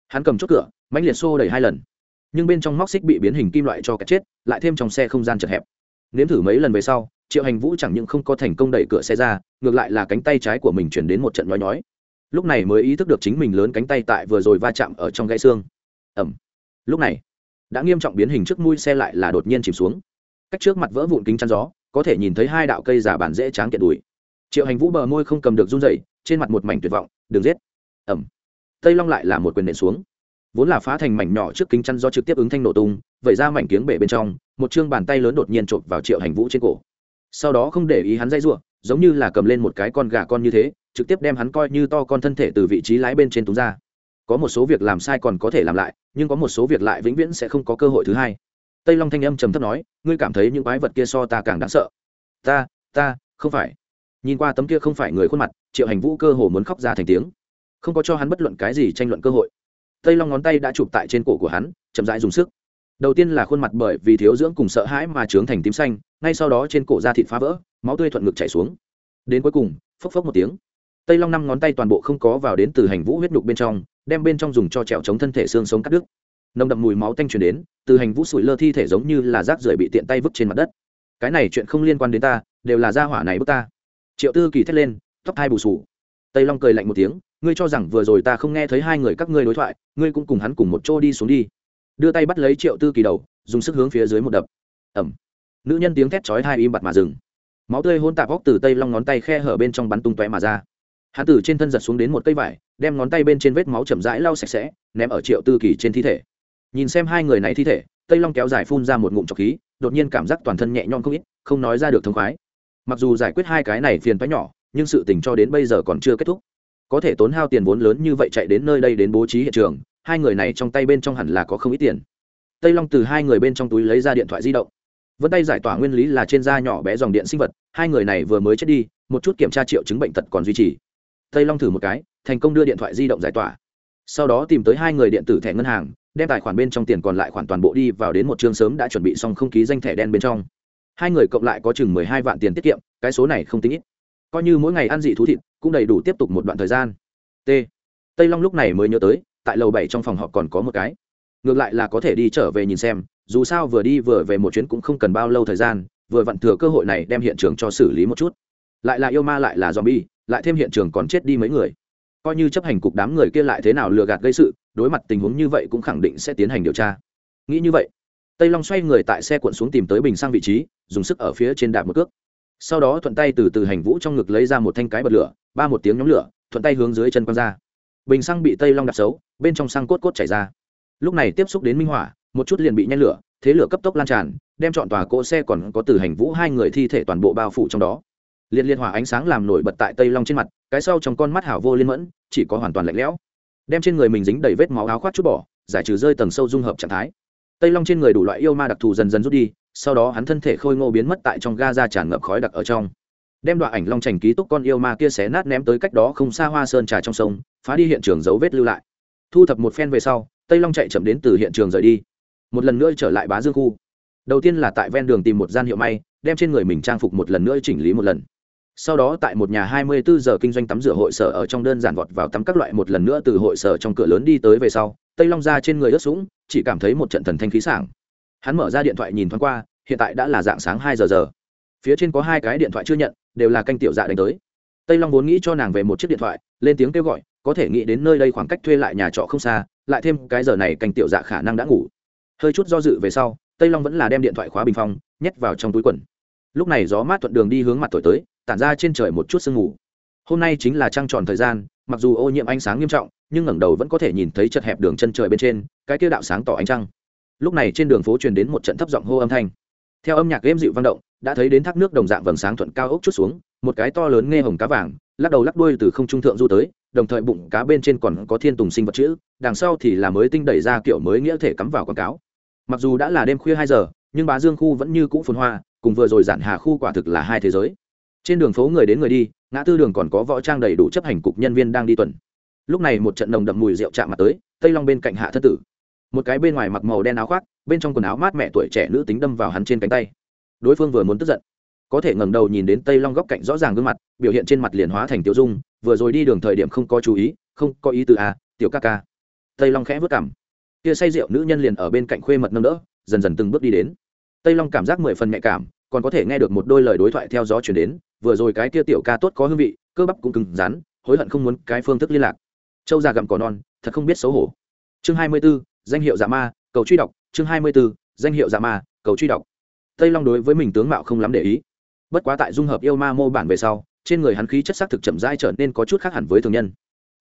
S1: Hắn cầm chốt cửa, mãnh liệt xô đẩy hai lần nhưng bên trong móc xích bị biến hình kim loại cho cái chết, lại thêm trong xe không gian chật hẹp. Nếm thử mấy lần về sau, triệu hành vũ chẳng những không có thành công đẩy cửa xe ra, ngược lại là cánh tay trái của mình chuyển đến một trận nhói nhói. Lúc này mới ý thức được chính mình lớn cánh tay tại vừa rồi va chạm ở trong gãy xương. Ẩm lúc này, đã nghiêm trọng biến hình trước mũi xe lại là đột nhiên chìm xuống. Cách trước mặt vỡ vụn kính chắn gió, có thể nhìn thấy hai đạo cây giả bản dễ tráng kiện đùi. Triệu hành vũ bờ môi không cầm được run dậy trên mặt một mảnh tuyệt vọng, đừng giết. Ẩm tây long lại là một quyền nện xuống vốn là phá thành mảnh nhỏ trước kính chăn do trực tiếp ứng thanh nổ tung, vẩy ra mảnh kiếng bể bên trong, một chương bàn tay lớn đột nhiên chộp vào triệu hành vũ trên cổ. Sau đó không để ý hắn dây ruộng giống như là cầm lên một cái con gà con như thế, trực tiếp đem hắn coi như to con thân thể từ vị trí lái bên trên túng ra. Có một số việc làm sai còn có thể làm lại, nhưng có một số việc lại vĩnh viễn sẽ không có cơ hội thứ hai. Tây long thanh âm trầm thấp nói, ngươi cảm thấy những quái vật kia so ta càng đáng sợ. Ta ta, không phải. Nhìn qua tấm kia không phải người khuôn mặt, triệu hành vũ cơ hồ muốn khóc ra thành tiếng. Không có cho hắn bất luận cái gì tranh luận cơ hội tây long ngón tay đã chụp tại trên cổ của hắn, chậm rãi dùng sức. Đầu tiên là khuôn mặt bởi vì thiếu dưỡng cùng sợ hãi mà trướng thành tím xanh, ngay sau đó trên cổ da thịt phá vỡ, máu tươi thuận ngực chảy xuống. Đến cuối cùng, phốc phốc một tiếng. Tây long năm ngón tay toàn bộ không có vào đến từ hành vũ huyết nhục bên trong, đem bên trong dùng cho trèo chống thân thể xương sống cắt đứt. Nồng đậm mùi máu tanh truyền đến, từ hành vũ sủi lơ thi thể giống như là rác rưởi bị tiện tay vứt trên mặt đất. Cái này chuyện không liên quan đến ta, đều là gia hỏa này bức ta. Triệu tư kỳ thét lên, tóc hai bù sù. Tây long cười lạnh một tiếng ngươi cho rằng vừa rồi ta không nghe thấy hai người các ngươi đối thoại, ngươi cũng cùng hắn cùng một chỗ đi xuống đi. Đưa tay bắt lấy triệu tư kỳ đầu, dùng sức hướng phía dưới một đập. Ẩm. Nữ nhân tiếng thét chói hai im bặt mà dừng. Máu tươi hôn tạp góc từ tây long ngón tay khe hở bên trong bắn tung tóe mà ra. Hắn từ trên thân giật xuống đến một cây vải, đem ngón tay bên trên vết máu chậm rãi lau sạch sẽ, ném ở triệu tư kỳ trên thi thể. Nhìn xem hai người này thi thể, tây long kéo dài phun ra một ngụm trọc khí, đột nhiên cảm giác toàn thân nhẹ nhõm không ít, không nói ra được thông khoái. Mặc dù giải quyết hai cái này phiền toái nhỏ, nhưng sự tình cho đến bây giờ còn chưa kết thúc có thể tốn hao tiền vốn lớn như vậy chạy đến nơi đây đến bố trí hiện trường, hai người này trong tay bên trong hẳn là có không ít tiền. Tây long từ hai người bên trong túi lấy ra điện thoại di động. Vân tay giải tỏa nguyên lý là trên da nhỏ bé dòng điện sinh vật, hai người này vừa mới chết đi, một chút kiểm tra triệu chứng bệnh tật còn duy trì. Tây long thử một cái, thành công đưa điện thoại di động giải tỏa. Sau đó tìm tới hai người điện tử thẻ ngân hàng, đem tài khoản bên trong tiền còn lại khoản toàn bộ đi vào đến một chương sớm đã chuẩn bị xong không ký danh thẻ đen bên trong. Hai người cộng lại có chừng mười hai vạn tiền tiết kiệm, cái số này không tính ít. Coi như mỗi ngày ăn dị thú thịt cũng đầy đủ tiếp tục một đoạn thời gian. T. Tây long lúc này mới nhớ tới, tại lầu bảy trong phòng họp còn có một cái. Ngược lại là có thể đi trở về nhìn xem, dù sao vừa đi vừa về một chuyến cũng không cần bao lâu thời gian, vừa vặn thừa cơ hội này đem hiện trường cho xử lý một chút. Lại là yêu ma lại là z o m bi e lại thêm hiện trường còn chết đi mấy người. Coi như chấp hành cục đám người kia lại thế nào lừa gạt gây sự, đối mặt tình huống như vậy cũng khẳng định sẽ tiến hành điều tra. Nghĩ như vậy, tây long xoay người tại xe cuộn xuống tìm tới bình sang vị trí, dùng sức ở phía trên đạp một cước. Sau đó thuận tay từ từ hành vũ trong ngực lấy ra một thanh cái bật lửa ba một tiếng nhóm lửa, thuận tay hướng dưới chân quăng ra. Bình xăng bị tây long đặt xấu, bên trong xăng cốt cốt chảy ra. Lúc này tiếp xúc đến minh hỏa, một chút liền bị nhen lửa, thế lửa cấp tốc lan tràn, đem chọn tòa cỗ xe còn có từ hành vũ hai người thi thể toàn bộ bao phủ trong đó. Liệt liên hỏa ánh sáng làm nổi bật tại tây long trên mặt, cái sau trong con mắt hảo vô liên mẫn, chỉ có hoàn toàn lạnh lẽo. Đem trên người mình dính đầy vết máu áo khoác chút bỏ, giải trừ rơi tầng sâu dung hợp trạng thái. Tây long trên người đủ loại yêu ma đặc thù dần dần rút đi, sau đó hắn thân thể khôi ngô biến mất tại trong ga ra tràn ngập khói đặc ở trong đem đoạn ảnh long trành ký túc con yêu ma kia xé nát ném tới cách đó không xa hoa sơn trà trong sông, phá đi hiện trường dấu vết lưu lại. Thu thập một phen về sau, tây long chạy chậm đến từ hiện trường rời đi. Một lần nữa trở lại bá dương khu. Đầu tiên là tại ven đường tìm một gian hiệu may, đem trên người mình trang phục một lần nữa chỉnh lý một lần. Sau đó tại một nhà 24 giờ kinh doanh tắm rửa hội sở ở trong đơn giản vọt vào tắm các loại một lần nữa từ hội sở trong cửa lớn đi tới về sau, tây long ra trên người ướt sũng, chỉ cảm thấy một trận thần thanh khí sảng. Hắn mở ra điện thoại nhìn thoáng qua, hiện tại đã là dạng sáng hai giờ giờ. Phía trên có hai cái điện thoại chưa nhận đều là canh tiểu dạ đánh tới. Tây long vốn nghĩ cho nàng về một chiếc điện thoại, lên tiếng kêu gọi, có thể nghĩ đến nơi đây khoảng cách thuê lại nhà trọ không xa, lại thêm cái giờ này canh tiểu dạ khả năng đã ngủ. Hơi chút do dự về sau, tây long vẫn là đem điện thoại khóa bình phong, nhét vào trong túi quần. Lúc này gió mát thuận đường đi hướng mặt thổi tới, tản ra trên trời một chút sương mù. Hôm nay chính là trăng tròn thời gian, mặc dù ô nhiễm ánh sáng nghiêm trọng, nhưng ngẩng đầu vẫn có thể nhìn thấy chật hẹp đường chân trời bên trên, cái kia đạo sáng tỏ ánh trăng. Lúc này trên đường phố truyền đến một trận thấp giọng hô âm thanh. Theo âm nhạc êm dịu vang động đã thấy đến thác nước đồng dạng vầng sáng thuận cao ốc chút xuống, một cái to lớn nghe hồng cá vàng, lắc đầu lắc đuôi từ không trung thượng du tới, đồng thời bụng cá bên trên còn có thiên tùng sinh vật chữ, đằng sau thì là mới tinh đẩy ra kiểu mới nghĩa thể cắm vào quảng cáo. Mặc dù đã là đêm khuya hai giờ, nhưng bá dương khu vẫn như cũ phồn hoa, cùng vừa rồi giản hà khu quả thực là hai thế giới. Trên đường phố người đến người đi, ngã tư đường còn có võ trang đầy đủ chấp hành cục nhân viên đang đi tuần. Lúc này một trận nồng đậm mùi rượu chạm mặt tới, tây long bên cạnh hạ thất tử. Một cái bên ngoài mặc màu đen áo khoác, bên trong quần áo mát mẹ tuổi trẻ nữ tính đâm vào hắn trên cánh tay đối phương vừa muốn tức giận. Có thể ngẩng đầu nhìn đến tây long góc cạnh rõ ràng gương mặt biểu hiện trên mặt liền hóa thành tiểu dung vừa rồi đi đường thời điểm không có chú ý không có ý từ à tiểu ca ca. Tây long khẽ vất cảm kia say rượu nữ nhân liền ở bên cạnh khuê mật nâng đỡ dần dần từng bước đi đến. Tây long cảm giác mười phần nhạy cảm còn có thể nghe được một đôi lời đối thoại theo gió chuyển đến vừa rồi cái kia tiểu ca tốt có hương vị cơ bắp cũng cứng rắn hối hận không muốn cái phương thức liên lạc. Châu già gặm cỏ non thật không biết xấu hổ. Chương hai mươi 24, danh hiệu giả ma cầu truy đọc chương hai mươi 24, danh hiệu giả ma cầu truy đọc tây long đối với mình tướng mạo không lắm để ý. Bất quá tại dung hợp yêu ma mô bản về sau, trên người hắn khí chất xác thực chậm rãi trở nên có chút khác hẳn với thường nhân.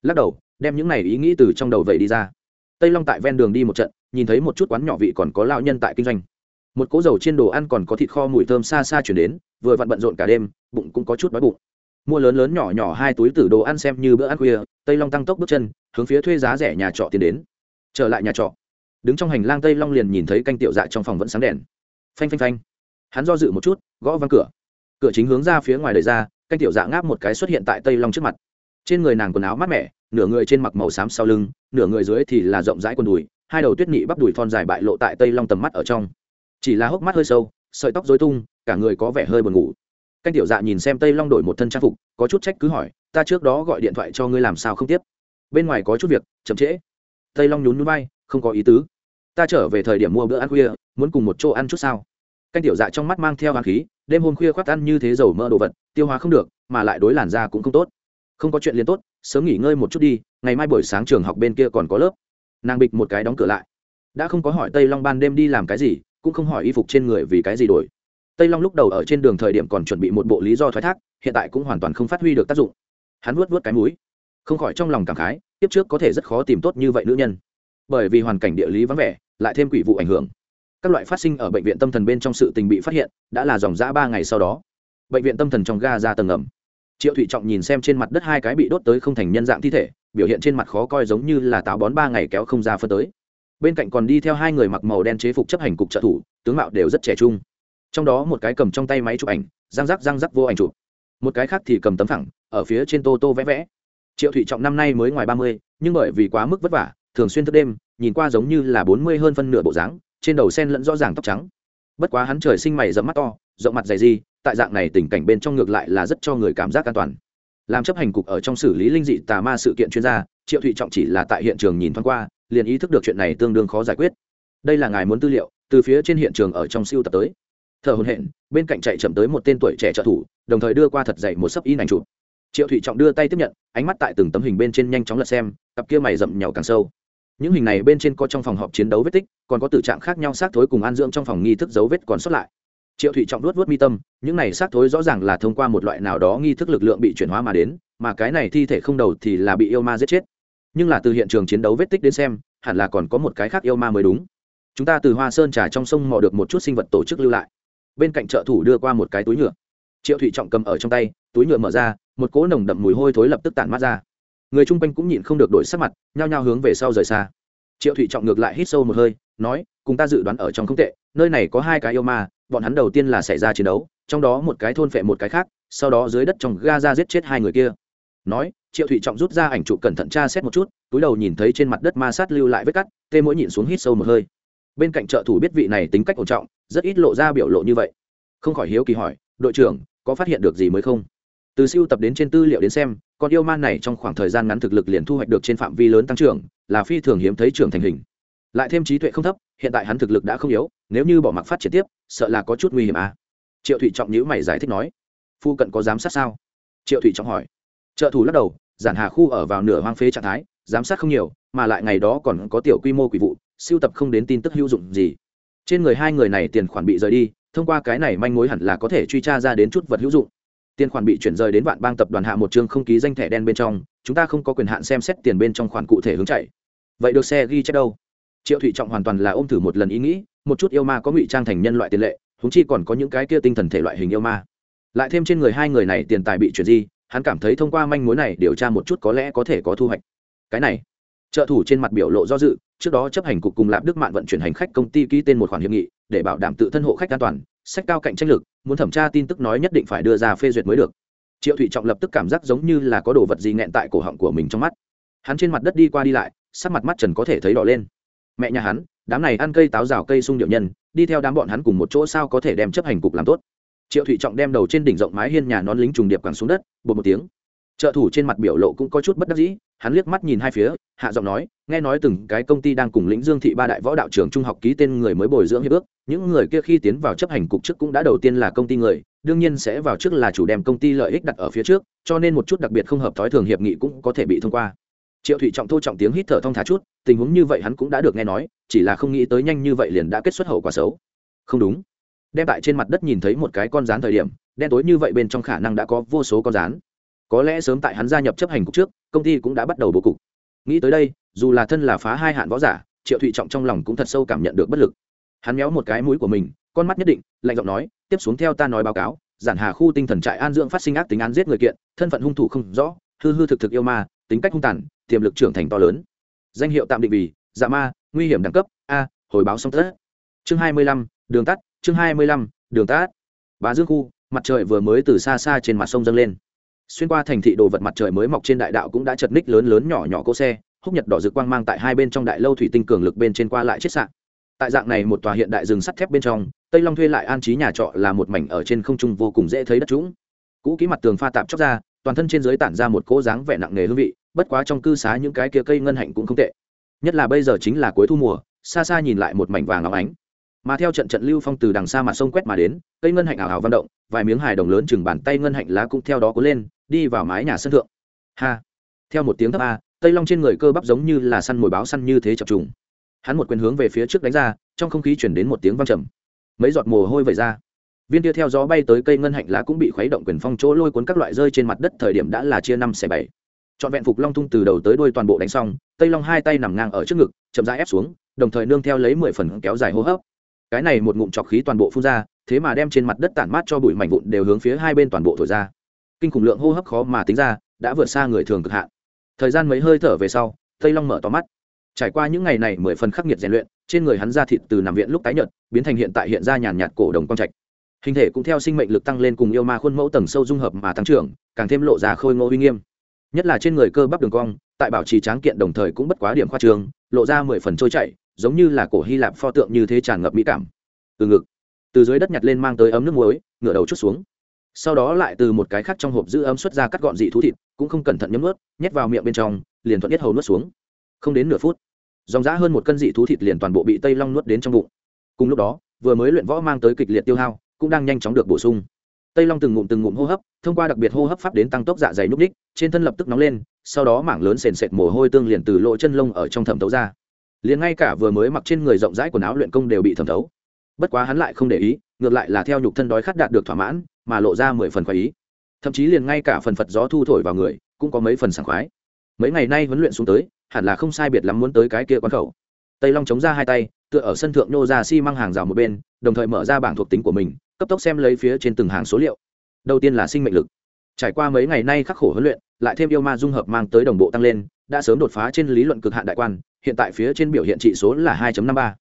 S1: Lắc đầu, đem những này ý nghĩ từ trong đầu vậy đi ra. Tây long tại ven đường đi một trận, nhìn thấy một chút quán nhỏ vị còn có lao nhân tại kinh doanh. Một cỗ dầu trên đồ ăn còn có thịt kho mùi thơm xa xa chuyển đến, vừa vặn bận rộn cả đêm, bụng cũng có chút đói bụng. Mua lớn lớn nhỏ nhỏ hai túi tử đồ ăn xem như bữa ăn khuya, tây long tăng tốc bước chân, hướng phía thuê giá rẻ nhà trọ tiến đến. Trở lại nhà trọ. Đứng trong hành lang tây long liền nhìn thấy canh tiểu dạ trong phòng vẫn sáng đèn phanh phanh phanh. Hắn do dự một chút, gõ văng cửa. Cửa chính hướng ra phía ngoài đời ra, canh tiểu dạ ngáp một cái xuất hiện tại tây long trước mặt. Trên người nàng quần áo mát mẻ, nửa người trên mặc màu xám sau lưng, nửa người dưới thì là rộng rãi quần đùi, hai đầu tuyết nhị bắp đùi thon dài bại lộ tại tây long tầm mắt ở trong. Chỉ là hốc mắt hơi sâu, sợi tóc dối tung, cả người có vẻ hơi buồn ngủ. Canh tiểu dạ nhìn xem tây long đổi một thân trang phục, có chút trách cứ hỏi, ta trước đó gọi điện thoại cho ngươi làm sao không tiếp? Bên ngoài có chút việc, chậm trễ. Tây long nhún núi bay không có ý tứ ta trở về thời điểm mua bữa ăn khuya, muốn cùng một chỗ ăn chút sao? Canh tiểu dạ trong mắt mang theo hàng khí, đêm hôm khuya khoác ăn như thế dầu mỡ đồ vật, tiêu hóa không được, mà lại đối làn da cũng không tốt. Không có chuyện liền tốt, sớm nghỉ ngơi một chút đi, ngày mai buổi sáng trường học bên kia còn có lớp. Nàng bịch một cái đóng cửa lại. Đã không có hỏi tây long ban đêm đi làm cái gì, cũng không hỏi y phục trên người vì cái gì đổi. Tây long lúc đầu ở trên đường thời điểm còn chuẩn bị một bộ lý do thoái thác, hiện tại cũng hoàn toàn không phát huy được tác dụng. Hắn vuốt vuốt cái mũi. Không khỏi trong lòng cảm khái, tiếp trước có thể rất khó tìm tốt như vậy nữ nhân bởi vì hoàn cảnh địa lý vắng vẻ, lại thêm quỷ vụ ảnh hưởng. Các loại phát sinh ở bệnh viện tâm thần bên trong sự tình bị phát hiện, đã là dòng dã ba ngày sau đó. Bệnh viện tâm thần trong ga ra tầng ngầm triệu thụy trọng nhìn xem trên mặt đất hai cái bị đốt tới không thành nhân dạng thi thể, biểu hiện trên mặt khó coi giống như là táo bón ba ngày kéo không ra phân tới. Bên cạnh còn đi theo hai người mặc màu đen chế phục chấp hành cục trợ thủ, tướng mạo đều rất trẻ trung. Trong đó một cái cầm trong tay máy chụp ảnh, răng rắc răng rắc vô ảnh chụp. Một cái khác thì cầm tấm thẳng ở phía trên tô tô vẽ vẽ. Triệu thụy trọng năm nay mới ngoài ba mươi, nhưng bởi vì quá mức vất vả thường xuyên thức đêm, nhìn qua giống như là bốn mươi hơn phân nửa bộ dáng, trên đầu sen lẫn rõ ràng tóc trắng. Bất quá hắn trời sinh mày dẫm mắt to, rộng mặt dày di tại dạng này tình cảnh bên trong ngược lại là rất cho người cảm giác an toàn. Làm chấp hành cục ở trong xử lý linh dị tà ma sự kiện chuyên gia, triệu thụy trọng chỉ là tại hiện trường nhìn thoáng qua, liền ý thức được chuyện này tương đương khó giải quyết. Đây là ngài muốn tư liệu, từ phía trên hiện trường ở trong siêu tập tới. Thở hồn hện bên cạnh chạy chậm tới một tên tuổi trẻ trợ thủ, đồng thời đưa qua thật dậy một sấp in ảnh chụp. Triệu thụy trọng đưa tay tiếp nhận, ánh mắt tại từng tấm hình bên trên nhanh chóng lật xem, cặp kia mày rậm nhàu càng sâu những hình này bên trên có trong phòng họp chiến đấu vết tích, còn có tử trạng khác nhau xác thối cùng an dưỡng trong phòng nghi thức dấu vết còn sót lại. Triệu thụy trọng luốt vớt mi tâm, những này xác thối rõ ràng là thông qua một loại nào đó nghi thức lực lượng bị chuyển hóa mà đến, mà cái này thi thể không đầu thì là bị yêu ma giết chết. Nhưng là từ hiện trường chiến đấu vết tích đến xem, hẳn là còn có một cái khác yêu ma mới đúng. Chúng ta từ hoa sơn trà trong sông mò được một chút sinh vật tổ chức lưu lại. Bên cạnh trợ thủ đưa qua một cái túi nhựa. Triệu thụy trọng cầm ở trong tay, túi nhựa mở ra, một cỗ nồng đậm mùi hôi thối lập tức tản mát ra người chung quanh cũng nhịn không được đổi sắc mặt, nhao nhao hướng về sau rời xa. Triệu thụy trọng ngược lại hít sâu một hơi, nói, cùng ta dự đoán ở trong không tệ, nơi này có hai cái yêu ma, bọn hắn đầu tiên là xảy ra chiến đấu, trong đó một cái thôn phệ một cái khác, sau đó dưới đất trong ga ra giết chết hai người kia. Nói, triệu thụy trọng rút ra ảnh chụp cẩn thận tra xét một chút, túi đầu nhìn thấy trên mặt đất ma sát lưu lại vết cắt, tê mỗi nhịn xuống hít sâu một hơi. Bên cạnh trợ thủ biết vị này tính cách ổn trọng, rất ít lộ ra biểu lộ như vậy. Không khỏi hiếu kỳ hỏi, đội trưởng, có phát hiện được gì mới không? Từ siêu tập đến trên tư liệu đến xem con yêu man này trong khoảng thời gian ngắn thực lực liền thu hoạch được trên phạm vi lớn tăng trưởng, là phi thường hiếm thấy trưởng thành hình. Lại thêm trí tuệ không thấp, hiện tại hắn thực lực đã không yếu, nếu như bỏ mặc phát triển tiếp, sợ là có chút nguy hiểm à? Triệu thụy trọng nhữ mày giải thích nói. Phu cận có giám sát sao? Triệu thụy trọng hỏi. Trợ thủ lắc đầu, giản hà khu ở vào nửa hoang phế trạng thái, giám sát không nhiều, mà lại ngày đó còn có tiểu quy mô quỷ vụ, siêu tập không đến tin tức hữu dụng gì. Trên người hai người này tiền khoản bị rời đi, thông qua cái này manh mối hẳn là có thể truy tra ra đến chút vật hữu dụng tiền khoản bị chuyển rời đến vạn bang tập đoàn hạ một chương không ký danh thẻ đen bên trong, chúng ta không có quyền hạn xem xét tiền bên trong khoản cụ thể hướng chạy. Vậy được xe ghi chép đâu? Triệu thụy trọng hoàn toàn là ôm thử một lần ý nghĩ, một chút yêu ma có ngụy trang thành nhân loại tiền lệ húng chi còn có những cái kia tinh thần thể loại hình yêu ma. Lại thêm trên người hai người này tiền tài bị chuyển di, hắn cảm thấy thông qua manh mối này điều tra một chút có lẽ có thể có thu hoạch. Cái này, trợ thủ trên mặt biểu lộ do dự, trước đó chấp hành cục cùng lạp đức mạng vận chuyển hành khách công ty ký tên một khoản hiệp nghị, để bảo đảm tự thân hộ khách an toàn, sách cao cạnh tranh lực muốn thẩm tra tin tức nói nhất định phải đưa ra phê duyệt mới được. Triệu thụy trọng lập tức cảm giác giống như là có đồ vật gì nghẹn tại cổ họng của mình trong mắt. Hắn trên mặt đất đi qua đi lại, sắc mặt mắt trần có thể thấy đỏ lên. Mẹ nhà hắn, đám này ăn cây táo rào cây sung điệu nhân, đi theo đám bọn hắn cùng một chỗ sao có thể đem chấp hành cục làm tốt? Triệu thụy trọng đem đầu trên đỉnh rộng mái hiên nhà nón lính trùng điệp quẳng xuống đất bột một tiếng trợ thủ trên mặt biểu lộ cũng có chút bất đắc dĩ, hắn liếc mắt nhìn hai phía, hạ giọng nói, nghe nói từng cái công ty đang cùng lĩnh dương thị ba đại võ đạo trường trung học ký tên người mới bồi dưỡng hiệp ước, những người kia khi tiến vào chấp hành cục trước cũng đã đầu tiên là công ty người, đương nhiên sẽ vào trước là chủ đem công ty lợi ích đặt ở phía trước, cho nên một chút đặc biệt không hợp thói thường hiệp nghị cũng có thể bị thông qua. Triệu thụy trọng thô trọng tiếng hít thở thong thả chút, tình huống như vậy hắn cũng đã được nghe nói, chỉ là không nghĩ tới nhanh như vậy liền đã kết xuất hậu quả xấu. Không đúng. Đem tại trên mặt đất nhìn thấy một cái con rán thời điểm, đen tối như vậy bên trong khả năng đã có vô số con rán có lẽ sớm tại hắn gia nhập chấp hành cục trước, công ty cũng đã bắt đầu bố cục. Nghĩ tới đây, dù là thân là phá hai hạn võ giả, triệu thụy trọng trong lòng cũng thật sâu cảm nhận được bất lực. Hắn méo một cái mũi của mình, con mắt nhất định, lạnh giọng nói, tiếp xuống theo ta nói báo cáo, giản hà khu tinh thần trại an dưỡng phát sinh ác tính án giết người kiện, thân phận hung thủ không rõ, hư hư thực thực yêu ma, tính cách hung tàn, tiềm lực trưởng thành to lớn. Danh hiệu tạm định vì dạ ma, nguy hiểm đẳng cấp, a, hồi báo xong tất. Chương hai mươi lăm, đường tắt, chương hai mươi lăm, đường tắt. Bà dương khu, mặt trời vừa mới từ xa xa trên mặt sông dâng lên xuyên qua thành thị đồ vật mặt trời mới mọc trên đại đạo cũng đã chật ních lớn lớn nhỏ nhỏ cỗ xe, húc nhật đỏ rực quang mang tại hai bên trong đại lâu thủy tinh cường lực bên trên qua lại chết sạn tại dạng này một tòa hiện đại rừng sắt thép bên trong, tây long thuê lại an trí nhà trọ là một mảnh ở trên không trung vô cùng dễ thấy đất trũng. Cũ kỹ mặt tường pha tạp chóc ra, toàn thân trên dưới tản ra một cỗ dáng vẻ nặng nề hương vị, bất quá trong cư xá những cái kia cây ngân hạnh cũng không tệ. Nhất là bây giờ chính là cuối thu mùa, xa xa nhìn lại một mảnh vàng óng ánh mà theo trận trận lưu phong từ đằng xa mặt sông quét mà đến, cây ngân hạnh ảo ảo văn động, vài miếng hài đồng lớn chừng bàn tay ngân hạnh lá cũng theo đó cuốn lên, đi vào mái nhà sân thượng. Ha! Theo một tiếng thấp a, tây long trên người cơ bắp giống như là săn mồi báo săn như thế chập trùng. Hắn một quyền hướng về phía trước đánh ra, trong không khí chuyển đến một tiếng văng trầm. Mấy giọt mồ hôi vẩy ra. Viên tia theo gió bay tới cây ngân hạnh lá cũng bị khuấy động quyền phong chỗ lôi cuốn các loại rơi trên mặt đất thời điểm đã là chia năm xẻ bảy. Trọn vẹn phục long tung từ đầu tới đuôi toàn bộ đánh xong, tây long hai tay nằm ngang ở trước ngực, chậm rãi ép xuống, đồng thời nương theo lấy mười phần kéo dài hô hấp cái này một ngụm trọc khí toàn bộ phun ra, thế mà đem trên mặt đất tản mát cho bụi mảnh vụn đều hướng phía hai bên toàn bộ thổi ra. Kinh khủng lượng hô hấp khó mà tính ra, đã vượt xa người thường cực hạn. Thời gian mấy hơi thở về sau, tây long mở to mắt. Trải qua những ngày này mười phần khắc nghiệt rèn luyện, trên người hắn ra thịt từ nằm viện lúc tái nhợt, biến thành hiện tại hiện ra nhàn nhạt cổ đồng quang trạch. Hình thể cũng theo sinh mệnh lực tăng lên cùng yêu ma khuôn mẫu tầng sâu dung hợp mà tăng trưởng, càng thêm lộ ra khôi ngô uy nghiêm. Nhất là trên người cơ bắp đường cong, tại bảo trì tráng kiện đồng thời cũng bất quá điểm khoa trường, lộ ra mười phần trôi chảy giống như là cổ hy lạp pho tượng như thế tràn ngập mỹ cảm. Từ ngực, từ dưới đất nhặt lên mang tới ấm nước muối, ngửa đầu chút xuống. Sau đó lại từ một cái khác trong hộp giữ ấm xuất ra cắt gọn dị thú thịt, cũng không cẩn thận nhấm ướt nhét vào miệng bên trong, liền thuận nhất hầu nuốt xuống. Không đến nửa phút, dòng giã hơn một cân dị thú thịt liền toàn bộ bị tây long nuốt đến trong bụng. Cùng lúc đó, vừa mới luyện võ mang tới kịch liệt tiêu hao, cũng đang nhanh chóng được bổ sung. Tây long từng ngụm từng ngụm hô hấp, thông qua đặc biệt hô hấp pháp đến tăng tốc dạ dày núp ních trên thân lập tức nóng lên, sau đó mảng lớn sền sệt mồ hôi tương liền từ lỗ chân lông ở trong thẩm tấu ra liền ngay cả vừa mới mặc trên người rộng rãi quần áo luyện công đều bị thẩm thấu. Bất quá hắn lại không để ý, ngược lại là theo nhục thân đói khát đạt được thỏa mãn, mà lộ ra mười phần khoái ý. Thậm chí liền ngay cả phần phật gió thu thổi vào người, cũng có mấy phần sảng khoái. Mấy ngày nay huấn luyện xuống tới, hẳn là không sai biệt lắm muốn tới cái kia quán khẩu. Tây long chống ra hai tay, tựa ở sân thượng nô ra xi、si、măng hàng rào một bên, đồng thời mở ra bảng thuộc tính của mình, cấp tốc xem lấy phía trên từng hàng số liệu. Đầu tiên là sinh mệnh lực. Trải qua mấy ngày nay khắc khổ huấn luyện lại thêm yêu ma dung hợp mang tới đồng bộ tăng lên, đã sớm đột phá trên lý luận cực hạn đại quan, hiện tại phía trên biểu hiện trị số là hai năm ba.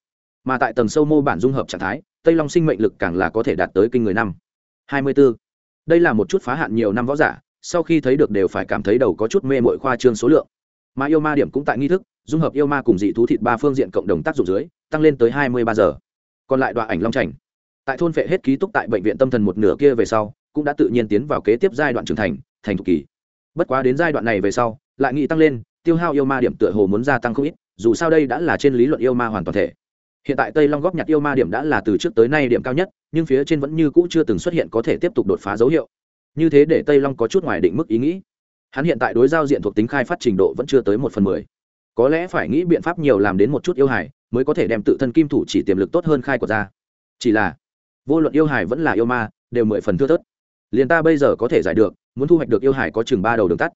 S1: Mà tại tầng sâu mô bản dung hợp trạng thái, tây long sinh mệnh lực càng là có thể đạt tới kinh người năm. hai mươi b ố đây là một chút phá hạn nhiều năm võ giả, sau khi thấy được đều phải cảm thấy đầu có chút mê mội khoa trương số lượng. Mà yêu ma điểm cũng tại nghi thức, dung hợp yêu ma cùng dị thú thịt ba phương diện cộng đồng tác dụng dưới, tăng lên tới hai mươi ba giờ. Còn lại đoạn ảnh long trành tại thôn phệ hết ký túc tại bệnh viện tâm thần một nửa kia về sau, cũng đã tự nhiên tiến vào kế tiếp giai đoạn trưởng thành thành thục kỳ bất quá đến giai đoạn này về sau, lại nghĩ tăng lên, tiêu hao yêu ma điểm tựa hồ muốn gia tăng không ít, dù sao đây đã là trên lý luận yêu ma hoàn toàn thể. Hiện tại tây long góp nhặt yêu ma điểm đã là từ trước tới nay điểm cao nhất, nhưng phía trên vẫn như cũ chưa từng xuất hiện có thể tiếp tục đột phá dấu hiệu. Như thế để tây long có chút ngoài định mức ý nghĩ. Hắn hiện tại đối giao diện thuộc tính khai phát trình độ vẫn chưa tới một phần mười. Có lẽ phải nghĩ biện pháp nhiều làm đến một chút yêu hải mới có thể đem tự thân kim thủ chỉ tiềm lực tốt hơn khai của ra. Chỉ là, vô luận yêu hải vẫn là yêu ma, đều mười phần thưa thớt liền ta bây giờ có thể giải được, muốn thu hoạch được yêu hải có chừng ba đầu đường tắt.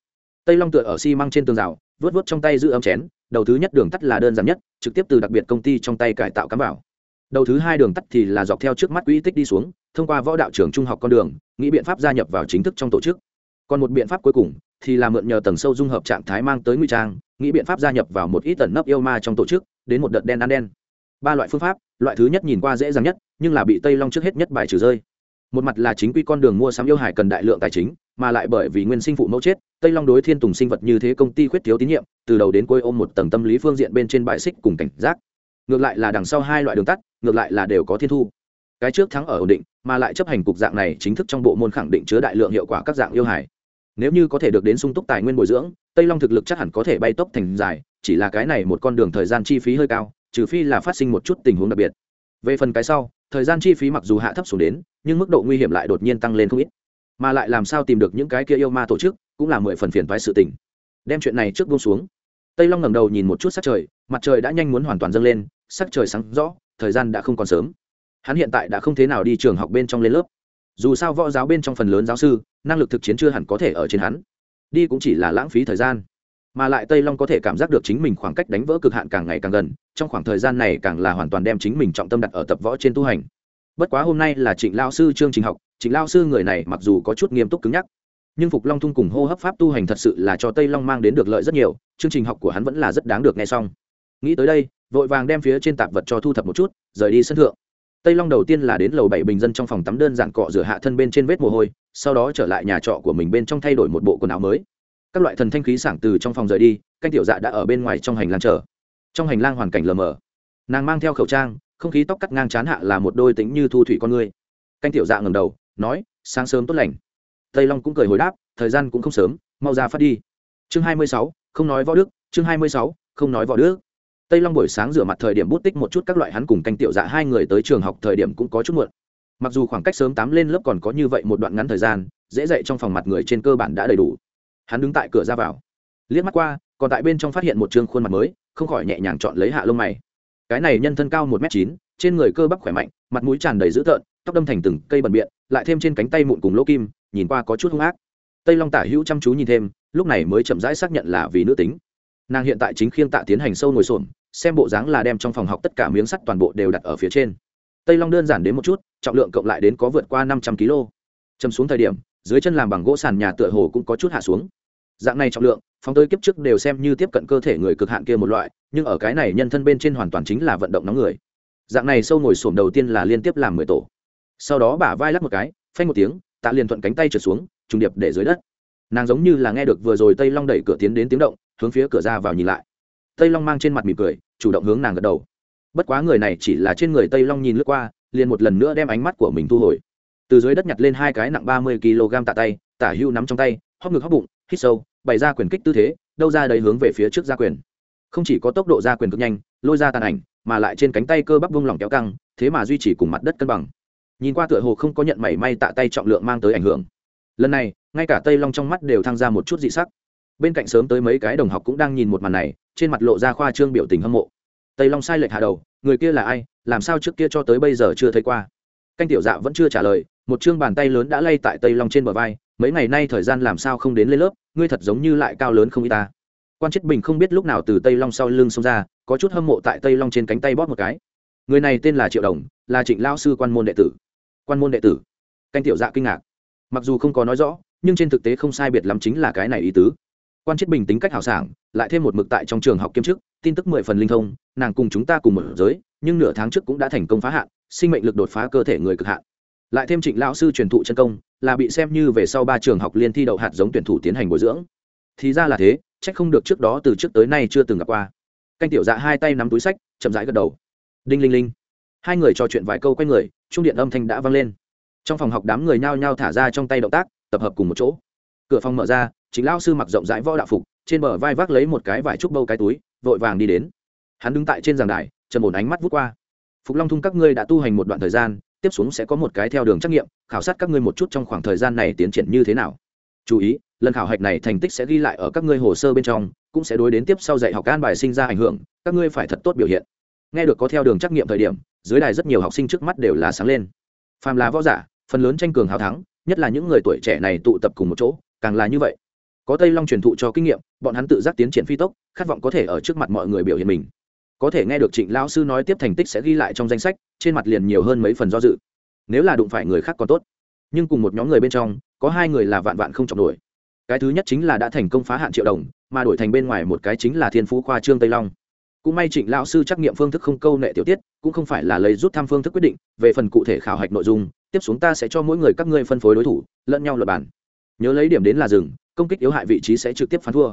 S1: Tây long tựa ở xi măng trên tường rào vớt vớt trong tay giữ ấm chén, đầu thứ nhất đường tắt là đơn giản nhất, trực tiếp từ đặc biệt công ty trong tay cải tạo cắm vào. Đầu thứ hai đường tắt thì là dọc theo trước mắt quỹ tích đi xuống, thông qua võ đạo trường trung học con đường, nghĩ biện pháp gia nhập vào chính thức trong tổ chức. Còn một biện pháp cuối cùng, thì là mượn nhờ tầng sâu dung hợp trạng thái mang tới nguy trang, nghĩ biện pháp gia nhập vào một ít tần nấp yêu ma trong tổ chức, đến một đợt đen ăn đen. Ba loại phương pháp, loại thứ nhất nhìn qua dễ dàng nhất, nhưng là bị tây long trước hết nhất bài trừ rơi một mặt là chính quy con đường mua sắm yêu hải cần đại lượng tài chính, mà lại bởi vì nguyên sinh phụ mẫu chết, tây long đối thiên tùng sinh vật như thế công ty khuyết thiếu tín nhiệm, từ đầu đến cuối ôm một tầng tâm lý phương diện bên trên bãi xích cùng cảnh giác. Ngược lại là đằng sau hai loại đường tắt, ngược lại là đều có thiên thu. Cái trước thắng ở ổn định, mà lại chấp hành cục dạng này chính thức trong bộ môn khẳng định chứa đại lượng hiệu quả các dạng yêu hải. Nếu như có thể được đến sung túc tài nguyên bồi dưỡng, tây long thực lực chắc hẳn có thể bay tốc thành dài, chỉ là cái này một con đường thời gian chi phí hơi cao, trừ phi là phát sinh một chút tình huống đặc biệt. Về phần cái sau thời gian chi phí mặc dù hạ thấp xuống đến, nhưng mức độ nguy hiểm lại đột nhiên tăng lên không ít. Mà lại làm sao tìm được những cái kia yêu ma tổ chức, cũng là mười phần phiền thoái sự tình. Đem chuyện này trước buông xuống. Tây long ngẩng đầu nhìn một chút sắc trời, mặt trời đã nhanh muốn hoàn toàn dâng lên, sắc trời sáng rõ, thời gian đã không còn sớm. Hắn hiện tại đã không thế nào đi trường học bên trong lên lớp. Dù sao võ giáo bên trong phần lớn giáo sư, năng lực thực chiến chưa hẳn có thể ở trên hắn. Đi cũng chỉ là lãng phí thời gian mà lại tây long có thể cảm giác được chính mình khoảng cách đánh vỡ cực hạn càng ngày càng gần, trong khoảng thời gian này càng là hoàn toàn đem chính mình trọng tâm đặt ở tập võ trên tu hành. Bất quá hôm nay là trịnh lao sư chương trình học, trịnh lao sư người này mặc dù có chút nghiêm túc cứng nhắc, nhưng phục long thung cùng hô hấp pháp tu hành thật sự là cho tây long mang đến được lợi rất nhiều, chương trình học của hắn vẫn là rất đáng được nghe xong. Nghĩ tới đây, vội vàng đem phía trên tạp vật cho thu thập một chút, rời đi sân thượng. Tây long đầu tiên là đến lầu bảy bình dân trong phòng tắm đơn giản cọ rửa hạ thân bên trên vết mồ hôi, sau đó trở lại nhà trọ của mình bên trong thay đổi một bộ quần áo mới các loại thần thanh khí sảng từ trong phòng rời đi, canh tiểu dạ đã ở bên ngoài trong hành lang chờ. Trong hành lang hoàn cảnh lờ mờ. Nàng mang theo khẩu trang, không khí tóc cắt ngang chán hạ là một đôi tính như thu thủy con người canh tiểu dạ ngầm đầu, nói, sáng sớm tốt lành. Tây long cũng cười hồi đáp, thời gian cũng không sớm, mau ra phát đi. Chương hai mươi sáu, không nói võ đức, chương hai mươi sáu, không nói võ đức. Tây long buổi sáng rửa mặt thời điểm bút tích một chút các loại hắn cùng canh tiểu dạ hai người tới trường học thời điểm cũng có chút muộn. Mặc dù khoảng cách sớm tám lên lớp còn có như vậy một đoạn ngắn thời gian, dễ dạy trong phòng mặt người trên cơ bản đã đầy đủ hắn đứng tại cửa ra vào. Liếc mắt qua, còn tại bên trong phát hiện một chương khuôn mặt mới, không khỏi nhẹ nhàng chọn lấy hạ lông mày. Cái này nhân thân cao một m chín, trên người cơ bắp khỏe mạnh, mặt mũi tràn đầy dữ tợn, tóc đâm thành từng cây bẩn biện, lại thêm trên cánh tay mụn cùng lỗ kim, nhìn qua có chút hung ác. Tây long tả hữu chăm chú nhìn thêm, lúc này mới chậm rãi xác nhận là vì nữ tính. Nàng hiện tại chính khiêng tạ tiến hành sâu ngồi xổm, xem bộ dáng là đem trong phòng học tất cả miếng sắt toàn bộ đều đặt ở phía trên. Tây long đơn giản đến một chút, trọng lượng cộng lại đến có vượt qua năm trăm kg châm xuống thời điểm, dưới chân làm bằng gỗ sàn nhà tựa hồ cũng có chút hạ xuống dạng này trọng lượng, phóng tới kiếp trước đều xem như tiếp cận cơ thể người cực hạn kia một loại, nhưng ở cái này nhân thân bên trên hoàn toàn chính là vận động nóng người. Dạng này sâu ngồi xổm đầu tiên là liên tiếp làm mười tổ. Sau đó bả vai lắc một cái, phanh một tiếng, tạ liền thuận cánh tay trượt xuống, trùng điệp để dưới đất. Nàng giống như là nghe được vừa rồi tây long đẩy cửa tiến đến tiếng động, hướng phía cửa ra vào nhìn lại. Tây long mang trên mặt mỉm cười, chủ động hướng nàng gật đầu. Bất quá người này chỉ là trên người tây long nhìn lướt qua, liền một lần nữa đem ánh mắt của mình thu hồi. Từ dưới đất nhặt lên hai cái nặng ba mươi kg tạ tay tả hưu nắm trong tay hóc ngực hóc bụng, hít sâu bày ra quyền kích tư thế, đâu ra đấy hướng về phía trước ra quyền. Không chỉ có tốc độ ra quyền cực nhanh, lôi ra tàn ảnh, mà lại trên cánh tay cơ bắp vung lỏng kéo căng, thế mà duy trì cùng mặt đất cân bằng. Nhìn qua tựa hồ không có nhận mảy may tạ tay trọng lượng mang tới ảnh hưởng. Lần này, ngay cả tây long trong mắt đều thăng ra một chút dị sắc. Bên cạnh sớm tới mấy cái đồng học cũng đang nhìn một màn này, trên mặt lộ ra khoa trương biểu tình hâm mộ. Tây long sai lệch hạ đầu, người kia là ai, làm sao trước kia cho tới bây giờ chưa thấy qua. Canh tiểu dạ vẫn chưa trả lời, một chương bàn tay lớn đã lay tại tây long trên bờ vai mấy ngày nay thời gian làm sao không đến lên lớp, ngươi thật giống như lại cao lớn không y ta. Quan chết bình không biết lúc nào từ tây long sau lưng xông ra, có chút hâm mộ tại tây long trên cánh tay bóp một cái. Người này tên là triệu đồng, là trịnh lao sư quan môn đệ tử. Quan môn đệ tử. Canh tiểu dạ kinh ngạc. Mặc dù không có nói rõ, nhưng trên thực tế không sai biệt lắm chính là cái này ý tứ. Quan chết bình tính cách hào sảng, lại thêm một mực tại trong trường học kiêm chức, tin tức mười phần linh thông, nàng cùng chúng ta cùng một giới, nhưng nửa tháng trước cũng đã thành công phá hạn, sinh mệnh lực đột phá cơ thể người cực hạn. Lại thêm trịnh lão sư truyền thụ chân công là bị xem như về sau ba trường học liên thi đậu hạt giống tuyển thủ tiến hành bồi dưỡng. Thì ra là thế trách không được trước đó từ trước tới nay chưa từng gặp qua. Canh tiểu dạ hai tay nắm túi sách, chậm rãi gật đầu. Đinh linh linh. Hai người trò chuyện vài câu quanh người trung điện âm thanh đã vang lên. Trong phòng học đám người nhao nhao thả ra trong tay động tác, tập hợp cùng một chỗ. Cửa phòng mở ra, chính lão sư mặc rộng rãi võ đạo phục, trên bờ vai vác lấy một cái vải trúc bâu cái túi, vội vàng đi đến. Hắn đứng tại trên giảng đài trần ổn ánh mắt vút qua. Phục long thung các ngươi đã tu hành một đoạn thời gian tiếp xuống sẽ có một cái theo đường trắc nghiệm, khảo sát các ngươi một chút trong khoảng thời gian này tiến triển như thế nào. Chú ý, lần khảo hạch này thành tích sẽ ghi lại ở các ngươi hồ sơ bên trong, cũng sẽ đối đến tiếp sau dạy học an bài sinh ra ảnh hưởng, các ngươi phải thật tốt biểu hiện. Nghe được có theo đường trắc nghiệm thời điểm, dưới đài rất nhiều học sinh trước mắt đều là sáng lên. Phàm là võ giả, phần lớn tranh cường hào thắng, nhất là những người tuổi trẻ này tụ tập cùng một chỗ, càng là như vậy. Có tây long truyền thụ cho kinh nghiệm, bọn hắn tự giác tiến triển phi tốc, khát vọng có thể ở trước mặt mọi người biểu hiện mình có thể nghe được trịnh lão sư nói tiếp thành tích sẽ ghi lại trong danh sách, trên mặt liền nhiều hơn mấy phần do dự. Nếu là đụng phải người khác còn tốt. Nhưng cùng một nhóm người bên trong, có hai người là vạn vạn không trọng nổi. Cái thứ nhất chính là đã thành công phá hạn triệu đồng, mà đổi thành bên ngoài một cái chính là thiên phú khoa trương tây long. Cũng may trịnh lão sư trắc nghiệm phương thức không câu nệ tiểu tiết, cũng không phải là lấy rút thăm phương thức quyết định, về phần cụ thể khảo hạch nội dung, tiếp xuống ta sẽ cho mỗi người các ngươi phân phối đối thủ, lẫn nhau luật bản nhớ lấy điểm đến là rừng công kích yếu hại vị trí sẽ trực tiếp phán thua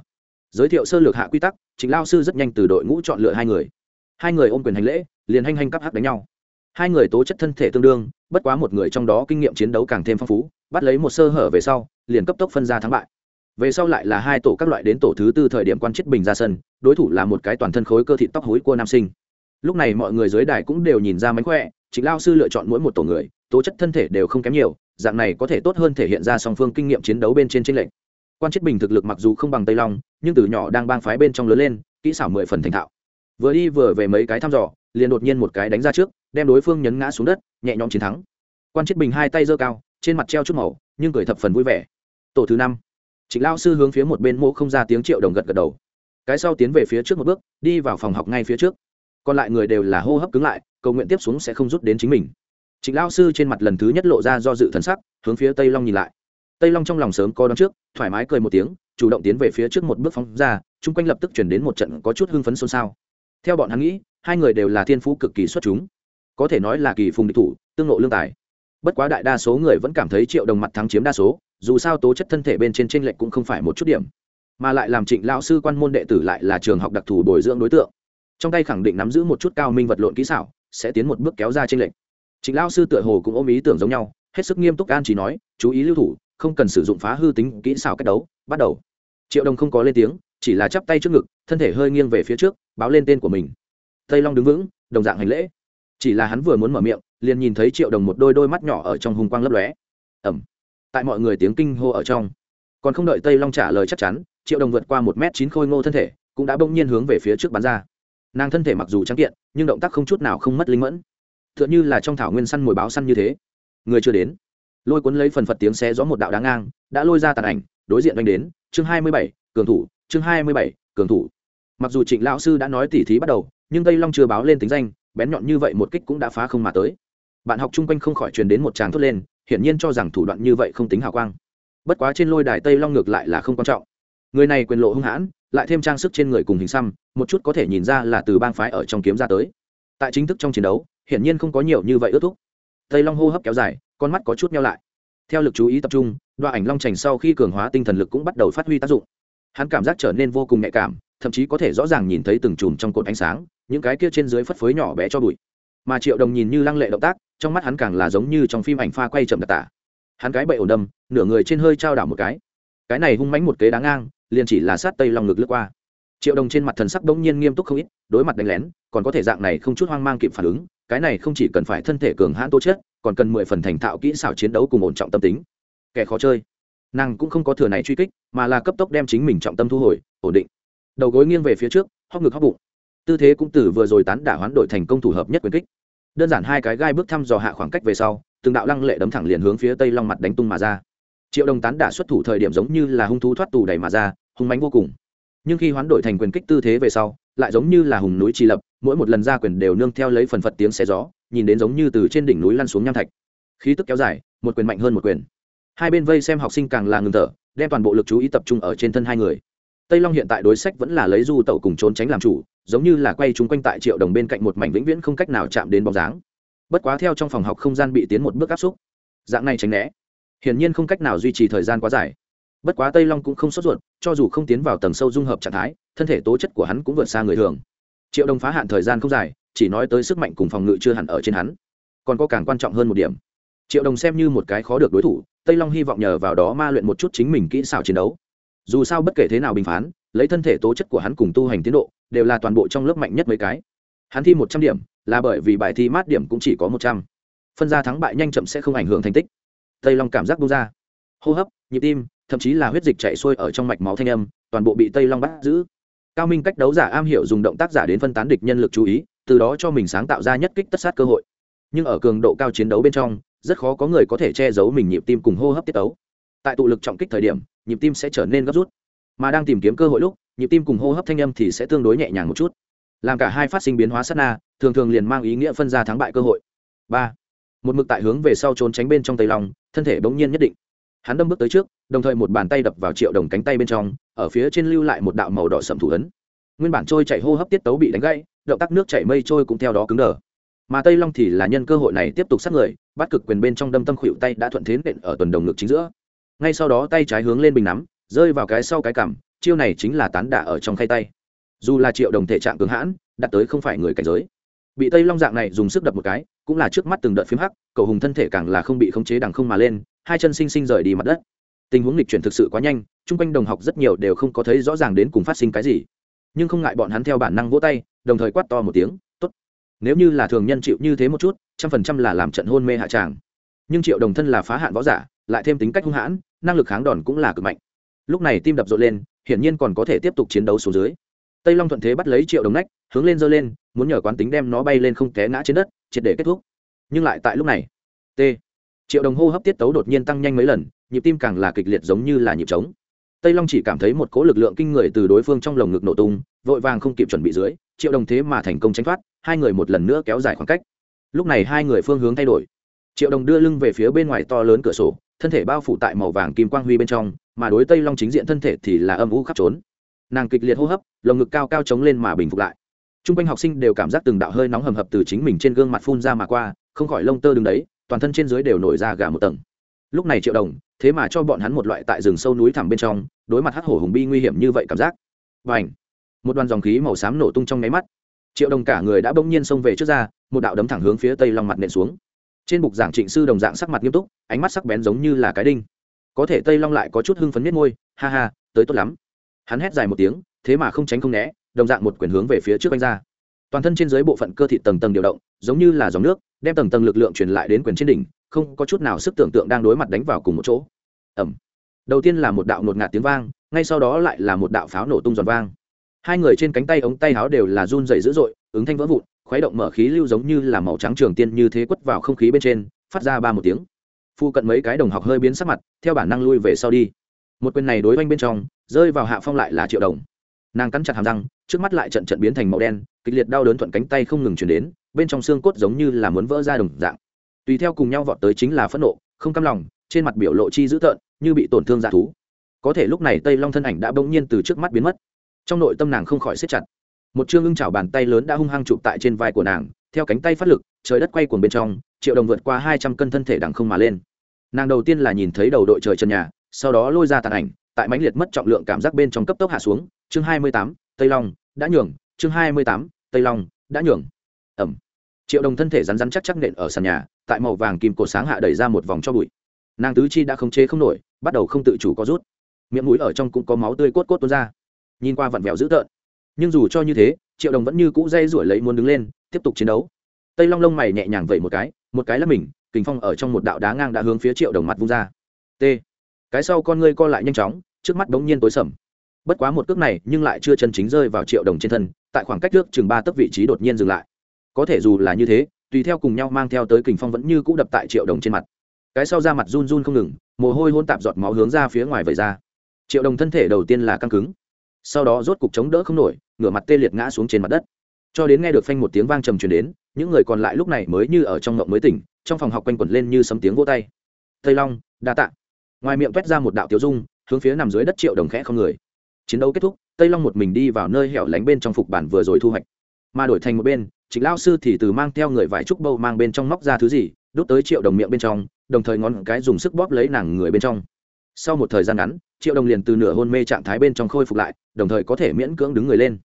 S1: giới thiệu sơ lược hạ quy tắc chính lao sư rất nhanh từ đội ngũ chọn lựa hai người. Hai người ôm quyền hành lễ, liền hành hành cắp hắc đánh nhau. Hai người tố chất thân thể tương đương, bất quá một người trong đó kinh nghiệm chiến đấu càng thêm phong phú, bắt lấy một sơ hở về sau, liền cấp tốc phân ra thắng bại. Về sau lại là hai tổ các loại đến tổ thứ tư thời điểm quan chức bình ra sân, đối thủ là một cái toàn thân khối cơ thịt tóc hối của nam sinh. Lúc này mọi người dưới đài cũng đều nhìn ra mánh khỏe chính lao sư lựa chọn mỗi một tổ người, tố chất thân thể đều không kém nhiều, dạng này có thể tốt hơn thể hiện ra song phương kinh nghiệm chiến đấu bên trên tranh lệch quan chết bình thực lực mặc dù không bằng tây long nhưng từ nhỏ đang bang phái bên trong lớn lên kỹ xảo mười phần thành thạo vừa đi vừa về mấy cái thăm dò liền đột nhiên một cái đánh ra trước đem đối phương nhấn ngã xuống đất nhẹ nhõm chiến thắng quan chết bình hai tay giơ cao trên mặt treo chút màu nhưng cười thập phần vui vẻ tổ thứ năm trịnh lao sư hướng phía một bên mỗ không ra tiếng triệu đồng gật gật đầu cái sau tiến về phía trước một bước đi vào phòng học ngay phía trước còn lại người đều là hô hấp cứng lại cầu nguyện tiếp xuống sẽ không rút đến chính mình trịnh lao sư trên mặt lần thứ nhất lộ ra do dự thần sắc hướng phía tây long nhìn lại tây long trong lòng sớm có đón trước, thoải mái cười một tiếng, chủ động tiến về phía trước một bước phóng ra, chung quanh lập tức chuyển đến một trận có chút hưng phấn xôn xao. Theo bọn hắn nghĩ, hai người đều là thiên phú cực kỳ xuất chúng. Có thể nói là kỳ phùng địch thủ, tương lộ lương tài. Bất quá đại đa số người vẫn cảm thấy triệu đồng mặt thắng chiếm đa số, dù sao tố chất thân thể bên trên t r ê n lệch cũng không phải một chút điểm. Mà lại làm trịnh lão sư quan môn đệ tử lại là trường học đặc thù bồi dưỡng đối tượng. Trong tay khẳng định nắm giữ một chút cao minh vật lộn kỹ xảo, sẽ tiến một bước kéo ra t r ê n lệch. Trịnh lão sư tựa hồ cũng ôm ý tưởng giống nhau, hết sức nghiêm túc an chỉ nói, chú ý lưu thủ không cần sử dụng phá hư tính kỹ xảo cách đấu, bắt đầu. Triệu đồng không có lên tiếng, chỉ là chắp tay trước ngực, thân thể hơi nghiêng về phía trước, báo lên tên của mình. Tây long đứng vững, đồng dạng hành lễ. Chỉ là hắn vừa muốn mở miệng, liền nhìn thấy triệu đồng một đôi đôi mắt nhỏ ở trong hùng quang lấp lóe. Ẩm tại mọi người tiếng kinh hô ở trong. Còn không đợi tây long trả lời chắc chắn, triệu đồng vượt qua một m chín khôi ngô thân thể, cũng đã bỗng nhiên hướng về phía trước bắn ra. Nàng thân thể mặc dù trắng kiện, nhưng động tác không chút nào không mất linh mẫn. T h ư ợ n h ư là trong thảo nguyên săn mồi báo săn như thế. Người chưa đến lôi cuốn lấy phần phật tiếng xé gió một đạo đáng ngang, đã lôi ra tàn ảnh, đối diện oanh đến, chương hai mươi bảy, cường thủ, chương hai mươi bảy, cường thủ. Mặc dù trịnh lão sư đã nói tỉ thí bắt đầu, nhưng tây long chưa báo lên tính danh, bén nhọn như vậy một kích cũng đã phá không mà tới. Bạn học chung quanh không khỏi truyền đến một tràng thốt lên, hiển nhiên cho rằng thủ đoạn như vậy không tính hào quang. Bất quá trên lôi đài tây long ngược lại là không quan trọng. Người này quyền lộ hung hãn, lại thêm trang sức trên người cùng hình xăm, một chút có thể nhìn ra là từ bang phái ở trong kiếm ra tới. Tại chính thức trong chiến đấu, hiển nhiên không có nhiều như vậy ước thúc tây long hô hấp kéo dài, con mắt có chút nhau lại. Theo lực chú ý tập trung, đoạn ảnh long trành sau khi cường hóa tinh thần lực cũng bắt đầu phát huy tác dụng. Hắn cảm giác trở nên vô cùng nhạy cảm, thậm chí có thể rõ ràng nhìn thấy từng chùm trong cột ánh sáng, những cái kia trên dưới phất phới nhỏ bé cho bụi. Mà triệu đồng nhìn như lăng lệ động tác, trong mắt hắn càng là giống như trong phim ảnh pha quay chậm đặc tả. Hắn cái bậy ổn đâm, nửa người trên hơi trao đảo một cái. Cái này hung mánh một kế đáng ngang, liền chỉ là sát tây Long ngực lướt qua triệu đồng trên mặt thần sắc bỗng nhiên nghiêm túc không ít, đối mặt đánh lén, còn có thể dạng này không chút hoang mang kịp phản ứng, cái này không chỉ cần phải thân thể cường hãn tố chất, còn cần mười phần thành thạo kỹ xảo chiến đấu cùng ổn trọng tâm tính. Kẻ khó chơi. Nàng cũng không có thừa này truy kích, mà là cấp tốc đem chính mình trọng tâm thu hồi, ổn định. Đầu gối nghiêng về phía trước hóc ngực hóc bụng. Tư thế cũng từ vừa rồi tán đả hoán đổi thành công thủ hợp nhất quyền kích. Đơn giản hai cái gai bước thăm dò hạ khoảng cách về sau, từng đạo lăng lệ đấm thẳng liền hướng phía tây long mặt đánh tung mà ra. Triệu đồng tán đả xuất thủ thời điểm giống như là hung thú thoát tù đầy mà ra, hung mánh vô cùng nhưng khi hoán đổi thành quyền kích tư thế về sau, lại giống như là hùng núi trì lập, mỗi một lần ra quyền đều nương theo lấy phần phật tiếng xé gió, nhìn đến giống như từ trên đỉnh núi lăn xuống nham thạch. Khí tức kéo dài, một quyền mạnh hơn một quyền. Hai bên vây xem học sinh càng là ngừng thở, đem toàn bộ lực chú ý tập trung ở trên thân hai người. Tây long hiện tại đối sách vẫn là lấy du tẩu cùng trốn tránh làm chủ, giống như là quay chúng quanh tại triệu đồng bên cạnh một mảnh vĩnh viễn không cách nào chạm đến bóng dáng. Bất quá theo trong phòng học không gian bị tiến một bước áp xúc. Dạng này tránh né. Hiển nhiên không cách nào duy trì thời gian quá dài bất quá tây long cũng không sốt ruột cho dù không tiến vào tầng sâu dung hợp trạng thái thân thể tố chất của hắn cũng vượt xa người thường triệu đồng phá hạn thời gian không dài chỉ nói tới sức mạnh cùng phòng ngự chưa hẳn ở trên hắn còn có càng quan trọng hơn một điểm triệu đồng xem như một cái khó được đối thủ tây long hy vọng nhờ vào đó ma luyện một chút chính mình kỹ xảo chiến đấu dù sao bất kể thế nào bình phán lấy thân thể tố chất của hắn cùng tu hành tiến độ đều là toàn bộ trong lớp mạnh nhất mấy cái hắn thi một trăm điểm là bởi vì bài thi mát điểm cũng chỉ có một trăm phân ra thắng bại nhanh chậm sẽ không ảnh hưởng thành tích tây long cảm giác bung ra hô hấp nhịp tim thậm chí là huyết dịch chạy xuôi ở trong mạch máu thanh âm, toàn bộ bị tây long bắt giữ. Cao minh cách đấu giả am hiểu dùng động tác giả đến phân tán địch nhân lực chú ý, từ đó cho mình sáng tạo ra nhất kích tất sát cơ hội. Nhưng ở cường độ cao chiến đấu bên trong, rất khó có người có thể che giấu mình nhịp tim cùng hô hấp tiết tấu. Tại tụ lực trọng kích thời điểm, nhịp tim sẽ trở nên gấp rút. Mà đang tìm kiếm cơ hội lúc, nhịp tim cùng hô hấp thanh âm thì sẽ tương đối nhẹ nhàng một chút. Làm cả hai phát sinh biến hóa sát na, thường thường liền mang ý nghĩa phân ra thắng bại cơ hội. Ba. Một mực tại hướng về sau trốn tránh bên trong tây lòng thân thể bỗng nhiên nhất định hắn đâm bước tới trước, đồng thời một bàn tay đập vào triệu đồng cánh tay bên trong, ở phía trên lưu lại một đạo màu đỏ sầm thủ ấn. Nguyên bản trôi chạy hô hấp tiết tấu bị đánh gãy, động tác nước chảy mây trôi cũng theo đó cứng đờ. Mà tây long thì là nhân cơ hội này tiếp tục sát người, bắt cực quyền bên trong đâm tâm khuỵu tay đã thuận thế nện ở tuần đồng ngực chính giữa. Ngay sau đó tay trái hướng lên bình nắm, rơi vào cái sau cái cằm, chiêu này chính là tán đả ở trong khay tay. Dù là triệu đồng thể trạng cường hãn, đặt tới không phải người cảnh giới bị tây long dạng này dùng sức đập một cái, cũng là trước mắt từng đợt phím hắc, cầu hùng thân thể càng là không bị khống chế đằng không mà lên, hai chân sinh sinh rời đi mặt đất. Tình huống lịch chuyển thực sự quá nhanh, chung quanh đồng học rất nhiều đều không có thấy rõ ràng đến cùng phát sinh cái gì. Nhưng không ngại bọn hắn theo bản năng vỗ tay, đồng thời quát to một tiếng, tốt. Nếu như là thường nhân chịu như thế một chút, trăm phần trăm là làm trận hôn mê hạ tràng. Nhưng triệu đồng thân là phá hạn võ giả, lại thêm tính cách hung hãn, năng lực kháng đòn cũng là cực mạnh. Lúc này tim đập rộn lên, hiển nhiên còn có thể tiếp tục chiến đấu xuống dưới. Tây long thuận thế bắt lấy triệu đồng nách, hướng lên giơ lên muốn nhờ quán tính đem nó bay lên không té ngã trên đất, triệt để kết thúc. Nhưng lại tại lúc này, t. Triệu đồng hô hấp tiết tấu đột nhiên tăng nhanh mấy lần, nhịp tim càng là kịch liệt giống như là nhịp trống. Tây long chỉ cảm thấy một cỗ lực lượng kinh người từ đối phương trong lồng ngực nổ tung, vội vàng không kịp chuẩn bị dưới, triệu đồng thế mà thành công tránh thoát, hai người một lần nữa kéo dài khoảng cách. Lúc này hai người phương hướng thay đổi. Triệu đồng đưa lưng về phía bên ngoài to lớn cửa sổ, thân thể bao phủ tại màu vàng kim quang huy bên trong, mà đối tây long chính diện thân thể thì là âm u khắp trốn. Nàng kịch liệt hô hấp, lồng ngực cao cao chống lên mà bình phục lại t r u n g quanh học sinh đều cảm giác từng đạo hơi nóng hầm hập từ chính mình trên gương mặt phun ra mà qua, không khỏi lông tơ đứng đấy, toàn thân trên dưới đều nổi ra gà một tầng. Lúc này triệu đồng, thế mà cho bọn hắn một loại tại rừng sâu núi thẳm bên trong, đối mặt hắc hổ hùng bi nguy hiểm như vậy cảm giác. Và ảnh một đoàn dòng khí màu xám nổ tung trong nháy mắt. Triệu đồng cả người đã bỗng nhiên xông về trước ra, một đạo đấm thẳng hướng phía tây long mặt nện xuống. Trên bục giảng trịnh sư đồng dạng sắc mặt nghiêm túc, ánh mắt sắc bén giống như là cái đinh. Có thể tây long lại có chút hưng phấn miết môi, ha ha, tới tốt lắm. Hắn hét dài một tiếng, thế mà không tránh không né đồng dạng một quyền hướng về phía trước đánh ra. Toàn thân trên dưới bộ phận cơ thị tầng tầng điều động, giống như là dòng nước, đem tầng tầng lực lượng truyền lại đến quyền trên đỉnh, không có chút nào sức tưởng tượng đang đối mặt đánh vào cùng một chỗ. Ẩm đầu tiên là một đạo nột ngạt tiếng vang, ngay sau đó lại là một đạo pháo nổ tung giòn vang. Hai người trên cánh tay ống tay áo đều là run dày dữ dội, ứng thanh vỡ vụn, khuấy động mở khí lưu giống như là màu trắng trường tiên như thế quất vào không khí bên trên, phát ra ba một tiếng. Phu cận mấy cái đồng học hơi biến sắc mặt, theo bản năng lui về sau đi. Một quyền này đối oanh bên trong, rơi vào hạ phong lại là triệu đồng. Nàng cắn chặt hàm răng trước mắt lại trận trận biến thành màu đen, kịch liệt đau đớn thuận cánh tay không ngừng chuyển đến, bên trong xương cốt giống như là muốn vỡ ra đồng dạng. Tùy theo cùng nhau vọt tới chính là phẫn nộ, không cam lòng, trên mặt biểu lộ chi dữ tợn, như bị tổn thương dạ thú. Có thể lúc này tây long thân ảnh đã bỗng nhiên từ trước mắt biến mất. Trong nội tâm nàng không khỏi xếp chặt. Một chương ưng chảo bàn tay lớn đã hung hăng chụp tại trên vai của nàng, theo cánh tay phát lực, trời đất quay cuồng bên trong, triệu đồng vượt qua hai trăm cân thân thể đằng không mà lên. Nàng đầu tiên là nhìn thấy đầu đội trời trần nhà, sau đó lôi ra tàn ảnh, tại mãnh liệt mất trọng lượng cảm giác bên trong cấp tốc hạ xuống, chương hai mươi tám tây long, đã nhường. Chương hai mươi tám, tây long, đã nhường. Ẩm. Triệu đồng thân thể rắn rắn chắc chắc nện ở sàn nhà, tại màu vàng kim cổ sáng hạ đẩy ra một vòng cho bụi. Nàng tứ chi đã không chế không nổi, bắt đầu không tự chủ có rút. Miệng mũi ở trong cũng có máu tươi cốt cốt tuôn ra. Nhìn qua vặn vẹo dữ tợn. Nhưng dù cho như thế, triệu đồng vẫn như cũ dây rủi lấy muốn đứng lên, tiếp tục chiến đấu. Tây long lông mày nhẹ nhàng vẩy một cái một cái là mình, kình phong ở trong một đạo đá ngang đã hướng phía triệu đồng mặt vung ra. T. Cái sau con ngươi co lại nhanh chóng, trước mắt bỗng nhiên tối sầm bất quá một cước này nhưng lại chưa chân chính rơi vào triệu đồng trên thân, tại khoảng cách trước chừng ba tấc vị trí đột nhiên dừng lại. Có thể dù là như thế, tùy theo cùng nhau mang theo tới kình phong vẫn như cũ đập tại triệu đồng trên mặt. Cái sau ra mặt run run không ngừng, mồ hôi hôn tạp giọt máu hướng ra phía ngoài vẩy ra. Triệu đồng thân thể đầu tiên là căng cứng. Sau đó rốt cục chống đỡ không nổi, ngửa mặt tê liệt ngã xuống trên mặt đất. Cho đến nghe được phanh một tiếng vang trầm truyền đến, những người còn lại lúc này mới như ở trong ngộng mới tỉnh, trong phòng học quanh quẩn lên như sấm tiếng vỗ tay. Tây long, đa tạ. Ngoài miệng toét ra một đạo tiểu dung, hướng phía nằm dưới đất triệu đồng khẽ không người chiến đấu kết thúc, tây long một mình đi vào nơi hẻo lánh bên trong phục bản vừa rồi thu hoạch. Mà đổi thành một bên, trịnh lao sư thì từ mang theo người vải trúc bâu mang bên trong móc ra thứ gì, đút tới triệu đồng miệng bên trong, đồng thời ngón cái dùng sức bóp lấy nàng người bên trong. Sau một thời gian ngắn, triệu đồng liền từ nửa hôn mê trạng thái bên trong khôi phục lại, đồng thời có thể miễn cưỡng đứng người lên.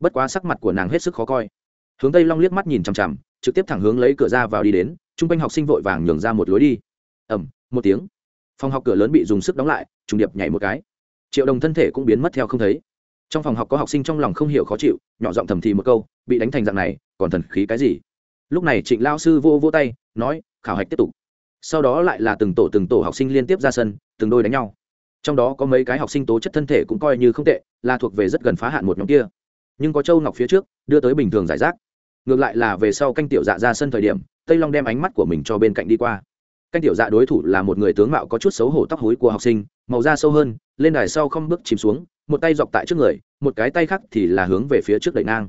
S1: Bất quá sắc mặt của nàng hết sức khó coi. Hướng tây long liếc mắt nhìn chằm chằm, trực tiếp thẳng hướng lấy cửa ra vào đi đến chung quanh học sinh vội vàng nhường ra một lối đi. Ẩm một tiếng. Phòng học cửa lớn bị dùng sức đóng lại, trùng điệp nhảy một cái triệu đồng thân thể cũng biến mất theo không thấy. Trong phòng học có học sinh trong lòng không hiểu khó chịu, nhỏ giọng thầm thì một câu, bị đánh thành dạng này, còn thần khí cái gì? Lúc này trịnh lao sư vô vô tay, nói, khảo hạch tiếp tục. Sau đó lại là từng tổ từng tổ học sinh liên tiếp ra sân, từng đôi đánh nhau. Trong đó có mấy cái học sinh tố chất thân thể cũng coi như không tệ, là thuộc về rất gần phá hạn một nhóm kia. Nhưng có châu ngọc phía trước, đưa tới bình thường giải rác. Ngược lại là về sau canh tiểu dạ ra sân thời điểm, tây long đem ánh mắt của mình cho bên cạnh đi qua. Canh tiểu dạ đối thủ là một người tướng mạo có chút xấu hổ tóc hối của học sinh, màu da sâu hơn lên đài sau không bước chìm xuống, một tay dọc tại trước người, một cái tay khác thì là hướng về phía trước đẩy ngang.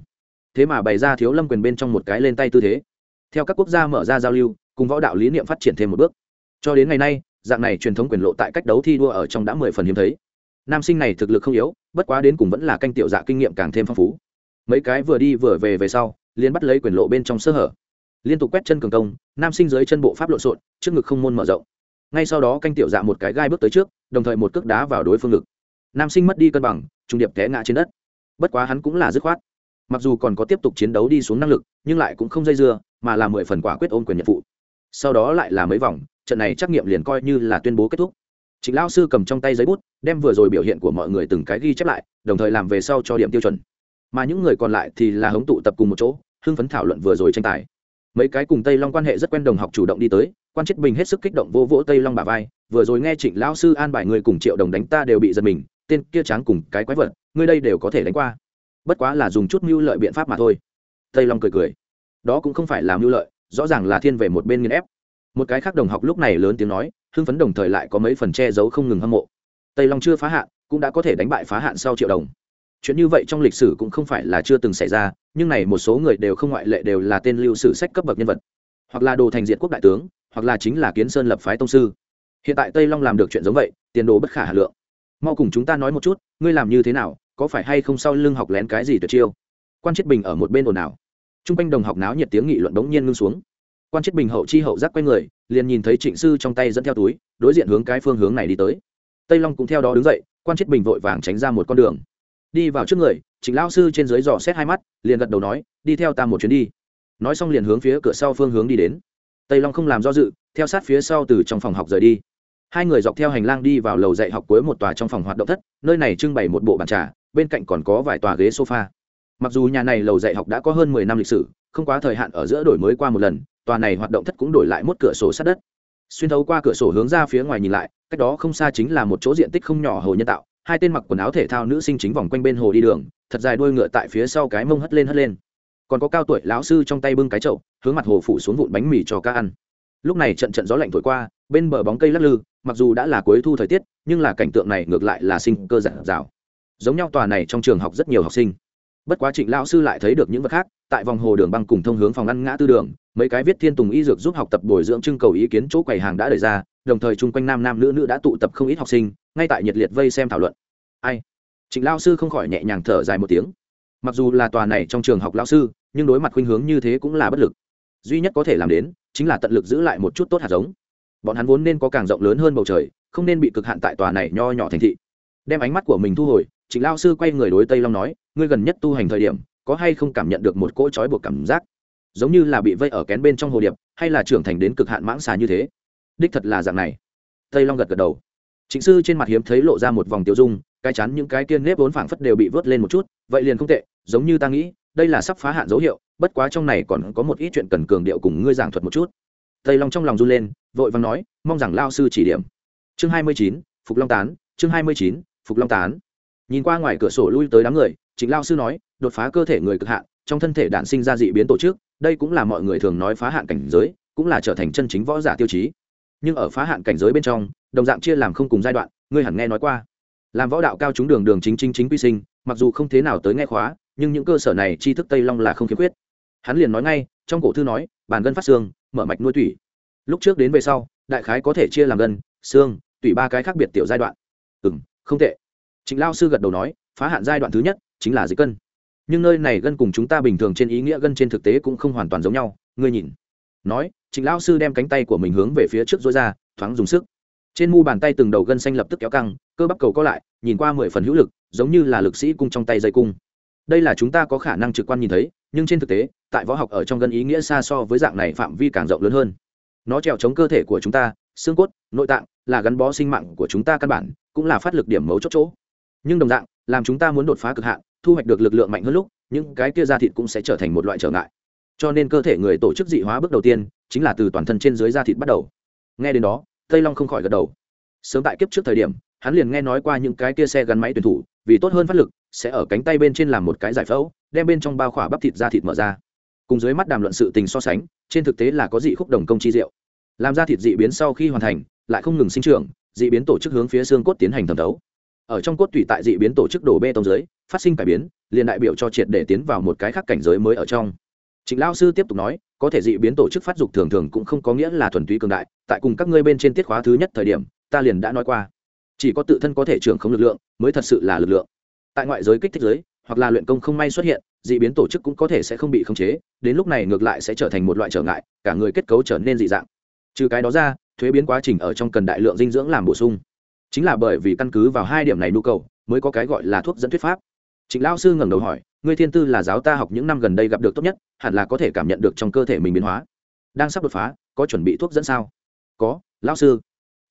S1: Thế mà bày ra thiếu lâm quyền bên trong một cái lên tay tư thế. Theo các quốc gia mở ra giao lưu, cùng võ đạo lý niệm phát triển thêm một bước. Cho đến ngày nay, dạng này truyền thống quyền lộ tại cách đấu thi đua ở trong đã mười phần hiếm thấy. Nam sinh này thực lực không yếu, bất quá đến cùng vẫn là canh tiểu dạ kinh nghiệm càng thêm phong phú. Mấy cái vừa đi vừa về về sau liên bắt lấy quyền lộ bên trong sơ hở. Liên tục quét chân cường công, nam sinh dưới chân bộ pháp lộn xộn, trước ngực không môn mở rộng ngay sau đó canh tiểu dạ một cái gai bước tới trước, đồng thời một cước đá vào đối phương ngực. Nam sinh mất đi cân bằng trung điệp té ngã trên đất. Bất quá hắn cũng là dứt khoát. Mặc dù còn có tiếp tục chiến đấu đi xuống năng lực, nhưng lại cũng không dây dưa, mà là mười phần quả quyết ôm quyền nhận vụ. sau đó lại là mấy vòng, trận này trắc nghiệm liền coi như là tuyên bố kết thúc. Trịnh lao sư cầm trong tay giấy bút, đem vừa rồi biểu hiện của mọi người từng cái ghi chép lại, đồng thời làm về sau cho điểm tiêu chuẩn. Mà những người còn lại thì là hống tụ tập cùng một chỗ, hưng phấn thảo luận vừa rồi tranh tài. Mấy cái cùng tây long quan hệ rất quen đồng học chủ động đi tới quan chết bình hết sức kích động vô vỗ tây long bà vai vừa rồi nghe trịnh lão sư an bài người cùng triệu đồng đánh ta đều bị giật mình tên kia tráng cùng cái quái vật ngươi đây đều có thể đánh qua bất quá là dùng chút mưu lợi biện pháp mà thôi tây long cười cười đó cũng không phải là mưu lợi rõ ràng là thiên về một bên nghiên ép một cái khác đồng học lúc này lớn tiếng nói hưng phấn đồng thời lại có mấy phần che giấu không ngừng hâm mộ tây long chưa phá hạn cũng đã có thể đánh bại phá hạn sau triệu đồng chuyện như vậy trong lịch sử cũng không phải là chưa từng xảy ra nhưng này một số người đều không ngoại lệ đều là tên lưu sử sách cấp bậc nhân vật hoặc là đồ thành diện quốc đại tướng, hoặc là chính là kiến sơn lập phái tông sư. Hiện tại tây long làm được chuyện giống vậy, tiền đồ bất khả hà lượng. Mau cùng chúng ta nói một chút, ngươi làm như thế nào, có phải hay không sau lưng học lén cái gì tuyệt chiêu? Quan chiết bình ở một bên ồn ào. T r u n g quanh đồng học náo nhiệt tiếng nghị luận đống nhiên ngưng xuống. Quan chiết bình hậu chi hậu giác q u a y người, liền nhìn thấy trịnh sư trong tay dẫn theo túi, đối diện hướng cái phương hướng này đi tới. Tây long cũng theo đó đứng dậy, quan chiết bình vội vàng tránh ra một con đường. Đi vào trước người, trịnh lao sư trên dưới dò xét hai mắt, liền gật đầu nói, đi theo ta một chuyến đi nói xong liền hướng phía cửa sau phương hướng đi đến. Tây long không làm do dự, theo sát phía sau từ trong phòng học rời đi. Hai người dọc theo hành lang đi vào lầu dạy học cuối một tòa trong phòng hoạt động thất, nơi này trưng bày một bộ bàn trà, bên cạnh còn có vài tòa ghế sofa. Mặc dù nhà này lầu dạy học đã có hơn mười năm lịch sử, không quá thời hạn ở giữa đổi mới qua một lần, tòa này hoạt động thất cũng đổi lại một cửa sổ sát đất. Xuyên thấu qua cửa sổ hướng ra phía ngoài nhìn lại, cách đó không xa chính là một chỗ diện tích không nhỏ hồ nhân tạo, hai tên mặc quần áo thể thao nữ sinh chính vòng quanh bên hồ đi đường, thật dài đuôi ngựa tại phía sau cái mông hất lên hất lên còn có cao tuổi lão sư trong tay bưng cái chậu, hướng mặt hồ phủ xuống vụn bánh mì cho ca ăn. Lúc này trận trận gió lạnh thổi qua, bên bờ bóng cây lắc lư, mặc dù đã là cuối thu thời tiết, nhưng là cảnh tượng này ngược lại là sinh cơ giản rào giống nhau tòa này trong trường học rất nhiều học sinh. Bất quá trịnh lão sư lại thấy được những vật khác, tại vòng hồ đường băng cùng thông hướng phòng ăn ngã tư đường, mấy cái viết thiên tùng y dược giúp học tập bồi dưỡng trưng cầu ý kiến chỗ quầy hàng đã đề ra, đồng thời chung quanh nam nam nữ nữ đã tụ tập không ít học sinh, ngay tại nhiệt liệt vây xem thảo luận. Ai? Trịnh lão sư không khỏi nhẹ nhàng thở dài một tiếng mặc dù là tòa này trong trường học lão sư, nhưng đối mặt khuynh hướng như thế cũng là bất lực. Duy nhất có thể làm đến, chính là tận lực giữ lại một chút tốt hạt giống. Bọn hắn vốn nên có càng rộng lớn hơn bầu trời, không nên bị cực hạn tại tòa này nho nhỏ thành thị. Đem ánh mắt của mình thu hồi, trịnh lao sư quay người đối tây long nói, ngươi gần nhất tu hành thời điểm, có hay không cảm nhận được một cỗ trói buộc cảm giác? Giống như là bị vây ở kén bên trong hồ điệp, hay là trưởng thành đến cực hạn mãng xà như thế? Đích thật là dạng này. Tây long gật gật đầu. Trịnh sư trên mặt hiếm thấy lộ ra một vòng tiêu dung cái chắn những cái kia nếp vốn phảng phất đều bị vớt lên một chút, vậy liền không tệ, giống như ta nghĩ, đây là sắp phá hạn dấu hiệu, bất quá trong này còn có một ít chuyện cần cường điệu cùng ngươi giảng thuật một chút. Tây long trong lòng run lên, vội vàng nói, mong rằng lao sư chỉ điểm. Chương hai mươi chín, phục long tán, chương hai mươi chín, phục long tán. Nhìn qua ngoài cửa sổ lui tới đám người chính lao sư nói, đột phá cơ thể người cực hạn, trong thân thể đạn sinh ra dị biến tổ chức, đây cũng là mọi người thường nói phá hạn cảnh giới, cũng là trở thành chân chính võ giả tiêu chí. Nhưng ở phá hạn cảnh giới bên trong, đồng dạng chia làm không cùng giai đoạn, ngươi hẳn nghe nói qua làm võ đạo cao chúng đường đường chính chính chính quy sinh, mặc dù không thế nào tới nghe khóa, nhưng những cơ sở này tri thức tây long là không khiếm khuyết. Hắn liền nói ngay, trong cổ thư nói, bàn gân phát xương, mở mạch nuôi tủy. Lúc trước đến về sau, đại khái có thể chia làm gân, xương, tủy ba cái khác biệt tiểu giai đoạn. Ừ m không tệ. Trịnh lao sư gật đầu nói, phá hạn giai đoạn thứ nhất, chính là dịch cân. Nhưng nơi này gân cùng chúng ta bình thường trên ý nghĩa gân trên thực tế cũng không hoàn toàn giống nhau, ngươi nhìn. Nói, trịnh lao sư đem cánh tay của mình hướng về phía trước dối ra, thoáng dùng sức trên mu bàn tay từng đầu gân xanh lập tức kéo căng, cơ bắp cầu có lại, nhìn qua mười phần hữu lực, giống như là lực sĩ cung trong tay dây cung. Đây là chúng ta có khả năng trực quan nhìn thấy, nhưng trên thực tế, tại võ học ở trong gân ý nghĩa xa so với dạng này phạm vi càng rộng lớn hơn. Nó trèo chống cơ thể của chúng ta, xương cốt, nội tạng, là gắn bó sinh mạng của chúng ta căn bản, cũng là phát lực điểm mấu chốt chỗ. Nhưng đồng dạng, làm chúng ta muốn đột phá cực hạn, thu hoạch được lực lượng mạnh hơn lúc, những cái kia da thịt cũng sẽ trở thành một loại trở ngại. Cho nên cơ thể người tổ chức dị hóa bước đầu tiên, chính là từ toàn thân trên dưới da thịt bắt đầu. Nghe đến đó tây long không khỏi gật đầu. Sớm tại kiếp trước thời điểm hắn liền nghe nói qua những cái kia xe gắn máy tuyển thủ vì tốt hơn phát lực sẽ ở cánh tay bên trên làm một cái giải phẫu đem bên trong bao khỏa bắp thịt ra thịt mở ra. Cùng dưới mắt đàm luận sự tình so sánh trên thực tế là có dị khúc đồng công chi diệu. Làm ra thịt dị biến sau khi hoàn thành lại không ngừng sinh trưởng dị biến tổ chức hướng phía xương cốt tiến hành thẩm thấu. Ở trong cốt tủy tại dị biến tổ chức đổ bê tông dưới, phát sinh cải biến liền đại biểu cho triệt để tiến vào một cái khác cảnh giới mới ở trong. Trịnh Lão sư tiếp tục nói, có thể dị biến tổ chức phát dục thường thường cũng không có nghĩa là thuần túy cường đại, tại cùng các ngươi bên trên tiết khóa thứ nhất thời điểm, ta liền đã nói qua, chỉ có tự thân có thể trưởng không lực lượng, mới thật sự là lực lượng. Tại ngoại giới kích thích giới, hoặc là luyện công không may xuất hiện, dị biến tổ chức cũng có thể sẽ không bị khống chế, đến lúc này ngược lại sẽ trở thành một loại trở ngại, cả người kết cấu trở nên dị dạng. Trừ cái đó ra, thuế biến quá trình ở trong cần đại lượng dinh dưỡng làm bổ sung. Chính là bởi vì căn cứ vào hai điểm này nhu cầu, mới có cái gọi là thuốc dẫn thuyết pháp. Trịnh Lão sư ngẩng đầu hỏi, ngươi thiên tư là giáo ta học những năm gần đây gặp được tốt nhất, hẳn là có thể cảm nhận được trong cơ thể mình biến hóa. Đang sắp đột phá, có chuẩn bị thuốc dẫn sao? Có, lão sư.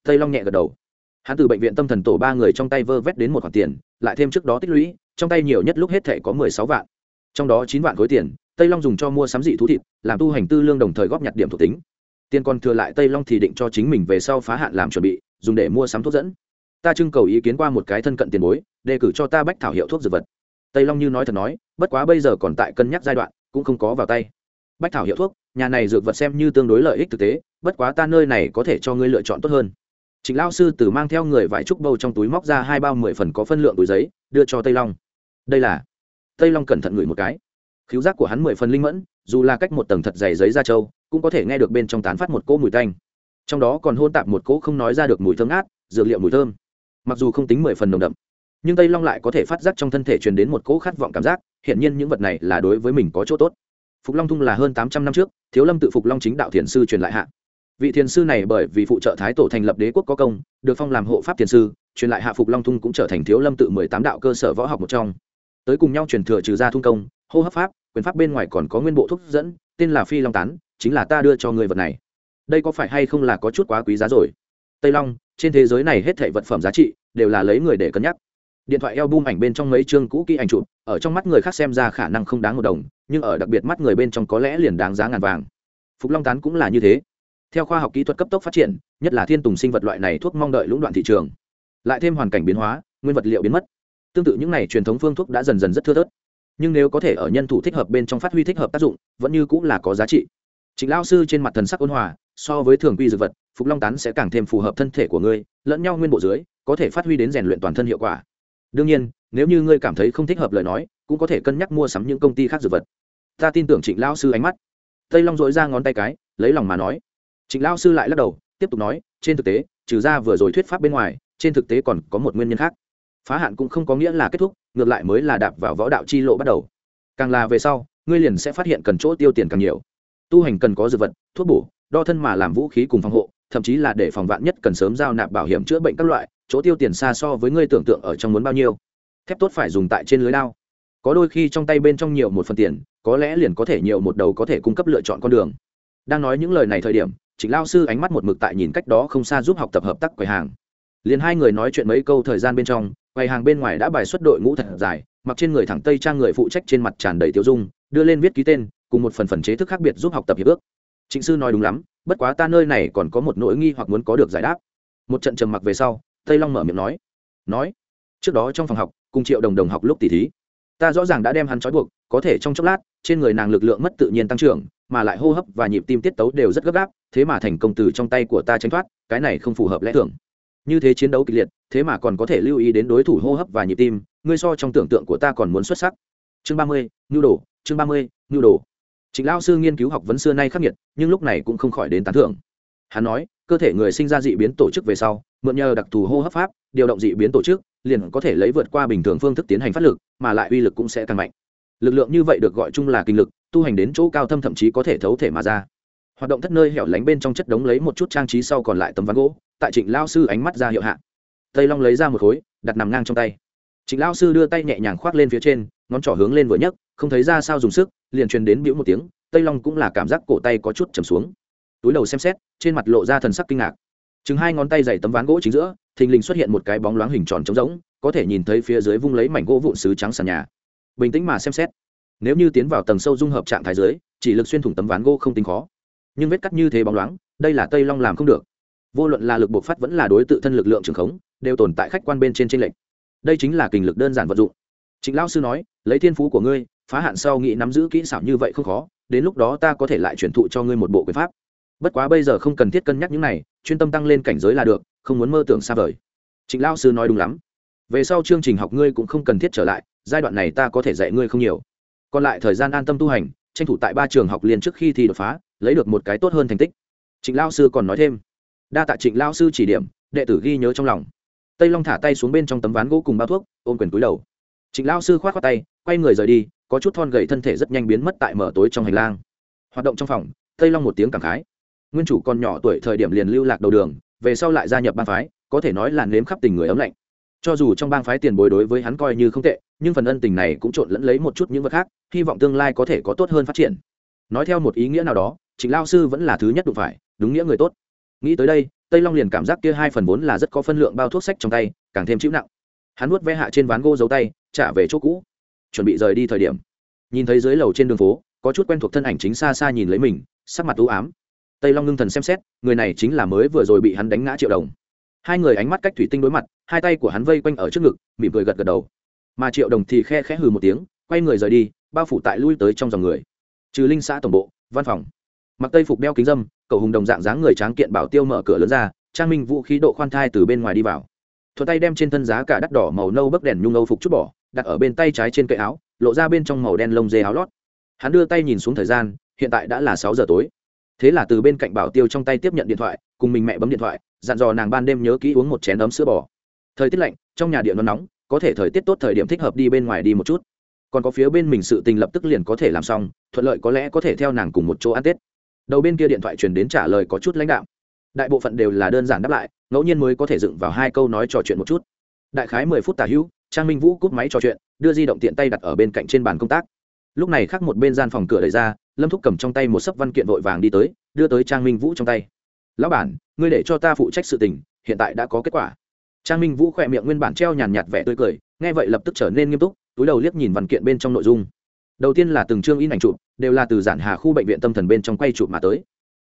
S1: Tây long nhẹ gật đầu. Hắn từ bệnh viện tâm thần tổ ba người trong tay vơ vét đến một khoản tiền, lại thêm trước đó tích lũy, trong tay nhiều nhất lúc hết thể có mười sáu vạn. Trong đó chín vạn khối tiền, tây long dùng cho mua sắm dị thú thịt, làm tu hành tư lương đồng thời góp nhặt điểm thuộc tính. Tiền còn thừa lại tây long thì định cho chính mình về sau phá hạn làm chuẩn bị, dùng để mua sắm thuốc dẫn. Ta trưng cầu ý kiến qua một cái thân cận tiền bối, đề cử cho ta bách thảo hiệu thuốc dược vật tây long như nói thật nói bất quá bây giờ còn tại cân nhắc giai đoạn cũng không có vào tay bách thảo hiệu thuốc nhà này dược vật xem như tương đối lợi ích thực tế bất quá ta nơi này có thể cho ngươi lựa chọn tốt hơn Trịnh Lão sư từ mang theo người vải trúc bầu trong túi móc ra hai bao mười phần có phân lượng túi giấy, đưa cho Tây Long. Đây là. Tây Long cẩn thận ngửi một cái. Khiếu giác của hắn mười phần linh mẫn, dù là cách một tầng thật dày giấy da trâu, cũng có thể nghe được bên trong tán phát một cỗ mùi tanh. Trong đó còn hôn tạp một cỗ không nói ra được mùi thơm ngát, dược liệu mùi thơm. Mặc dù không tính mười phần nồng đậm, nhưng tây long lại có thể phát giác trong thân thể truyền đến một cỗ khát vọng cảm giác hiện nhiên những vật này là đối với mình có chỗ tốt phục long thung là hơn tám trăm năm trước thiếu lâm tự phục long chính đạo thiền sư truyền lại hạ vị thiền sư này bởi vì phụ trợ thái tổ thành lập đế quốc có công được phong làm hộ pháp thiền sư truyền lại hạ phục long thung cũng trở thành thiếu lâm tự mười tám đạo cơ sở võ học một trong tới cùng nhau truyền thừa trừ ra thung công hô hấp pháp quyền pháp bên ngoài còn có nguyên bộ thuốc dẫn tên là phi long tán chính là ta đưa cho người vật này đây có phải hay không là có chút quá quý giá rồi tây long trên thế giới này hết thảy vật phẩm giá trị đều là lấy người để cân nhắc điện thoại eo ảnh bên trong mấy chương cũ kỹ ảnh chụp, ở trong mắt người khác xem ra khả năng không đáng một đồng, nhưng ở đặc biệt mắt người bên trong có lẽ liền đáng giá ngàn vàng. Phục long tán cũng là như thế. Theo khoa học kỹ thuật cấp tốc phát triển, nhất là thiên tùng sinh vật loại này thuốc mong đợi lũng đoạn thị trường. Lại thêm hoàn cảnh biến hóa, nguyên vật liệu biến mất. Tương tự những n à y truyền thống phương thuốc đã dần dần rất thưa thớt. Nhưng nếu có thể ở nhân thủ thích hợp bên trong phát huy thích hợp tác dụng, vẫn như cũng là có giá trị. Chính lao sư trên mặt thần sắc ôn hòa, so với thường quy dược vật, phục long tán sẽ càng thêm phù hợp thân thể của ngươi, lẫn nhau nguyên bộ dưới, có thể phát huy đến rèn luyện toàn thân hiệu quả đương nhiên, nếu như ngươi cảm thấy không thích hợp lời nói, cũng có thể cân nhắc mua sắm những công ty khác dược vật. Ta tin tưởng trịnh lao sư ánh mắt. Tây long dội ra ngón tay cái, lấy lòng mà nói. Trịnh lao sư lại lắc đầu, tiếp tục nói, trên thực tế, trừ ra vừa rồi thuyết pháp bên ngoài, trên thực tế còn có một nguyên nhân khác. Phá hạn cũng không có nghĩa là kết thúc, ngược lại mới là đạp vào võ đạo chi lộ bắt đầu. Càng là về sau, ngươi liền sẽ phát hiện cần chỗ tiêu tiền càng nhiều. Tu hành cần có dược vật, thuốc bổ, đo thân mà làm vũ khí cùng phòng hộ, thậm chí là để phòng vạn nhất cần sớm giao nạp bảo hiểm chữa bệnh các loại chỗ tiêu tiền xa so với ngươi tưởng tượng ở trong muốn bao nhiêu. Thép tốt phải dùng tại trên lưới đao. Có đôi khi trong tay bên trong nhiều một phần tiền, có lẽ liền có thể nhiều một đầu có thể cung cấp lựa chọn con đường. Đang nói những lời này thời điểm chính lao sư ánh mắt một mực tại nhìn cách đó không xa giúp học tập hợp tác quầy hàng. Liền hai người nói chuyện mấy câu thời gian bên trong, quầy hàng bên ngoài đã bài xuất đội ngũ thật dài, mặc trên người thẳng tây trang người phụ trách trên mặt tràn đầy tiêu dung, đưa lên viết ký tên, cùng một phần phần chế thức khác biệt giúp học tập hiệp ước. Trịnh sư nói đúng lắm, bất quá ta nơi này còn có một nỗi nghi hoặc muốn có được giải đáp. Một trận trầm mặc về sau tây long mở miệng nói. Nói trước đó trong phòng học cùng triệu đồng đồng học lúc tỉ thí ta rõ ràng đã đem hắn trói buộc có thể trong chốc lát trên người nàng lực lượng mất tự nhiên tăng trưởng mà lại hô hấp và nhịp tim tiết tấu đều rất gấp gáp thế mà thành công từ trong tay của ta tránh thoát cái này không phù hợp lẽ thường. Như thế chiến đấu kịch liệt thế mà còn có thể lưu ý đến đối thủ hô hấp và nhịp tim ngươi so trong tưởng tượng của ta còn muốn xuất sắc. Chương ba mươi nhu đồ chương ba mươi nhu đồ. Trịnh lão sư nghiên cứu học vấn xưa nay khắc nghiệt, nhưng lúc này cũng không khỏi đến tán thưởng. Hắn nói, cơ thể người sinh ra dị biến tổ chức về sau, mượn nhờ đặc thù hô hấp pháp, điều động dị biến tổ chức, liền có thể lấy vượt qua bình thường phương thức tiến hành phát lực, mà lại uy lực cũng sẽ càng mạnh. Lực lượng như vậy được gọi chung là kinh lực, tu hành đến chỗ cao thâm thậm chí có thể thấu thể mà ra. Hoạt động thất nơi hẻo lánh bên trong chất đống lấy một chút trang trí sau còn lại tấm ván gỗ, tại Trịnh lão sư ánh mắt ra hiệu hạ. Tây Long lấy ra một khối, đặt nằm ngang trong tay. Trịnh lão sư đưa tay nhẹ nhàng khoác lên phía trên, ngón trỏ hướng lên vừa nhấc, không thấy ra sao dùng sức, liền truyền đến bĩu một tiếng, tây long cũng là cảm giác cổ tay có chút chầm xuống túi đầu xem xét trên mặt lộ ra thần sắc kinh ngạc chừng hai ngón tay dày tấm ván gỗ chính giữa, thình lình xuất hiện một cái bóng loáng hình tròn trống rỗng, có thể nhìn thấy phía dưới vung lấy mảnh gỗ vụn sứ trắng sàn nhà. Bình tĩnh mà xem xét. Nếu như tiến vào tầng sâu dung hợp trạng thái dưới, chỉ lực xuyên thủng tấm ván gỗ không tính khó. Nhưng vết cắt như thế bóng loáng, đây là tây long làm không được. Vô luận là lực bộc phát vẫn là đối tự thân lực lượng trường khống, đều tồn tại khách quan bên trên trên lệnh đây chính là kình lực đơn giản vận dụng. Trịnh lão sư nói, lấy thiên phú của ngươi, phá hạn sau nghĩ nắm giữ kỹ xảo như vậy không khó, đến lúc đó ta có thể lại truyền thụ cho ngươi một bộ quyền pháp bất quá bây giờ không cần thiết cân nhắc những này, chuyên tâm tăng lên cảnh giới là được, không muốn mơ tưởng xa vời. Trịnh lao sư nói đúng lắm. Về sau chương trình học ngươi cũng không cần thiết trở lại, giai đoạn này ta có thể dạy ngươi không nhiều. Còn lại thời gian an tâm tu hành, tranh thủ tại ba trường học liền trước khi thi đột phá, lấy được một cái tốt hơn thành tích. Trịnh lao sư còn nói thêm. Đa tạ trịnh lao sư chỉ điểm, đệ tử ghi nhớ trong lòng. Tây long thả tay xuống bên trong tấm ván gỗ cùng bao thuốc, ôm quyền túi đầu. Trịnh lao sư k h o á t khoác tay, quay người rời đi, có chút thon gậy thân thể rất nhanh biến mất tại mở tối trong hành lang. Hoạt động trong phòng, tây long một tiếng cảm khái nguyên chủ còn nhỏ tuổi thời điểm liền lưu lạc đầu đường, về sau lại gia nhập bang phái, có thể nói là nếm khắp tình người ấm lạnh. Cho dù trong bang phái tiền bối đối với hắn coi như không tệ, nhưng phần ân tình này cũng trộn lẫn lấy một chút những vật khác, hy vọng tương lai có thể có tốt hơn phát triển. Nói theo một ý nghĩa nào đó, trịnh lao sư vẫn là thứ nhất đụng phải, đúng nghĩa người tốt. Nghĩ tới đây, tây long liền cảm giác kia hai phần vốn là rất có phân lượng bao thuốc sách trong tay, càng thêm chịu nặng. Hắn nuốt ve hạ trên ván gỗ giấu tay, trả về chỗ cũ. Chuẩn bị rời đi thời điểm. Nhìn thấy dưới lầu trên đường phố, có chút quen thuộc thân ảnh chính xa xa nhìn lấy mình, sắc mặt u ám tây long ngưng thần xem xét, người này chính là mới vừa rồi bị hắn đánh ngã triệu đồng. Hai người ánh mắt cách thủy tinh đối mặt, hai tay của hắn vây quanh ở trước ngực, mỉm cười gật gật đầu. Mà triệu đồng thì khe khẽ hừ một tiếng, quay người rời đi, bao phủ tại lui tới trong dòng người. Trừ linh xã tổng bộ, văn phòng. Mặc tây phục đeo kính dâm, cậu hùng đồng dạng dáng người tráng kiện bảo tiêu mở cửa lớn ra, trang minh vũ khí độ khoan thai từ bên ngoài đi vào. Thuật tay đem trên thân giá cả đắt đỏ màu nâu bấc đèn nhung âu phục chút bỏ, đặt ở bên tay trái trên cậy áo, lộ ra bên trong màu đen lông dê áo lót. Hắn đưa tay nhìn xuống thời gian, hiện tại đã là sáu giờ tối thế là từ bên cạnh bảo tiêu trong tay tiếp nhận điện thoại, cùng mình mẹ bấm điện thoại, dặn dò nàng ban đêm nhớ kỹ uống một chén ấm sữa bò. Thời tiết lạnh, trong nhà điện nó nóng, có thể thời tiết tốt thời điểm thích hợp đi bên ngoài đi một chút. Còn có phía bên mình sự tình lập tức liền có thể làm xong, thuận lợi có lẽ có thể theo nàng cùng một chỗ ăn tết. Đầu bên kia điện thoại truyền đến trả lời có chút lãnh đạo đại bộ phận đều là đơn giản đáp lại, ngẫu nhiên mới có thể dựng vào hai câu nói trò chuyện một chút. Đại khái mười phút tả hữu, trang minh vũ cúp máy trò chuyện, đưa di động tiện tay đặt ở bên cạnh trên bàn công tác lúc này khác một bên gian phòng cửa đẩy ra, lâm thúc cầm trong tay một sấp văn kiện vội vàng đi tới, đưa tới trang minh vũ trong tay. Lão bản, ngươi để cho ta phụ trách sự tình, hiện tại đã có kết quả. Trang minh vũ khỏe miệng nguyên bản treo nhàn nhạt vẻ tươi cười, nghe vậy lập tức trở nên nghiêm túc, túi đầu liếc nhìn văn kiện bên trong nội dung. Đầu tiên là từng chương in ảnh chụp, đều là từ giản hà khu bệnh viện tâm thần bên trong quay chụp mà tới.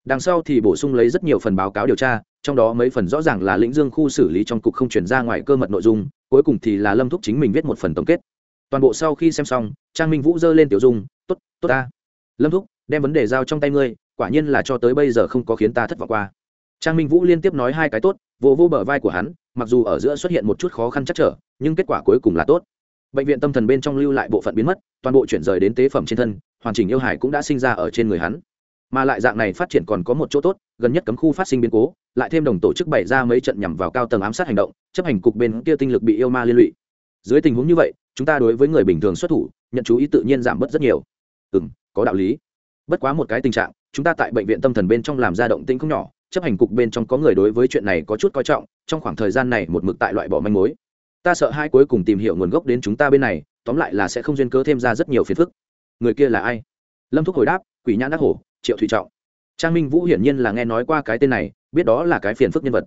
S1: Đằng sau thì bổ sung lấy rất nhiều phần báo cáo điều tra, trong đó mấy phần rõ ràng là lĩnh dương khu xử lý trong cục không chuyển ra ngoài cơ mật nội dung, cuối cùng thì là lâm thúc chính mình viết một phần tổng kết toàn bộ sau khi xem xong, trang minh vũ giơ lên tiểu dung t ố t tốt ta. Lâm thúc, đem vấn đề giao trong tay ngươi, quả nhiên là cho tới bây giờ không có khiến ta thất vọng qua. Trang minh vũ liên tiếp nói hai cái tốt vô vô bờ vai của hắn, mặc dù ở giữa xuất hiện một chút khó khăn chắc trở, nhưng kết quả cuối cùng là tốt. Bệnh viện tâm thần bên trong lưu lại bộ phận biến mất, toàn bộ chuyển rời đến tế phẩm trên thân, hoàn chỉnh yêu hải cũng đã sinh ra ở trên người hắn. Mà lại dạng này phát triển còn có một chỗ tốt, gần nhất cấm khu phát sinh biến cố, lại thêm đồng tổ chức bày ra mấy trận nhằm vào cao tầng ám sát hành động, chấp hành cục bên kia tinh lực bị yêu ma liên lụy. Dưới tình huống như vậy chúng ta đối với người bình thường xuất thủ, nhận chú ý tự nhiên giảm bớt rất nhiều. Ừ m có đạo lý. Bất quá một cái tình trạng, chúng ta tại bệnh viện tâm thần bên trong làm ra động tĩnh không nhỏ, chấp hành cục bên trong có người đối với chuyện này có chút coi trọng, trong khoảng thời gian này một mực tại loại bỏ manh mối. Ta sợ hai cuối cùng tìm hiểu nguồn gốc đến chúng ta bên này, tóm lại là sẽ không duyên cớ thêm ra rất nhiều phiền phức. Người kia là ai? Lâm thúc hồi đáp, quỷ nhãn đắc hổ, triệu thụy trọng. Trang minh vũ hiển nhiên là nghe nói qua cái tên này, biết đó là cái phiền phức nhân vật.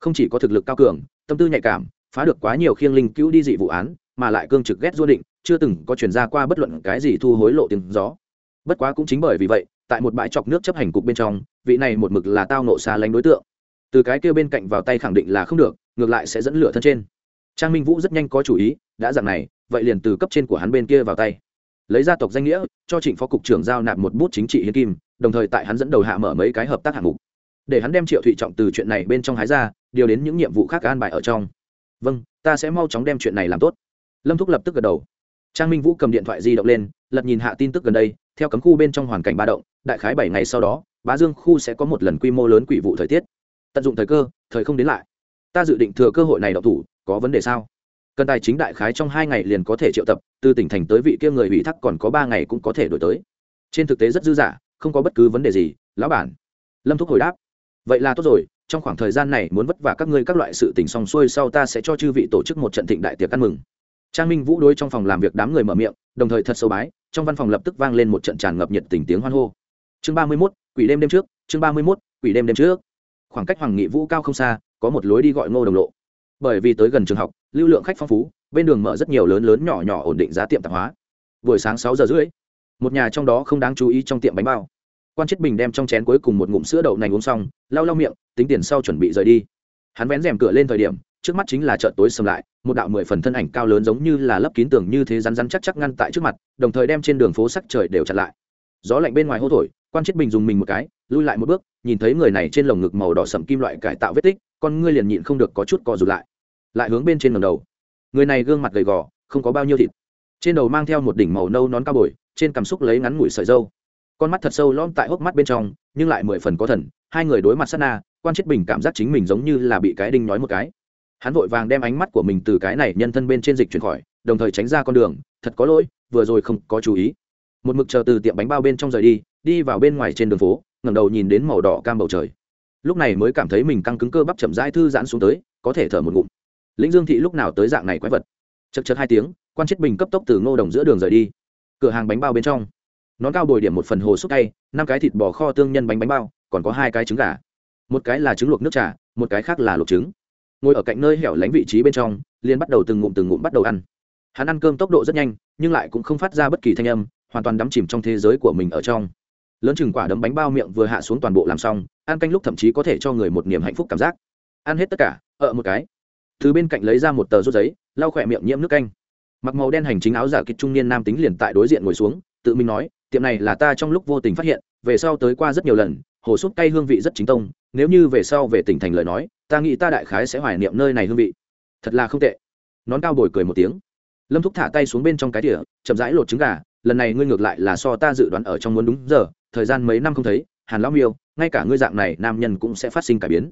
S1: Không chỉ có thực lực cao cường, tâm tư nhạy cảm, phá được quá nhiều khiêng linh cứu đi dị vụ án mà lại cương trực ghét du định, chưa từng có chuyển ra qua bất luận cái gì thu hối lộ tiếng gió. Bất quá cũng chính bởi vì vậy, tại một bãi chọc nước chấp hành cục bên trong, vị này một mực là tao nộ xa lánh đối tượng. Từ cái kia bên cạnh vào tay khẳng định là không được, ngược lại sẽ dẫn lửa thân trên. Trang minh vũ rất nhanh có chủ ý, đã dặn này, vậy liền từ cấp trên của hắn bên kia vào tay. Lấy gia tộc danh nghĩa, cho trịnh phó cục trưởng giao nạp một bút chính trị hiến kim, đồng thời tại hắn dẫn đầu hạ mở mấy cái hợp tác hạng mục. Để hắn đem triệu thụy trọng từ chuyện này bên trong hái ra, điều đến những nhiệm vụ khác an bài ở trong. Vâng ta sẽ mau chóng đem chuyện này làm tốt lâm thúc lập tức gật đầu. Trang minh vũ cầm điện thoại di động lên, lật nhìn hạ tin tức gần đây, theo cấm khu bên trong hoàn cảnh ba động, đại khái bảy ngày sau đó, bá dương khu sẽ có một lần quy mô lớn quỷ vụ thời tiết. Tận dụng thời cơ, thời không đến lại. Ta dự định thừa cơ hội này đọc thủ, có vấn đề sao? Cần tài chính đại khái trong hai ngày liền có thể triệu tập, từ tỉnh thành tới vị kia người ủy thác còn có ba ngày cũng có thể đổi tới. Trên thực tế rất dư dả, không có bất cứ vấn đề gì, lão bản. Lâm thúc hồi đáp. Vậy là tốt rồi, trong khoảng thời gian này muốn vất vả các ngươi các loại sự tình xong xuôi sau ta sẽ cho chư vị tổ chức một trận thịnh đại tiệc ăn mừng trang minh vũ đối trong phòng làm việc đám người mở miệng, đồng thời thật sâu bái, trong văn phòng lập tức vang lên một trận tràn ngập nhiệt tình tiếng hoan hô. Chương ba mươi mốt, quỷ đêm đêm trước, chương ba mươi mốt, quỷ đêm đêm trước. Khoảng cách hoàng nghị vũ cao không xa, có một lối đi gọi ngô đồng lộ. Bởi vì tới gần trường học, lưu lượng khách phong phú, bên đường mở rất nhiều lớn lớn nhỏ nhỏ ổn định giá tiệm tạp hóa. Buổi sáng sáu giờ rưỡi, một nhà trong đó không đáng chú ý trong tiệm bánh bao. Quan chết bình đem trong chén cuối cùng một ngụm sữa đậu nành uống xong, lau lau miệng, tính tiền sau chuẩn bị rời đi. Hắn vén rèm cửa lên thời điểm trước mắt chính là chợ tối sầm lại, một đạo mười phần thân ảnh cao lớn giống như là lấp kín tường như thế rắn rắn chắc chắc ngăn tại trước mặt, đồng thời đem trên đường phố sắc trời đều chặn lại. Gió lạnh bên ngoài hô thổi, quan chết bình dùng mình một cái, lui lại một bước, nhìn thấy người này trên lồng ngực màu đỏ sậm kim loại cải tạo vết tích, con ngươi liền nhịn không được có chút co rụt lại. Lại hướng bên trên ngầm đầu. Người này gương mặt gầy gò, không có bao nhiêu thịt. Trên đầu mang theo một đỉnh màu nâu nón cao bồi, trên cảm xúc lấy ngắn ngủi sợi dâu con mắt thật sâu lom tại hốc mắt bên trong, nhưng lại mười phần có thần, hai người đối mặt sát na, quan chết bình cảm giác chính mình giống như là bị cái đinh nói một cái hắn vội vàng đem ánh mắt của mình từ cái này nhân thân bên trên dịch chuyển khỏi, đồng thời tránh ra con đường, thật có lỗi, vừa rồi không có chú ý. Một mực chờ từ tiệm bánh bao bên trong rời đi đi vào bên ngoài trên đường phố, ngẩng đầu nhìn đến màu đỏ cam bầu trời. Lúc này mới cảm thấy mình căng cứng cơ bắp chậm rãi thư giãn xuống tới, có thể thở một ngụm. Lĩnh dương thị lúc nào tới dạng này quái vật? Chật chật hai tiếng, quan chết bình cấp tốc từ ngô đồng giữa đường rời đi. Cửa hàng bánh bao bên trong. Nón cao bồi điểm một phần hồ xúc tay năm cái thịt bò kho tương nhân bánh bánh bao, còn có hai cái trứng gà. Một cái là trứng luộc nước trà, một cái khác là luộc trứng ngồi ở cạnh nơi hẻo lánh vị trí bên trong liên bắt đầu từng ngụm từng ngụm bắt đầu ăn. Hắn ăn cơm tốc độ rất nhanh, nhưng lại cũng không phát ra bất kỳ thanh âm, hoàn toàn đắm chìm trong thế giới của mình ở trong. Lớn chừng quả đấm bánh bao miệng vừa hạ xuống toàn bộ làm xong, ăn canh lúc thậm chí có thể cho người một niềm hạnh phúc cảm giác. Ăn hết tất cả ở một cái. Từ bên cạnh lấy ra một tờ rút giấy, lau khỏe miệng nhiễm nước canh. Mặc màu đen hành chính áo giả kịch trung niên nam tính liền tại đối diện ngồi xuống, tự mình nói, tiệm này là ta trong lúc vô tình phát hiện, về sau tới qua rất nhiều lần, hồ súp cay hương vị rất chính tông, nếu như về sau về tỉnh thành lời nói ta nghĩ ta đại khái sẽ hoài niệm nơi này hương vị. Thật là không tệ. Nón cao bồi cười một tiếng. Lâm thúc thả tay xuống bên trong cái tỉa chậm rãi lột trứng gà, lần này ngươi ngược lại là so ta dự đoán ở trong muốn đúng giờ, thời gian mấy năm không thấy, hàn lão miêu, ngay cả ngươi dạng này nam nhân cũng sẽ phát sinh cải biến.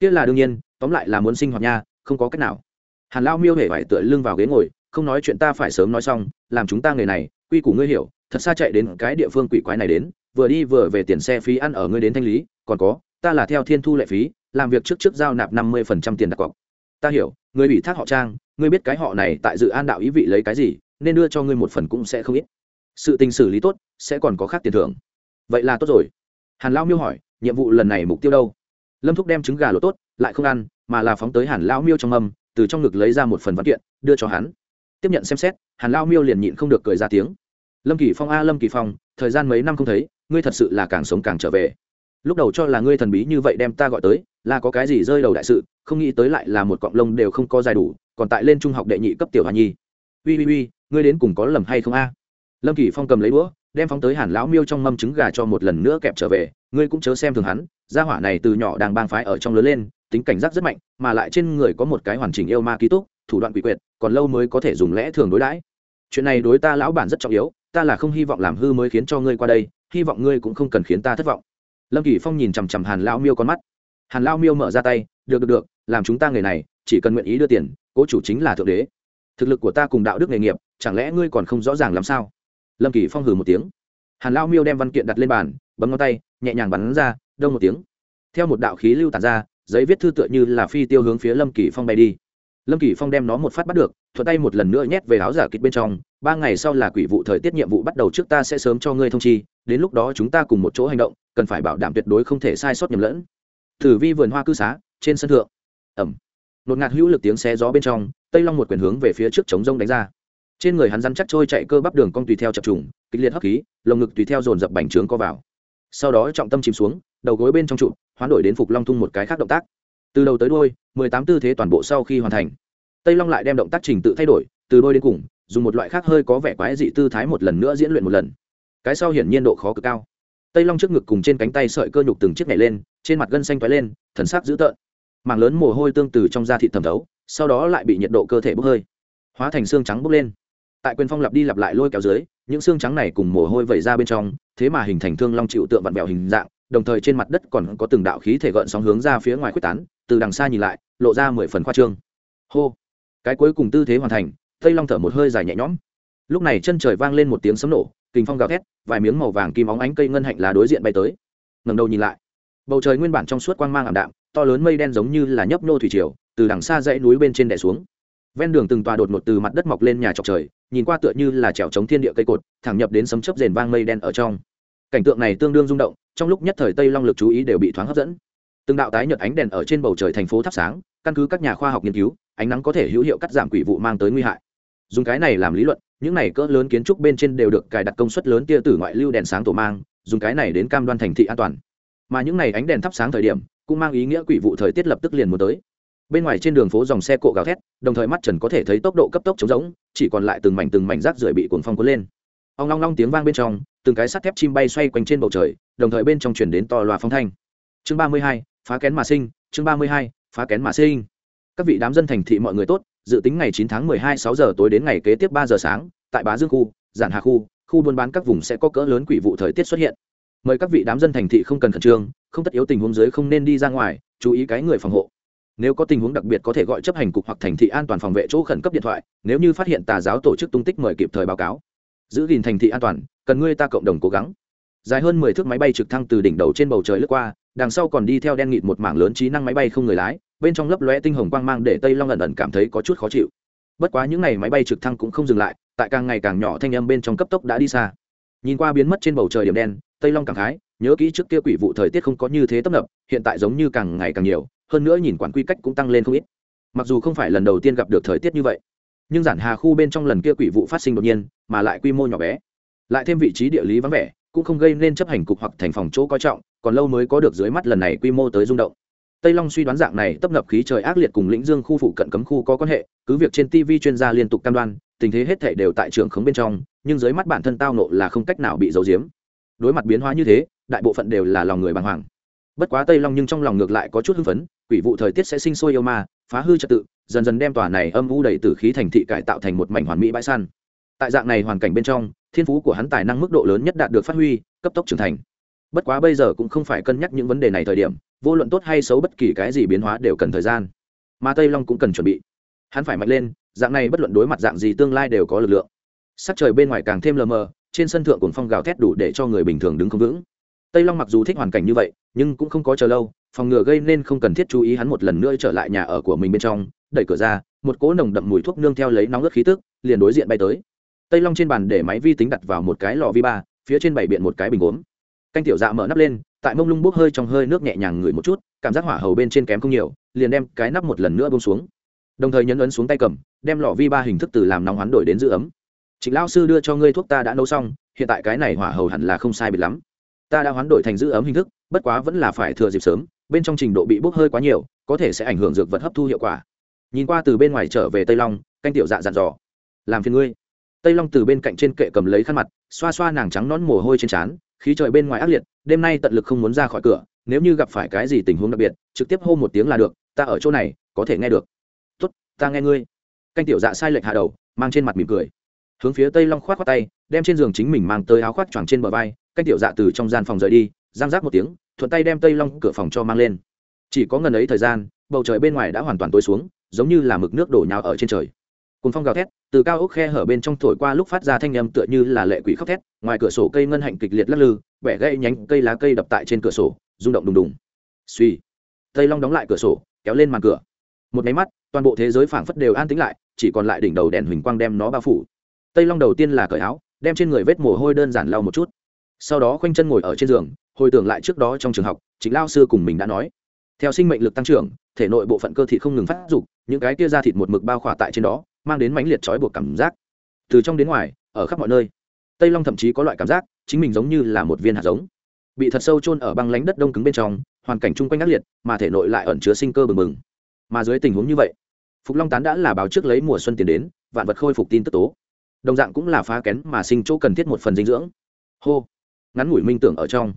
S1: Kia là đương nhiên, tóm lại là muốn sinh hoạt nha, không có cách nào. Hàn lão miêu hề vải tựa lưng vào ghế ngồi, không nói chuyện ta phải sớm nói xong, làm chúng ta người này, quy củ ngươi hiểu, thật xa chạy đến cái địa phương quỷ quái này đến, vừa đi vừa về tiền xe phí ăn ở ngươi đến thanh lý, còn có, ta là theo thiên thu lệ phí làm việc trước trước giao nạp năm mươi phần trăm tiền đặt cọc. Ta hiểu ngươi ủy thác họ trang, ngươi biết cái họ này tại dự an đạo ý vị lấy cái gì, nên đưa cho ngươi một phần cũng sẽ không ít. Sự tình xử lý tốt, sẽ còn có khác tiền thưởng. Vậy là tốt rồi. Hàn lao miêu hỏi, nhiệm vụ lần này mục tiêu đâu? Lâm thúc đem trứng gà lột tốt, lại không ăn, mà là phóng tới hàn lao miêu trong mâm, từ trong ngực lấy ra một phần văn kiện, đưa cho hắn. Tiếp nhận xem xét, hàn lao miêu liền nhịn không được cười ra tiếng. Lâm kỳ phong a, lâm kỳ phong, thời gian mấy năm không thấy, ngươi thật sự là càng sống càng trở về lúc đầu cho là ngươi thần bí như vậy đem ta gọi tới, là có cái gì rơi đầu đại sự, không nghĩ tới lại là một cọng lông đều không có dài đủ, còn tại lên trung học đệ nhị cấp tiểu hòa nhi. Ui ui ui, ngươi đến cùng có lầm hay không a? Lâm kỳ phong cầm lấy đũa, đem phóng tới hàn lão miêu trong mâm trứng gà cho một lần nữa kẹp trở về, ngươi cũng chớ xem thường hắn, gia hỏa này từ nhỏ đang bang phái ở trong lớn lên, tính cảnh giác rất mạnh, mà lại trên người có một cái hoàn chỉnh yêu ma ký túc, thủ đoạn quỷ quyệt, còn lâu mới có thể dùng lẽ thường đối đãi. Chuyện này đối ta lão bản rất trọng yếu, ta là không hy vọng làm hư mới khiến cho ngươi qua đây, hy vọng ngươi cũng không cần khiến ta thất vọng lâm kỳ phong nhìn chằm chằm hàn lao miêu con mắt. Hàn lao miêu mở ra tay, được được được, làm chúng ta người này, chỉ cần nguyện ý đưa tiền, cố chủ chính là thượng đế. Thực lực của ta cùng đạo đức nghề nghiệp, chẳng lẽ ngươi còn không rõ ràng làm sao? Lâm kỳ phong hừ một tiếng. Hàn lao miêu đem văn kiện đặt lên bàn, bấm ngón tay, nhẹ nhàng bắn ra, đông một tiếng. Theo một đạo khí lưu tàn ra, giấy viết thư tựa như là phi tiêu hướng phía lâm kỳ phong bay đi. Lâm kỳ phong đem nó một phát bắt được, thuận tay một lần nữa nhét về áo giả kịch bên trong. Ba ngày sau là quỷ vụ thời tiết, nhiệm vụ bắt đầu trước ta sẽ sớm cho ngươi thông chi đến lúc đó chúng ta cùng một chỗ hành động, cần phải bảo đảm tuyệt đối không thể sai sót nhầm lẫn. Thử vi vườn hoa cư xá, trên sân thượng. Ẩm. Nột ngạt hữu lực tiếng xe gió bên trong, tây long một quyền hướng về phía trước chống rông đánh ra. Trên người hắn rắn chắc trôi chạy cơ bắp đường cong tùy theo chập trùng, kịch liệt hấp khí, lồng ngực tùy theo dồn dập bành trướng co vào. Sau đó trọng tâm chìm xuống, đầu gối bên trong trụ, hoán đổi đến phục long tung một cái khác động tác. Từ đầu tới đôi mười tám tư thế toàn bộ sau khi hoàn thành. Tây long lại đem động tác trình tự thay đổi, từ đôi đến cùng, dùng một loại khác hơi có vẻ quái dị tư thái một lần nữa diễn luyện một lần cái sau hiển nhiên độ khó cực cao. Tây long trước ngực cùng trên cánh tay sợi cơ nhục từng chiếc nhảy lên, trên mặt gân xanh toái lên, thần sắc dữ tợn. Mảng lớn mồ hôi tương từ trong da thịt thẩm thấu, sau đó lại bị nhiệt độ cơ thể bốc hơi, hóa thành xương trắng bốc lên. Tại quyền phong lặp đi lặp lại lôi kéo dưới, những xương trắng này cùng mồ hôi vẩy ra bên trong, thế mà hình thành thương long chịu tượng vặn vẹo hình dạng, đồng thời trên mặt đất còn có từng đạo khí thể gợn sóng hướng ra phía ngoài quyết tán, từ đằng xa nhìn lại, lộ ra mười phần khoa trương. Hô! Cái cuối cùng tư thế hoàn thành, tây long thở một hơi dài nhẹ nhõm. Lúc này chân trời vang lên một tiếng sấm nổ kình phong gào thét, vài miếng màu vàng kim óng ánh cây ngân hạnh lá đối diện bay tới. Ngầm đầu nhìn lại, bầu trời nguyên bản trong suốt quang mang ảm đạm, to lớn mây đen giống như là nhấp nô thủy triều, từ đằng xa dãy núi bên trên đè xuống. Ven đường từng tòa đột ngột từ mặt đất mọc lên nhà trọc trời, nhìn qua tựa như là trèo chống thiên địa cây cột, thẳng nhập đến sấm chớp rền vang mây đen ở trong. Cảnh tượng này tương đương rung động, trong lúc nhất thời tây long lực chú ý đều bị thoáng hấp dẫn. Từng đạo tái nhật ánh đèn ở trên bầu trời thành phố thắp sáng, căn cứ các nhà khoa học nghiên cứu, ánh nắng có thể hữu hiệu cắt giảm quỷ vụ mang tới nguy hại dùng cái này làm lý luận, những này cỡ lớn kiến trúc bên trên đều được cài đặt công suất lớn tia tử ngoại lưu đèn sáng tổ mang, dùng cái này đến cam đoan thành thị an toàn. Mà những này ánh đèn thắp sáng thời điểm, cũng mang ý nghĩa quỷ vụ thời tiết lập tức liền muốn tới. Bên ngoài trên đường phố dòng xe cộ gào thét, đồng thời mắt trần có thể thấy tốc độ cấp tốc chống rỗng, chỉ còn lại từng mảnh từng mảnh rác rưởi bị cuồng phong cuốn lên. Ông long long tiếng vang bên trong, từng cái sắt thép chim bay xoay quanh trên bầu trời, đồng thời bên trong chuyển đến to loa phong thanh. Chương ba mươi hai, phá kén mà sinh, chương ba mươi hai, phá kén mà sinh. Các vị đám dân thành thị mọi người tốt dự tính ngày 9 tháng 12 6 giờ tối đến ngày kế tiếp 3 giờ sáng, tại bá dương khu, giản hà khu khu buôn bán các vùng sẽ có cỡ lớn quỷ vụ thời tiết xuất hiện. Mời các vị đám dân thành thị không cần khẩn trương, không tất yếu tình huống dưới không nên đi ra ngoài, chú ý cái người phòng hộ. Nếu có tình huống đặc biệt có thể gọi chấp hành cục hoặc thành thị an toàn phòng vệ chỗ khẩn cấp điện thoại, nếu như phát hiện tà giáo tổ chức tung tích mời kịp thời báo cáo. Giữ gìn thành thị an toàn, cần ngươi ta cộng đồng cố gắng. Dài hơn mười thước máy bay trực thăng từ đỉnh đầu trên bầu trời lướt qua, đằng sau còn đi theo đen nghịt một mảng lớn trí năng máy bay không người lái bên trong lấp lóe tinh hồng quang mang để tây long ẩn ẩn cảm thấy có chút khó chịu. Bất quá những ngày máy bay trực thăng cũng không dừng lại, tại càng ngày càng nhỏ thanh âm bên trong cấp tốc đã đi xa. Nhìn qua biến mất trên bầu trời điểm đen, tây long cảm khái, nhớ kỹ trước kia quỷ vụ thời tiết không có như thế tấp nập, hiện tại giống như càng ngày càng nhiều, hơn nữa nhìn quản quy cách cũng tăng lên không ít. Mặc dù không phải lần đầu tiên gặp được thời tiết như vậy, nhưng giản hà khu bên trong lần kia quỷ vụ phát sinh đột nhiên, mà lại quy mô nhỏ bé. Lại thêm vị trí địa lý vắng vẻ, cũng không gây nên chấp hành cục hoặc thành phòng chỗ coi trọng, còn lâu mới có được dưới mắt lần này quy mô tới rung động tây long suy đoán dạng này tập ngập khí trời ác liệt cùng lĩnh dương khu phụ cận cấm khu có quan hệ, cứ việc trên tv chuyên gia liên tục cam đoan, tình thế hết thể đều tại trường khống bên trong, nhưng dưới mắt bản thân tao nộ là không cách nào bị giấu giếm. Đối mặt biến hóa như thế, đại bộ phận đều là lòng người bàng hoàng. Bất quá tây long nhưng trong lòng ngược lại có chút hưng phấn, quỷ vụ thời tiết sẽ sinh sôi yêu ma, phá hư trật tự, dần dần đem tòa này âm u đầy tử khí thành thị cải tạo thành một mảnh hoàn mỹ bãi săn. Tại dạng này hoàn cảnh bên trong, thiên phú của hắn tài năng mức độ lớn nhất đạt được phát huy, cấp tốc trưởng thành. Bất quá bây giờ cũng không phải cân nhắc những vấn đề này thời điểm vô luận tốt hay xấu bất kỳ cái gì biến hóa đều cần thời gian. Mà tây long cũng cần chuẩn bị. Hắn phải mạnh lên, dạng này bất luận đối mặt dạng gì tương lai đều có lực lượng. Sắc trời bên ngoài càng thêm lờ mờ, trên sân thượng cùng phong gào thét đủ để cho người bình thường đứng không vững. Tây long mặc dù thích hoàn cảnh như vậy, nhưng cũng không có chờ lâu, phòng ngừa gây nên không cần thiết chú ý hắn một lần nữa trở lại nhà ở của mình bên trong, đẩy cửa ra, một cỗ nồng đậm mùi thuốc nương theo lấy nóng ớt khí tức, liền đối diện bay tới. Tây long trên bàn để máy vi tính đặt vào một cái lò vi ba, phía trên bảy biện một cái bình gốm canh tiểu dạ mở nắp lên, tại mông lung bốc hơi trong hơi nước nhẹ nhàng ngửi một chút, cảm giác hỏa hầu bên trên kém không nhiều, liền đem cái nắp một lần nữa bông xuống. Đồng thời nhấn ấn xuống tay cầm, đem lọ vi ba hình thức từ làm nóng hoán đổi đến giữ ấm. Trịnh lao sư đưa cho ngươi thuốc ta đã nấu xong, hiện tại cái này hỏa hầu hẳn là không sai biệt lắm. Ta đã hoán đổi thành giữ ấm hình thức, bất quá vẫn là phải thừa dịp sớm, bên trong trình độ bị bốc hơi quá nhiều, có thể sẽ ảnh hưởng dược vật hấp thu hiệu quả. Nhìn qua từ bên ngoài trở về tây long, canh tiểu dạ dặn dò. Làm phiền ngươi. Tây long từ bên cạnh trên kệ cầm lấy khăn mặt, xoa xoa nàng trắng nón mồ hôi trên trán khí trời bên ngoài ác liệt, đêm nay tận lực không muốn ra khỏi cửa, nếu như gặp phải cái gì tình huống đặc biệt, trực tiếp hô một tiếng là được, ta ở chỗ này, có thể nghe được. Tốt, ta nghe ngươi. Canh tiểu dạ sai lệch hạ đầu, mang trên mặt mỉm cười. Hướng phía tây long khoát khoát tay, đem trên giường chính mình mang tới áo khoác choàng trên bờ vai, canh tiểu dạ từ trong gian phòng rời đi, giang giác một tiếng, thuận tay đem tây long cửa phòng cho mang lên. Chỉ có ngần ấy thời gian, bầu trời bên ngoài đã hoàn toàn tối xuống, giống như là mực nước đổ nhào ở trên trời cùng phong gào thét, từ cao ốc khe hở bên trong thổi qua lúc phát ra thanh âm tựa như là lệ quỷ khóc thét, ngoài cửa sổ cây ngân hạnh kịch liệt lắc lư, bẻ gãy nhánh cây lá cây đập tại trên cửa sổ, rung động đùng đùng. Suy tây long đóng lại cửa sổ, kéo lên màn cửa. Một máy mắt, toàn bộ thế giới phảng phất đều an tĩnh lại, chỉ còn lại đỉnh đầu đèn huỳnh quang đem nó bao phủ. Tây long đầu tiên là cởi áo, đem trên người vết mồ hôi đơn giản lau một chút. Sau đó khoanh chân ngồi ở trên giường, hồi tưởng lại trước đó trong trường học chính lao sư cùng mình đã nói. Theo sinh mệnh lực tăng trưởng, thể nội bộ phận cơ thịt không ngừng phát dục, những cái kia ra thịt một mực bao khỏa tại trên đó mang đến mãnh liệt trói buộc cảm giác. Từ trong đến ngoài, ở khắp mọi nơi, tây long thậm chí có loại cảm giác, chính mình giống như là một viên hạt giống. Bị thật sâu chôn ở băng lánh đất đông cứng bên trong, hoàn cảnh chung quanh ác liệt, mà thể nội lại ẩn chứa sinh cơ bừng bừng. Mà dưới tình huống như vậy, phục long tán đã là báo trước lấy mùa xuân tiền đến, vạn vật khôi phục tin tức tố. Đồng dạng cũng là phá kén mà sinh chỗ cần thiết một phần dinh dưỡng. Hô, ngắn ngủi minh tưởng ở trong,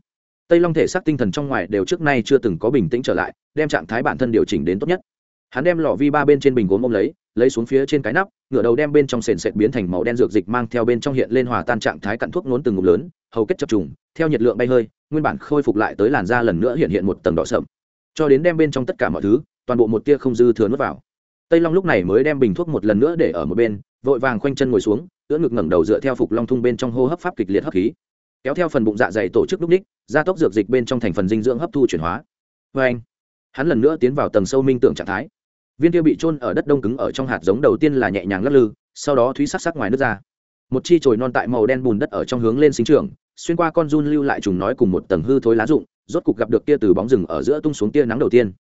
S1: tây long thể xác tinh thần trong ngoài đều trước nay chưa từng có bình tĩnh trở lại, đem trạng thái bản thân điều chỉnh đến tốt nhất hắn đem lọ vi ba bên trên bình gốm ôm lấy lấy xuống phía trên cái nắp, ngửa đầu đem bên trong sền sệt biến thành màu đen dược dịch mang theo bên trong hiện lên hòa tan trạng thái cặn thuốc nốn từng ngụm lớn, hầu kết chập trùng, theo nhiệt lượng bay hơi, nguyên bản khôi phục lại tới làn da lần nữa hiện hiện một tầng đỏ sậm. Cho đến đem bên trong tất cả mọi thứ, toàn bộ một tia không dư thừa nuốt vào. Tây long lúc này mới đem bình thuốc một lần nữa để ở một bên, vội vàng khoanh chân ngồi xuống, ưỡn ngực ngẩng đầu dựa theo phục long thung bên trong hô hấp pháp kịch liệt hấp khí. Kéo theo phần bụng dạ dày tổ chức lúc ních gia tốc dược dịch bên trong thành phần dinh dưỡng hấp thu chuyển hóa. Vê anh hắn lần nữa tiến vào tầng sâu minh tưởng trạng thái viên kia bị trôn ở đất đông cứng ở trong hạt giống đầu tiên là nhẹ nhàng lắc lư, sau đó thúy sắc sắc ngoài nước ra. Một chi chồi non tại màu đen bùn đất ở trong hướng lên sinh trưởng, xuyên qua con run lưu lại trùng nói cùng một tầng hư thối lá rụng, rốt cục gặp được tia từ bóng rừng ở giữa tung xuống tia nắng đầu tiên.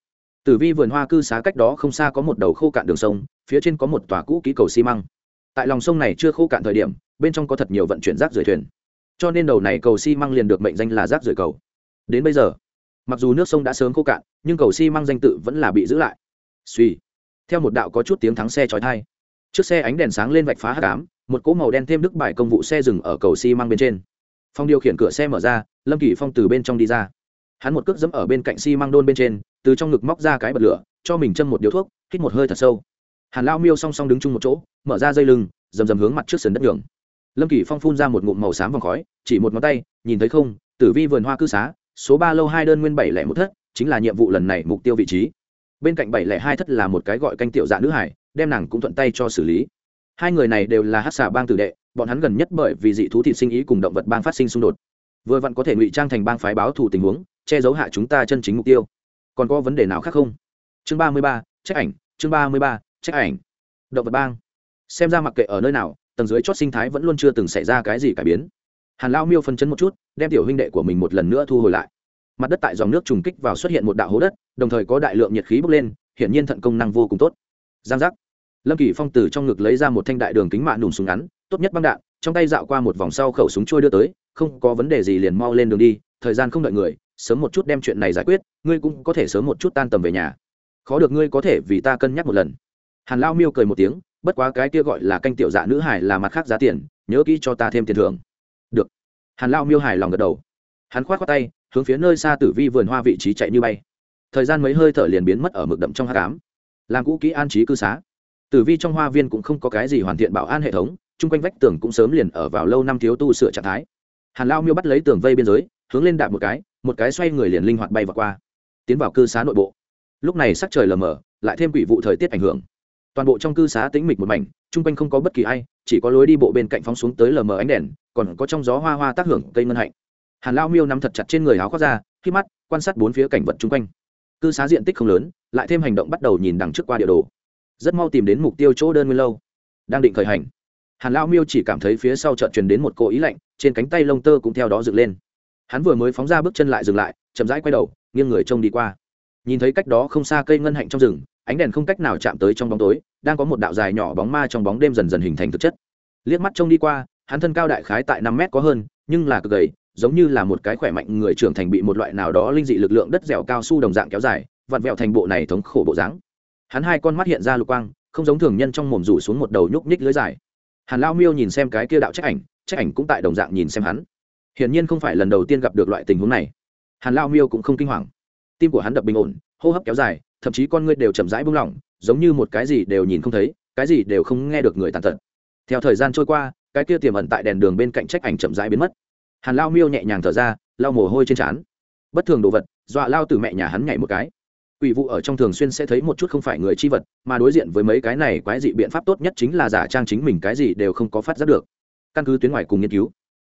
S1: Tử vi vườn hoa cư xá cách đó không xa có một đầu khô cạn đường sông, phía trên có một tòa cũ kỹ cầu xi măng. Tại lòng sông này chưa khô cạn thời điểm, bên trong có thật nhiều vận chuyển rác rưởi thuyền. Cho nên đầu này cầu xi măng liền được mệnh danh là rác rưởi cầu. Đến bây giờ, mặc dù nước sông đã sớm khô cạn, nhưng cầu xi măng danh tự vẫn là bị giữ lại. Suy theo một đạo có chút tiếng thắng xe chói thai chiếc xe ánh đèn sáng lên vạch phá hát cám một cỗ màu đen thêm đức bài công vụ xe dừng ở cầu xi bên trên. Phong điều khiển cửa xe mở ra, lâm kỷ phong từ bên trong đi ra. Hắn một cước dẫm ở bên cạnh xi đôn bên trên, từ trong ngực móc ra cái bật lửa, cho mình châm một điếu thuốc, hít một hơi thật sâu. Hàn lao miêu song song đứng chung một chỗ, mở ra dây lưng, rầm rầm hướng mặt trước sườn đất đường lâm kỷ phong phun ra một ngụm màu xám vòng khói, chỉ một ngón tay, nhìn thấy không, tử vi vườn hoa cư xá, số ba lâu hai đơn nguyên bảy lẻ một thất, chính là nhiệm vụ lần này mục tiêu vị trí bên cạnh bảy lẻ hai thất là một cái gọi canh tiểu dạ nữ hải, đem nàng cũng thuận tay cho xử lý. Hai người này đều là hát xà bang tử đệ, bọn hắn gần nhất bởi vì dị thú thị sinh ý cùng động vật bang phát sinh xung đột. Vừa vặn có thể ngụy trang thành bang phái báo thù tình huống, che giấu hạ chúng ta chân chính mục tiêu. Còn có vấn đề nào khác không? Chương ba mươi ba, trách ảnh, chương ba mươi ba, trách ảnh. Động vật bang. Xem ra mặc kệ ở nơi nào, tầng dưới chót sinh thái vẫn luôn chưa từng xảy ra cái gì cải biến. Hàn lao miêu phân chấn một chút, đem tiểu huynh đệ của mình một lần nữa thu hồi lại mặt đất tại dòng nước trùng kích vào xuất hiện một đạo hố đất, đồng thời có đại lượng nhiệt khí bốc lên, hiển nhiên thận công năng vô cùng tốt. Giang giác. Lâm kỳ phong từ trong ngực lấy ra một thanh đại đường kính mạ nùm súng ngắn, tốt nhất băng đạn, trong tay dạo qua một vòng sau khẩu súng trôi đưa tới, không có vấn đề gì liền mau lên đường đi, thời gian không đợi người, sớm một chút đem chuyện này giải quyết, ngươi cũng có thể sớm một chút tan tầm về nhà. Khó được ngươi có thể vì ta cân nhắc một lần. Hàn lao miêu cười một tiếng, bất quá cái kia gọi là canh tiểu dạ nữ hải là mặt khác giá tiền, nhớ kỹ cho ta thêm tiền thưởng. Được. Hàn lao miêu hải lòng gật đầu. Hắn k h o á t khoác tay hướng phía nơi xa tử vi vườn hoa vị trí chạy như bay. Thời gian mấy hơi thở liền biến mất ở mực đậm trong hát cám làm cũ kỹ an trí cư xá. Tử vi trong hoa viên cũng không có cái gì hoàn thiện bảo an hệ thống, chung quanh vách tường cũng sớm liền ở vào lâu năm thiếu tu sửa trạng thái. Hàn lao miêu bắt lấy tường vây biên giới, hướng lên đạp một cái một cái xoay người liền linh hoạt bay vào qua. Tiến vào cư xá nội bộ. Lúc này sắc trời lờ mờ, lại thêm quỷ vụ thời tiết ảnh hưởng. Toàn bộ trong cư xá tĩnh mịch một mảnh, chung quanh không có bất kỳ ai, chỉ có lối đi bộ bên cạnh phóng xuống tới lờ mờ ánh đèn, còn có trong gió hoa hoa tác hưởng cây ngân hạnh hàn lao miêu nắm thật chặt trên người áo khoác ra, khi mắt quan sát bốn phía cảnh vật chung quanh. Cư xá diện tích không lớn, lại thêm hành động bắt đầu nhìn đằng trước qua địa đồ. Rất mau tìm đến mục tiêu chỗ đơn nguyên lâu. Đang định khởi hành, hàn lao miêu chỉ cảm thấy phía sau chợt truyền đến một cỗ ý lạnh, trên cánh tay lông tơ cũng theo đó dựng lên. Hắn vừa mới phóng ra bước chân lại dừng lại, chậm rãi quay đầu, nghiêng người trông đi qua. Nhìn thấy cách đó không xa cây ngân hạnh trong rừng, ánh đèn không cách nào chạm tới trong bóng tối, đang có một đạo dài nhỏ bóng ma trong bóng đêm dần dần hình thành thực chất. Liếc mắt trông đi qua, hắn thân cao đại khái tại năm mét có hơn, nhưng là cực gầy giống như là một cái khỏe mạnh người trưởng thành bị một loại nào đó linh dị lực lượng đất dẻo cao su đồng dạng kéo dài, vặn vẹo thành bộ này thống khổ bộ dáng. Hắn hai con mắt hiện ra lục quang, không giống thường nhân trong mồm rủ xuống một đầu nhúc nhích lưới dài. Hàn lao miêu nhìn xem cái kia đạo trách ảnh trách ảnh cũng tại đồng dạng nhìn xem hắn. Hiển nhiên không phải lần đầu tiên gặp được loại tình huống này. Hàn lao miêu cũng không kinh hoàng. Tim của hắn đập bình ổn, hô hấp kéo dài, thậm chí con ngươi đều chậm rãi buông lỏng, giống như một cái gì đều nhìn không thấy, cái gì đều không nghe được người tàn tật. Theo thời gian trôi qua, cái kia tiềm ẩn tại đèn đường bên cạnh trách ảnh chậm rãi biến mất hàn lao miêu nhẹ nhàng thở ra, lau mồ hôi trên trán. Bất thường đồ vật, dọa lao từ mẹ nhà hắn nhảy một cái. Quỷ vụ ở trong thường xuyên sẽ thấy một chút không phải người chi vật, mà đối diện với mấy cái này quái dị biện pháp tốt nhất chính là giả trang chính mình cái gì đều không có phát giác được. Căn cứ tuyến ngoài cùng nghiên cứu,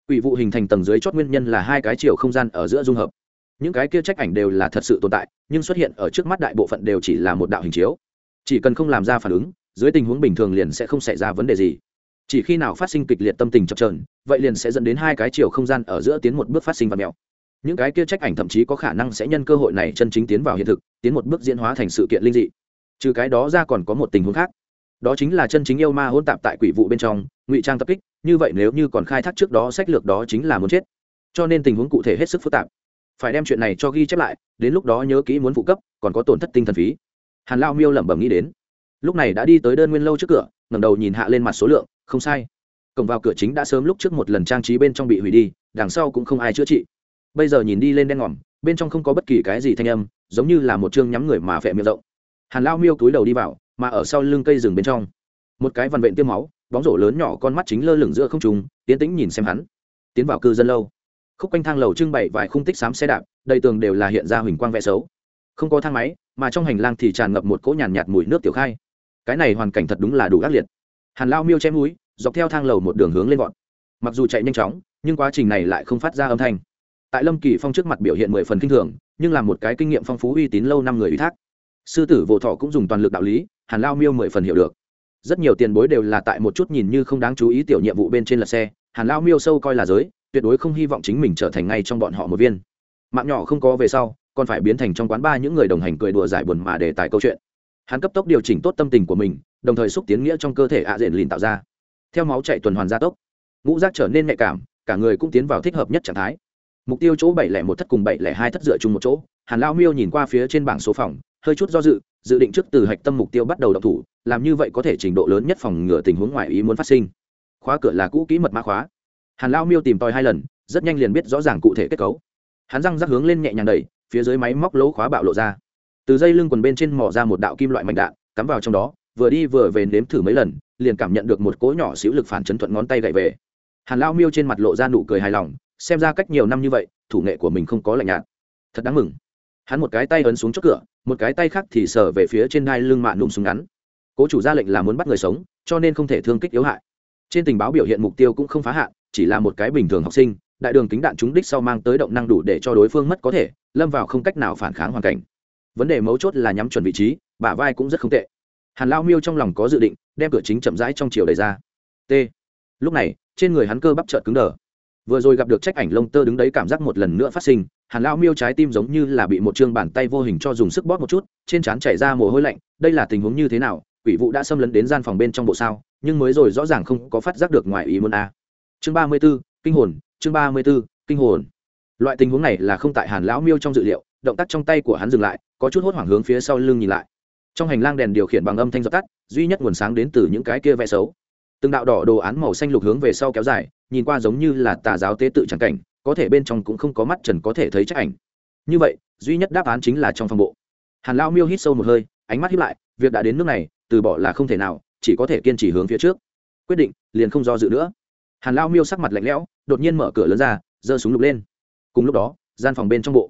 S1: quỷ vụ hình thành tầng dưới chót nguyên nhân là hai cái chiều không gian ở giữa dung hợp. Những cái kia trách ảnh đều là thật sự tồn tại, nhưng xuất hiện ở trước mắt đại bộ phận đều chỉ là một đạo hình chiếu. Chỉ cần không làm ra phản ứng, dưới tình huống bình thường liền sẽ không xảy ra vấn đề gì. Chỉ khi nào phát sinh kịch liệt tâm tình chập trờn vậy liền sẽ dẫn đến hai cái chiều không gian ở giữa tiến một bước phát sinh và mèo những cái kia trách ảnh thậm chí có khả năng sẽ nhân cơ hội này chân chính tiến vào hiện thực, tiến một bước diễn hóa thành sự kiện linh dị. Trừ cái đó ra còn có một tình huống khác. Đó chính là chân chính yêu ma hôn tạp tại quỷ vụ bên trong, ngụy trang tập kích, như vậy nếu như còn khai thác trước đó sách lược đó chính là muốn chết. Cho nên tình huống cụ thể hết sức phức tạp. Phải đem chuyện này cho ghi chép lại, đến lúc đó nhớ kỹ muốn phụ cấp, còn có tổn thất tinh thần phí. Hàn lao miêu lẩm bẩm nghĩ đến. Lúc này đã đi tới đơn nguyên lâu trước cửa, ngẩng đầu nhìn hạ lên mặt số lượng, không sai cổng vào cửa chính đã sớm lúc trước một lần trang trí bên trong bị hủy đi đằng sau cũng không ai chữa trị. Bây giờ nhìn đi lên đen ngòm bên trong không có bất kỳ cái gì thanh âm giống như là một chương nhắm người mà vẽ miệng rộng. Hàn lao miêu túi đầu đi vào mà ở sau lưng cây rừng bên trong một cái vằn vện tiêm máu bóng rổ lớn nhỏ con mắt chính lơ lửng giữa không trùng tiến tĩnh nhìn xem hắn. Tiến vào cư dân lâu. Khúc quanh thang lầu trưng bày vài khung tích xám xe đạp đầy tường đều là hiện ra huỳnh quang vẽ xấu. Không có thang máy mà trong hành lang thì tràn ngập một cỗ nhàn nhạt, mùi nước tiểu khai. Cái này hoàn cảnh thật đúng là đủ ác liệt. Hàn lao miêu chém núi dọc theo thang lầu một đường hướng lên vọt. Mặc dù chạy nhanh chóng, nhưng quá trình này lại không phát ra âm thanh. Tại lâm kỳ phong trước mặt biểu hiện mười phần kinh thường, nhưng là một cái kinh nghiệm phong phú uy tín lâu năm người ủy thác. Sư tử vô thọ cũng dùng toàn lực đạo lý, hàn lao miêu mười phần hiểu được. Rất nhiều tiền bối đều là tại một chút nhìn như không đáng chú ý tiểu nhiệm vụ bên trên lật xe, hàn lao miêu sâu coi là giới, tuyệt đối không hy vọng chính mình trở thành ngay trong bọn họ một viên. Mạng nhỏ không có về sau, còn phải biến thành trong quán ba những người đồng hành cười đùa giải buồn mà để tài câu chuyện. Hắn cấp tốc điều chỉnh tốt tâm tình của mình, đồng thời xúc tiến nghĩa trong cơ thể ạ diện lìn tạo ra theo máu chạy tuần hoàn gia tốc, ngũ rác trở nên nhạy cảm, cả người cũng tiến vào thích hợp nhất trạng thái. Mục tiêu chỗ bảy lẻ một thất cùng bảy lẻ hai thất dựa chung một chỗ, hàn lao miêu nhìn qua phía trên bảng số phòng, hơi chút do dự dự định trước từ hạch tâm mục tiêu bắt đầu đọc thủ, làm như vậy có thể trình độ lớn nhất phòng ngừa tình huống ngoài ý muốn phát sinh. Khóa cửa là cũ kỹ mật mã khóa. Hàn lao miêu tìm tòi hai lần, rất nhanh liền biết rõ ràng cụ thể kết cấu. Hắn răng rắc hướng lên nhẹ nhàng đẩy, phía dưới máy móc lỗ khóa bạo lộ ra. Từ dây lưng quần bên trên mỏ ra một đạo kim loại mạnh đạn, cắm vào trong đó vừa đi vừa về nếm thử mấy lần, liền cảm nhận được một cỗ nhỏ xíu lực phản chấn thuận ngón tay gậy về. Hàn lao miêu trên mặt lộ ra nụ cười hài lòng, xem ra cách nhiều năm như vậy, thủ nghệ của mình không có lạnh nhạt. Thật đáng mừng. Hắn một cái tay ấn xuống chốt cửa, một cái tay khác thì sờ về phía trên đai lưng mạ nụm súng ngắn. Cố chủ ra lệnh là muốn bắt người sống, cho nên không thể thương kích yếu hại. Trên tình báo biểu hiện mục tiêu cũng không phá hạn, chỉ là một cái bình thường học sinh, đại đường kính đạn trúng đích sau mang tới động năng đủ để cho đối phương mất có thể, lâm vào không cách nào phản kháng hoàn cảnh. Vấn đề mấu chốt là nhắm chuẩn vị trí, bả vai cũng rất không tệ hàn lao miêu trong lòng có dự định, đem cửa chính chậm rãi trong chiều đẩy ra. T. Lúc này, trên người hắn cơ bắp trợn cứng đờ. Vừa rồi gặp được trách ảnh lông tơ đứng đấy cảm giác một lần nữa phát sinh, hàn lao miêu trái tim giống như là bị một chương bàn tay vô hình cho dùng sức bóp một chút, trên trán chảy ra mồ hôi lạnh, đây là tình huống như thế nào, quỷ vụ đã xâm lấn đến gian phòng bên trong bộ sao, nhưng mới rồi rõ ràng không có phát giác được ngoài ý muốn a chương ba mươi b ố kinh hồn, chương ba mươi b ố kinh hồn. Loại tình huống này là không tại hàn lão miêu trong dự liệu, động tác trong tay của hắn dừng lại, có chút hốt hoảng hướng phía sau lưng nhìn lại trong hành lang đèn điều khiển bằng âm thanh dập tắt, duy nhất nguồn sáng đến từ những cái kia vẽ xấu. Từng đạo đỏ đồ án màu xanh lục hướng về sau kéo dài, nhìn qua giống như là tà giáo tế tự trắng cảnh, có thể bên trong cũng không có mắt trần có thể thấy chắc ảnh. Như vậy, duy nhất đáp án chính là trong phòng bộ. Hàn lao miêu hít sâu một hơi, ánh mắt hiếp lại, việc đã đến nước này, từ bỏ là không thể nào, chỉ có thể kiên trì hướng phía trước. Quyết định, liền không do dự nữa. Hàn lao miêu sắc mặt lạnh lẽo, đột nhiên mở cửa lớn ra, giơ súng lục lên. Cùng lúc đó, gian phòng bên trong bộ.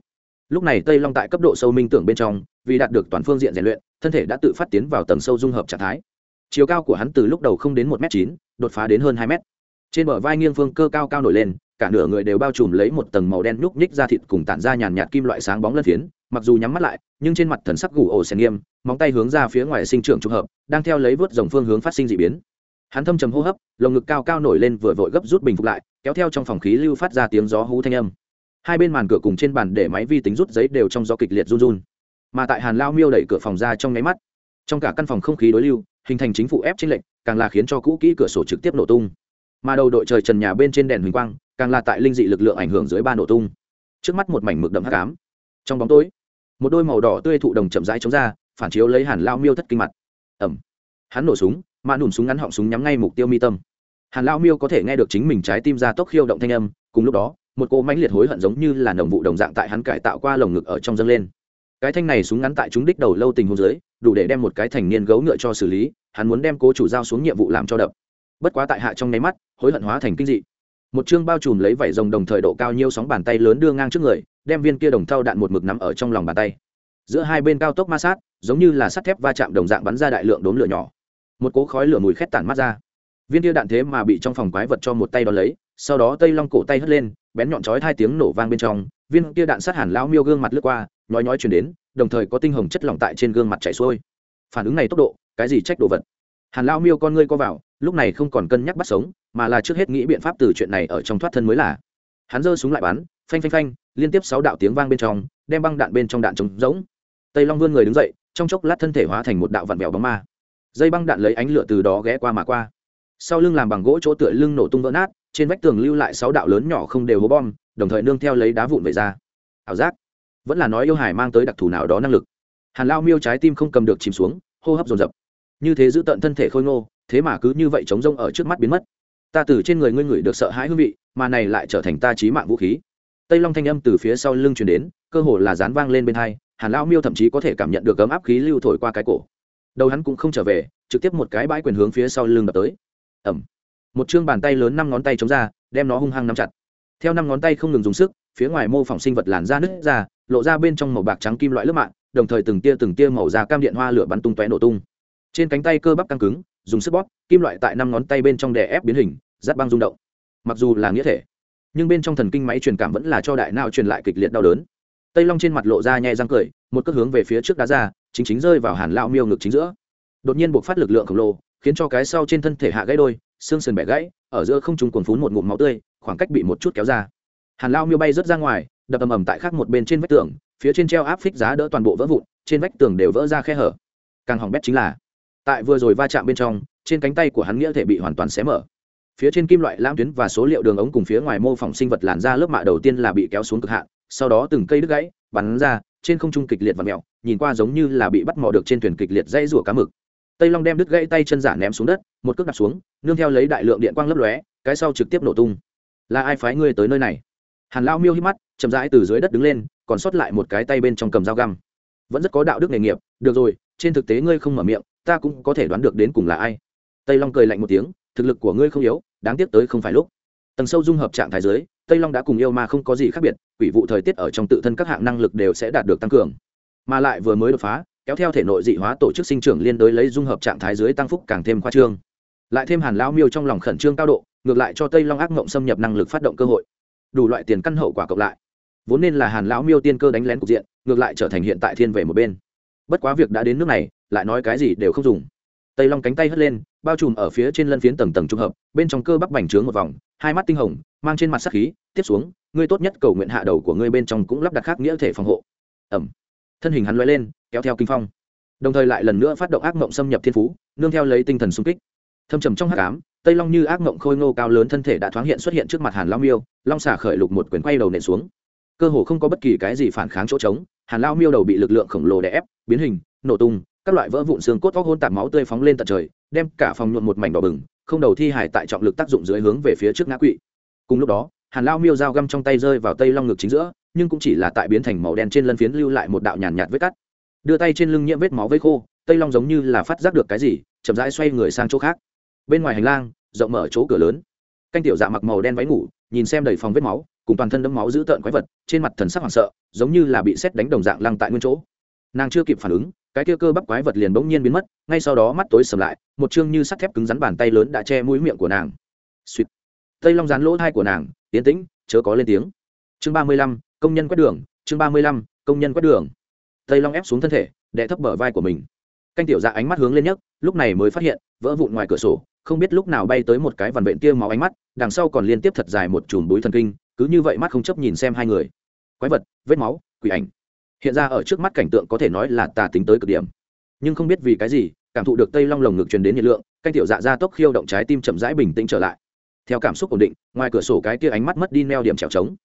S1: Lúc này tây long tại cấp độ sâu minh tưởng bên trong, vì đạt được toàn phương diện rèn luyện thân thể đã tự phát tiến vào tầng sâu dung hợp trạng thái. Chiều cao của hắn từ lúc đầu không đến một m chín, đột phá đến hơn hai m trên bờ vai nghiêng phương cơ cao cao nổi lên, cả nửa người đều bao trùm lấy một tầng màu đen nhúc nhích ra thịt cùng tản ra nhàn nhạt kim loại sáng bóng lân phiến, mặc dù nhắm mắt lại, nhưng trên mặt thần sắc gù ổ sen nghiêm, móng tay hướng ra phía ngoài sinh trưởng trùng hợp, đang theo lấy vớt dòng phương hướng phát sinh d ị biến. Hắn thâm trầm hô hấp, lồng ngực cao cao nổi lên vừa vội gấp rút bình phục lại, kéo theo trong phòng khí lưu phát ra tiếng gió hú thanh âm. Hai bên màn cửa cùng trên bàn để máy vi tính rút giấy đều trong gió kịch liệt run run mà tại hàn lao miêu đẩy cửa phòng ra trong nháy mắt. Trong cả căn phòng không khí đối lưu, hình thành chính phủ ép trên lệnh càng là khiến cho cũ kỹ cửa sổ trực tiếp nổ tung. Mà đầu đội trời trần nhà bên trên đèn huỳnh quang, càng là tại linh dị lực lượng ảnh hưởng dưới ba nổ tung. Trước mắt một mảnh mực đậm hắc ám. Trong bóng tối, một đôi màu đỏ tươi thụ đồng chậm rãi chống ra, phản chiếu lấy hàn lao miêu thất kinh mặt. Ẩm. Hắn nổ súng, mà nùm súng ngắn họng súng nhắm ngay mục tiêu mi tâm. Hàn lao miêu có thể nghe được chính mình trái tim ra tốc khiêu động thanh âm, cùng lúc đó, một cô mãnh liệt hối hận giống như là nồng vụ đồng dạng tại hắn cải tạo qua lồng ngực ở trong dâng lên cái thanh này súng ngắn tại chúng đích đầu lâu tình hôn dưới, đủ để đem một cái thành niên gấu ngựa cho xử lý, hắn muốn đem cố chủ giao xuống nhiệm vụ làm cho đập. Bất quá tại hạ trong nháy mắt, hối hận hóa thành kinh dị. Một chương bao trùm lấy vảy rồng đồng thời độ cao nhiêu sóng bàn tay lớn đưa ngang trước người, đem viên kia đồng thau đạn một mực nằm ở trong lòng bàn tay. Giữa hai bên cao tốc ma sát, giống như là sắt thép va chạm đồng dạng bắn ra đại lượng đốm lửa nhỏ. Một cỗ khói lửa mùi khét tản mắt ra. Viên kia đạn thế mà bị trong phòng quái vật cho một tay đón lấy, sau đó tây long cổ tay hất lên, bén nhọn chói hai tiếng nổ vang bên trong, viên kia đạn sát hẳn lao miêu gương mặt lướt qua nhói nhói chuyển đến, đồng thời có tinh hồng chất lỏng tại trên gương mặt chảy xuôi. Phản ứng này tốc độ, cái gì trách đồ vật? Hàn lao miêu con ngươi co vào, lúc này không còn cân nhắc bắt sống, mà là trước hết nghĩ biện pháp từ chuyện này ở trong thoát thân mới là. Hắn giơ súng lại bắn, phanh phanh phanh, liên tiếp sáu đạo tiếng vang bên trong, đem băng đạn bên trong đạn trống rỗng. Tây long vươn người đứng dậy, trong chốc lát thân thể hóa thành một đạo vặn vẹo bóng ma. Dây băng đạn lấy ánh lửa từ đó ghé qua mà qua. Sau lưng làm bằng gỗ chỗ tựa lưng nổ tung vỡ nát, trên vách tường lưu lại sáu đạo lớn nhỏ không đều hố bom, đồng thời nương theo lấy đá vụn về ra. Ảo giác vẫn là nói yêu hải mang tới đặc thù nào đó năng lực. Hàn lao miêu trái tim không cầm được chìm xuống, hô hấp dồn dập. Như thế giữ tận thân thể khôi ngô, thế mà cứ như vậy chống rông ở trước mắt biến mất. Ta từ trên người ngươi ngửi được sợ hãi hương vị, mà này lại trở thành ta trí mạng vũ khí. Tây long thanh âm từ phía sau lưng truyền đến, cơ hồ là dán vang lên bên hai, hàn lao miêu thậm chí có thể cảm nhận được ấm áp khí lưu thổi qua cái cổ. Đầu hắn cũng không trở về, trực tiếp một cái bãi quyền hướng phía sau lưng đập tới. Ẩm một chương bàn tay lớn năm ngón tay chống ra, đem nó hung hăng nắm chặt. Theo năm ngón tay không ngừng dùng sức phía ngoài mô phỏng sinh vật làn da nứt ra, lộ ra bên trong màu bạc trắng kim loại lớp mạng đồng thời từng tia từng tia màu da cam điện hoa lửa bắn tung tóe nổ tung. Trên cánh tay cơ bắp căng cứng, dùng sức bóp, kim loại tại năm ngón tay bên trong đè ép biến hình rát băng rung động. Mặc dù là nghĩa thể, nhưng bên trong thần kinh máy truyền cảm vẫn là cho đại não truyền lại kịch liệt đau đớn. Tây long trên mặt lộ ra nhẹ răng cười, một cước hướng về phía trước đá ra, chính chính rơi vào hàn lao miêu ngực chính giữa. Đột nhiên buộc phát lực lượng khổng lồ, khiến cho cái sau trên thân thể hạ gãy đôi, xương sườn bẻ gãy, ở giữa không trùng cuồn phún một ngụm máu tươi, khoảng cách bị một chút kéo ra hàn lao miêu bay rớt ra ngoài, đập ầm ầm tại khác một bên trên vách tường, phía trên treo áp phích giá đỡ toàn bộ vỡ vụn, trên vách tường đều vỡ ra khe hở. Càng hỏng bét chính là, tại vừa rồi va chạm bên trong, trên cánh tay của hắn nghĩa thể bị hoàn toàn xé mở. Phía trên kim loại lam tuyến và số liệu đường ống cùng phía ngoài mô phỏng sinh vật làn ra lớp mạ đầu tiên là bị kéo xuống cực hạn, sau đó từng cây đứt gãy, bắn ra, trên không trung kịch liệt và mẹo, nhìn qua giống như là bị bắt mò được trên thuyền kịch liệt dây rủa cá mực. Tây long đem đứt gãy tay chân giả ném xuống đất, một cước đặt xuống, nương theo lấy đại lượng điện quang lấp lóe, cái sau trực tiếp nổ tung. Là ai phái ngươi tới nơi này? Hàn lao miêu hít mắt, chậm rãi từ dưới đất đứng lên, còn sót lại một cái tay bên trong cầm dao găm. Vẫn rất có đạo đức nghề nghiệp, được rồi, trên thực tế ngươi không mở miệng, ta cũng có thể đoán được đến cùng là ai. Tây long cười lạnh một tiếng, thực lực của ngươi không yếu, đáng tiếc tới không phải lúc. Tầng sâu dung hợp trạng thái giới tây long đã cùng yêu ma không có gì khác biệt, quỷ vụ thời tiết ở trong tự thân các hạng năng lực đều sẽ đạt được tăng cường. Mà lại vừa mới đột phá, kéo theo thể nội dị hóa tổ chức sinh trưởng liên đối lấy dung hợp trạng thái dưới tăng phúc càng thêm khoa trương. Lại thêm hàn lao miêu trong lòng khẩn trương cao độ, ngược lại cho tây long ác mộng xâm nhập năng lực phát động cơ hội đủ loại tiền căn hậu quả cộng lại. Vốn nên là hàn lão miêu tiên cơ đánh lén cục diện, ngược lại trở thành hiện tại thiên về một bên. Bất quá việc đã đến nước này, lại nói cái gì đều không dùng. Tây long cánh tay hất lên, bao trùm ở phía trên lân phiến tầng tầng trung hợp, bên trong cơ bắp bành trướng một vòng, hai mắt tinh hồng, mang trên mặt sắc khí, tiếp xuống, ngươi tốt nhất cầu nguyện hạ đầu của ngươi bên trong cũng lắp đặt khác nghĩa thể phòng hộ. Ẩm. Thân hình hắn loay lên, kéo theo kinh phong. Đồng thời lại lần nữa phát động ác mộng xâm nhập thiên phú, nương theo lấy tinh thần sung kích. Thâm trầm trong hát cám tây long như ác mộng khôi ngô cao lớn thân thể đã thoáng hiện xuất hiện trước mặt hàn lao miêu, long xả khởi lục một quyền quay đầu nện xuống. Cơ hồ không có bất kỳ cái gì phản kháng chỗ trống, hàn lao miêu đầu bị lực lượng khổng lồ đè ép, biến hình, nổ tung, các loại vỡ vụn xương cốt vóc hôn tạp máu tươi phóng lên tận trời, đem cả phòng nhuộn một mảnh đỏ bừng, không đầu thi hải tại trọng lực tác dụng dưới hướng về phía trước ngã quỵ. Cùng lúc đó, hàn lao miêu dao găm trong tay rơi vào tây long ngực chính giữa, nhưng cũng chỉ là tại biến thành màu đen trên lân phiến lưu lại một đạo nhàn nhạt vết cắt. Đưa tay trên lưng nhiễm vết máu vây khô, tây long giống như là phát giác được cái gì, chậm rãi xoay người sang chỗ khác bên ngoài hành lang, rộng mở chỗ cửa lớn. Canh tiểu dạ mặc màu đen váy ngủ, nhìn xem đầy phòng vết máu, cùng toàn thân đẫm máu dữ tợn quái vật, trên mặt thần sắc hoảng sợ, giống như là bị xét đánh đồng dạng lăng tại nguyên chỗ. Nàng chưa kịp phản ứng, cái kia cơ bắp quái vật liền bỗng nhiên biến mất, ngay sau đó mắt tối sầm lại, một chương như sắt thép cứng rắn bàn tay lớn đã che mũi miệng của nàng. Suýt tây long rán lỗ thai của nàng, tiến tĩnh, chớ có lên tiếng. Chương ba mươi lăm, công nhân quét đường, chương ba mươi lăm, công nhân quét đường. Tây long ép xuống thân thể, đè thấp bờ vai của mình. Canh tiểu dạ ánh mắt hướng lên nhất lúc này mới phát hiện, vỡ vụn ngoài cửa sổ không biết lúc nào bay tới một cái vằn vện tia máu ánh mắt, đằng sau còn liên tiếp thật dài một chùm búi thần kinh, cứ như vậy mắt không chấp nhìn xem hai người. Quái vật, vết máu, quỷ ảnh. Hiện ra ở trước mắt cảnh tượng có thể nói là tà tính tới cực điểm. Nhưng không biết vì cái gì, cảm thụ được tây long lồng ngực truyền đến nhiệt lượng, canh tiểu dạ ra tốc khiêu động trái tim chậm rãi bình tĩnh trở lại. Theo cảm xúc ổn định, ngoài cửa sổ cái kia ánh mắt mất đi neo điểm trèo trống,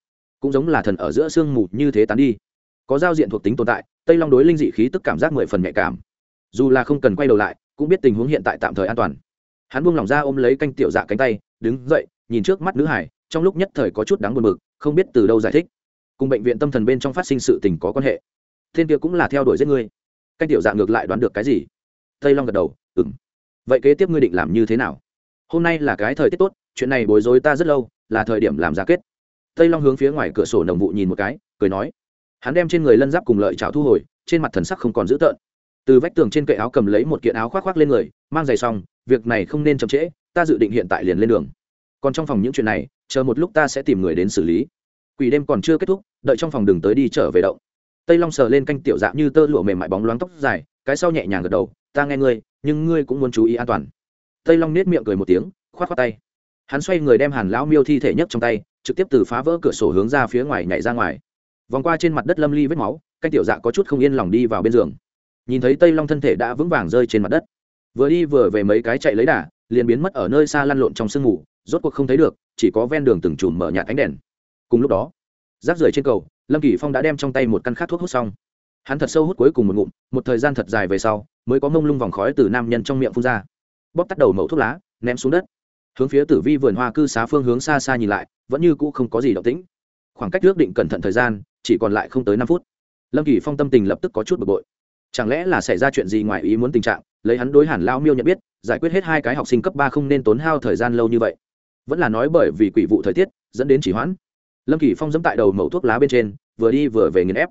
S1: cũng giống là thần ở giữa sương mù như thế tán đi. Có giao diện thuộc tính tồn tại, tây long đối linh dị khí tức cảm giác mười phần nhạy cảm. Dù là không cần quay đầu lại, cũng biết tình huống hiện tại tạm thời an toàn hắn buông lỏng ra ôm lấy canh tiểu dạ cánh tay, đứng dậy, nhìn trước mắt nữ hải, trong lúc nhất thời có chút đáng buồn bực, không biết từ đâu giải thích. Cùng bệnh viện tâm thần bên trong phát sinh sự tình có quan hệ. Thiên kia cũng là theo đuổi giết ngươi. Canh tiểu dạ ngược lại đoán được cái gì? Tây long gật đầu ừng vậy kế tiếp ngươi định làm như thế nào? Hôm nay là cái thời tiết tốt, chuyện này bối rối ta rất lâu, là thời điểm làm giá kết. Tây long hướng phía ngoài cửa sổ nồng vụ nhìn một cái, cười nói, hắn đem trên người lân giáp cùng lợi chảo thu hồi, trên mặt thần sắc không còn dữ tợn. Từ vách tường trên cậy áo cầm lấy một kiện áo khoác khoác lên người, mang giày xong việc này không nên chậm trễ, ta dự định hiện tại liền lên đường. Còn trong phòng những chuyện này, chờ một lúc ta sẽ tìm người đến xử lý. Quỷ đêm còn chưa kết thúc, đợi trong phòng đừng tới đi trở về động. Tây long sờ lên canh tiểu dạng như tơ lụa mềm mại bóng loáng tóc dài, cái sau nhẹ nhàng gật đầu, ta nghe ngươi, nhưng ngươi cũng muốn chú ý an toàn. Tây long nết miệng cười một tiếng k h o á t khoác tay. Hắn xoay người đem hàn lão miêu thi thể nhất trong tay, trực tiếp từ phá vỡ cửa sổ hướng ra phía ngoài nhảy ra ngoài. Vòng qua trên mặt đất lâm ly vết máu, canh tiểu dạ có chút không yên lòng đi vào bên giường. Nhìn thấy tây long thân thể đã vững vàng rơi trên mặt đất vừa đi vừa về mấy cái chạy lấy đà, liền biến mất ở nơi xa lăn lộn trong sương mù, rốt cuộc không thấy được, chỉ có ven đường từng chùm mở nhạt ánh đèn. Cùng lúc đó, rác rưởi trên cầu, lâm kỳ phong đã đem trong tay một căn khát thuốc hút xong. Hắn thật sâu hút cuối cùng một ngụm, một thời gian thật dài về sau, mới có mông lung vòng khói từ nam nhân trong miệng phun ra. Bóp tắt đầu mẫu thuốc lá, ném xuống đất. Hướng phía tử vi vườn hoa cư xá phương hướng xa xa nhìn lại, vẫn như cũ không có gì động tĩnh. Khoảng cách ước định cẩn thận thời gian, chỉ còn lại không tới năm phút. Lâm kỳ phong tâm tình lập tức có chút bực bội. Chẳng lẽ là xảy ra chuyện gì ngoài ý muốn tình trạng lấy hắn đối Hàn lao miêu nhận biết, giải quyết hết hai cái học sinh cấp ba không nên tốn hao thời gian lâu như vậy. Vẫn là nói bởi vì quỷ vụ thời tiết, dẫn đến chỉ hoãn. Lâm kỳ phong dẫm tại đầu mẩu thuốc lá bên trên, vừa đi vừa về nghiền ép.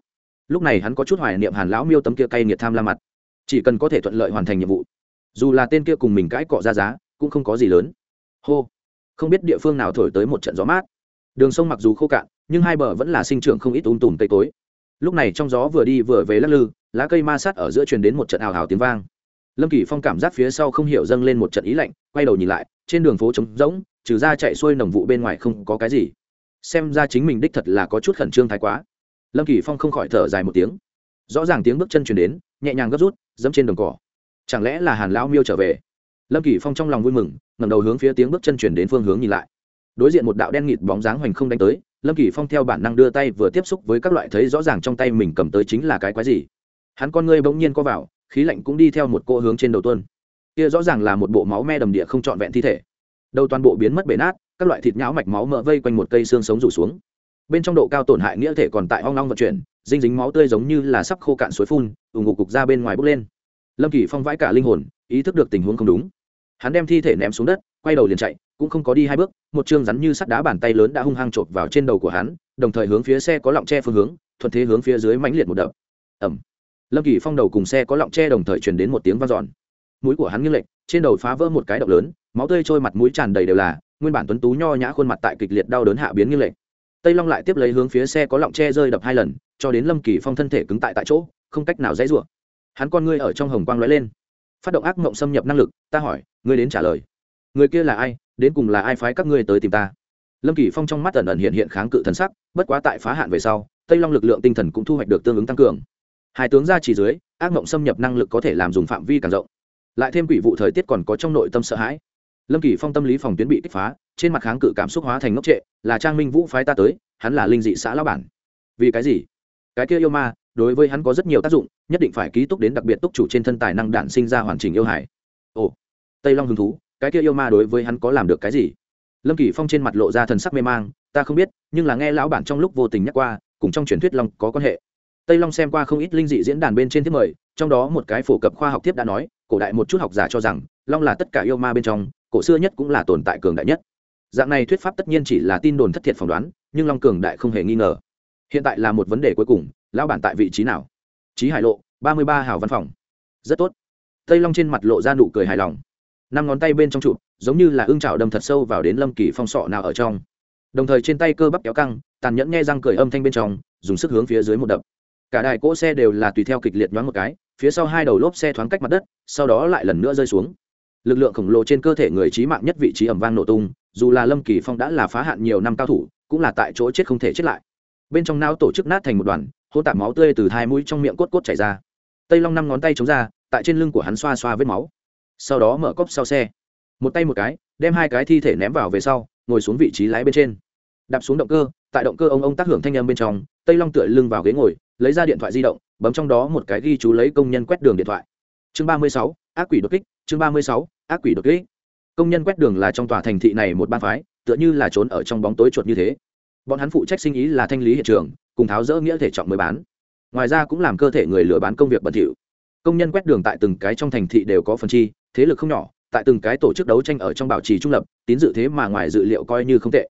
S1: Lúc này hắn có chút hoài niệm hàn lão miêu tấm kia cay nghiệt tham la mặt. Chỉ cần có thể thuận lợi hoàn thành nhiệm vụ, dù là tên kia cùng mình cãi cọ ra giá, cũng không có gì lớn. Hô. Không biết địa phương nào thổi tới một trận gió mát. Đường sông mặc dù khô cạn, nhưng hai bờ vẫn là sinh trưởng không ít ung tùm cây cối. Lúc này trong gió vừa đi vừa về lắc lư, lá cây ma sát ở giữa truyền đến một trận ào ào tiếng vang lâm kỳ phong cảm giác phía sau không hiểu dâng lên một trận ý lạnh, quay đầu nhìn lại, trên đường phố trống rỗng, trừ ra chạy xuôi nồng vụ bên ngoài không có cái gì. Xem ra chính mình đích thật là có chút khẩn trương thái quá. Lâm kỳ phong không khỏi thở dài một tiếng. Rõ ràng tiếng bước chân chuyển đến, nhẹ nhàng gấp rút, dẫm trên đồng cỏ. Chẳng lẽ là hàn lão miêu trở về? Lâm kỳ phong trong lòng vui mừng ngầm đầu hướng phía tiếng bước chân chuyển đến phương hướng nhìn lại. Đối diện một đạo đen nghịt bóng dáng hoành không đánh tới, lâm kỳ phong theo bản năng đưa tay vừa tiếp xúc với các loại thấy rõ ràng trong tay mình cầm tới chính là cái quái gì. Hắn con ngươi bỗng nhiên co vào khí lạnh cũng đi theo một cô hướng trên đầu tuôn. Kia rõ ràng là một bộ máu me đầm địa không trọn vẹn thi thể. Đầu toàn bộ biến mất bể nát, các loại thịt nhão mạch máu mỡ vây quanh một cây xương sống rủ xuống. Bên trong độ cao tổn hại nghĩa thể còn tại hoang long vận chuyển dinh dính máu tươi giống như là sắp khô cạn suối phun ủng ngục cục ra bên ngoài bốc lên. Lâm kỳ phong vãi cả linh hồn, ý thức được tình huống không đúng. Hắn đem thi thể ném xuống đất, quay đầu liền chạy, cũng không có đi hai bước, một chương rắn như sắt đá bàn tay lớn đã hung hăng chộp vào trên đầu của hắn, đồng thời hướng phía xe có lọng tre phương hướng, thuận thế hướng phía dưới mãnh liệt một đập. Ẩm lâm kỳ phong đầu cùng xe có lọng tre đồng thời truyền đến một tiếng vang dọn. Mũi của hắn nghiêng lệch, trên đầu phá vỡ một cái động lớn, máu tươi trôi mặt mũi tràn đầy đều là, nguyên bản tuấn tú nho nhã khuôn mặt tại kịch liệt đau đớn hạ biến nghiêng lệch. Tây long lại tiếp lấy hướng phía xe có lọng tre rơi đập hai lần, cho đến lâm kỳ phong thân thể cứng tại tại chỗ, không cách nào dãy rủa. Hắn con ngươi ở trong hồng quang lóe lên. Phát động ác mộng xâm nhập năng lực, ta hỏi, ngươi đến trả lời. Người kia là ai, đến cùng là ai phái các ngươi tới tìm ta? Lâm kỳ phong trong mắt ẩn ẩn hiện hiện kháng cự thần sắc, bất quá tại phá hạn về sau, tây long lực lượng tinh thần cũng thu hoạch được tương ứng tăng cường hai tướng ra chỉ dưới, ác mộng xâm nhập năng lực có thể làm dùng phạm vi càng rộng. Lại thêm quỷ vụ thời tiết còn có trong nội tâm sợ hãi. Lâm kỳ phong tâm lý phòng tuyến bị kích phá, trên mặt kháng cự cảm xúc hóa thành ngốc trệ, là trang minh vũ phái ta tới, hắn là linh dị xã lão bản. Vì cái gì? Cái kia yêu ma, đối với hắn có rất nhiều tác dụng, nhất định phải ký túc đến đặc biệt túc chủ trên thân tài năng đản sinh ra hoàn chỉnh yêu hải ồ, tây long hứng thú, cái kia yêu ma đối với hắn có làm được cái gì? Lâm kỳ phong trên mặt lộ ra thần sắc mê mang, ta không biết, nhưng là nghe lão bản trong lúc vô tình nhắc qua, cùng trong truyền thuyết long có quan hệ tây long xem qua không ít linh dị diễn đàn bên trên thiết mời, trong đó một cái phổ cập khoa học tiếp đã nói, cổ đại một chút học giả cho rằng, long là tất cả yêu ma bên trong, cổ xưa nhất cũng là tồn tại cường đại nhất. Dạng này thuyết pháp tất nhiên chỉ là tin đồn thất thiệt phỏng đoán, nhưng long cường đại không hề nghi ngờ. Hiện tại là một vấn đề cuối cùng, lão bản tại vị trí nào? Trí hải lộ, ba mươi ba hào văn phòng. Rất tốt. Tây long trên mặt lộ ra nụ cười hài lòng. Năm ngón tay bên trong trụ giống như là ưng trào đâm thật sâu vào đến lâm kỳ phong sọ nào ở trong. Đồng thời trên tay cơ bắp kéo căng, tàn nhẫn nghe răng cười âm thanh bên trong, dùng sức hướng phía dưới một đập cả đài cỗ xe đều là tùy theo kịch liệt nhoáng một cái, phía sau hai đầu lốp xe thoáng cách mặt đất, sau đó lại lần nữa rơi xuống. Lực lượng khổng lồ trên cơ thể người trí mạng nhất vị trí ẩm vang nổ tung, dù là lâm kỳ phong đã là phá hạn nhiều năm cao thủ, cũng là tại chỗ chết không thể chết lại. Bên trong não tổ chức nát thành một đoàn hô tạp máu tươi từ hai mũi trong miệng cốt cốt chảy ra. Tây long năm ngón tay chống ra, tại trên lưng của hắn xoa xoa vết máu. Sau đó mở cốc sau xe. Một tay một cái, đem hai cái thi thể ném vào về sau, ngồi xuống vị trí lái bên trên. Đạp xuống động cơ, tại động cơ ông ông tác hưởng thanh âm bên trong tây long tựa lưng vào ghế ngồi, lấy ra điện thoại di động, bấm trong đó một cái ghi chú lấy công nhân quét đường điện thoại. Chương ba mươi sáu, ác quỷ đột kích, chương ba mươi sáu, ác quỷ đột kích. Công nhân quét đường là trong tòa thành thị này một ban phái, tựa như là trốn ở trong bóng tối chuột như thế. Bọn hắn phụ trách sinh ý là thanh lý hiện trường, cùng tháo rỡ nghĩa thể trọng mới bán. Ngoài ra cũng làm cơ thể người lừa bán công việc bẩn thỉu. Công nhân quét đường tại từng cái trong thành thị đều có phần chi, thế lực không nhỏ, tại từng cái tổ chức đấu tranh ở trong bảo trì trung lập, tín dự thế mà ngoài dự liệu coi như không tệ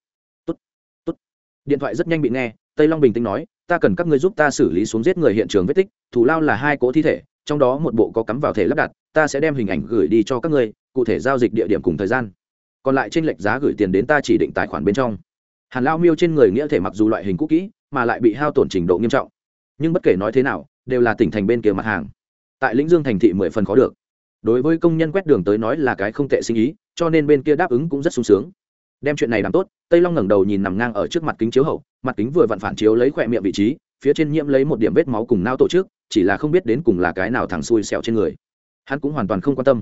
S1: điện thoại rất nhanh bị nghe, tây long bình tĩnh nói, ta cần các ngươi giúp ta xử lý xuống giết người hiện trường vết tích thủ lao là hai cỗ thi thể, trong đó một bộ có cắm vào thể lắp đặt, ta sẽ đem hình ảnh gửi đi cho các ngươi, cụ thể giao dịch địa điểm cùng thời gian. Còn lại trên lệch giá gửi tiền đến ta chỉ định tài khoản bên trong. Hàn lao miêu trên người nghĩa thể mặc dù loại hình cũ kỹ, mà lại bị hao tổn trình độ nghiêm trọng. Nhưng bất kể nói thế nào, đều là tỉnh thành bên kia mặt hàng. Tại lĩnh dương thành thị mười phần khó được. Đối với công nhân quét đường tới nói là cái không tệ sinh ý, cho nên bên kia đáp ứng cũng rất sung sướng đem chuyện này làm tốt, tây long ngẩng đầu nhìn nằm ngang ở trước mặt kính chiếu hậu, mặt kính vừa vặn phản chiếu lấy khỏe miệng vị trí, phía trên nhiễm lấy một điểm vết máu cùng nao tổ chức, chỉ là không biết đến cùng là cái nào thằng xui xẹo trên người. Hắn cũng hoàn toàn không quan tâm.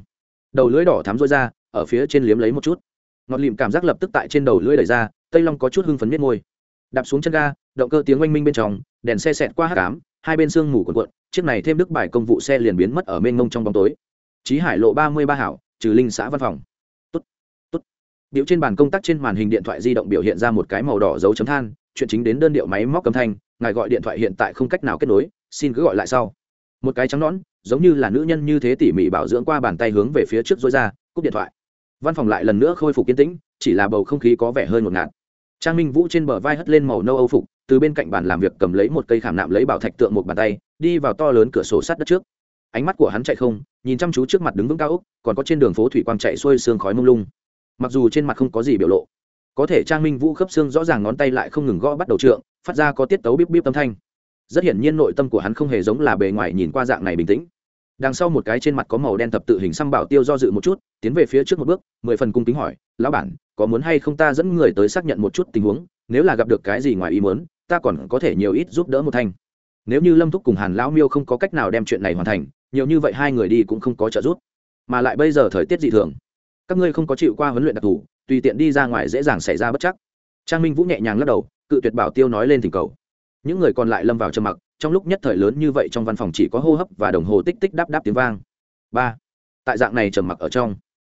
S1: Đầu lưỡi đỏ thám rối ra, ở phía trên liếm lấy một chút. Ngọt lịm cảm giác lập tức tại trên đầu lưỡi đẩy ra, tây long có chút hưng phấn biết môi. Đạp xuống chân ga, động cơ tiếng oanh minh bên trong, đèn xe xẹt qua hát cám hai bên sương mù quần quận chiếc này thêm đức bài công vụ xe liền biến mất ở mênh mông trong bóng tối. Trí hải lộ ba mươi ba hảo, trừ linh xã văn phòng điệu trên bàn công tác trên màn hình điện thoại di động biểu hiện ra một cái màu đỏ dấu chấm than, chuyện chính đến đơn điệu máy móc âm thanh, ngài gọi điện thoại hiện tại không cách nào kết nối, xin cứ gọi lại sau. Một cái trắng nõn, giống như là nữ nhân như thế tỉ mỉ bảo dưỡng qua bàn tay hướng về phía trước dối ra, cúp điện thoại. Văn phòng lại lần nữa khôi phục kiên tĩnh, chỉ là bầu không khí có vẻ hơi ngột ngạt. Trang minh vũ trên bờ vai hất lên màu nâu âu phục, từ bên cạnh bàn làm việc cầm lấy một cây khảm nạm lấy bảo thạch tượng một bàn tay, đi vào to lớn cửa sổ sắt đất trước. Ánh mắt của hắn chạy không, nhìn chăm chú trước mặt đứng vững cao úc còn có trên đường phố thủy quang chạy xuôi sương khói mông lung mặc dù trên mặt không có gì biểu lộ, có thể trang minh vũ khớp xương rõ ràng ngón tay lại không ngừng gõ bắt đầu trượng, phát ra có tiết tấu bíp bíp âm thanh. Rất hiển nhiên nội tâm của hắn không hề giống là bề ngoài nhìn qua dạng này bình tĩnh. Đằng sau một cái trên mặt có màu đen thập tự hình xăm bảo tiêu do dự một chút, tiến về phía trước một bước, mười phần cung kính hỏi, lão bản, có muốn hay không ta dẫn người tới xác nhận một chút tình huống, nếu là gặp được cái gì ngoài ý muốn, ta còn có thể nhiều ít giúp đỡ một thanh. Nếu như lâm thúc cùng hàn lão miêu không có cách nào đem chuyện này hoàn thành, nhiều như vậy hai người đi cũng không có trợ giúp. Mà lại bây giờ thời tiết dị thường các ngươi không có chịu qua huấn luyện đặc thù, tùy tiện đi ra ngoài dễ dàng xảy ra bất chắc. Trang minh vũ nhẹ nhàng lắc đầu, cự tuyệt bảo tiêu nói lên thỉnh cầu. Những người còn lại lâm vào trầm mặc, trong lúc nhất thời lớn như vậy trong văn phòng chỉ có hô hấp và đồng hồ tích tích đáp đáp tiếng vang. Ba. Tại dạng này trầm mặc ở trong,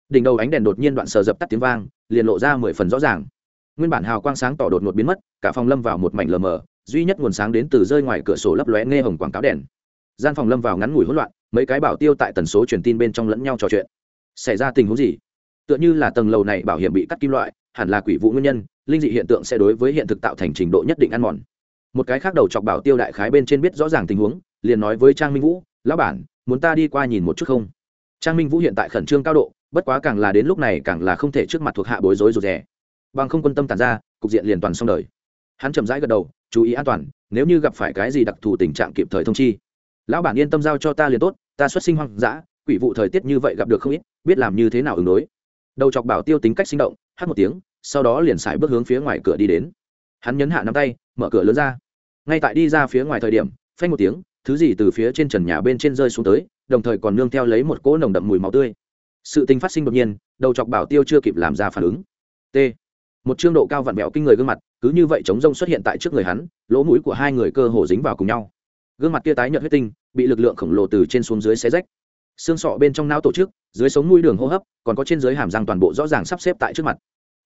S1: đỉnh đầu ánh đèn đột nhiên đoạn sờ dập tắt tiếng vang, liền lộ ra mười phần rõ ràng. Nguyên bản hào quang sáng tỏ đột ngột biến mất, cả phòng lâm vào một mảnh lờ mờ, duy nhất nguồn sáng đến từ rơi ngoài cửa sổ lấp lóe nghe hồng quảng cáo đèn. Gian phòng lâm vào ngắn ngủi hỗn loạn, mấy cái bảo tiêu tại tần số truyền tin bên trong lẫn nhau trò chuyện. Xảy ra tình huống gì? Tựa như là tầng lầu này bảo hiểm bị cắt kim loại, hẳn là quỷ vụ nguyên nhân, linh dị hiện tượng sẽ đối với hiện thực tạo thành trình độ nhất định ăn mòn. Một cái khác đầu chọc bảo tiêu đại khái bên trên biết rõ ràng tình huống, liền nói với trang minh vũ, lão bản, muốn ta đi qua nhìn một chút không? Trang minh vũ hiện tại khẩn trương cao độ, bất quá càng là đến lúc này càng là không thể trước mặt thuộc hạ bối rối rụt rè. Bằng không quân tâm tàn ra, cục diện liền toàn xong đời. Hắn chậm rãi gật đầu, chú ý an toàn, nếu như gặp phải cái gì đặc thù tình trạng kịp thời thông chi. Lão bản yên tâm giao cho ta liền tốt, ta xuất sinh hoang dã, quỷ vụ thời tiết như vậy gặp được không ít, biết làm như thế nào ứng đối đầu chọc bảo tiêu tính cách sinh động, hát một tiếng, sau đó liền xài bước hướng phía ngoài cửa đi đến. Hắn nhấn hạ nắm tay, mở cửa lớn ra. Ngay tại đi ra phía ngoài thời điểm, phanh một tiếng, thứ gì từ phía trên trần nhà bên trên rơi xuống tới, đồng thời còn nương theo lấy một cỗ nồng đậm mùi máu tươi. Sự tình phát sinh đột nhiên, đầu chọc bảo tiêu chưa kịp làm ra phản ứng. T. Một chương độ cao vặn vẹo kinh người gương mặt, cứ như vậy chống rông xuất hiện tại trước người hắn, lỗ mũi của hai người cơ hồ dính vào cùng nhau. Gương mặt kia tái nhợt huyết tinh, bị lực lượng khổng lồ từ trên xuống dưới xé rách xương sọ bên trong não tổ chức, dưới sống mũi đường hô hấp, còn có trên dưới hàm răng toàn bộ rõ ràng sắp xếp tại trước mặt.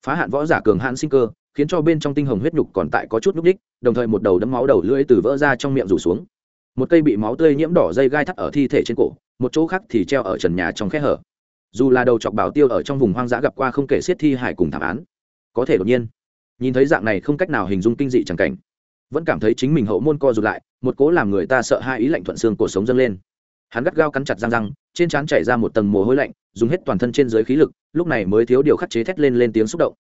S1: Phá hạn võ giả cường hạn sinh cơ, khiến cho bên trong tinh hồng huyết nhục còn tại có chút núc đích đồng thời một đầu đấm máu đầu lưỡi từ vỡ ra trong miệng rủ xuống. Một cây bị máu tươi nhiễm đỏ dây gai thắt ở thi thể trên cổ, một chỗ khác thì treo ở trần nhà trong khe hở. Dù là đầu chọc bảo tiêu ở trong vùng hoang dã gặp qua không kể xiết thi hải cùng thảm án, có thể đột nhiên, nhìn thấy dạng này không cách nào hình dung kinh dị chẳng cảnh, vẫn cảm thấy chính mình hậu môn co rụt lại, một cố làm người ta sợ hai ý lạnh thuận xương cuộc sống dâng lên hắn gắt gao cắn chặt răng răng, trên trán chảy ra một tầng mồ hôi lạnh, dùng hết toàn thân trên dưới khí lực, lúc này mới thiếu điều khắc chế thét lên lên tiếng xúc động.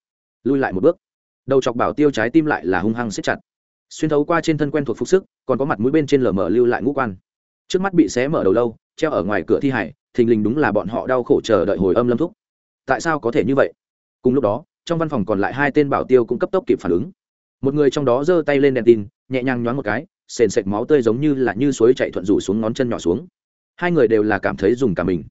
S1: Lui lại một bước. Đầu chọc bảo tiêu trái tim lại là hung hăng xếp chặt. Xuyên thấu qua trên thân quen thuộc phục sức, còn có mặt mũi bên trên lở mở lưu lại ngũ quan. Trước mắt bị xé mở đầu lâu, treo ở ngoài cửa thi hải, thình lình đúng là bọn họ đau khổ chờ đợi hồi âm lâm thúc. Tại sao có thể như vậy? Cùng lúc đó, trong văn phòng còn lại hai tên bảo tiêu cũng cấp tốc kịp phản ứng. Một người trong đó giơ tay lên đèn tin, nhẹ nhàng nhoáng một cái, sền sệt máu tươi giống như là như suối chạy thuận rủ xuống ngón chân nhỏ xuống hai người đều là cảm thấy dùng cả mình.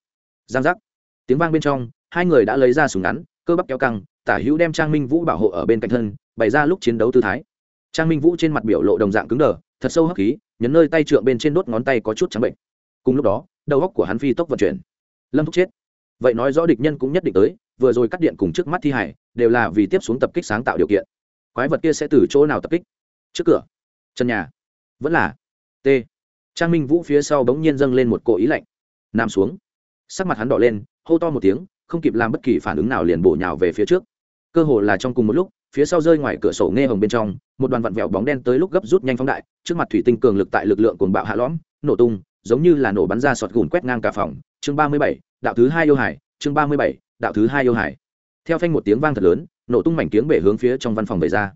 S1: Giang giác. Tiếng vang bên trong, hai người đã lấy ra súng ngắn, cơ bắp kéo căng, tả hữu đem trang minh vũ bảo hộ ở bên cạnh thân, bày ra lúc chiến đấu tư thái. Trang minh vũ trên mặt biểu lộ đồng dạng cứng đờ, thật sâu hấp khí, nhấn nơi tay trượng bên trên đốt ngón tay có chút trắng bệnh. Cùng lúc đó, đầu góc của hắn phi tốc vận chuyển. Lâm thúc chết. Vậy nói rõ địch nhân cũng nhất định tới, vừa rồi cắt điện cùng trước mắt thi hải đều là vì tiếp xuống tập kích sáng tạo điều kiện. Quái vật kia sẽ từ chỗ nào tập kích? Trước cửa. Chân nhà. Vẫn là t trang minh vũ phía sau bỗng nhiên dâng lên một cỗ ý lạnh. Nằm xuống. Sắc mặt hắn đỏ lên, hô to một tiếng, không kịp làm bất kỳ phản ứng nào liền bổ nhào về phía trước. Cơ hồ là trong cùng một lúc, phía sau rơi ngoài cửa sổ nghe hồng bên trong, một đoàn vặn vẹo bóng đen tới lúc gấp rút nhanh phóng đại, trước mặt thủy tinh cường lực tại lực lượng cồn bạo hạ lõm, nổ tung, giống như là nổ bắn ra sọt gùn quét ngang cả phòng. Chương ba mươi bảy, đạo thứ hai yêu hải, chương ba mươi bảy, đạo thứ hai yêu hải. Theo phanh một tiếng vang thật lớn, nổ tung mảnh tiếng bể hướng phía trong văn phòng về ra.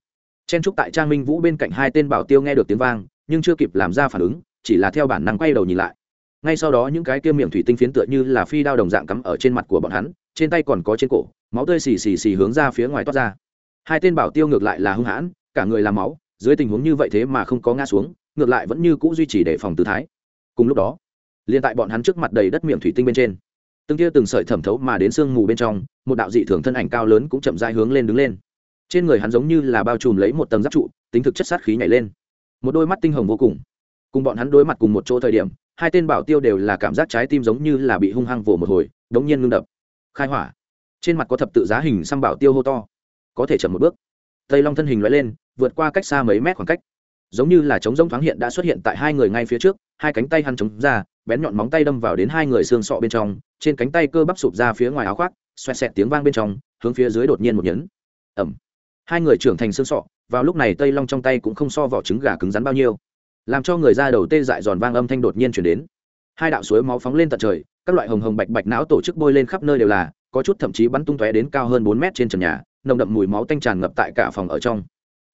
S1: Chen trúc tại trang minh vũ bên cạnh hai tên bảo tiêu nghe được tiếng vang, nhưng chưa kịp làm ra phản ứng chỉ là theo bản năng quay đầu nhìn lại. Ngay sau đó những cái kia miệng thủy tinh phiến tựa như là phi đao đồng dạng cắm ở trên mặt của bọn hắn, trên tay còn có trên cổ, máu tươi xì xì xì hướng ra phía ngoài toát ra. Hai tên bảo tiêu ngược lại là hung hãn, cả người làm máu, dưới tình huống như vậy thế mà không có ngã xuống, ngược lại vẫn như cũ duy trì để phòng tư thái. Cùng lúc đó, liền tại bọn hắn trước mặt đầy đất miệng thủy tinh bên trên, từng kia từng sợi thẩm thấu mà đến sương mù bên trong, một đạo dị thường thân ảnh cao lớn cũng chậm rãi hướng lên đứng lên. Trên người hắn giống như là bao trùm lấy một tầng giáp trụ, tính thực chất sát khí nhảy lên. Một đôi mắt tinh hồng vô cùng cùng bọn hắn đối mặt cùng một chỗ thời điểm, hai tên bảo tiêu đều là cảm giác trái tim giống như là bị hung hăng vồ một hồi, đống nhiên ngưng đập. Khai hỏa. Trên mặt có thập tự giá hình xăm bảo tiêu hô to. Có thể chậm một bước. Tây long thân hình loại lên, vượt qua cách xa mấy mét khoảng cách. Giống như là trống rông thoáng hiện đã xuất hiện tại hai người ngay phía trước, hai cánh tay hắn chống ra, bén nhọn móng tay đâm vào đến hai người xương sọ bên trong, trên cánh tay cơ bắp sụp ra phía ngoài áo khoác, xoẹt xẹt tiếng vang bên trong, hướng phía dưới đột nhiên một nhấn. Ẩm hai người trưởng thành xương sọ, vào lúc này tây long trong tay cũng không so vỏ trứng gà cứng rắn bao nhiêu làm cho người ra đầu tê dại giòn vang âm thanh đột nhiên chuyển đến. Hai đạo suối máu phóng lên tận trời, các loại hồng hồng bạch bạch não tổ chức bôi lên khắp nơi đều là, có chút thậm chí bắn tung tóe đến cao hơn bốn mét trên trần nhà, nồng đậm mùi máu tanh tràn ngập tại cả phòng ở trong.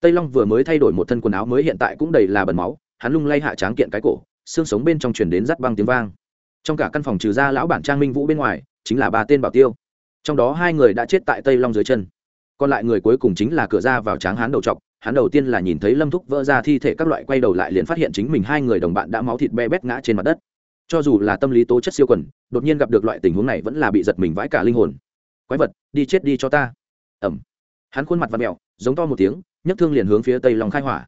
S1: Tây long vừa mới thay đổi một thân quần áo mới hiện tại cũng đầy là bẩn máu, hắn lung lay hạ tráng kiện cái cổ, xương sống bên trong truyền đến rắt băng tiếng vang. Trong cả căn phòng trừ ra lão bản trang minh vũ bên ngoài, chính là ba tên bảo tiêu. Trong đó hai người đã chết tại tây long dưới chân còn lại người cuối cùng chính là cửa ra vào tráng hán đầu trọc, hắn đầu tiên là nhìn thấy lâm thúc vỡ ra thi thể, các loại quay đầu lại liền phát hiện chính mình hai người đồng bạn đã máu thịt be bét ngã trên mặt đất. Cho dù là tâm lý tố chất siêu quần, đột nhiên gặp được loại tình huống này vẫn là bị giật mình vãi cả linh hồn. Quái vật, đi chết đi cho ta. Ẩm hắn khuôn mặt và mẹo giống to một tiếng, nhấc thương liền hướng phía tây long khai hỏa.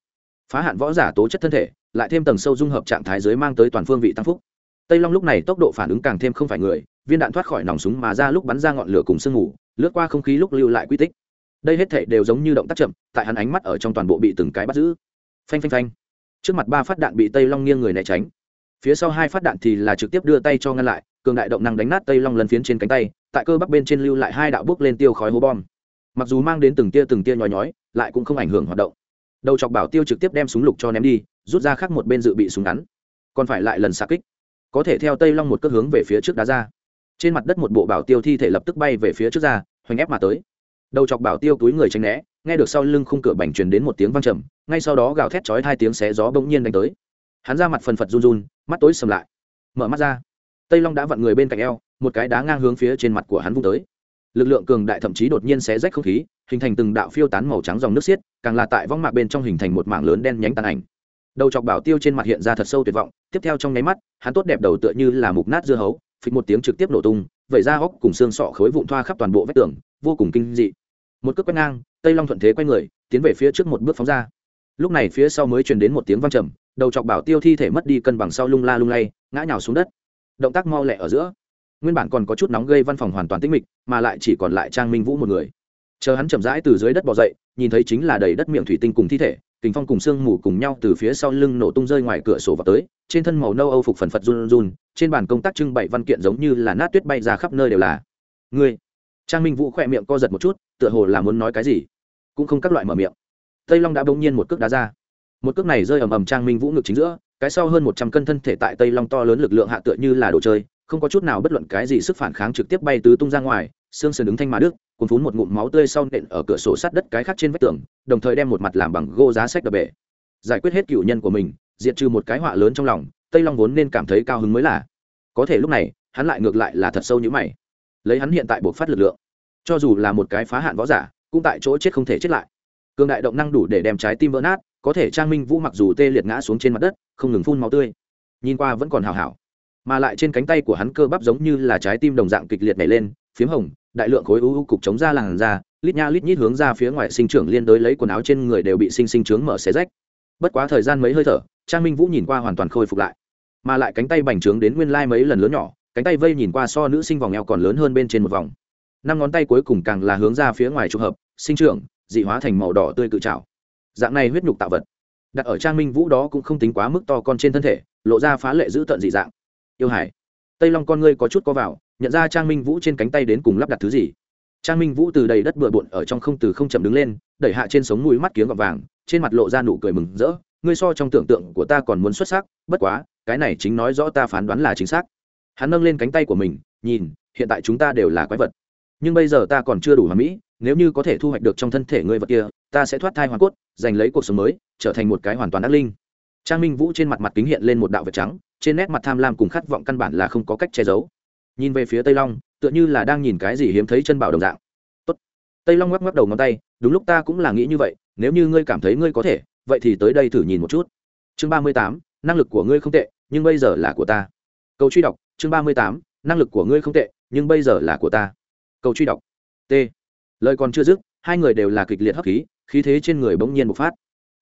S1: Phá hạn võ giả tố chất thân thể, lại thêm tầng sâu dung hợp trạng thái dưới mang tới toàn phương vị tăng phúc. Tây long lúc này tốc độ phản ứng càng thêm không phải người, viên đạn thoát khỏi nòng súng mà ra lúc bắn ra ngọn lửa cùng sương mù, lướt qua không khí lúc lưu lại quy tích đây hết thảy đều giống như động tác chậm, tại hắn ánh mắt ở trong toàn bộ bị từng cái bắt giữ. Phanh phanh phanh. Trước mặt ba phát đạn bị tây long nghiêng người né tránh. Phía sau hai phát đạn thì là trực tiếp đưa tay cho ngăn lại, cường đại động năng đánh nát tây long lần phiến trên cánh tay, tại cơ bắp bên trên lưu lại hai đạo bước lên tiêu khói hố bom. Mặc dù mang đến từng tia từng tia nhói nhói, lại cũng không ảnh hưởng hoạt động. Đầu chọc bảo tiêu trực tiếp đem súng lục cho ném đi, rút ra khác một bên dự bị súng ngắn. Còn phải lại lần xa kích. Có thể theo tây long một cước hướng về phía trước đá ra. Trên mặt đất một bộ bảo tiêu thi thể lập tức bay về phía trước ra, hoành ép mà tới đầu chọc bảo tiêu túi người tránh né, nghe được sau lưng khung cửa bành truyền đến một tiếng vang trầm, ngay sau đó gào thét chói hai tiếng xé gió bỗng nhiên đánh tới. Hắn ra mặt phần phật run run, mắt tối sầm lại. Mở mắt ra, tây long đã vặn người bên cạnh eo, một cái đá ngang hướng phía trên mặt của hắn vung tới. Lực lượng cường đại thậm chí đột nhiên xé rách không khí, hình thành từng đạo phiêu tán màu trắng dòng nước xiết, càng là tại vong mạc bên trong hình thành một mảng lớn đen nhánh tàn ảnh. Đầu chọc bảo tiêu trên mặt hiện ra thật sâu tuyệt vọng, tiếp theo trong nháy mắt, hắn tốt đẹp đầu tựa như là mục nát dưa hấu, phịch một tiếng trực tiếp nổ tung vẩy ra hốc cùng xương sọ khối vụn thoa khắp toàn bộ vách tường, vô cùng kinh dị. Một cước quét ngang, tây long thuận thế quay người, tiến về phía trước một bước phóng ra. Lúc này phía sau mới truyền đến một tiếng vang trầm, đầu chọc bảo tiêu thi thể mất đi cân bằng sau lung la lung lay, ngã nhào xuống đất. Động tác mau lẹ ở giữa. Nguyên bản còn có chút nóng gây văn phòng hoàn toàn tĩnh mịch, mà lại chỉ còn lại trang minh vũ một người. Chờ hắn chậm rãi từ dưới đất bỏ dậy, nhìn thấy chính là đầy đất miệng thủy tinh cùng thi thể tình phong cùng sương mù cùng nhau từ phía sau lưng nổ tung rơi ngoài cửa sổ vào tới trên thân màu nâu âu phục phần phật run run, trên bàn công tác trưng bày văn kiện giống như là nát tuyết bay ra khắp nơi đều là. Ngươi. Trang minh vũ khỏe miệng co giật một chút, tựa hồ là muốn nói cái gì. Cũng không các loại mở miệng. Tây long đã bỗng nhiên một cước đá ra. Một cước này rơi ầm ầm trang minh vũ ngực chính giữa, cái sau hơn một trăm cân thân thể tại tây long to lớn lực lượng hạ tựa như là đồ chơi, không có chút nào bất luận cái gì sức phản kháng trực tiếp bay tứ tung ra ngoài, xương sườn đứng thanh mà đức cuốn phún một ngụm máu tươi sau nện ở cửa sổ sát đất cái khác trên vách tường, đồng thời đem một mặt làm bằng gô giá sách đập bể. Giải quyết hết cựu nhân của mình diệt trừ một cái họa lớn trong lòng, tây long vốn nên cảm thấy cao hứng mới là. Có thể lúc này, hắn lại ngược lại là thật sâu như mày. Lấy hắn hiện tại buộc phát lực lượng, cho dù là một cái phá hạn võ giả, cũng tại chỗ chết không thể chết lại. Cường đại động năng đủ để đem trái tim vỡ nát, có thể trang minh vũ mặc dù tê liệt ngã xuống trên mặt đất, không ngừng phun máu tươi, nhìn qua vẫn còn hào hảo. Mà lại trên cánh tay của hắn cơ bắp giống như là trái tim đồng dạng kịch liệt nảy lên, phiếm hồng, đại lượng khối u u cục chống ra làn da, lít nha lít nhít hướng ra phía ngoài sinh trưởng liên đối lấy quần áo trên người đều bị sinh sinh trướng mở xé rách. Bất quá thời gian mấy hơi thở trang minh vũ nhìn qua hoàn toàn khôi phục lại, mà lại cánh tay bành trướng đến nguyên lai mấy lần lớn nhỏ, cánh tay vây nhìn qua so nữ sinh vòng eo còn lớn hơn bên trên một vòng. Năm ngón tay cuối cùng càng là hướng ra phía ngoài trục hợp, sinh trưởng, dị hóa thành màu đỏ tươi cự trào dạng này huyết nhục tạo vật, đặt ở trang minh vũ đó cũng không tính quá mức to con trên thân thể, lộ ra phá lệ giữ tận dị dạng. Yêu hải, tây long con ngươi có chút có vào, nhận ra trang minh vũ trên cánh tay đến cùng lắp đặt thứ gì. Trang minh vũ từ đầy đất bừa bộn ở trong không từ không chậm đứng lên, đẩy hạ trên sống mũi mắt kiếng gọt vàng, trên mặt lộ ra nụ cười mừng rỡ ngươi so trong tưởng tượng của ta còn muốn xuất sắc, bất quá, cái này chính nói rõ ta phán đoán là chính xác. Hắn nâng lên cánh tay của mình, nhìn, hiện tại chúng ta đều là quái vật. Nhưng bây giờ ta còn chưa đủ hoàn mỹ, nếu như có thể thu hoạch được trong thân thể ngươi vật kia, ta sẽ thoát thai hoàn cốt, giành lấy cuộc sống mới, trở thành một cái hoàn toàn ác linh. Trang minh vũ trên mặt mặt kính hiện lên một đạo vật trắng, trên nét mặt tham lam cùng khát vọng căn bản là không có cách che giấu. Nhìn về phía tây long, tựa như là đang nhìn cái gì hiếm thấy chân bảo đồng dạng. Tốt. tây long ngoắc ngoắc đầu ngón tay, đúng lúc ta cũng là nghĩ như vậy, nếu như ngươi cảm thấy ngươi có thể vậy thì tới đây thử nhìn một chút. Chương ba mươi tám, năng lực của ngươi không tệ, nhưng bây giờ là của ta. Câu truy đọc, chương ba mươi tám, năng lực của ngươi không tệ, nhưng bây giờ là của ta. Câu truy đọc. T. Lời còn chưa dứt, hai người đều là kịch liệt hấp khí khí thế trên người bỗng nhiên bộc phát.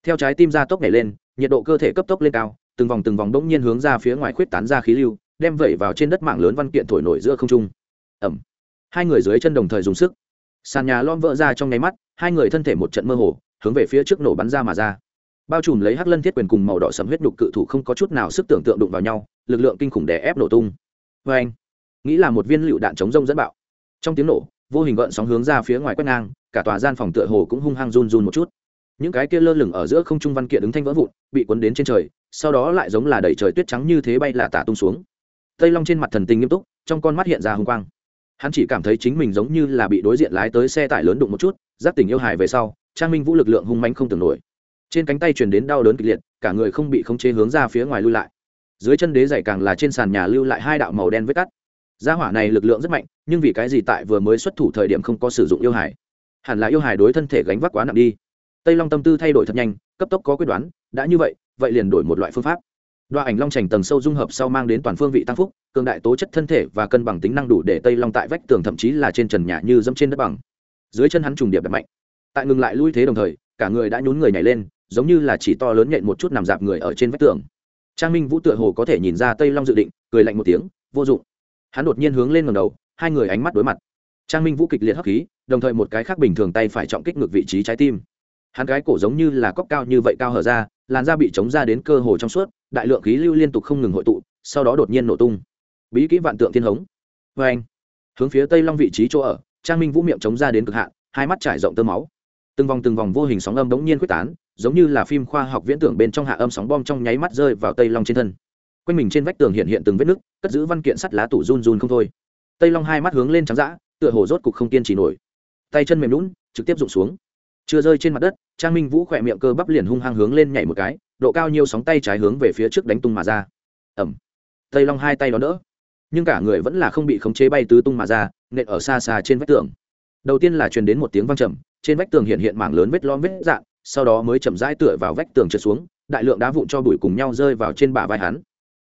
S1: Theo trái tim ra tốc nhảy lên, nhiệt độ cơ thể cấp tốc lên cao, từng vòng từng vòng bỗng nhiên hướng ra phía ngoài khuyết tán ra khí lưu, đem vẩy vào trên đất mạng lớn văn kiện thổi nổi giữa không trung. Ẩm. Hai người dưới chân đồng thời dùng sức. Sàn nhà lom vỡ ra trong nháy mắt, hai người thân thể một trận mơ hồ, hướng về phía trước nổ bắn ra mà ra bao trùm lấy hắc lân thiết quyền cùng màu đỏ sầm huyết nhục cự thủ không có chút nào sức tưởng tượng đụng vào nhau, lực lượng kinh khủng đè ép nổ tung. Vê anh, nghĩ là một viên lựu đạn chống rông dẫn bạo. Trong tiếng nổ, vô hình gợn sóng hướng ra phía ngoài quét ngang, cả tòa gian phòng tựa hồ cũng hung hăng run run một chút. Những cái kia lơ lửng ở giữa không trung văn kiện ứng thanh vỡ vụn, bị cuốn đến trên trời, sau đó lại giống là đẩy trời tuyết trắng như thế bay là tả tung xuống. Tây long trên mặt thần tình nghiêm túc, trong con mắt hiện ra hung quang. Hắn chỉ cảm thấy chính mình giống như là bị đối diện lái tới xe tải lớn đụng một chút, giáp tình yêu hài về sau, trang minh vũ lực lượng hung manh không tưởng nổi trên cánh tay truyền đến đau đớn kịch liệt cả người không bị khống chế hướng ra phía ngoài lui lại. Dưới chân đế dày càng là trên sàn nhà lưu lại hai đạo màu đen vết cắt. Gia hỏa này lực lượng rất mạnh nhưng vì cái gì tại vừa mới xuất thủ thời điểm không có sử dụng yêu hải, hẳn là yêu hải đối thân thể gánh vác quá nặng đi. Tây long tâm tư thay đổi thật nhanh cấp tốc có quyết đoán đã như vậy vậy liền đổi một loại phương pháp. Đoạn ảnh long trành tầng sâu dung hợp sau mang đến toàn phương vị tăng phúc cường đại tố chất thân thể và cân bằng tính năng đủ để tây long tại vách tường thậm chí là trên trần nhà như dẫm trên đất bằng. Dưới chân hắn trùng điệp đẹp mạnh. Tại ngừng lại lui thế đồng thời cả người đã nhún người nhảy lên giống như là chỉ to lớn nhện một chút nằm dạp người ở trên vách tường. Trang minh vũ tựa hồ có thể nhìn ra tây long dự định, cười lạnh một tiếng, vô dụng. Hắn đột nhiên hướng lên ngầm đầu, hai người ánh mắt đối mặt. Trang minh vũ kịch liệt hấp khí, đồng thời một cái khác bình thường tay phải trọng kích ngược vị trí trái tim. Hắn cái cổ giống như là cốc cao như vậy cao hở ra, làn da bị chống ra đến cơ hồ trong suốt, đại lượng khí lưu liên tục không ngừng hội tụ, sau đó đột nhiên nổ tung. Bí kỹ vạn tượng thiên hống. Vê anh, hướng phía tây long vị trí chỗ ở, trang minh vũ miệng chống ra đến cực hạn, hai mắt trải rộng tơ máu. Từng vòng từng vòng vô hình sóng âm đống nhiên quyết tán giống như là phim khoa học viễn tưởng bên trong hạ âm sóng bom trong nháy mắt rơi vào tây long trên thân. Quanh mình trên vách tường hiện hiện từng vết nứt, cất giữ văn kiện sắt lá tủ run run không thôi. Tây long hai mắt hướng lên trắng dã, tựa hồ rốt cục không kiên trì nổi. Tay chân mềm lún trực tiếp rụng xuống. Chưa rơi trên mặt đất, trang minh vũ khỏe miệng cơ bắp liền hung hăng hướng lên nhảy một cái, độ cao nhiều sóng tay trái hướng về phía trước đánh tung mà ra. Ẩm tây long hai tay đó đỡ. Nhưng cả người vẫn là không bị khống chế bay tứ tung mà ra, nện ở xa xa trên vách tường. Đầu tiên là truyền đến một tiếng vang trầm, trên vách tường hiện hiện mảng lớn vết lom vết dạn sau đó mới chậm rãi tựa vào vách tường trượt xuống, đại lượng đá vụn cho bụi cùng nhau rơi vào trên bả vai hắn.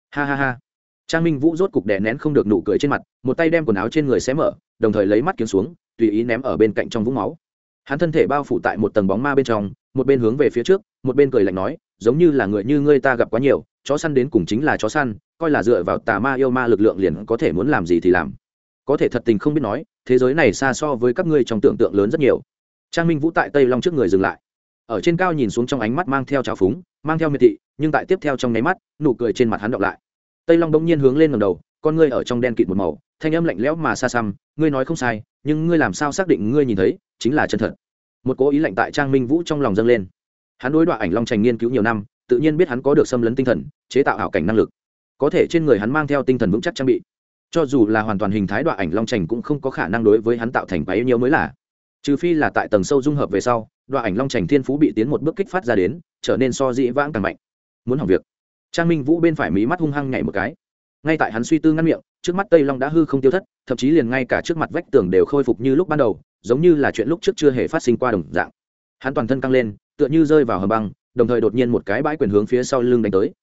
S1: Ha ha ha. Trang minh vũ rốt cục đè nén không được nụ cười trên mặt, một tay đem quần áo trên người xé mở, đồng thời lấy mắt kiếm xuống, tùy ý ném ở bên cạnh trong vũng máu. Hắn thân thể bao phủ tại một tầng bóng ma bên trong, một bên hướng về phía trước, một bên cười lạnh nói, giống như là người như ngươi ta gặp quá nhiều, chó săn đến cùng chính là chó săn, coi là dựa vào tà ma yêu ma lực lượng liền có thể muốn làm gì thì làm. Có thể thật tình không biết nói, thế giới này xa so với các ngươi trong tưởng tượng lớn rất nhiều. Trang minh vũ tại tây long trước người dừng lại ở trên cao nhìn xuống trong ánh mắt mang theo trào phúng, mang theo miệt thị, nhưng tại tiếp theo trong nháy mắt, nụ cười trên mặt hắn đọc lại. Tây long bỗng nhiên hướng lên ngầm đầu, con ngươi ở trong đen kịt một màu, thanh âm lạnh lẽo mà xa xăm, ngươi nói không sai, nhưng ngươi làm sao xác định ngươi nhìn thấy chính là chân thật? Một cố ý lạnh tại trang minh vũ trong lòng dâng lên. Hắn đối đoạn ảnh long trành nghiên cứu nhiều năm, tự nhiên biết hắn có được xâm lấn tinh thần, chế tạo ảo cảnh năng lực. Có thể trên người hắn mang theo tinh thần vững chắc trang bị. Cho dù là hoàn toàn hình thái đoạn ảnh long trành cũng không có khả năng đối với hắn tạo thành bấy nhiêu mới là trừ phi là tại tầng sâu dung hợp về sau, đoạn ảnh long trành thiên phú bị tiến một bước kích phát ra đến, trở nên so dĩ vãng càng mạnh. Muốn hỏng việc, trang minh vũ bên phải mí mắt hung hăng nhảy một cái. Ngay tại hắn suy tư ngăn miệng, trước mắt tây long đã hư không tiêu thất, thậm chí liền ngay cả trước mặt vách tường đều khôi phục như lúc ban đầu, giống như là chuyện lúc trước chưa hề phát sinh qua đồng dạng. Hắn toàn thân căng lên, tựa như rơi vào hầm băng, đồng thời đột nhiên một cái bãi quyền hướng phía sau lưng đánh tới.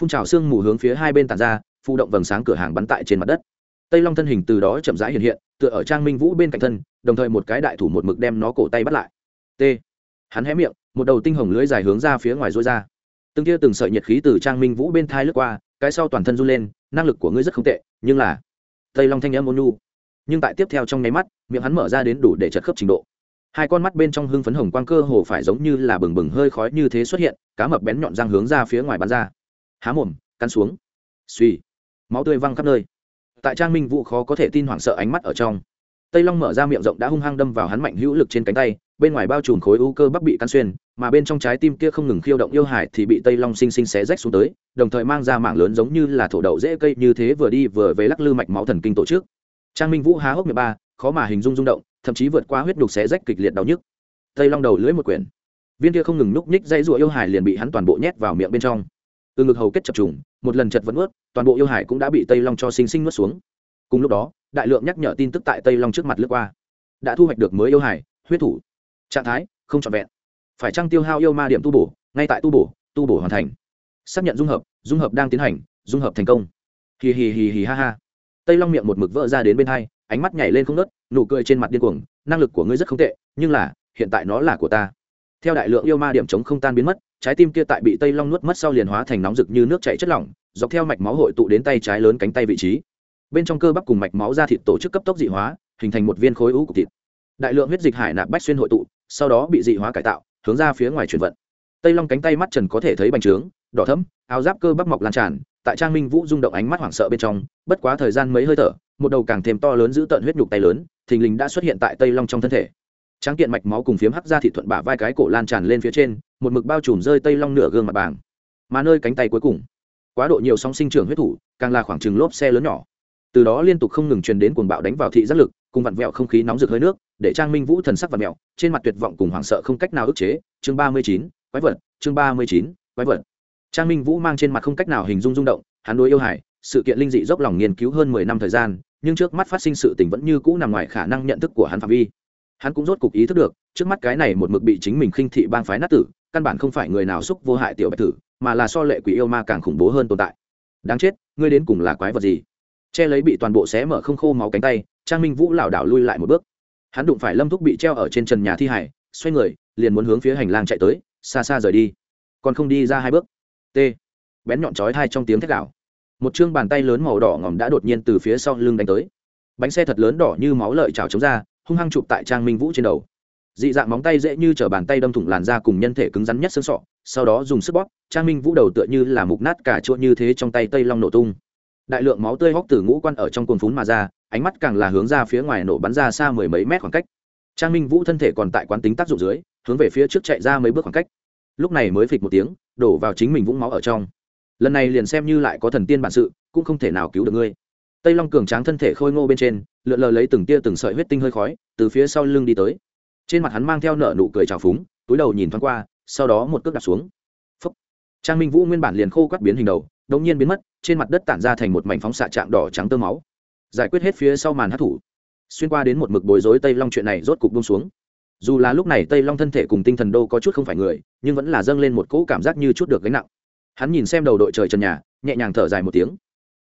S1: Phun trào xương mù hướng phía hai bên tàn ra, phụ động vầng sáng cửa hàng bắn tại trên mặt đất tây long thân hình từ đó chậm rãi hiện hiện, tựa ở trang minh vũ bên cạnh thân, đồng thời một cái đại thủ một mực đem nó cổ tay bắt lại. T. Hắn hé miệng, một đầu tinh hồng lưới dài hướng ra phía ngoài rối ra. Từng tia từng sợi nhiệt khí từ trang minh vũ bên thai lướt qua, cái sau toàn thân run lên, năng lực của ngươi rất không tệ, nhưng là tây long thanh nhã môn nu nhưng tại tiếp theo trong nháy mắt, miệng hắn mở ra đến đủ để chật khớp trình độ. Hai con mắt bên trong hưng phấn hồng quang cơ hồ phải giống như là bừng bừng hơi khói như thế xuất hiện, cá mập bén nhọn răng hướng ra phía ngoài bắn ra. Há mồm, cắn xuống. Suy máu tươi văng khắp nơi tại trang minh vũ khó có thể tin hoảng sợ ánh mắt ở trong. Tây long mở ra miệng rộng đã hung hăng đâm vào hắn mạnh hữu lực trên cánh tay, bên ngoài bao trùm khối u cơ bắp bị căn xuyên, mà bên trong trái tim kia không ngừng khiêu động yêu hải thì bị tây long xinh xinh xé rách xuống tới, đồng thời mang ra mảng lớn giống như là thổ đậu dễ cây như thế vừa đi vừa về lắc lư mạch máu thần kinh tổ chức. Trang minh vũ há hốc miệng ba, khó mà hình dung rung động, thậm chí vượt qua huyết đục xé rách kịch liệt đau nhức. Tây long đầu lưỡi một quyển. Viên kia không ngừng núp nhích dây rụa yêu hải liền bị hắn toàn bộ nhét vào miệng bên trong từ ngực hầu kết chập trùng, một lần chật vẫn ướt toàn bộ yêu hải cũng đã bị tây long cho sinh sinh nuốt xuống. Cùng lúc đó, đại lượng nhắc nhở tin tức tại tây long trước mặt lướt qua, đã thu hoạch được mới yêu hải, huyết thủ, trạng thái không trọn vẹn. Phải trăng tiêu hao yêu ma điểm tu bổ, ngay tại tu bổ tu bổ hoàn thành. Xác nhận dung hợp dung hợp đang tiến hành, dung hợp thành công. Hì hì hì hì ha ha. Tây long miệng một mực vỡ ra đến bên hai, ánh mắt nhảy lên không nớt nụ cười trên mặt điên cuồng, năng lực của ngươi rất không tệ, nhưng là, hiện tại nó là của ta theo đại lượng yêu ma điểm chống không tan biến mất, trái tim kia tại bị tây long nuốt mất sau liền hóa thành nóng rực như nước chảy chất lỏng, dọc theo mạch máu hội tụ đến tay trái lớn cánh tay vị trí. Bên trong cơ bắp cùng mạch máu ra thịt tổ chức cấp tốc dị hóa, hình thành một viên khối u cục thịt. Đại lượng huyết dịch hải nạp bách xuyên hội tụ, sau đó bị dị hóa cải tạo, hướng ra phía ngoài chuyển vận. Tây long cánh tay mắt trần có thể thấy bành trướng, đỏ thấm áo giáp cơ bắp mọc lan tràn, tại trang minh vũ rung động ánh mắt hoảng sợ bên trong, bất quá thời gian mấy hơi thở, một đầu càng thêm to lớn giữ tận huyết nhục tay lớn, thình lình đã xuất hiện tại tây long trong thân thể tráng kiện mạch máu cùng phiếm hắc ra thị thuận bả vai cái cổ lan tràn lên phía trên, một mực bao trùm rơi tây long nửa gương mặt bảng mà nơi cánh tay cuối cùng, quá độ nhiều sóng sinh trưởng huyết thủ, càng là khoảng trừng lốp xe lớn nhỏ. Từ đó liên tục không ngừng truyền đến cuồng bạo đánh vào thị giác lực, cùng vặn vẹo không khí nóng rực hơi nước, để trang minh vũ thần sắc vặn vẹo, trên mặt tuyệt vọng cùng hoảng sợ không cách nào ức chế. Chương ba mươi chín, quái vật, chương ba mươi chín, quái vật. Trang minh vũ mang trên mặt không cách nào hình dung rung động, hắn đối yêu hải sự kiện linh dị dốc lòng nghiên cứu hơn mười năm thời gian, nhưng trước mắt phát sinh sự tình vẫn như cũ nằm ngoài khả năng nhận thức của hắn phạm vi hắn cũng rốt cục ý thức được, trước mắt cái này một mực bị chính mình khinh thị bang phái nát tử, căn bản không phải người nào xúc vô hại tiểu bạch tử, mà là so lệ quỷ yêu ma càng khủng bố hơn tồn tại. Đáng chết, ngươi đến cùng là quái vật gì? Che lấy bị toàn bộ xé mở không khô máu cánh tay, trang minh vũ lảo đảo lui lại một bước. Hắn đụng phải lâm thúc bị treo ở trên trần nhà thi hải xoay người, liền muốn hướng phía hành lang chạy tới, xa xa rời đi. Còn không đi ra hai bước. T. Bén nhọn chói thai trong tiếng thét đảo một chương bàn tay lớn màu đỏ ngòm đã đột nhiên từ phía sau lưng đánh tới. Bánh xe thật lớn đỏ như máu lợi trào chống ra hung hăng chụp tại trang minh vũ trên đầu. Dị dạng móng tay dễ như t bàn tay đâm thủng làn da cùng nhân thể cứng rắn nhất xương sọ, sau đó dùng sức bóp, trang minh vũ đầu tựa như là mục nát cả chỗ như thế trong tay tây long nổ tung. Đại lượng máu tươi hóc từ ngũ quan ở trong cồn phún mà ra, ánh mắt càng là hướng ra phía ngoài nổ bắn ra xa mười mấy mét khoảng cách. Trang minh vũ thân thể còn tại quán tính tác dụng dưới, hướng về phía trước chạy ra mấy bước khoảng cách. Lúc này mới phịch một tiếng, đổ vào chính mình vũng máu ở trong. Lần này liền xem như lại có thần tiên bản sự, cũng không thể nào cứu được ngươi tây long cường tráng thân thể khôi ngô bên trên, lượn lờ lấy từng tia từng sợi huyết tinh hơi khói, từ phía sau lưng đi tới. Trên mặt hắn mang theo nợ nụ cười trào phúng, túi đầu nhìn thoáng qua, sau đó một cước đặt xuống. Phúc. trang minh vũ nguyên bản liền khô quắt biến hình đầu đống nhiên biến mất, trên mặt đất tản ra thành một mảnh phóng xạ trạng đỏ trắng tơ máu. Giải quyết hết phía sau màn hát thủ xuyên qua đến một mực bối rối tây long chuyện này rốt cục bông xuống. Dù là lúc này tây long thân thể cùng tinh thần đô có chút không phải người, nhưng vẫn là dâng lên một cỗ cảm giác như chút được gánh nặng. Hắn nhìn xem đầu đội trời trần nhà, nhẹ nhàng thở dài một tiếng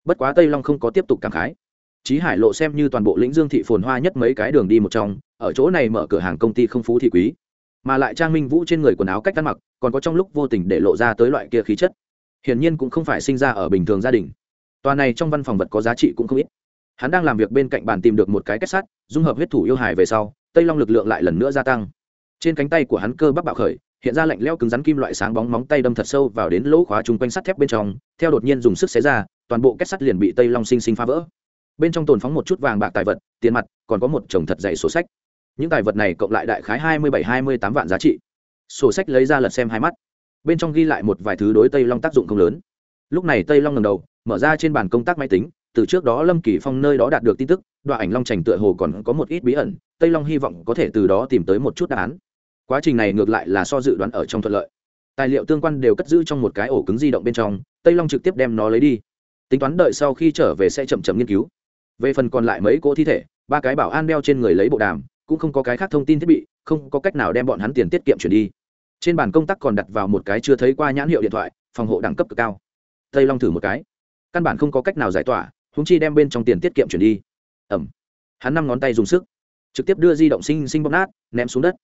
S1: bất quá tây long không có tiếp tục cảm khái Chí Hải lộ xem như toàn bộ lĩnh Dương thị phồn hoa nhất mấy cái đường đi một trong, ở chỗ này mở cửa hàng công ty không phú thị quý, mà lại trang minh vũ trên người quần áo cách ăn mặc, còn có trong lúc vô tình để lộ ra tới loại kia khí chất. Hiển nhiên cũng không phải sinh ra ở bình thường gia đình. Toàn này trong văn phòng vật có giá trị cũng không ít. Hắn đang làm việc bên cạnh bàn tìm được một cái kết sắt, dung hợp huyết thủ yêu hài về sau, Tây Long lực lượng lại lần nữa gia tăng. Trên cánh tay của hắn cơ bắp bạo khởi, hiện ra lạnh lẽo cứng rắn kim loại sáng bóng móng tay đâm thật sâu vào đến lỗ khóa chung quanh sắt thép bên trong, theo đột nhiên dùng sức xé ra, toàn bộ kết sắt liền bị Tây Long sinh sinh phá vỡ. Bên trong tồn phóng một chút vàng bạc tài vật, tiền mặt, còn có một chồng thật dày sổ sách. Những tài vật này cộng lại đại khái hai mươi bảy, hai mươi tám vạn giá trị. Sổ sách lấy ra lật xem hai mắt. Bên trong ghi lại một vài thứ đối tây long tác dụng không lớn. Lúc này tây long ngầm đầu, mở ra trên bàn công tác máy tính, từ trước đó lâm kỳ phong nơi đó đạt được tin tức, đoạn ảnh long trành tựa hồ còn có một ít bí ẩn, tây long hy vọng có thể từ đó tìm tới một chút đáp án. Quá trình này ngược lại là so dự đoán ở trong thuận lợi. Tài liệu tương quan đều cất giữ trong một cái ổ cứng di động bên trong, tây long trực tiếp đem nó lấy đi tính toán đợi sau khi trở về sẽ chậm chậm nghiên cứu. Về phần còn lại mấy cỗ thi thể, ba cái bảo an đeo trên người lấy bộ đàm, cũng không có cái khác thông tin thiết bị, không có cách nào đem bọn hắn tiền tiết kiệm chuyển đi. Trên bàn công tác còn đặt vào một cái chưa thấy qua nhãn hiệu điện thoại, phòng hộ đẳng cấp cực cao. Tây long thử một cái. Căn bản không có cách nào giải tỏa húng chi đem bên trong tiền tiết kiệm chuyển đi. Ẩm hắn năm ngón tay dùng sức, trực tiếp đưa di động sinh sinh bóp nát, ném xuống đất.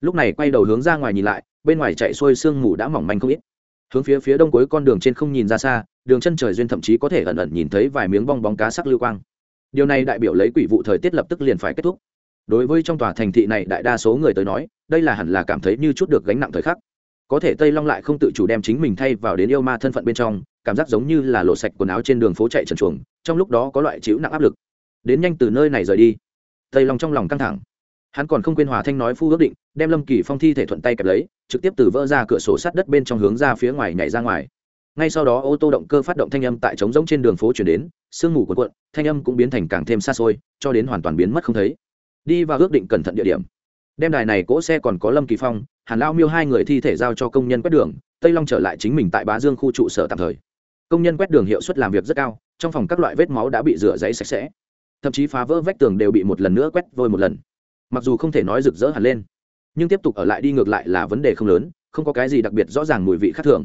S1: Lúc này quay đầu hướng ra ngoài nhìn lại, bên ngoài chạy xuôi sương mù đã mỏng manh không ít hướng phía phía đông cuối con đường trên không nhìn ra xa, đường chân trời duyên thậm chí có thể ẩn ẩn nhìn thấy vài miếng bong bóng cá sắc lưu quang. Điều này đại biểu lấy quỷ vụ thời tiết lập tức liền phải kết thúc. Đối với trong tòa thành thị này đại đa số người tới nói, đây là hẳn là cảm thấy như chút được gánh nặng thời khắc. Có thể tây long lại không tự chủ đem chính mình thay vào đến yêu ma thân phận bên trong, cảm giác giống như là lộ sạch quần áo trên đường phố chạy trần chuồng, trong lúc đó có loại chịu nặng áp lực. Đến nhanh từ nơi này rời đi. Tây long trong lòng căng thẳng. Hắn còn không quên hòa thanh nói phu ước định, đem lâm kỳ phong thi thể thuận tay kẹp lấy trực tiếp từ vỡ ra cửa sổ sát đất bên trong hướng ra phía ngoài nhảy ra ngoài. Ngay sau đó ô tô động cơ phát động thanh âm tại trống rỗng trên đường phố chuyển đến, sương mù cuộn cuộn, thanh âm cũng biến thành càng thêm xa xôi, cho đến hoàn toàn biến mất không thấy. Đi và ước định cẩn thận địa điểm. Đem đài này cỗ xe còn có lâm kỳ phong, hàn lao miêu hai người thi thể giao cho công nhân quét đường, tây long trở lại chính mình tại bá dương khu trụ sở tạm thời. Công nhân quét đường hiệu suất làm việc rất cao, trong phòng các loại vết máu đã bị rửa giấy sạch sẽ. Thậm chí phá vỡ vách tường đều bị một lần nữa quét vôi một lần. Mặc dù không thể nói rực rỡ hẳn lên nhưng tiếp tục ở lại đi ngược lại là vấn đề không lớn, không có cái gì đặc biệt rõ ràng mùi vị khác thường.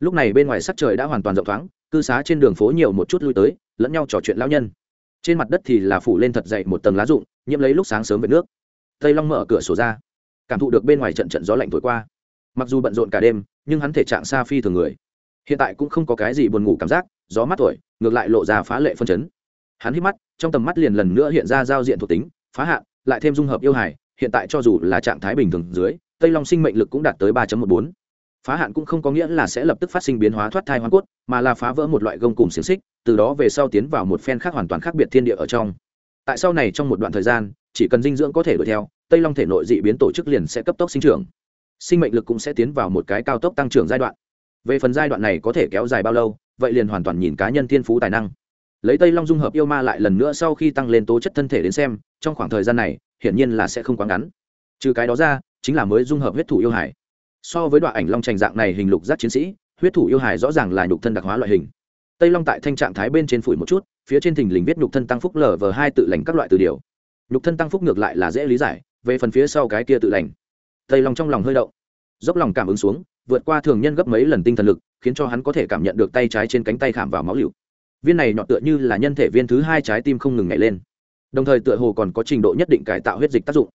S1: Lúc này bên ngoài sắc trời đã hoàn toàn rộng thoáng, cư xá trên đường phố nhiều một chút lui tới, lẫn nhau trò chuyện lão nhân. Trên mặt đất thì là phủ lên thật dậy một tầng lá rụng, nhiễm lấy lúc sáng sớm về nước. Tây long mở cửa sổ ra, cảm thụ được bên ngoài trận trận gió lạnh thổi qua. Mặc dù bận rộn cả đêm, nhưng hắn thể trạng xa phi thường người. Hiện tại cũng không có cái gì buồn ngủ cảm giác, gió mắt thổi, ngược lại lộ ra phá lệ phân chấn. Hắn hít mắt, trong tầm mắt liền lần nữa hiện ra giao diện thuộc tính, phá hạn lại thêm dung hợp yêu hải hiện tại cho dù là trạng thái bình thường dưới, tây long sinh mệnh lực cũng đạt tới ba một bốn. Phá hạn cũng không có nghĩa là sẽ lập tức phát sinh biến hóa thoát thai hoa cốt, mà là phá vỡ một loại gông cùng xiềng xích, từ đó về sau tiến vào một phen khác hoàn toàn khác biệt thiên địa ở trong. Tại sau này trong một đoạn thời gian, chỉ cần dinh dưỡng có thể đuổi theo, tây long thể nội dị biến tổ chức liền sẽ cấp tốc sinh trưởng. Sinh mệnh lực cũng sẽ tiến vào một cái cao tốc tăng trưởng giai đoạn. Về phần giai đoạn này có thể kéo dài bao lâu, vậy liền hoàn toàn nhìn cá nhân thiên phú tài năng lấy tây long dung hợp yêu ma lại lần nữa sau khi tăng lên tố chất thân thể đến xem, trong khoảng thời gian này, hiển nhiên là sẽ không quá ngắn. Trừ cái đó ra, chính là mới dung hợp huyết thủ yêu hải. So với đoạn ảnh long trành dạng này hình lục giác chiến sĩ, huyết thủ yêu hải rõ ràng là nhục thân đặc hóa loại hình. Tây long tại thanh trạng thái bên trên phủi một chút, phía trên thình lình viết nhục thân tăng phúc lở vờ hai tự lành các loại từ điều. Nhục thân tăng phúc ngược lại là dễ lý giải, về phần phía sau cái kia tự lành. Tây long trong lòng hơi động, dốc lòng cảm ứng xuống, vượt qua thường nhân gấp mấy lần tinh thần lực, khiến cho hắn có thể cảm nhận được tay trái trên cánh tay khảm vào máu liệu viên này nhọn tựa như là nhân thể viên thứ hai trái tim không ngừng nhảy lên. Đồng thời tựa hồ còn có trình độ nhất định cải tạo huyết dịch tác dụng.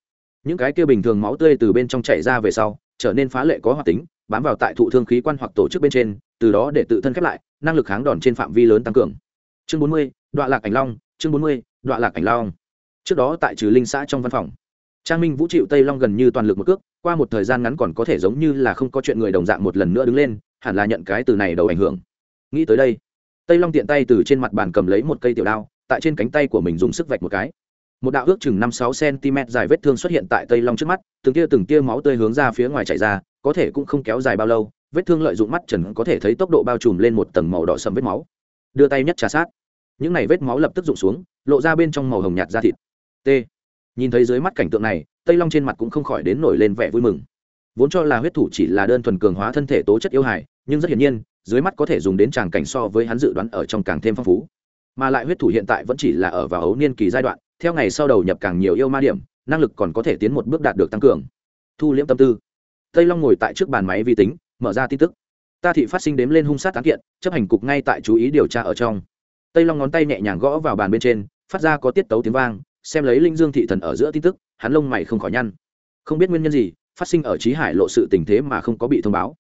S1: Những cái kia bình thường máu tươi từ bên trong chảy ra về sau, trở nên phá lệ có hoạt tính, bám vào tại thụ thương khí quan hoặc tổ chức bên trên, từ đó để tự thân khép lại, năng lực kháng đòn trên phạm vi lớn tăng cường. Chương bốn mươi đoạn lạc ảnh long, chương bốn mươi đoạn lạc ảnh long. Trước đó tại trừ linh xã trong văn phòng, trang minh vũ chịu tây long gần như toàn lực một cước, qua một thời gian ngắn còn có thể giống như là không có chuyện người đồng dạng một lần nữa đứng lên, hẳn là nhận cái từ này đầu ảnh hưởng. Nghĩ tới đây tây long tiện tay từ trên mặt bàn cầm lấy một cây tiểu đao, tại trên cánh tay của mình dùng sức vạch một cái. Một đạo ước chừng năm sáu cm dài vết thương xuất hiện tại tây long trước mắt, từng tia từng tia máu tươi hướng ra phía ngoài chảy ra, có thể cũng không kéo dài bao lâu, vết thương lợi dụng mắt trần có thể thấy tốc độ bao trùm lên một tầng màu đỏ sầm vết máu. Đưa tay nhất trà sát. Những này vết máu lập tức rụng xuống, lộ ra bên trong màu hồng nhạt da thịt. T. Nhìn thấy dưới mắt cảnh tượng này, tây long trên mặt cũng không khỏi đến nổi lên vẻ vui mừng. Vốn cho là huyết thủ chỉ là đơn thuần cường hóa thân thể tố chất yêu hài, nhưng rất hiển nhiên dưới mắt có thể dùng đến tràng cảnh so với hắn dự đoán ở trong càng thêm phong phú. Mà lại huyết thủ hiện tại vẫn chỉ là ở vào ấu niên kỳ giai đoạn, theo ngày sau đầu nhập càng nhiều yêu ma điểm, năng lực còn có thể tiến một bước đạt được tăng cường. Thu liễm tâm tư. Tây long ngồi tại trước bàn máy vi tính, mở ra tin tức. Ta thị phát sinh đếm lên hung sát án kiện, chấp hành cục ngay tại chú ý điều tra ở trong. Tây long ngón tay nhẹ nhàng gõ vào bàn bên trên, phát ra có tiết tấu tiếng vang, xem lấy linh dương thị thần ở giữa tin tức, hắn lông mày không khỏi nhăn. Không biết nguyên nhân gì, phát sinh ở trí hải lộ sự tình thế mà không có bị thông báo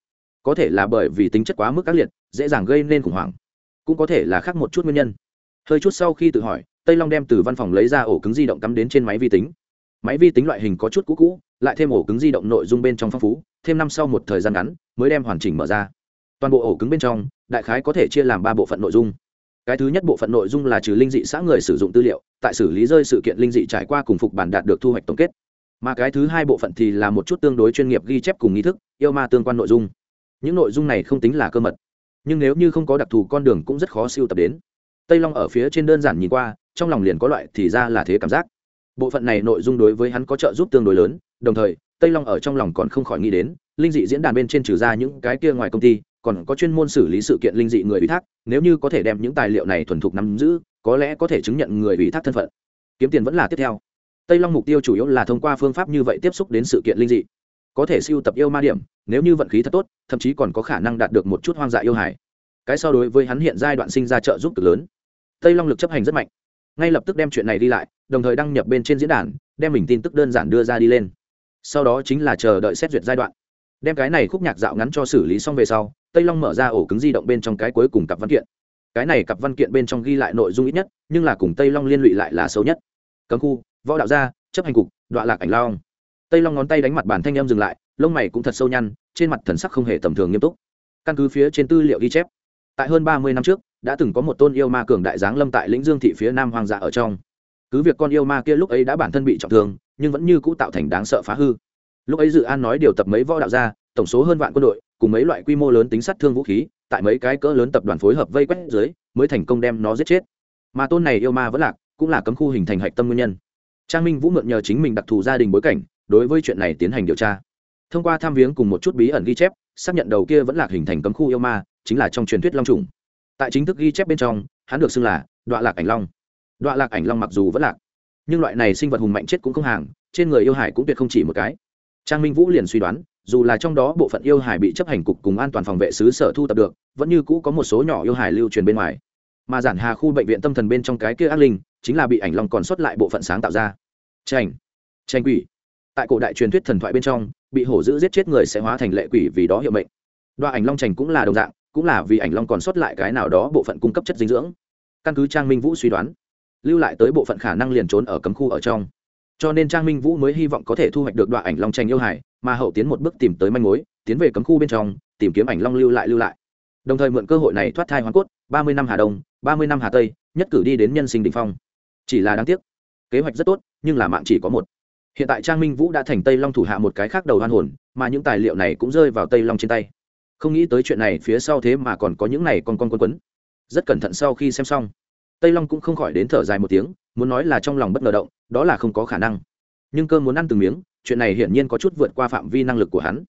S1: có thể là bởi vì tính chất quá mức ác liệt, dễ dàng gây nên khủng hoảng. Cũng có thể là khác một chút nguyên nhân. Hơi chút sau khi tự hỏi, tây long đem từ văn phòng lấy ra ổ cứng di động cắm đến trên máy vi tính. Máy vi tính loại hình có chút cũ cũ, lại thêm ổ cứng di động nội dung bên trong phong phú, thêm năm sau một thời gian ngắn mới đem hoàn chỉnh mở ra. Toàn bộ ổ cứng bên trong, đại khái có thể chia làm ba bộ phận nội dung. Cái thứ nhất bộ phận nội dung là trừ linh dị xã người sử dụng tư liệu, tại xử lý rơi sự kiện linh dị trải qua cùng phục bản đạt được thu hoạch tổng kết. Mà cái thứ hai bộ phận thì là một chút tương đối chuyên nghiệp ghi chép cùng nghi thức, yêu ma tương quan nội dung những nội dung này không tính là cơ mật. Nhưng nếu như không có đặc thù con đường cũng rất khó siêu tập đến. Tây long ở phía trên đơn giản nhìn qua, trong lòng liền có loại thì ra là thế cảm giác. Bộ phận này nội dung đối với hắn có trợ giúp tương đối lớn, đồng thời, tây long ở trong lòng còn không khỏi nghĩ đến, linh dị diễn đàn bên trên trừ ra những cái kia ngoài công ty, còn có chuyên môn xử lý sự kiện linh dị người ủy thác, nếu như có thể đem những tài liệu này thuần thục nắm giữ, có lẽ có thể chứng nhận người ủy thác thân phận. Kiếm tiền vẫn là tiếp theo. Tây long mục tiêu chủ yếu là thông qua phương pháp như vậy tiếp xúc đến sự kiện linh dị có thể siêu tập yêu ma điểm, nếu như vận khí thật tốt, thậm chí còn có khả năng đạt được một chút hoang dại yêu hải cái so đối với hắn hiện giai đoạn sinh ra trợ giúp cực lớn. Tây long lực chấp hành rất mạnh. Ngay lập tức đem chuyện này đi lại, đồng thời đăng nhập bên trên diễn đàn, đem mình tin tức đơn giản đưa ra đi lên. Sau đó chính là chờ đợi xét duyệt giai đoạn. Đem cái này khúc nhạc dạo ngắn cho xử lý xong về sau, tây long mở ra ổ cứng di động bên trong cái cuối cùng cặp văn kiện. Cái này cặp văn kiện bên trong ghi lại nội dung ít nhất, nhưng là cùng tây long liên lụy lại là xấu nhất. Cấm khu, võ đạo gia, chấp hành cục đoạn lạc ảnh long tây long ngón tay đánh mặt bàn thanh em dừng lại, lông mày cũng thật sâu nhăn, trên mặt thần sắc không hề tầm thường nghiêm túc. Căn cứ phía trên tư liệu ghi chép, tại hơn ba mươi năm trước, đã từng có một tôn yêu ma cường đại giáng lâm tại lĩnh dương thị phía nam hoang dã ở trong. Cứ việc con yêu ma kia lúc ấy đã bản thân bị trọng thương, nhưng vẫn như cũ tạo thành đáng sợ phá hư. Lúc ấy dự an nói điều tập mấy võ đạo gia, tổng số hơn vạn quân đội, cùng mấy loại quy mô lớn tính sát thương vũ khí, tại mấy cái cỡ lớn tập đoàn phối hợp vây quét dưới, mới thành công đem nó giết chết. Mà tôn này yêu ma vẫn lạc, cũng là cấm khu hình thành hạch tâm nguyên nhân. Trang minh vũ mượn nhờ chính mình đặc thù gia đình bối cảnh đối với chuyện này tiến hành điều tra. Thông qua tham viếng cùng một chút bí ẩn ghi chép, xác nhận đầu kia vẫn lạc hình thành cấm khu yêu ma, chính là trong truyền thuyết long trùng. Tại chính thức ghi chép bên trong, hắn được xưng là đoạn lạc ảnh long. Đoạn lạc ảnh long mặc dù vẫn lạc, nhưng loại này sinh vật hùng mạnh chết cũng không hàng, trên người yêu hải cũng tuyệt không chỉ một cái. Trang minh vũ liền suy đoán, dù là trong đó bộ phận yêu hải bị chấp hành cục cùng an toàn phòng vệ sứ sở thu tập được, vẫn như cũ có một số nhỏ yêu hải lưu truyền bên ngoài. Mà giản hà khu bệnh viện tâm thần bên trong cái kia ác linh, chính là bị ảnh long còn xuất lại bộ phận sáng tạo ra. Tranh tranh quỷ! Tại cổ đại truyền thuyết thần thoại bên trong, bị hổ dữ giết chết người sẽ hóa thành lệ quỷ vì đó hiệu mệnh. Đoạn ảnh long trành cũng là đồng dạng, cũng là vì ảnh long còn xuất lại cái nào đó bộ phận cung cấp chất dinh dưỡng. Căn cứ trang minh vũ suy đoán, lưu lại tới bộ phận khả năng liền trốn ở cấm khu ở trong. Cho nên trang minh vũ mới hy vọng có thể thu hoạch được đoạn ảnh long tranh yêu hải mà hậu tiến một bước tìm tới manh mối, tiến về cấm khu bên trong, tìm kiếm ảnh long lưu lại lưu lại. Đồng thời mượn cơ hội này thoát thai hoàn cốt, ba mươi năm hà đông, ba mươi năm hà tây, nhất cử đi đến nhân sinh đình phong. Chỉ là đáng tiếc, kế hoạch rất tốt, nhưng là mạng chỉ có một hiện tại trang minh vũ đã thành tây long thủ hạ một cái khác đầu hoan hồn, mà những tài liệu này cũng rơi vào tây long trên tay. Không nghĩ tới chuyện này phía sau thế mà còn có những này con con quân quấn. Rất cẩn thận sau khi xem xong. Tây long cũng không khỏi đến thở dài một tiếng, muốn nói là trong lòng bất ngờ động, đó là không có khả năng. Nhưng cơ muốn ăn từng miếng, chuyện này hiển nhiên có chút vượt qua phạm vi năng lực của hắn.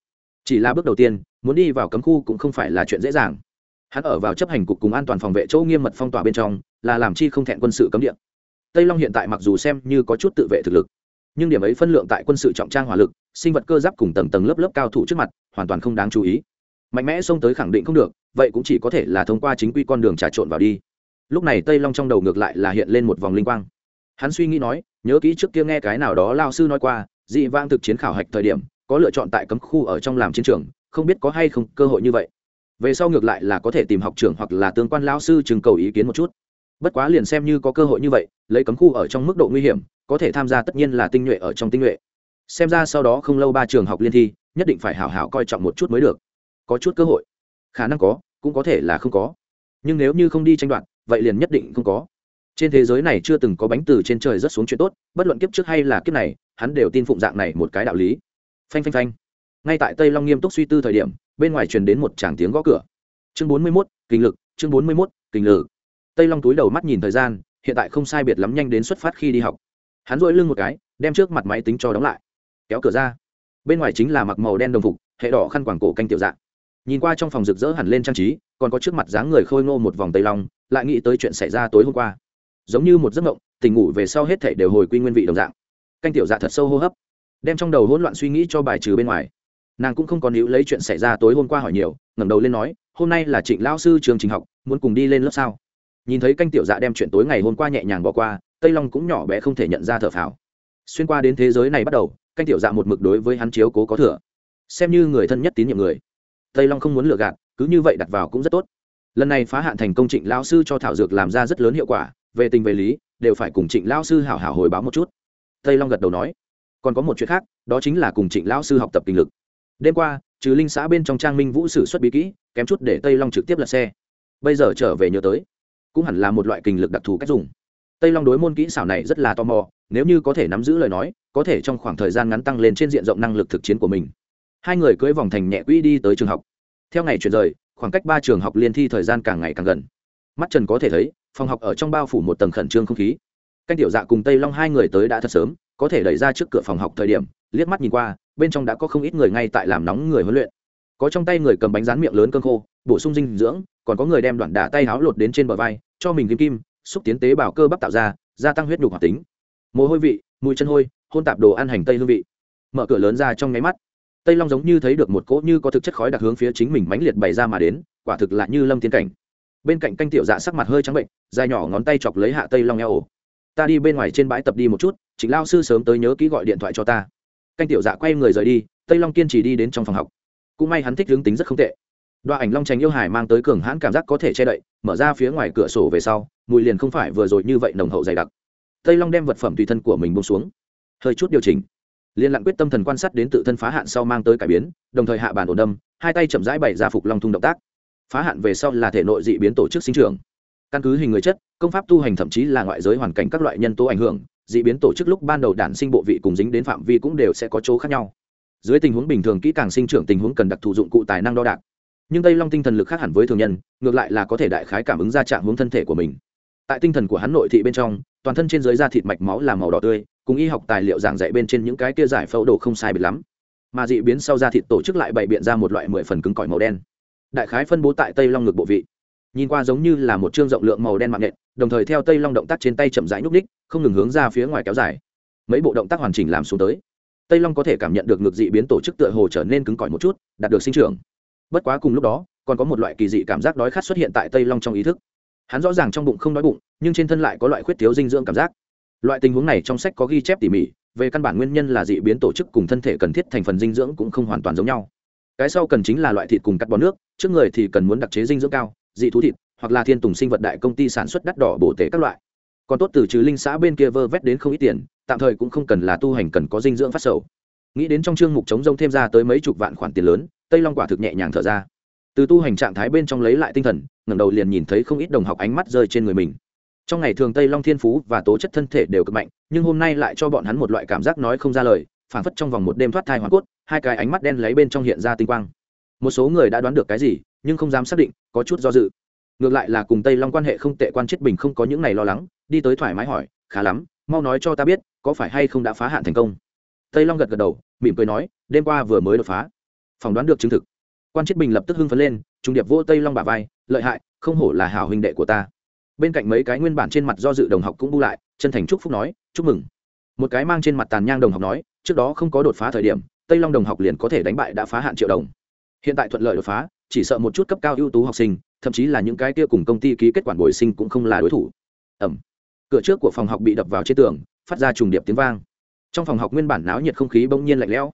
S1: Chỉ là bước đầu tiên, muốn đi vào cấm khu cũng không phải là chuyện dễ dàng. Hắn ở vào chấp hành cục cùng an toàn phòng vệ chỗ nghiêm mật phong tỏa bên trong, là làm chi không thẹn quân sự cấm địa. Tây long hiện tại mặc dù xem như có chút tự vệ thực lực nhưng điểm ấy phân lượng tại quân sự trọng trang hỏa lực, sinh vật cơ giáp cùng tầng tầng lớp lớp cao thủ trước mặt, hoàn toàn không đáng chú ý. Mạnh mẽ xông tới khẳng định không được, vậy cũng chỉ có thể là thông qua chính quy con đường trà trộn vào đi. Lúc này tây long trong đầu ngược lại là hiện lên một vòng linh quang. Hắn suy nghĩ nói, nhớ kỹ trước kia nghe cái nào đó lao sư nói qua, dị vang thực chiến khảo hạch thời điểm, có lựa chọn tại cấm khu ở trong làm chiến trường, không biết có hay không cơ hội như vậy. Về sau ngược lại là có thể tìm học trưởng hoặc là tương quan lao sư chừng cầu ý kiến một chút bất quá liền xem như có cơ hội như vậy, lấy cấm khu ở trong mức độ nguy hiểm, có thể tham gia tất nhiên là tinh nhuệ ở trong tinh nhuệ. Xem ra sau đó không lâu ba trường học liên thi, nhất định phải hảo hảo coi trọng một chút mới được. Có chút cơ hội. Khả năng có, cũng có thể là không có. Nhưng nếu như không đi tranh đoạt, vậy liền nhất định không có. Trên thế giới này chưa từng có bánh từ trên trời rất xuống chuyện tốt, bất luận kiếp trước hay là kiếp này, hắn đều tin phụng dạng này một cái đạo lý. Phanh phanh phanh. Ngay tại tây long nghiêm túc suy tư thời điểm, bên ngoài truyền đến một tràng tiếng gõ cửa. Chương bốn mươi mốt, kinh lực, chương bốn mươi mốt, kinh lực tây long túi đầu mắt nhìn thời gian, hiện tại không sai biệt lắm nhanh đến xuất phát khi đi học. Hắn dội lưng một cái, đem trước mặt máy tính cho đóng lại. Kéo cửa ra. Bên ngoài chính là mặc màu đen đồng phục, hệ đỏ khăn quàng cổ canh tiểu dạng. Nhìn qua trong phòng rực rỡ hẳn lên trang trí, còn có trước mặt dáng người khôi ngô một vòng tây long, lại nghĩ tới chuyện xảy ra tối hôm qua. Giống như một giấc mộng tỉnh ngủ về sau hết thể đều hồi quy nguyên vị đồng dạng. Canh tiểu dạ thật sâu hô hấp, đem trong đầu hỗn loạn suy nghĩ cho bài trừ bên ngoài. Nàng cũng không còn níu lấy chuyện xảy ra tối hôm qua hỏi nhiều, ngẩng đầu lên nói, hôm nay là trịnh lão sư trường trình học, muốn cùng đi lên lớp sao? Nhìn thấy canh tiểu dạ đem chuyện tối ngày hôm qua nhẹ nhàng bỏ qua, tây long cũng nhỏ bé không thể nhận ra thở phào. Xuyên qua đến thế giới này bắt đầu, canh tiểu dạ một mực đối với hắn chiếu cố có thừa. Xem như người thân nhất tín nhiệm người. Tây long không muốn lừa gạt, cứ như vậy đặt vào cũng rất tốt. Lần này phá hạn thành công trịnh lão sư cho thảo dược làm ra rất lớn hiệu quả, về tình về lý, đều phải cùng trịnh lão sư hảo hảo hồi báo một chút. Tây long gật đầu nói, còn có một chuyện khác, đó chính là cùng trịnh lão sư học tập kinh lực. Đêm qua, trừ linh xã bên trong trang minh vũ sử xuất bí kỹ, kém chút để tây long trực tiếp lật xe. Bây giờ trở về nhớ tới cũng hẳn là một loại kinh lực đặc thù cách dùng. Tây long đối môn kỹ xảo này rất là tò mò, nếu như có thể nắm giữ lời nói, có thể trong khoảng thời gian ngắn tăng lên trên diện rộng năng lực thực chiến của mình. Hai người cưỡi vòng thành nhẹ quỹ đi tới trường học. Theo ngày chuyển rời, khoảng cách ba trường học liên thi thời gian càng ngày càng gần. Mắt trần có thể thấy, phòng học ở trong bao phủ một tầng khẩn trương không khí. Canh tiểu dạ cùng tây long hai người tới đã thật sớm, có thể đẩy ra trước cửa phòng học thời điểm, liếc mắt nhìn qua, bên trong đã có không ít người ngay tại làm nóng người huấn luyện. Có trong tay người cầm bánh rán miệng lớn cơn khô bổ sung dinh dưỡng, còn có người đem đoạn đả tay háo lột đến trên bờ vai, cho mình kim kim, xúc tiến tế bào cơ bắp tạo ra, gia tăng huyết nhục hoạt tính. Mồ hôi vị, mùi chân hôi, hôn tạp đồ ăn hành tây hương vị. Mở cửa lớn ra trong nháy mắt. Tây long giống như thấy được một cỗ như có thực chất khói đặc hướng phía chính mình mãnh liệt bày ra mà đến, quả thực là như lâm tiên cảnh. Bên cạnh canh tiểu dạ sắc mặt hơi trắng bệnh, dài nhỏ ngón tay chọc lấy hạ tây long eo. Ổ ta đi bên ngoài trên bãi tập đi một chút chính lao sư sớm tới nhớ kỹ gọi điện thoại cho ta. Canh tiểu dạ quay người rời đi, tây long kiên trì đi đến trong phòng học. Cũng may hắn thích hướng tính rất không tệ đoạn ảnh long tránh yêu hải mang tới cường hãn cảm giác có thể che đậy, mở ra phía ngoài cửa sổ về sau, mùi liền không phải vừa rồi như vậy nồng hậu dày đặc. Tây long đem vật phẩm tùy thân của mình bông xuống. Hơi chút điều chỉnh. Liên lặng quyết tâm thần quan sát đến tự thân phá hạn sau mang tới cải biến, đồng thời hạ bàn ổn đâm, hai tay chậm rãi bày ra phục long thung động tác. Phá hạn về sau là thể nội dị biến tổ chức sinh trưởng. Căn cứ hình người chất, công pháp tu hành thậm chí là ngoại giới hoàn cảnh các loại nhân tố ảnh hưởng, dị biến tổ chức lúc ban đầu đản sinh bộ vị cùng dính đến phạm vi cũng đều sẽ có chỗ khác nhau. Dưới tình huống bình thường kỹ càng sinh trưởng tình huống cần đặc thù dụng cụ tài năng đo đạc nhưng tây long tinh thần lực khác hẳn với thường nhân, ngược lại là có thể đại khái cảm ứng ra trạng hướng thân thể của mình. Tại tinh thần của hắn nội thị bên trong, toàn thân trên dưới da thịt mạch máu là màu đỏ tươi, cùng y học tài liệu giảng dạy bên trên những cái kia giải phẫu đồ không sai biệt lắm. Mà dị biến sau da thịt tổ chức lại bày biện ra một loại mười phần cứng cỏi màu đen. Đại khái phân bố tại tây long ngực bộ vị. Nhìn qua giống như là một chương rộng lượng màu đen mạng nện đồng thời theo tây long động tác trên tay chậm rãi nhúc ních, không ngừng hướng ra phía ngoài kéo dài. Mấy bộ động tác hoàn chỉnh làm xuống tới. Tây long có thể cảm nhận được ngược dị biến tổ chức tựa hồ trở nên cứng cỏi một chút, đạt được sinh trưởng bất quá cùng lúc đó, còn có một loại kỳ dị cảm giác đói khát xuất hiện tại tây long trong ý thức. Hắn rõ ràng trong bụng không đói bụng, nhưng trên thân lại có loại khuyết thiếu dinh dưỡng cảm giác. Loại tình huống này trong sách có ghi chép tỉ mỉ, về căn bản nguyên nhân là dị biến tổ chức cùng thân thể cần thiết thành phần dinh dưỡng cũng không hoàn toàn giống nhau. Cái sau cần chính là loại thịt cùng cắt bón nước, trước người thì cần muốn đặc chế dinh dưỡng cao, dị thú thịt, hoặc là thiên tùng sinh vật đại công ty sản xuất đắt đỏ bổ tế các loại. Còn tốt từ trừ linh xã bên kia vơ vét đến không ít tiền, tạm thời cũng không cần là tu hành cần có dinh dưỡng phát sầu. Nghĩ đến trong chương mục chống rông thêm ra tới mấy chục vạn khoản tiền lớn tây long quả thực nhẹ nhàng thở ra. Từ tu hành trạng thái bên trong lấy lại tinh thần, ngẩng đầu liền nhìn thấy không ít đồng học ánh mắt rơi trên người mình. Trong ngày thường tây long thiên phú và tố chất thân thể đều cực mạnh, nhưng hôm nay lại cho bọn hắn một loại cảm giác nói không ra lời, phảng phất trong vòng một đêm thoát thai hoàn cốt, hai cái ánh mắt đen lấy bên trong hiện ra tinh quang. Một số người đã đoán được cái gì, nhưng không dám xác định, có chút do dự. Ngược lại là cùng tây long quan hệ không tệ quan chết bình không có những ngày lo lắng, đi tới thoải mái hỏi, khá lắm, mau nói cho ta biết, có phải hay không đã phá hạn thành công? Tây long gật gật đầu, mỉm cười nói, đêm qua vừa mới đột phá phỏng đoán được chứng thực. Quan chiết bình lập tức hưng phấn lên trung điệp vô tây long bà vai, lợi hại, không hổ là hảo huynh đệ của ta. Bên cạnh mấy cái nguyên bản trên mặt do dự đồng học cũng bu lại, chân thành chúc phúc nói, chúc mừng. Một cái mang trên mặt tàn nhang đồng học nói, trước đó không có đột phá thời điểm, tây long đồng học liền có thể đánh bại đã phá hạn triệu đồng. Hiện tại thuận lợi đột phá, chỉ sợ một chút cấp cao ưu tú học sinh, thậm chí là những cái kia cùng công ty ký kết quản bồi sinh cũng không là đối thủ. Ẩm cửa trước của phòng học bị đập vào trên tường, phát ra trùng điệp tiếng vang. Trong phòng học nguyên bản náo nhiệt không khí bỗng nhiên lạnh lẽo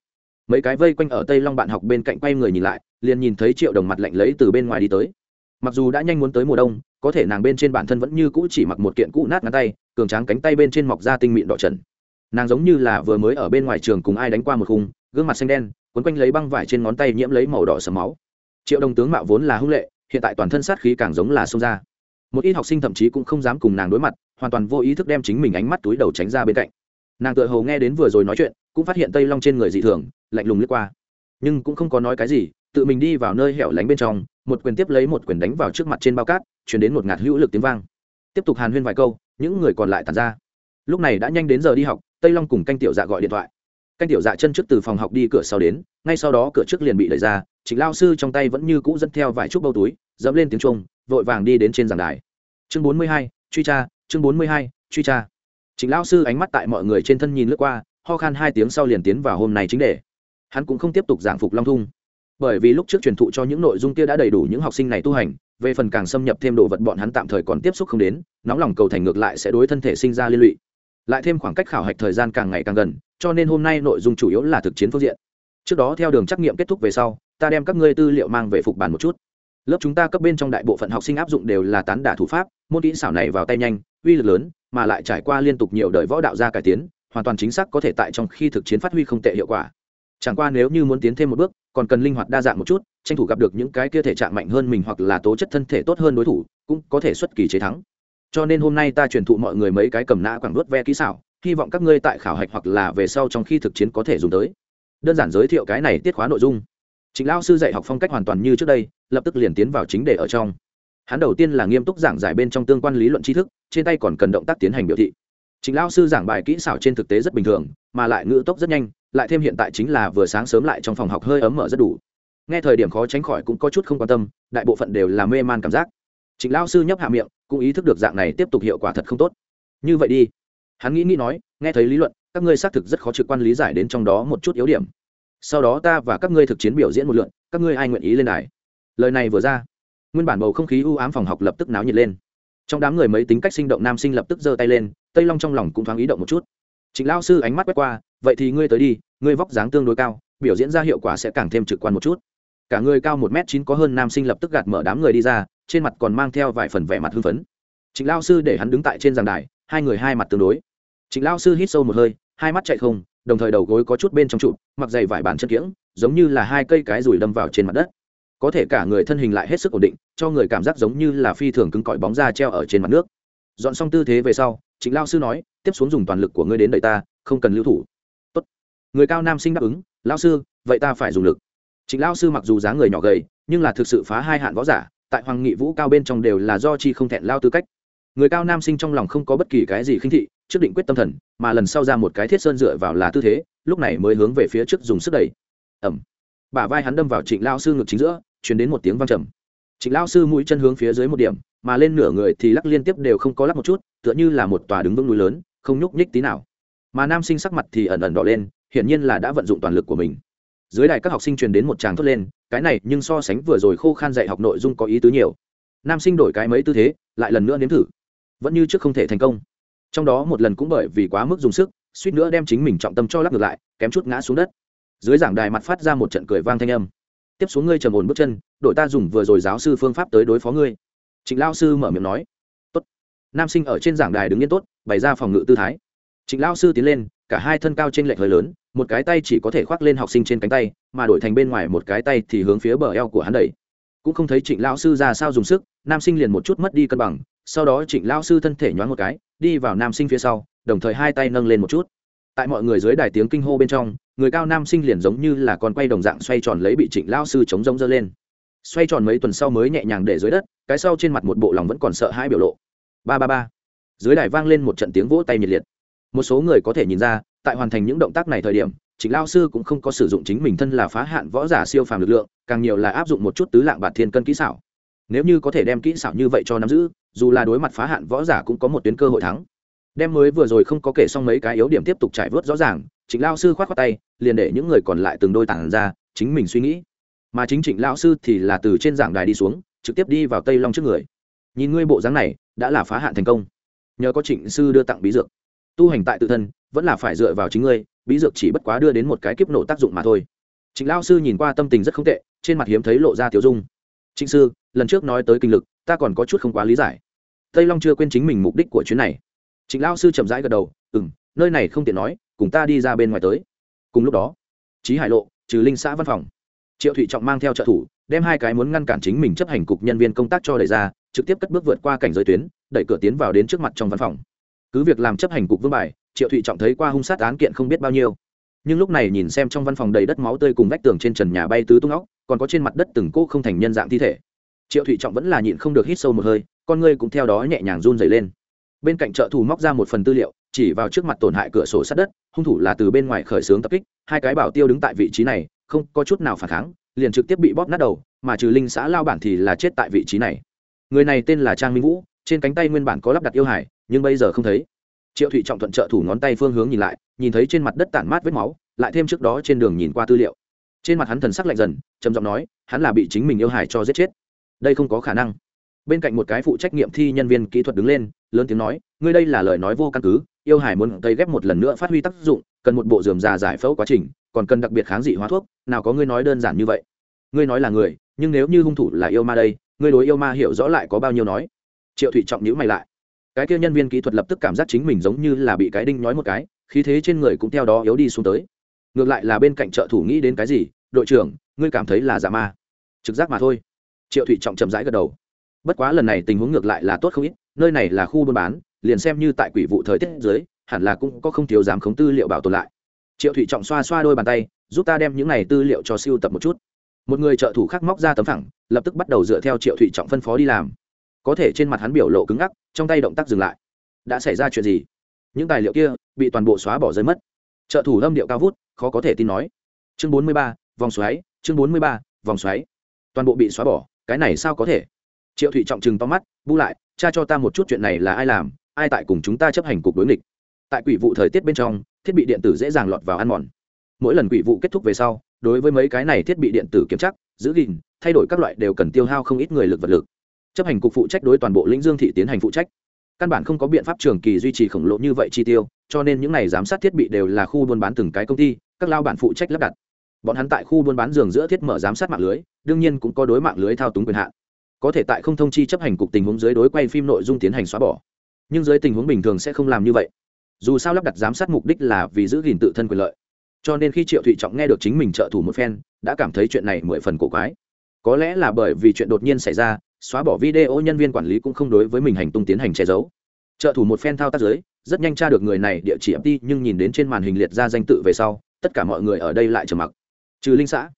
S1: mấy cái vây quanh ở tây long bạn học bên cạnh quay người nhìn lại, liền nhìn thấy triệu đồng mặt lạnh lấy từ bên ngoài đi tới. Mặc dù đã nhanh muốn tới mùa đông, có thể nàng bên trên bản thân vẫn như cũ chỉ mặc một kiện cũ nát ngắn tay, cường tráng cánh tay bên trên mọc da tinh mịn đỏ trần. Nàng giống như là vừa mới ở bên ngoài trường cùng ai đánh qua một khung, gương mặt xanh đen, quấn quanh lấy băng vải trên ngón tay nhiễm lấy màu đỏ sầm máu. Triệu đồng tướng mạo vốn là hung lệ, hiện tại toàn thân sát khí càng giống là xông ra. Một ít học sinh thậm chí cũng không dám cùng nàng đối mặt, hoàn toàn vô ý thức đem chính mình ánh mắt túi đầu tránh ra bên cạnh. Nàng tự hầu nghe đến vừa rồi nói chuyện, cũng phát hiện tây long trên người dị thường lạnh lùng lướt qua. Nhưng cũng không có nói cái gì, tự mình đi vào nơi hẻo lánh bên trong, một quyền tiếp lấy một quyền đánh vào trước mặt trên bao cát chuyển đến một ngạt hữu lực tiếng vang. Tiếp tục hàn huyên vài câu, những người còn lại tàn ra. Lúc này đã nhanh đến giờ đi học, tây long cùng canh tiểu dạ gọi điện thoại. Canh tiểu dạ chân trước từ phòng học đi cửa sau đến, ngay sau đó cửa trước liền bị đẩy ra chính lao sư trong tay vẫn như cũ dẫn theo vài chút bâu túi, dẫm lên tiếng trung vội vàng đi đến trên giảng đài. Chương bốn mươi hai, truy tra, chương bốn mươi hai, truy tra. Chính lao sư ánh mắt tại mọi người trên thân nhìn lướt qua, ho khan hai tiếng sau liền tiến vào hôm nay chính đề hắn cũng không tiếp tục giảng phục long thung. Bởi vì lúc trước truyền thụ cho những nội dung kia đã đầy đủ những học sinh này tu hành, về phần càng xâm nhập thêm đồ vật bọn hắn tạm thời còn tiếp xúc không đến, nóng lòng cầu thành ngược lại sẽ đối thân thể sinh ra liên lụy. Lại thêm khoảng cách khảo hạch thời gian càng ngày càng gần, cho nên hôm nay nội dung chủ yếu là thực chiến phương diện. Trước đó theo đường trắc nghiệm kết thúc về sau, ta đem các ngươi tư liệu mang về phục bàn một chút. Lớp chúng ta cấp bên trong đại bộ phận học sinh áp dụng đều là tán đả thủ pháp, môn kỹ xảo này vào tay nhanh, uy lực lớn, mà lại trải qua liên tục nhiều đời võ đạo gia cải tiến, hoàn toàn chính xác có thể tại trong khi thực chiến phát huy không tệ hiệu quả chẳng qua nếu như muốn tiến thêm một bước, còn cần linh hoạt đa dạng một chút, tranh thủ gặp được những cái kia thể trạng mạnh hơn mình hoặc là tố chất thân thể tốt hơn đối thủ, cũng có thể xuất kỳ chế thắng. Cho nên hôm nay ta truyền thụ mọi người mấy cái cầm nã quảng đốt ve kỹ xảo, hy vọng các ngươi tại khảo hạch hoặc là về sau trong khi thực chiến có thể dùng tới. Đơn giản giới thiệu cái này tiết khóa nội dung. Chính lao sư dạy học phong cách hoàn toàn như trước đây, lập tức liền tiến vào chính đề ở trong. Hắn đầu tiên là nghiêm túc giảng giải bên trong tương quan lý luận tri thức, trên tay còn cần động tác tiến hành biểu thị. Chính lao sư giảng bài kỹ xảo trên thực tế rất bình thường, mà lại ngữ tốc rất nhanh lại thêm hiện tại chính là vừa sáng sớm lại trong phòng học hơi ấm mở rất đủ. Nghe thời điểm khó tránh khỏi cũng có chút không quan tâm, đại bộ phận đều là mê man cảm giác. Chính lao sư nhấp hạ miệng, cũng ý thức được dạng này tiếp tục hiệu quả thật không tốt. Như vậy đi. Hắn nghĩ nghĩ nói, nghe thấy lý luận, các ngươi xác thực rất khó trực quan lý giải đến trong đó một chút yếu điểm. Sau đó ta và các ngươi thực chiến biểu diễn một lượn, các ngươi ai nguyện ý lên đài? Lời này vừa ra, nguyên bản bầu không khí u ám phòng học lập tức náo nhiệt lên. Trong đám người mấy tính cách sinh động nam sinh lập tức giơ tay lên, tây long trong lòng cũng thoáng ý động một chút. Chính lao sư ánh mắt quét qua, vậy thì ngươi tới đi ngươi vóc dáng tương đối cao, biểu diễn ra hiệu quả sẽ càng thêm trực quan một chút. Cả người cao một m chín có hơn nam sinh lập tức gạt mở đám người đi ra, trên mặt còn mang theo vài phần vẻ mặt hưng phấn. Trịnh lao sư để hắn đứng tại trên giàn đài, hai người hai mặt tương đối. Trịnh lao sư hít sâu một hơi, hai mắt chạy không, đồng thời đầu gối có chút bên trong trụ, mặc dày vải bàn chân kiễng, giống như là hai cây cái rùi đâm vào trên mặt đất. Có thể cả người thân hình lại hết sức ổn định, cho người cảm giác giống như là phi thường cứng cỏi bóng ra treo ở trên mặt nước. Dọn xong tư thế về sau, Trịnh lao sư nói, tiếp xuống dùng toàn lực của ngươi đến đợi ta, không cần lưu thủ người cao nam sinh đáp ứng lao sư, vậy ta phải dùng lực. Chính lao sư mặc dù dáng người nhỏ gầy, nhưng là thực sự phá hai hạn võ giả, tại hoàng nghị vũ cao bên trong đều là do chi không thẹn lao tư cách. Người cao nam sinh trong lòng không có bất kỳ cái gì khinh thị, trước định quyết tâm thần, mà lần sau ra một cái thiết sơn dựa vào là tư thế, lúc này mới hướng về phía trước dùng sức đẩy. Ẩm. Bả vai hắn đâm vào trịnh lao sư ngực chính giữa chuyển đến một tiếng văng trầm. Trịnh lao sư mũi chân hướng phía dưới một điểm, mà lên nửa người thì lắc liên tiếp đều không có lắc một chút, tựa như là một tòa đứng vững núi lớn, không nhúc nhích tí nào. Mà nam sinh sắc mặt thì ẩn ẩn đỏ lên hiển nhiên là đã vận dụng toàn lực của mình. Dưới đài các học sinh truyền đến một tràng thốt lên, cái này nhưng so sánh vừa rồi khô khan dạy học nội dung có ý tứ nhiều. Nam sinh đổi cái mấy tư thế, lại lần nữa nếm thử. Vẫn như trước không thể thành công. Trong đó một lần cũng bởi vì quá mức dùng sức, suýt nữa đem chính mình trọng tâm cho lắc ngược lại, kém chút ngã xuống đất. Dưới giảng đài mặt phát ra một trận cười vang thanh âm. Tiếp xuống ngươi trầm ổn bước chân, đội ta dùng vừa rồi giáo sư phương pháp tới đối phó ngươi. Trịnh lao sư mở miệng nói. Tốt. Nam sinh ở trên giảng đài đứng yên tốt, bày ra phòng ngự tư thái. Trịnh lao sư tiến lên cả hai thân cao trên lệch hơi lớn, một cái tay chỉ có thể khoác lên học sinh trên cánh tay, mà đổi thành bên ngoài một cái tay thì hướng phía bờ eo của hắn đẩy. Cũng không thấy trịnh lao sư ra sao dùng sức, nam sinh liền một chút mất đi cân bằng, sau đó trịnh lao sư thân thể nhoáng một cái, đi vào nam sinh phía sau, đồng thời hai tay nâng lên một chút. Tại mọi người dưới đài tiếng kinh hô bên trong, người cao nam sinh liền giống như là con quay đồng dạng xoay tròn lấy bị trịnh lao sư chống rông dơ lên. Xoay tròn mấy tuần sau mới nhẹ nhàng để dưới đất, cái sau trên mặt một bộ lòng vẫn còn sợ hãi biểu lộ. Ba ba ba. Dưới đài vang lên một trận tiếng vỗ tay nhiệt liệt một số người có thể nhìn ra, tại hoàn thành những động tác này thời điểm, trịnh lao sư cũng không có sử dụng chính mình thân là phá hạn võ giả siêu phàm lực lượng, càng nhiều là áp dụng một chút tứ lạng bạt thiên cân kỹ xảo. Nếu như có thể đem kỹ xảo như vậy cho nắm giữ, dù là đối mặt phá hạn võ giả cũng có một tuyến cơ hội thắng. Đem mới vừa rồi không có kể xong mấy cái yếu điểm tiếp tục trải vớt rõ ràng, trịnh lao sư k h o á t tay, liền để những người còn lại từng đôi tản ra, chính mình suy nghĩ. Mà chính trịnh lao sư thì là từ trên giảng đài đi xuống, trực tiếp đi vào tây long trước người. Nhìn ngươi bộ dáng này, đã là phá hạn thành công. Nhờ có trịnh sư đưa tặng bí dược tu hành tại tự thân, vẫn là phải dựa vào chính ngươi, bí dược chỉ bất quá đưa đến một cái kiếp nổ tác dụng mà thôi. Trịnh lao sư nhìn qua tâm tình rất không tệ, trên mặt hiếm thấy lộ ra tiểu dung. Trịnh sư, lần trước nói tới kinh lực, ta còn có chút không quá lý giải. Tây long chưa quên chính mình mục đích của chuyến này. Trịnh lao sư chậm rãi gật đầu ừ m nơi này không tiện nói, cùng ta đi ra bên ngoài tới. Cùng lúc đó trí hải lộ, trừ linh xã văn phòng. Triệu thụy trọng mang theo trợ thủ, đem hai cái muốn ngăn cản chính mình chấp hành cục nhân viên công tác cho đẩy ra, trực tiếp cất bước vượt qua cảnh giới tuyến, đẩy cửa tiến vào đến trước mặt trong văn phòng cứ việc làm chấp hành cục vương bài, triệu thụy trọng thấy qua hung sát án kiện không biết bao nhiêu. Nhưng lúc này nhìn xem trong văn phòng đầy đất máu tươi cùng vách tường trên trần nhà bay tứ tung óc, còn có trên mặt đất từng cỗ không thành nhân dạng thi thể. Triệu thụy trọng vẫn là nhịn không được hít sâu một hơi, con ngươi cũng theo đó nhẹ nhàng run dày lên. Bên cạnh trợ thủ móc ra một phần tư liệu, chỉ vào trước mặt tổn hại cửa sổ sát đất, hung thủ là từ bên ngoài khởi xướng tập kích, hai cái bảo tiêu đứng tại vị trí này, không có chút nào phản kháng, liền trực tiếp bị bóp nát đầu, mà trừ linh xã lao bản thì là chết tại vị trí này. Người này tên là trang minh vũ, trên cánh tay nguyên bản có lắp đặt yêu hải nhưng bây giờ không thấy. Triệu thụy trọng thuận trợ thủ ngón tay phương hướng nhìn lại, nhìn thấy trên mặt đất tản mát vết máu, lại thêm trước đó trên đường nhìn qua tư liệu. Trên mặt hắn thần sắc lạnh dần, trầm giọng nói, hắn là bị chính mình yêu hải cho giết chết. Đây không có khả năng. Bên cạnh một cái phụ trách nghiệm thi nhân viên kỹ thuật đứng lên, lớn tiếng nói, ngươi đây là lời nói vô căn cứ, yêu hải muốn cấy ghép một lần nữa phát huy tác dụng, cần một bộ dườm già giải phẫu quá trình, còn cần đặc biệt kháng dị hóa thuốc, nào có ngươi nói đơn giản như vậy. Ngươi nói là người, nhưng nếu như hung thủ là yêu ma đây, ngươi đối yêu ma hiểu rõ lại có bao nhiêu nói. Triệu thụy trọng nhữ mày lại cái kia nhân viên kỹ thuật lập tức cảm giác chính mình giống như là bị cái đinh nhói một cái, khí thế trên người cũng theo đó yếu đi xuống tới. Ngược lại là bên cạnh trợ thủ nghĩ đến cái gì, đội trưởng, ngươi cảm thấy là giả ma? Trực giác mà thôi. Triệu thụy trọng chậm rãi gật đầu. Bất quá lần này tình huống ngược lại là tốt không ít, nơi này là khu buôn bán, liền xem như tại quỷ vụ thời tiết dưới, hẳn là cũng có không thiếu dám khống tư liệu bảo tồn lại. Triệu thụy trọng xoa xoa đôi bàn tay, giúp ta đem những này tư liệu cho siêu tập một chút. Một người trợ thủ khác móc ra tấm phẳng, lập tức bắt đầu dựa theo triệu thụy trọng phân phó đi làm có thể trên mặt hắn biểu lộ cứng ngắc, trong tay động tác dừng lại. Đã xảy ra chuyện gì? Những tài liệu kia bị toàn bộ xóa bỏ rơi mất. Trợ thủ lâm điệu cao vút, khó có thể tin nói. Chương bốn mươi ba, vòng xoáy, chương bốn mươi ba, vòng xoáy. Toàn bộ bị xóa bỏ, cái này sao có thể? Triệu thụy trọng chừng to mắt, bu lại, cha cho ta một chút chuyện này là ai làm, ai tại cùng chúng ta chấp hành cục đối nghịch? Tại quỷ vụ thời tiết bên trong, thiết bị điện tử dễ dàng lọt vào ăn mòn. Mỗi lần quỷ vụ kết thúc về sau, đối với mấy cái này thiết bị điện tử kiểm chắc giữ gìn, thay đổi các loại đều cần tiêu hao không ít người lực vật lực chấp hành cục phụ trách đối toàn bộ lĩnh dương thị tiến hành phụ trách. Căn bản không có biện pháp trường kỳ duy trì khổng lồ như vậy chi tiêu, cho nên những n à y giám sát thiết bị đều là khu buôn bán từng cái công ty, các lao bản phụ trách lắp đặt. Bọn hắn tại khu buôn bán giường giữa thiết mở giám sát mạng lưới, đương nhiên cũng có đối mạng lưới thao túng quyền hạn. Có thể tại không thông chi chấp hành cục tình huống dưới đối quay phim nội dung tiến hành xóa bỏ. Nhưng dưới tình huống bình thường sẽ không làm như vậy. Dù sao lắp đặt giám sát mục đích là vì giữ gìn tự thân quyền lợi. Cho nên khi triệu thụy trọng nghe được chính mình trợ thủ một phen, đã cảm thấy chuyện này mười phần cổ quái có lẽ là bởi vì chuyện đột nhiên xảy ra, xóa bỏ video nhân viên quản lý cũng không đối với mình hành tung tiến hành che giấu. Trợ thủ một phen thao tác giới, rất nhanh tra được người này địa chỉ đi, nhưng nhìn đến trên màn hình liệt ra danh tự về sau, tất cả mọi người ở đây lại trầm mặc. Trừ linh xã,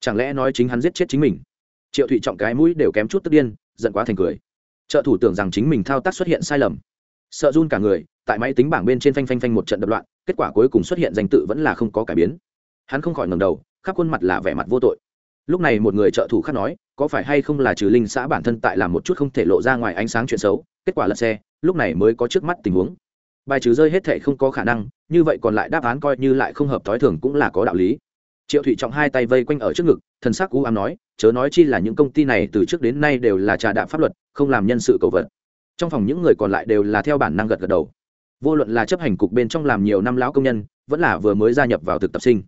S1: chẳng lẽ nói chính hắn giết chết chính mình? Triệu thụy trọng cái mũi đều kém chút tức điên, giận quá thành cười. Trợ thủ tưởng rằng chính mình thao tác xuất hiện sai lầm. Sợ run cả người, tại máy tính bảng bên trên phanh phanh phanh một trận đập loạn, kết quả cuối cùng xuất hiện danh tự vẫn là không có cải biến. Hắn không khỏi ngầm đầu, khắp khuôn mặt là vẻ mặt vô tội lúc này một người trợ thủ khác nói, có phải hay không là trừ linh xã bản thân tại làm một chút không thể lộ ra ngoài ánh sáng chuyện xấu, kết quả lật xe, lúc này mới có trước mắt tình huống. Bài trừ rơi hết thệ không có khả năng, như vậy còn lại đáp án coi như lại không hợp thói thường cũng là có đạo lý. Triệu thụy trọng hai tay vây quanh ở trước ngực, thần sắc u ám nói, chớ nói chi là những công ty này từ trước đến nay đều là trà đạm pháp luật, không làm nhân sự cầu vật. Trong phòng những người còn lại đều là theo bản năng gật gật đầu. Vô luận là chấp hành cục bên trong làm nhiều năm lão công nhân, vẫn là vừa mới gia nhập vào thực tập sinh.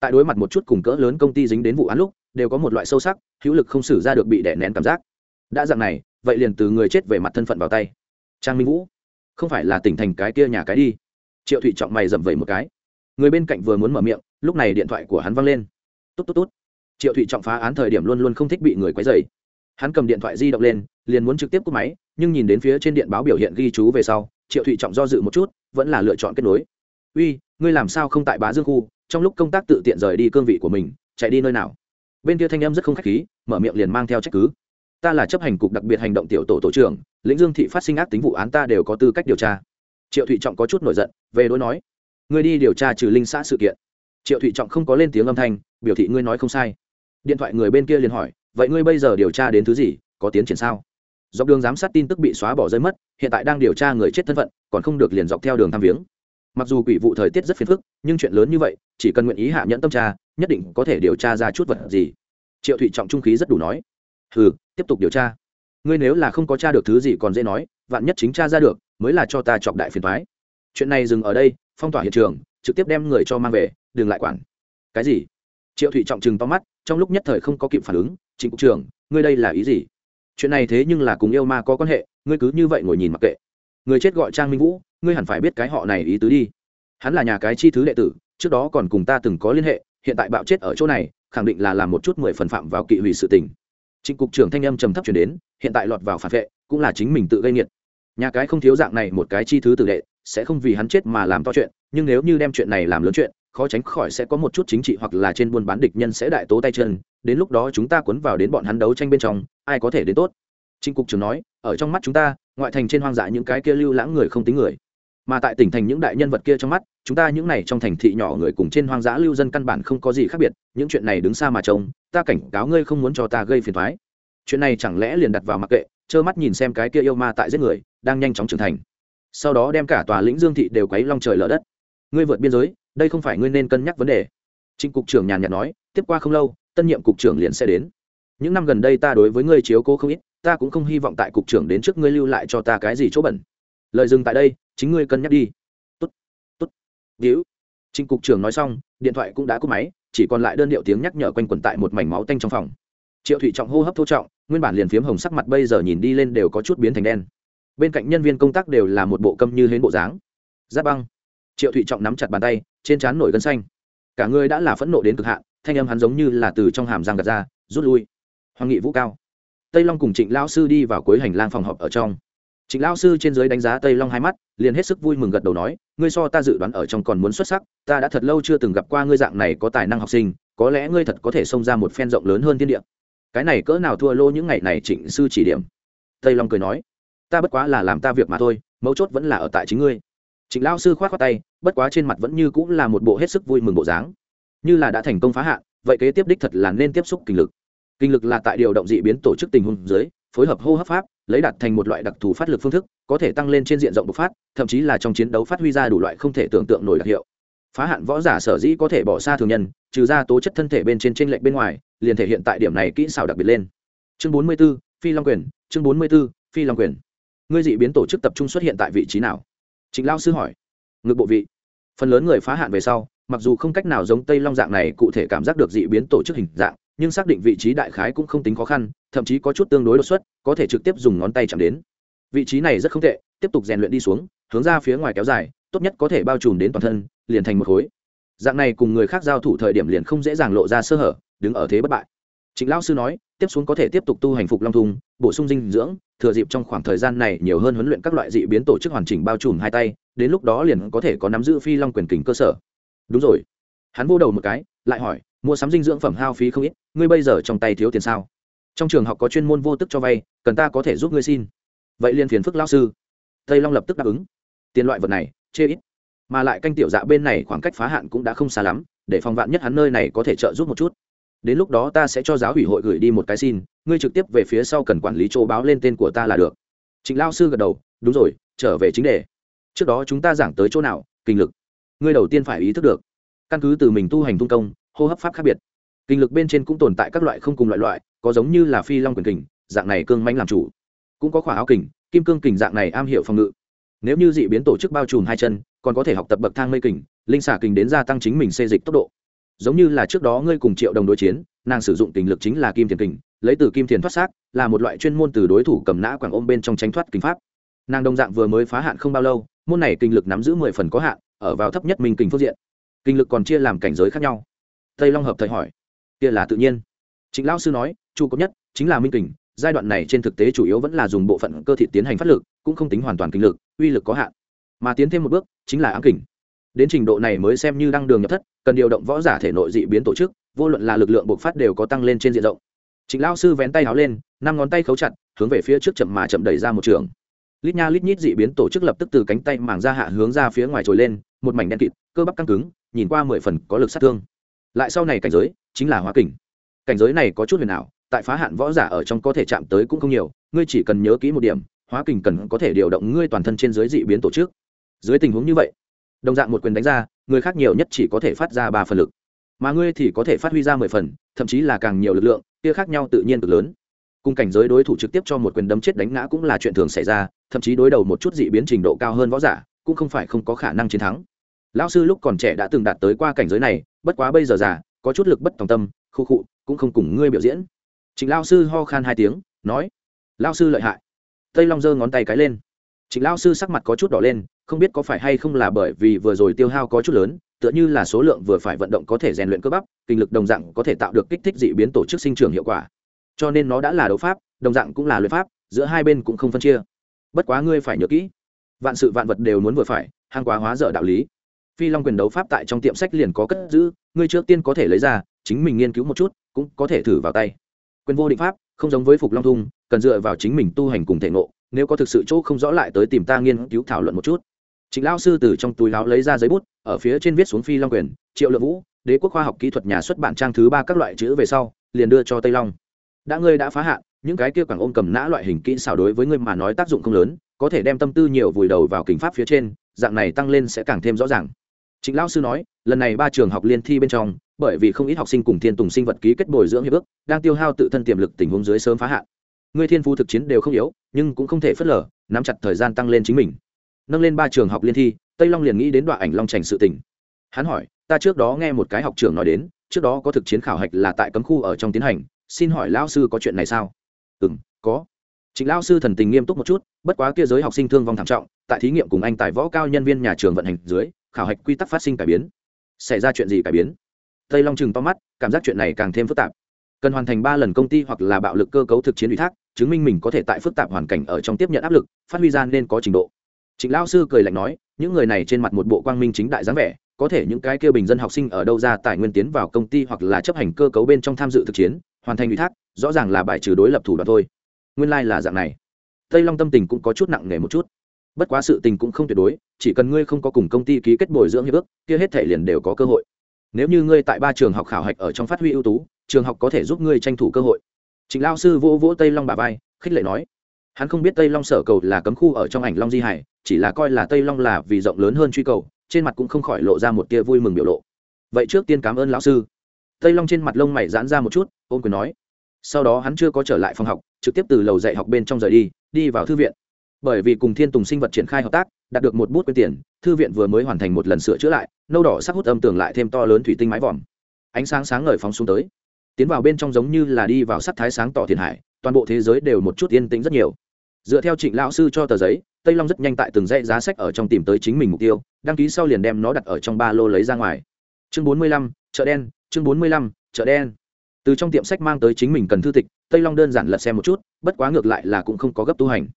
S1: Tại đối mặt một chút cùng cỡ lớn công ty dính đến vụ án lúc đều có một loại sâu sắc, hữu lực không xử ra được bị đè nén cảm giác. Đã dạng này, vậy liền từ người chết về mặt thân phận vào tay. Trang minh vũ, không phải là tỉnh thành cái kia nhà cái đi. Triệu thụy trọng mày dầm vẩy một cái. Người bên cạnh vừa muốn mở miệng, lúc này điện thoại của hắn văng lên. Tốt tốt tốt triệu thụy trọng phá án thời điểm luôn luôn không thích bị người quấy dày hắn cầm điện thoại di động lên, liền muốn trực tiếp cúp máy, nhưng nhìn đến phía trên điện báo biểu hiện ghi chú về sau, triệu thụy trọng do dự một chút, vẫn là lựa chọn kết nối. Uy, ngươi làm sao không tại bá dương khu, trong lúc công tác tự tiện rời đi cương vị của mình, chạy đi nơi nào? Bên kia thanh em rất không khách khí, mở miệng liền mang theo trách cứ. Ta là chấp hành cục đặc biệt hành động tiểu tổ tổ trưởng, lĩnh dương thị phát sinh ác tính vụ án ta đều có tư cách điều tra. Triệu thụy trọng có chút nổi giận, về đối nói. Ngươi đi điều tra trừ linh xã sự kiện. Triệu thụy trọng không có lên tiếng âm thanh, biểu thị ngươi nói không sai. Điện thoại người bên kia liền hỏi, vậy ngươi bây giờ điều tra đến thứ gì, có tiến triển sao? Dọc đường giám sát tin tức bị xóa bỏ rơi mất, hiện tại đang điều tra người chết thân phận, còn không được liền dọc theo đường tham viếng mặc dù quỷ vụ thời tiết rất phiền phức, nhưng chuyện lớn như vậy, chỉ cần nguyện ý hạ nhẫn tâm tra, nhất định có thể điều tra ra chút vật gì. Triệu thụy trọng trung khí rất đủ nói. Ừ tiếp tục điều tra. Ngươi nếu là không có tra được thứ gì còn dễ nói, vạn nhất chính tra ra được, mới là cho ta chọc đại phiền thoái chuyện này dừng ở đây, phong tỏa hiện trường, trực tiếp đem người cho mang về, đừng lại quản. Cái gì? Triệu thụy trọng chừng to mắt, trong lúc nhất thời không có kịp phản ứng chính cục trưởng, ngươi đây là ý gì? Chuyện này thế nhưng là cùng yêu ma có quan hệ, ngươi cứ như vậy ngồi nhìn mặc kệ người chết gọi trang minh vũ, ngươi hẳn phải biết cái họ này ý tứ đi. Hắn là nhà cái chi thứ đệ tử, trước đó còn cùng ta từng có liên hệ, hiện tại bạo chết ở chỗ này, khẳng định là làm một chút mười phần phạm vào kỵ hủy sự tình. Trịnh cục trưởng thanh âm trầm thấp chuyển đến, hiện tại lọt vào phản vệ, cũng là chính mình tự gây nghiệt. Nhà cái không thiếu dạng này một cái chi thứ tử đệ, sẽ không vì hắn chết mà làm to chuyện, nhưng nếu như đem chuyện này làm lớn chuyện, khó tránh khỏi sẽ có một chút chính trị hoặc là trên buôn bán địch nhân sẽ đại tố tay chân, đến lúc đó chúng ta cuốn vào đến bọn hắn đấu tranh bên trong, ai có thể đến tốt? Trịnh cục trưởng nói, ở trong mắt chúng ta, ngoại thành trên hoang dã những cái kia lưu lãng người không tính người. Mà tại tỉnh thành những đại nhân vật kia trong mắt, chúng ta những này trong thành thị nhỏ người cùng trên hoang dã lưu dân căn bản không có gì khác biệt, những chuyện này đứng xa mà trông, ta cảnh cáo ngươi không muốn cho ta gây phiền thoái chuyện này chẳng lẽ liền đặt vào mặc kệ, trơ mắt nhìn xem cái kia yêu ma tại giết người, đang nhanh chóng trưởng thành. Sau đó đem cả tòa lĩnh dương thị đều quấy long trời lở đất. Ngươi vượt biên giới, đây không phải ngươi nên cân nhắc vấn đề. Trịnh cục trưởng nhàn nhạt nói, tiếp qua không lâu, tân nhiệm cục trưởng liền sẽ đến. Những năm gần đây ta đối với ngươi chiếu cố không ít ta cũng không hy vọng tại cục trưởng đến trước ngươi lưu lại cho ta cái gì chỗ bẩn. Lời dừng tại đây, chính ngươi cân nhắc đi. Tốt tốt. Víu trịnh cục trưởng nói xong, điện thoại cũng đã cúp máy, chỉ còn lại đơn điệu tiếng nhắc nhở quanh quẩn tại một mảnh máu tanh trong phòng. Triệu thụy trọng hô hấp thô trọng, nguyên bản liền phiếm hồng sắc mặt bây giờ nhìn đi lên đều có chút biến thành đen. Bên cạnh nhân viên công tác đều là một bộ câm như hến bộ dáng. Giáp băng. Triệu thụy trọng nắm chặt bàn tay, trên trán nổi gân xanh. Cả người đã là phẫn nộ đến cực hạn, thanh âm hắn giống như là từ trong hàm răng gạt ra, rút lui. Hoàng nghị vũ cao tây long cùng trịnh lão sư đi vào cuối hành lang phòng họp ở trong. Trịnh lão sư trên dưới đánh giá tây long hai mắt, liền hết sức vui mừng gật đầu nói, ngươi so ta dự đoán ở trong còn muốn xuất sắc, ta đã thật lâu chưa từng gặp qua ngươi dạng này có tài năng học sinh, có lẽ ngươi thật có thể xông ra một phen rộng lớn hơn thiên địa. Cái này cỡ nào thua lô những ngày này trịnh sư chỉ điểm? Tây long cười nói, ta bất quá là làm ta việc mà thôi, mấu chốt vẫn là ở tại chính ngươi. Trịnh lão sư k h o á t khoác tay, bất quá trên mặt vẫn như cũng là một bộ hết sức vui mừng bộ dáng. Như là đã thành công phá hạn, vậy kế tiếp đích thật là nên tiếp xúc kinh lực kinh lực là tại điều động dị biến tổ chức tình huống dưới, phối hợp hô hấp pháp, lấy đặt thành một loại đặc thù phát lực phương thức, có thể tăng lên trên diện rộng bộc phát, thậm chí là trong chiến đấu phát huy ra đủ loại không thể tưởng tượng nổi đặc hiệu. Phá hạn võ giả sở dĩ có thể bỏ xa thường nhân, trừ ra tố chất thân thể bên trên t r ê n lệch bên ngoài, liền thể hiện tại điểm này kỹ xảo đặc biệt lên. Chương bốn mươi b ố phi long quyền, chương bốn mươi b ố phi long quyền. Ngươi dị biến tổ chức tập trung xuất hiện tại vị trí nào? Chính lao sư hỏi. Ngực bộ vị. Phần lớn người phá hạn về sau, mặc dù không cách nào giống tây long dạng này cụ thể cảm giác được dị biến tổ chức hình dạng nhưng xác định vị trí đại khái cũng không tính khó khăn thậm chí có chút tương đối đột xuất có thể trực tiếp dùng ngón tay chạm đến. Vị trí này rất không tệ tiếp tục rèn luyện đi xuống hướng ra phía ngoài kéo dài tốt nhất có thể bao trùm đến toàn thân liền thành một khối. Dạng này cùng người khác giao thủ thời điểm liền không dễ dàng lộ ra sơ hở đứng ở thế bất bại. Trịnh lão sư nói tiếp xuống có thể tiếp tục tu hành phục long thùng, bổ sung dinh dưỡng thừa dịp trong khoảng thời gian này nhiều hơn huấn luyện các loại dị biến tổ chức hoàn chỉnh bao trùm hai tay đến lúc đó liền có thể có nắm giữ phi long quyền kình cơ sở. Đúng rồi. Hắn vô đầu một cái lại hỏi mua sắm dinh dưỡng phẩm hao phí không ít, ngươi bây giờ trong tay thiếu tiền sao? Trong trường học có chuyên môn vô tức cho vay, cần ta có thể giúp ngươi xin? Vậy liền phiền phức lão sư. Tây long lập tức đáp ứng. Tiền loại vật này, chê ít. Mà lại canh tiểu dạ bên này khoảng cách phá hạn cũng đã không xa lắm, để phòng vạn nhất hắn nơi này có thể trợ giúp một chút. Đến lúc đó ta sẽ cho giáo ủy hội gửi đi một cái xin, ngươi trực tiếp về phía sau cần quản lý chỗ báo lên tên của ta là được. Trịnh lao sư gật đầu, đúng rồi, trở về chính đề. Trước đó chúng ta giảng tới chỗ nào, kinh lực. Ngươi đầu tiên phải ý thức được. Căn cứ từ mình tu hành tung công hô hấp pháp khác biệt. Kinh lực bên trên cũng tồn tại các loại không cùng loại loại, có giống như là phi long quyền kình, dạng này cương manh làm chủ. Cũng có khỏa áo kình, kim cương kình dạng này am hiểu phòng ngự. Nếu như dị biến tổ chức bao trùm hai chân, còn có thể học tập bậc thang mây kình, linh xả kình đến gia tăng chính mình xê dịch tốc độ. Giống như là trước đó ngươi cùng triệu đồng đối chiến, nàng sử dụng kình lực chính là kim thiền kình, lấy từ kim thiền thoát xác, là một loại chuyên môn từ đối thủ cầm nã quảng ôm bên trong tránh thoát kình pháp. Nàng đồng dạng vừa mới phá hạn không bao lâu, môn này kinh lực nắm giữ mười phần có hạn, ở vào thấp nhất mình kình phương diện. Kinh lực còn chia làm cảnh giới khác nhau tây long hợp thời hỏi kia là tự nhiên chính lão sư nói chu cấp nhất chính là minh kình giai đoạn này trên thực tế chủ yếu vẫn là dùng bộ phận cơ thị tiến hành phát lực cũng không tính hoàn toàn kinh lực uy lực có hạn mà tiến thêm một bước chính là ám kình đến trình độ này mới xem như đăng đường nhập thất cần điều động võ giả thể nội dị biến tổ chức vô luận là lực lượng bộc phát đều có tăng lên trên diện rộng trịnh Lão sư vén tay áo lên năm ngón tay khấu chặt hướng về phía trước chậm mà chậm đẩy ra một trường lít nha lít nhít dị biến tổ chức lập tức từ cánh tay màng ra hạ hướng ra phía ngoài trồi lên một mảnh đen kịt cơ bắp căng cứng nhìn qua mười phần có lực sát thương lại sau này cảnh giới, chính là hóa kình. Cảnh giới này có chút huyền ảo, tại phá hạn võ giả ở trong có thể chạm tới cũng không nhiều, ngươi chỉ cần nhớ kỹ một điểm, hóa kình cần có thể điều động ngươi toàn thân trên dưới dị biến tổ chức. Dưới tình huống như vậy, đồng dạng một quyền đánh ra, người khác nhiều nhất chỉ có thể phát ra ba phần lực, mà ngươi thì có thể phát huy ra mười phần, thậm chí là càng nhiều lực lượng, kia khác nhau tự nhiên cực lớn. Cùng cảnh giới đối thủ trực tiếp cho một quyền đấm chết đánh ngã cũng là chuyện thường xảy ra, thậm chí đối đầu một chút dị biến trình độ cao hơn võ giả, cũng không phải không có khả năng chiến thắng lão sư lúc còn trẻ đã từng đạt tới qua cảnh giới này, bất quá bây giờ già, có chút lực bất tòng tâm, khu khụ cũng không cùng ngươi biểu diễn. Trịnh lao sư ho khan hai tiếng, nói lao sư lợi hại. Tây long giơ ngón tay cái lên. Trịnh lao sư sắc mặt có chút đỏ lên, không biết có phải hay không là bởi vì vừa rồi tiêu hao có chút lớn, tựa như là số lượng vừa phải vận động có thể rèn luyện cơ bắp, kinh lực đồng dạng có thể tạo được kích thích dị biến tổ chức sinh trưởng hiệu quả. Cho nên nó đã là đấu pháp, đồng dạng cũng là luyện pháp, giữa hai bên cũng không phân chia. Bất quá ngươi phải nhớ kỹ, vạn sự vạn vật đều muốn vừa phải, hàng quá hóa dở đạo lý phi long quyền đấu pháp tại trong tiệm sách liền có cất giữ ngươi trước tiên có thể lấy ra chính mình nghiên cứu một chút cũng có thể thử vào tay quyền vô định pháp không giống với phục long thung cần dựa vào chính mình tu hành cùng thể ngộ nếu có thực sự chỗ không rõ lại tới tìm ta nghiên cứu thảo luận một chút Trịnh lão sư từ trong túi láo lấy ra giấy bút, ở phía trên viết xuống Phi Long quyền, Triệu Lượng Vũ, Đế quốc khoa học kỹ thuật nhà xuất bản trang thứ ba các loại chữ về sau, liền đưa cho Tây Long. Đã ngươi đã phá hạn, những cái kia quảng ôm cầm nã loại hình kỹ xảo đối với ngươi mà nói tác dụng không lớn, có thể đem tâm tư nhiều vùi đầu vào kính pháp phía trên, dạng này tăng lên sẽ càng thêm rõ ràng. Trịnh lão sư nói, lần này ba trường học liên thi bên trong, bởi vì không ít học sinh cùng thiên tùng sinh vật ký kết bồi dưỡng hiệp ước, đang tiêu hao tự thân tiềm lực tình huống dưới sớm phá hạn. Ngươi thiên phú thực chiến đều không yếu, nhưng cũng không thể phất lờ, nắm chặt thời gian tăng lên chính mình. Nâng lên ba trường học liên thi, Tây Long liền nghĩ đến đoạn ảnh long trành sự tình. Hắn hỏi, ta trước đó nghe một cái học trưởng nói đến, trước đó có thực chiến khảo hạch là tại cấm khu ở trong tiến hành, xin hỏi lão sư có chuyện này sao? Ừm, có. Trịnh lão sư thần tình nghiêm túc một chút, bất quá kia giới học sinh thương vong thảm trọng, tại thí nghiệm cùng anh tài võ cao nhân viên nhà trường vận hành dưới, khảo hạch quy tắc phát sinh cải biến. Xảy ra chuyện gì cải biến? Tây Long chừng to mắt, cảm giác chuyện này càng thêm phức tạp. Cần hoàn thành ba lần công ty hoặc là bạo lực cơ cấu thực chiến ủy thác, chứng minh mình có thể tại phức tạp hoàn cảnh ở trong tiếp nhận áp lực, phát huy ra nên có trình độ. Trịnh lão sư cười lạnh nói, những người này trên mặt một bộ quang minh chính đại dáng vẻ, có thể những cái kêu bình dân học sinh ở đâu ra tài nguyên tiến vào công ty hoặc là chấp hành cơ cấu bên trong tham dự thực chiến, hoàn thành ủy thác, rõ ràng là bài trừ đối lập thủ đoạn thôi. Nguyên lai like là dạng này. Tây Long tâm tình cũng có chút nặng nề một chút. Bất quá sự tình cũng không tuyệt đối, chỉ cần ngươi không có cùng công ty ký kết bồi dưỡng hiệp ước, kia hết thể liền đều có cơ hội. Nếu như ngươi tại ba trường học khảo hạch ở trong phát huy ưu tú, trường học có thể giúp ngươi tranh thủ cơ hội. Trịnh lão sư vỗ vỗ Tây Long bà vai, khích lệ nói: hắn không biết tây long sở cầu là cấm khu ở trong ảnh long di hải chỉ là coi là tây long là vì rộng lớn hơn truy cầu trên mặt cũng không khỏi lộ ra một tia vui mừng biểu lộ. Vậy trước tiên cảm ơn lão sư. Tây long trên mặt lông mày giãn ra một chút ôm quyền nói. Sau đó hắn chưa có trở lại phòng học trực tiếp từ lầu dạy học bên trong rời đi đi vào thư viện bởi vì cùng thiên tùng sinh vật triển khai hợp tác, đạt được một bút quyên tiền, thư viện vừa mới hoàn thành một lần sửa chữa lại, nâu đỏ sắc hút âm tường lại thêm to lớn thủy tinh mái vòm. Ánh sáng sáng ngời phóng xuống tới. Tiến vào bên trong giống như là đi vào sắc thái sáng tỏ thiền hải, toàn bộ thế giới đều một chút yên tĩnh rất nhiều. Dựa theo trịnh lão sư cho tờ giấy, tây long rất nhanh tại từng dãy giá sách ở trong tìm tới chính mình mục tiêu, đăng ký sau liền đem nó đặt ở trong ba lô lấy ra ngoài. Chương bốn mươi lăm, chợ đen, chương bốn mươi lăm, chợ đen. Từ trong tiệm sách mang tới chính mình cần thư tịch, tây long đơn giản lật xem một chút, bất quá ngược lại là cũng không có gấp tu hành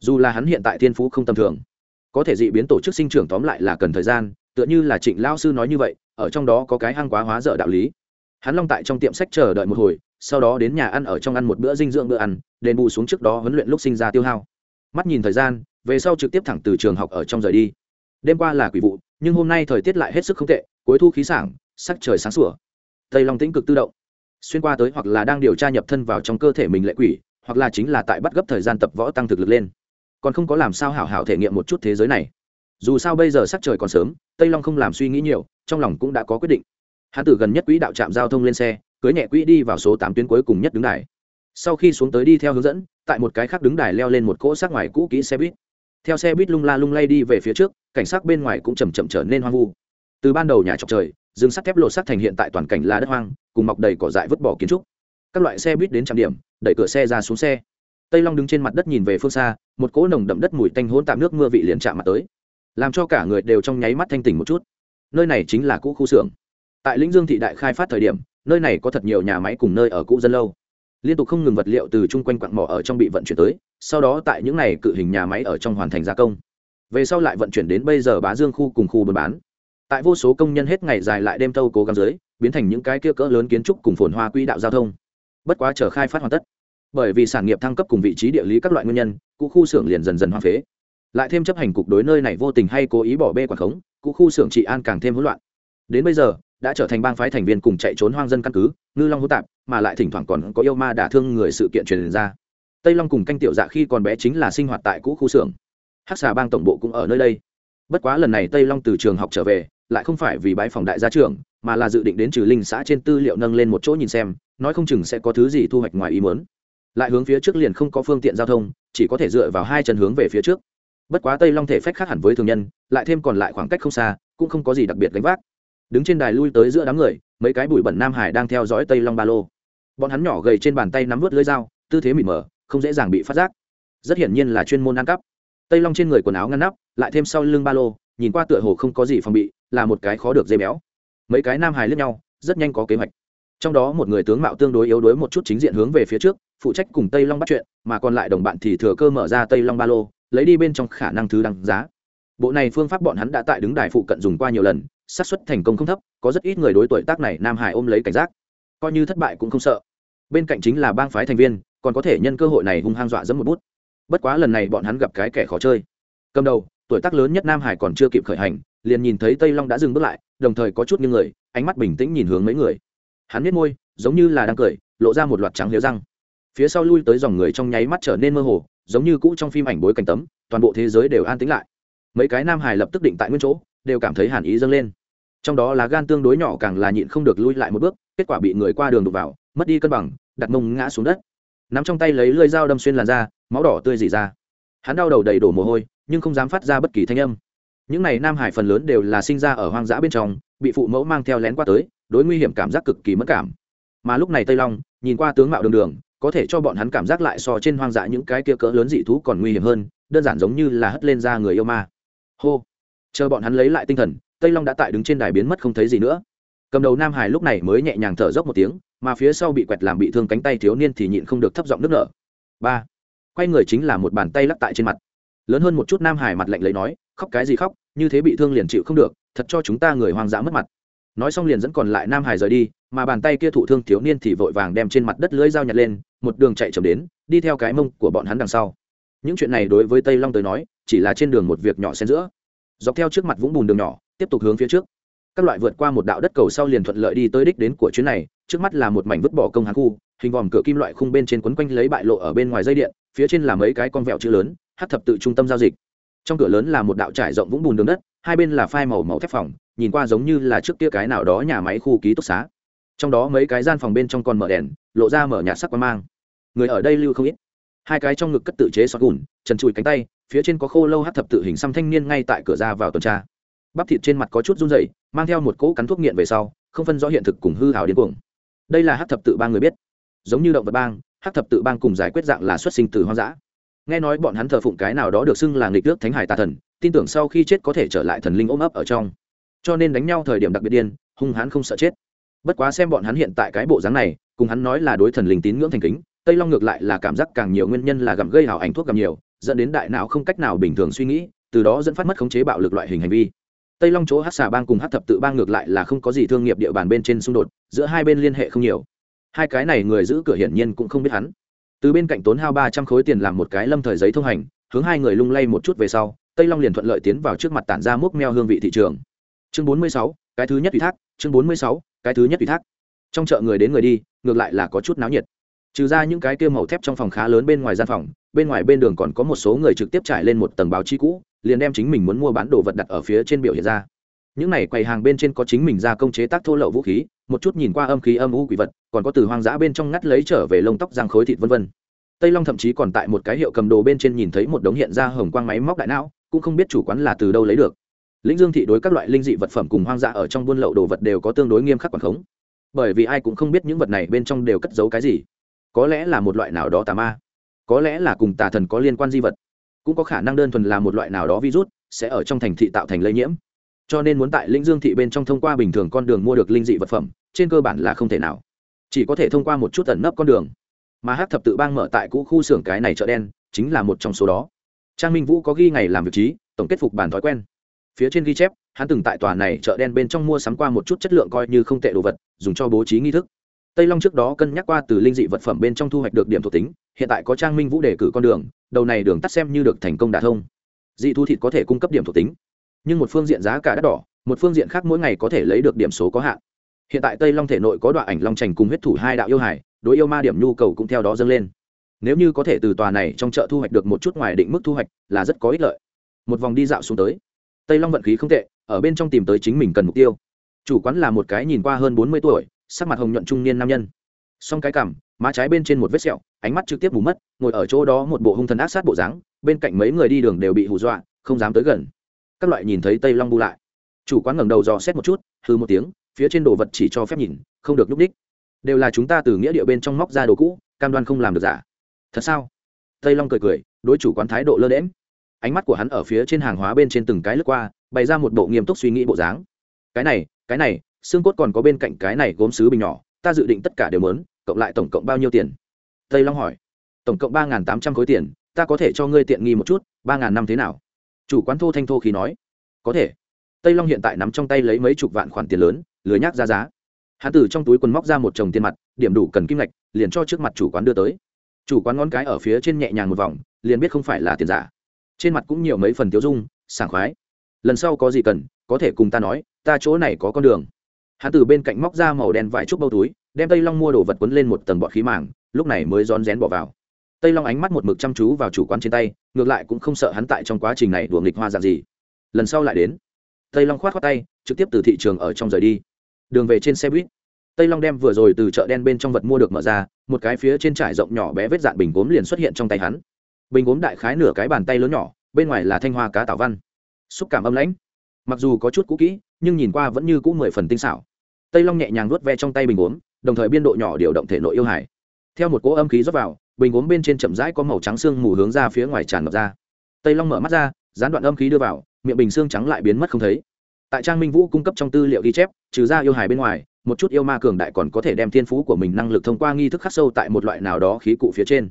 S1: dù là hắn hiện tại thiên phú không tầm thường, có thể dị biến tổ chức sinh trưởng tóm lại là cần thời gian, tựa như là trịnh lao sư nói như vậy, ở trong đó có cái hang quá hóa dở đạo lý. Hắn long tại trong tiệm sách chờ đợi một hồi, sau đó đến nhà ăn ở trong ăn một bữa dinh dưỡng bữa ăn, đền bù xuống trước đó huấn luyện lúc sinh ra tiêu hao. Mắt nhìn thời gian, về sau trực tiếp thẳng từ trường học ở trong rời đi. Đêm qua là quỷ vụ, nhưng hôm nay thời tiết lại hết sức không tệ, cuối thu khí sảng, sắc trời sáng sủa. Tây long tĩnh cực tự động. Xuyên qua tới hoặc là đang điều tra nhập thân vào trong cơ thể mình lệ quỷ, hoặc là chính là tại bắt gấp thời gian tập võ tăng thực lực lên còn không có làm sao hảo hảo thể nghiệm một chút thế giới này. Dù sao bây giờ sắc trời còn sớm, tây long không làm suy nghĩ nhiều, trong lòng cũng đã có quyết định. Hắn tử gần nhất quỹ đạo trạm giao thông lên xe, cưới nhẹ quỹ đi vào số tám tuyến cuối cùng nhất đứng đài. Sau khi xuống tới đi theo hướng dẫn, tại một cái khác đứng đài leo lên một cỗ sát ngoài cũ kỹ xe buýt. Theo xe buýt lung la lung lay đi về phía trước, cảnh sát bên ngoài cũng chầm chậm trở nên hoang vu. Từ ban đầu nhà trọc trời, rừng sắt thép lộ sắt thành hiện tại toàn cảnh là đất hoang, cùng mọc đầy cỏ dại vứt bỏ kiến trúc. Các loại xe buýt đến trạm điểm, đẩy cửa xe ra xuống xe tây long đứng trên mặt đất nhìn về phương xa, một cỗ nồng đậm đất mùi tanh hỗn tạm nước mưa vị liền chạm mặt tới, làm cho cả người đều trong nháy mắt thanh tỉnh một chút. Nơi này chính là cũ khu xưởng. Tại lĩnh dương thị đại khai phát thời điểm, nơi này có thật nhiều nhà máy cùng nơi ở cũ dân lâu. Liên tục không ngừng vật liệu từ chung quanh quặng mỏ ở trong bị vận chuyển tới, sau đó tại những này cự hình nhà máy ở trong hoàn thành gia công. Về sau lại vận chuyển đến bây giờ bá dương khu cùng khu buôn bán. Tại vô số công nhân hết ngày dài lại đêm tâu cố gắng dưới, biến thành những cái kia cỡ lớn kiến trúc cùng phồn hoa quỹ đạo giao thông. Bất quá chờ khai phát hoàn tất bởi vì sản nghiệp thăng cấp cùng vị trí địa lý các loại nguyên nhân cụ khu xưởng liền dần dần hoang phế. Lại thêm chấp hành cục đối nơi này vô tình hay cố ý bỏ bê quản khống cụ khu xưởng trị an càng thêm hỗn loạn. Đến bây giờ, đã trở thành bang phái thành viên cùng chạy trốn hoang dân căn cứ, ngư long hô tạp, mà lại thỉnh thoảng còn có yêu ma đả thương người sự kiện truyền ra. Tây long cùng canh tiểu dạ khi còn bé chính là sinh hoạt tại cũ khu xưởng. Hắc xà bang tổng bộ cũng ở nơi đây. Bất quá lần này tây long từ trường học trở về, lại không phải vì bãi phòng đại gia trưởng, mà là dự định đến trừ linh xã trên tư liệu nâng lên một chỗ nhìn xem, nói không chừng sẽ có thứ gì thu hoạch ngoài ý muốn lại hướng phía trước liền không có phương tiện giao thông, chỉ có thể dựa vào hai chân hướng về phía trước. Bất quá tây long thể phách khác hẳn với thường nhân, lại thêm còn lại khoảng cách không xa, cũng không có gì đặc biệt gánh vác. Đứng trên đài lui tới giữa đám người, mấy cái bụi bẩn nam hải đang theo dõi tây long ba lô. Bọn hắn nhỏ gầy trên bàn tay nắm vớt lưới dao, tư thế mịt mờ, không dễ dàng bị phát giác. Rất hiển nhiên là chuyên môn ăn cắp. Tây long trên người quần áo ngăn nắp, lại thêm sau lưng ba lô, nhìn qua tựa hồ không có gì phòng bị, là một cái khó được dây béo. Mấy cái nam hải lướt nhau, rất nhanh có kế hoạch trong đó một người tướng mạo tương đối yếu đuối một chút chính diện hướng về phía trước, phụ trách cùng tây long bắt chuyện, mà còn lại đồng bạn thì thừa cơ mở ra tây long ba lô, lấy đi bên trong khả năng thứ đăng giá. Bộ này phương pháp bọn hắn đã tại đứng đài phụ cận dùng qua nhiều lần, xác suất thành công không thấp, có rất ít người đối tuổi tác này nam hải ôm lấy cảnh giác. Coi như thất bại cũng không sợ. Bên cạnh chính là bang phái thành viên, còn có thể nhân cơ hội này hung hăng dọa dẫm một bút. Bất quá lần này bọn hắn gặp cái kẻ khó chơi. Cầm đầu, tuổi tác lớn nhất nam hải còn chưa kịp khởi hành, liền nhìn thấy tây long đã dừng bước lại, đồng thời có chút như người, ánh mắt bình tĩnh nhìn hướng mấy người hắn biết môi, giống như là đang cười, lộ ra một loạt trắng liếu răng. Phía sau lui tới dòng người trong nháy mắt trở nên mơ hồ, giống như cũ trong phim ảnh bối cảnh tấm, toàn bộ thế giới đều an tĩnh lại. Mấy cái nam hải lập tức định tại nguyên chỗ, đều cảm thấy hàn ý dâng lên. Trong đó là gan tương đối nhỏ càng là nhịn không được lui lại một bước, kết quả bị người qua đường đục vào, mất đi cân bằng, đặt mông ngã xuống đất. Nắm trong tay lấy lưỡi dao đâm xuyên làn da, máu đỏ tươi dỉ ra. Hắn đau đầu đầy đổ mồ hôi, nhưng không dám phát ra bất kỳ thanh âm. Những này nam hải phần lớn đều là sinh ra ở hoang dã bên trong bị phụ mẫu mang theo lén qua tới, đối nguy hiểm cảm giác cực kỳ mất cảm. Mà lúc này tây long, nhìn qua tướng mạo đường đường, có thể cho bọn hắn cảm giác lại so trên hoang dã những cái kia cỡ lớn dị thú còn nguy hiểm hơn, đơn giản giống như là hất lên ra người yêu ma. Hô! Chờ bọn hắn lấy lại tinh thần, tây long đã tại đứng trên đài biến mất không thấy gì nữa. Cầm đầu nam hải lúc này mới nhẹ nhàng thở dốc một tiếng, mà phía sau bị quẹt làm bị thương cánh tay thiếu niên thì nhịn không được thấp giọng nước nở. Ba! Quay người chính là một bàn tay lắc tại trên mặt. Lớn hơn một chút nam hải mặt lạnh lấy nói, khóc cái gì khóc, như thế bị thương liền chịu không được thật cho chúng ta người hoang dã mất mặt. Nói xong liền dẫn còn lại nam hải rời đi, mà bàn tay kia thụ thương thiếu niên thì vội vàng đem trên mặt đất lưới dao nhặt lên, một đường chạy chậm đến, đi theo cái mông của bọn hắn đằng sau. Những chuyện này đối với tây long tới nói, chỉ là trên đường một việc nhỏ xen giữa. Dọc theo trước mặt vũng bùn đường nhỏ, tiếp tục hướng phía trước. Các loại vượt qua một đạo đất cầu sau liền thuận lợi đi tới đích đến của chuyến này, trước mắt là một mảnh vứt bỏ công hàng khu, hình vòm cửa kim loại khung bên trên quấn quanh lấy bại lộ ở bên ngoài dây điện, phía trên là mấy cái con vẹo chữ lớn, hát thập tự trung tâm giao dịch trong cửa lớn là một đạo trải rộng vũng bùn đường đất, hai bên là phai màu màu thép phòng, nhìn qua giống như là trước kia cái nào đó nhà máy khu ký túc xá. Trong đó mấy cái gian phòng bên trong còn mở đèn, lộ ra mở nhà sắc quang mang. Người ở đây lưu không ít. Hai cái trong ngực cất tự chế xoát gùn, trần trụi cánh tay, phía trên có khô lâu hát thập tự hình xăm thanh niên ngay tại cửa ra vào tuần tra. Bắp thịt trên mặt có chút run rẩy, mang theo một cỗ cắn thuốc nghiện về sau, không phân rõ hiện thực cùng hư hào điên cuồng. Đây là hát thập tự ba người biết. Giống như động vật bang, hát thập tự bang cùng giải quyết dạng là xuất sinh từ hoang dã nghe nói bọn hắn thờ phụng cái nào đó được xưng là nghịch nước thánh hải tà thần, tin tưởng sau khi chết có thể trở lại thần linh ôm ấp ở trong. Cho nên đánh nhau thời điểm đặc biệt điên, hung hãn không sợ chết. Bất quá xem bọn hắn hiện tại cái bộ dáng này, cùng hắn nói là đối thần linh tín ngưỡng thành kính, tây long ngược lại là cảm giác càng nhiều nguyên nhân là gặm gây hào ảnh thuốc gặm nhiều, dẫn đến đại não không cách nào bình thường suy nghĩ, từ đó dẫn phát mất khống chế bạo lực loại hình hành vi. Tây long chỗ hát xà bang cùng hát thập tự bang ngược lại là không có gì thương nghiệp địa bàn bên trên xung đột, giữa hai bên liên hệ không nhiều. Hai cái này người giữ cửa hiển nhiên cũng không biết hắn từ bên cạnh tốn hao ba trăm khối tiền làm một cái lâm thời giấy thông hành, hướng hai người lung lay một chút về sau, tây long liền thuận lợi tiến vào trước mặt tản ra múc meo hương vị thị trường. Chương bốn mươi sáu, cái thứ nhất ủy thác, chương bốn mươi sáu, cái thứ nhất ủy thác. Trong chợ người đến người đi, ngược lại là có chút náo nhiệt. Trừ ra những cái kia màu thép trong phòng khá lớn bên ngoài gian phòng, bên ngoài bên đường còn có một số người trực tiếp trải lên một tầng báo chí cũ, liền đem chính mình muốn mua bán đồ vật đặt ở phía trên biểu hiện ra. Những này quầy hàng bên trên có chính mình ra công chế tác thô lậu vũ khí một chút nhìn qua âm khí âm u quỷ vật, còn có từ hoang dã bên trong ngắt lấy trở về lông tóc răng khối thịt vân vân. Tây long thậm chí còn tại một cái hiệu cầm đồ bên trên nhìn thấy một đống hiện ra hồng quang máy móc đại não, cũng không biết chủ quán là từ đâu lấy được. Lĩnh dương thị đối các loại linh dị vật phẩm cùng hoang dã ở trong buôn lậu đồ vật đều có tương đối nghiêm khắc quản khống. Bởi vì ai cũng không biết những vật này bên trong đều cất giấu cái gì. Có lẽ là một loại nào đó tà ma. Có lẽ là cùng tà thần có liên quan di vật. Cũng có khả năng đơn thuần là một loại nào đó virus sẽ ở trong thành thị tạo thành lây nhiễm. Cho nên muốn tại linh dương thị bên trong thông qua bình thường con đường mua được linh dị vật phẩm trên cơ bản là không thể nào. Chỉ có thể thông qua một chút tẩn nấp con đường. Mà hát thập tự bang mở tại cũ khu xưởng cái này chợ đen, chính là một trong số đó. Trang minh vũ có ghi ngày làm việc trí, tổng kết phục bản thói quen. Phía trên ghi chép, hắn từng tại tòa này chợ đen bên trong mua sắm qua một chút chất lượng coi như không tệ đồ vật, dùng cho bố trí nghi thức. Tây long trước đó cân nhắc qua từ linh dị vật phẩm bên trong thu hoạch được điểm thuộc tính, hiện tại có trang minh vũ đề cử con đường, đầu này đường tắt xem như được thành công đả thông. Dị thu thịt có thể cung cấp điểm thuộc tính, nhưng một phương diện giá cả đắt đỏ, một phương diện khác mỗi ngày có thể lấy được điểm số có hạn hiện tại tây long thể nội có đoạn ảnh long trành cùng huyết thủ hai đạo yêu hải, đối yêu ma điểm nhu cầu cũng theo đó dâng lên. Nếu như có thể từ tòa này trong chợ thu hoạch được một chút ngoài định mức thu hoạch, là rất có ích lợi. Một vòng đi dạo xuống tới. Tây long vận khí không tệ, ở bên trong tìm tới chính mình cần mục tiêu. Chủ quán là một cái nhìn qua hơn bốn mươi tuổi, sắc mặt hồng nhuận trung niên nam nhân. Song cái cằm, má trái bên trên một vết sẹo, ánh mắt trực tiếp mù mất, ngồi ở chỗ đó một bộ hung thần ác sát bộ dáng, bên cạnh mấy người đi đường đều bị hù dọa, không dám tới gần. Các loại nhìn thấy tây long bu lại. Chủ quán ngẩng đầu dò xét một chút hư một tiếng phía trên đồ vật chỉ cho phép nhìn, không được núp đích đều là chúng ta từ nghĩa địa bên trong móc ra đồ cũ, cam đoan không làm được giả. Thật sao? Tây long cười cười, đối chủ quán thái độ lơ đễm ánh mắt của hắn ở phía trên hàng hóa bên trên từng cái lướt qua, bày ra một bộ nghiêm túc suy nghĩ bộ dáng. Cái này cái này, xương cốt còn có bên cạnh cái này gốm sứ bình nhỏ, ta dự định tất cả đều lớn cộng lại tổng cộng bao nhiêu tiền? Tây long hỏi. Tổng cộng ba n g h n tám trăm khối tiền, ta có thể cho ngươi tiện nghi một chút, ba n g h n năm thế nào? Chủ quán thô thanh thô khi nói. Có thể. Tây long hiện tại nắm trong tay lấy mấy chục vạn khoản tiền lớn lười nhác ra giá. Hắn tử trong túi quần móc ra một chồng tiền mặt, điểm đủ cần kim ngạch, liền cho trước mặt chủ quán đưa tới. Chủ quán ngón cái ở phía trên nhẹ nhàng một vòng, liền biết không phải là tiền giả. Trên mặt cũng nhiều mấy phần tiêu dung, sảng khoái. Lần sau có gì cần, có thể cùng ta nói, ta chỗ này có con đường. Hắn từ bên cạnh móc ra màu đen vải trúc bao túi, đem tây long mua đồ vật quấn lên một tầng bọt khí màng, lúc này mới rón rén bỏ vào. Tây long ánh mắt một mực chăm chú vào chủ quán trên tay, ngược lại cũng không sợ hắn tại trong quá trình này đùa nghịch hoa dạng gì. Lần sau lại đến. Tây long khoát khoát tay, trực tiếp từ thị trường ở trong rời đi đường về trên xe buýt. Tây long đem vừa rồi từ chợ đen bên trong vật mua được mở ra, một cái phía trên trải rộng nhỏ bé vết dạn bình gốm liền xuất hiện trong tay hắn. Bình gốm đại khái nửa cái bàn tay lớn nhỏ, bên ngoài là thanh hoa cá tảo văn. Xúc cảm âm lãnh. Mặc dù có chút cũ kỹ, nhưng nhìn qua vẫn như cũ mười phần tinh xảo. Tây long nhẹ nhàng nuốt ve trong tay bình gốm, đồng thời biên độ nhỏ điều động thể nội yêu hải. Theo một cỗ âm khí rót vào, bình gốm bên trên chậm rãi có màu trắng xương mù hướng ra phía ngoài tràn ngập ra. Tây long mở mắt ra, gián đoạn âm khí đưa vào, miệng bình xương trắng lại biến mất không thấy tại trang minh vũ cung cấp trong tư liệu ghi chép, trừ ra yêu hài bên ngoài, một chút yêu ma cường đại còn có thể đem thiên phú của mình năng lực thông qua nghi thức khắc sâu tại một loại nào đó khí cụ phía trên.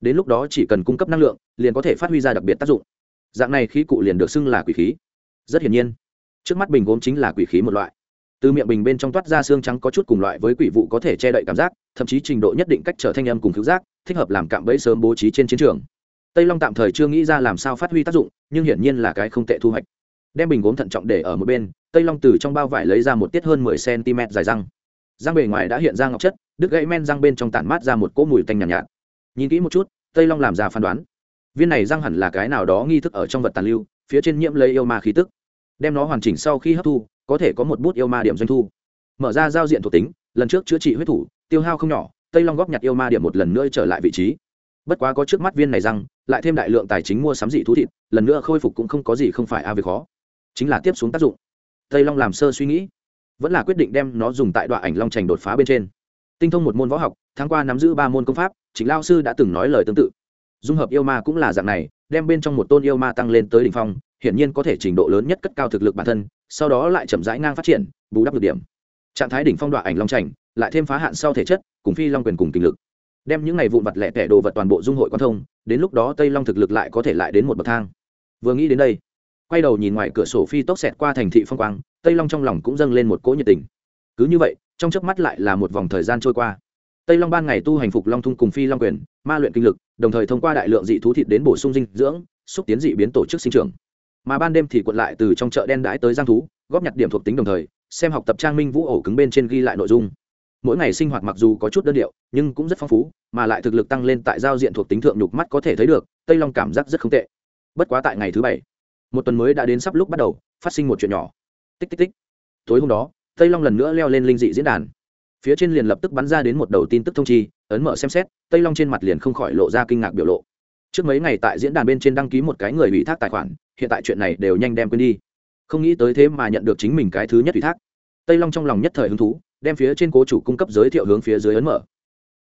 S1: Đến lúc đó chỉ cần cung cấp năng lượng, liền có thể phát huy ra đặc biệt tác dụng. Dạng này khí cụ liền được xưng là quỷ khí. Rất hiển nhiên, trước mắt bình gốm chính là quỷ khí một loại. Từ miệng bình bên trong toát ra xương trắng có chút cùng loại với quỷ vụ có thể che đậy cảm giác, thậm chí trình độ nhất định cách trở thanh âm cùng cứu giác, thích hợp làm cạm bẫy sớm bố trí trên chiến trường. Tây long tạm thời chưa nghĩ ra làm sao phát huy tác dụng, nhưng hiển nhiên là cái không tệ thu hoạch đem bình gốm thận trọng để ở một bên tây long từ trong bao vải lấy ra một tiết hơn mười cm dài răng. Răng bề ngoài đã hiện ra ngọc chất đứt gãy men răng bên trong tản mát ra một cỗ mùi tanh nhàn nhạt, nhạt. Nhìn kỹ một chút tây long làm ra phán đoán. Viên này răng hẳn là cái nào đó nghi thức ở trong vật tàn lưu phía trên nhiễm lấy yêu ma khí tức. Đem nó hoàn chỉnh sau khi hấp thu có thể có một bút yêu ma điểm doanh thu. Mở ra giao diện thuộc tính lần trước chữa trị huyết thủ tiêu hao không nhỏ tây long góp nhặt yêu ma điểm một lần nữa trở lại vị trí. Bất quá có trước mắt viên này răng lại thêm đại lượng tài chính mua sắm dị thú thịt lần nữa khôi phục cũng không có gì không phải a à khó chính là tiếp xuống tác dụng. Tây long làm sơ suy nghĩ, vẫn là quyết định đem nó dùng tại đoạn ảnh long trành đột phá bên trên. Tinh thông một môn võ học, tháng qua nắm giữ ba môn công pháp chính lao sư đã từng nói lời tương tự. Dung hợp yêu ma cũng là dạng này, đem bên trong một tôn yêu ma tăng lên tới đ ỉ n h phong, hiển nhiên có thể trình độ lớn nhất cất cao thực lực bản thân, sau đó lại chậm rãi ngang phát triển, bù đắp được điểm. Trạng thái đỉnh phong đoạn ảnh long trành, lại thêm phá hạn sau thể chất, cùng phi long quyền cùng kinh lực. Đem những ngày vụn vặt lẻ tẻ đồ vật toàn bộ dung hội quan thông, đến lúc đó tây long thực lực lại có thể lại đến một bậc thang. Vừa nghĩ đến đây quay đầu nhìn ngoài cửa sổ phi tốc xẹt qua thành thị phong quang, tây long trong lòng cũng dâng lên một cỗ nhiệt tình. Cứ như vậy, trong chớp mắt lại là một vòng thời gian trôi qua. Tây long ban ngày tu hành phục long thung cùng phi long quyền, ma luyện kinh lực, đồng thời thông qua đại lượng dị thú thịt đến bổ sung dinh dưỡng, xúc tiến dị biến tổ chức sinh trưởng. Mà ban đêm thì quận lại từ trong chợ đen đãi tới giang thú, góp nhặt điểm thuộc tính đồng thời, xem học tập trang minh vũ ổ cứng bên trên ghi lại nội dung. Mỗi ngày sinh hoạt mặc dù có chút đơn điệu, nhưng cũng rất phong phú, mà lại thực lực tăng lên tại giao diện thuộc tính thượng nhục mắt có thể thấy được, tây long cảm giác rất không tệ. Bất quá tại ngày thứ bảy một tuần mới đã đến sắp lúc bắt đầu, phát sinh một chuyện nhỏ. Tích tích tích. Tối hôm đó, tây long lần nữa leo lên linh dị diễn đàn. Phía trên liền lập tức bắn ra đến một đầu tin tức thông chi, ấn mở xem xét, tây long trên mặt liền không khỏi lộ ra kinh ngạc biểu lộ. Trước mấy ngày tại diễn đàn bên trên đăng ký một cái người ủy thác tài khoản, hiện tại chuyện này đều nhanh đem quên đi. Không nghĩ tới thế mà nhận được chính mình cái thứ nhất ủy thác. Tây long trong lòng nhất thời hứng thú, đem phía trên cố chủ cung cấp giới thiệu hướng phía dưới ấn mở.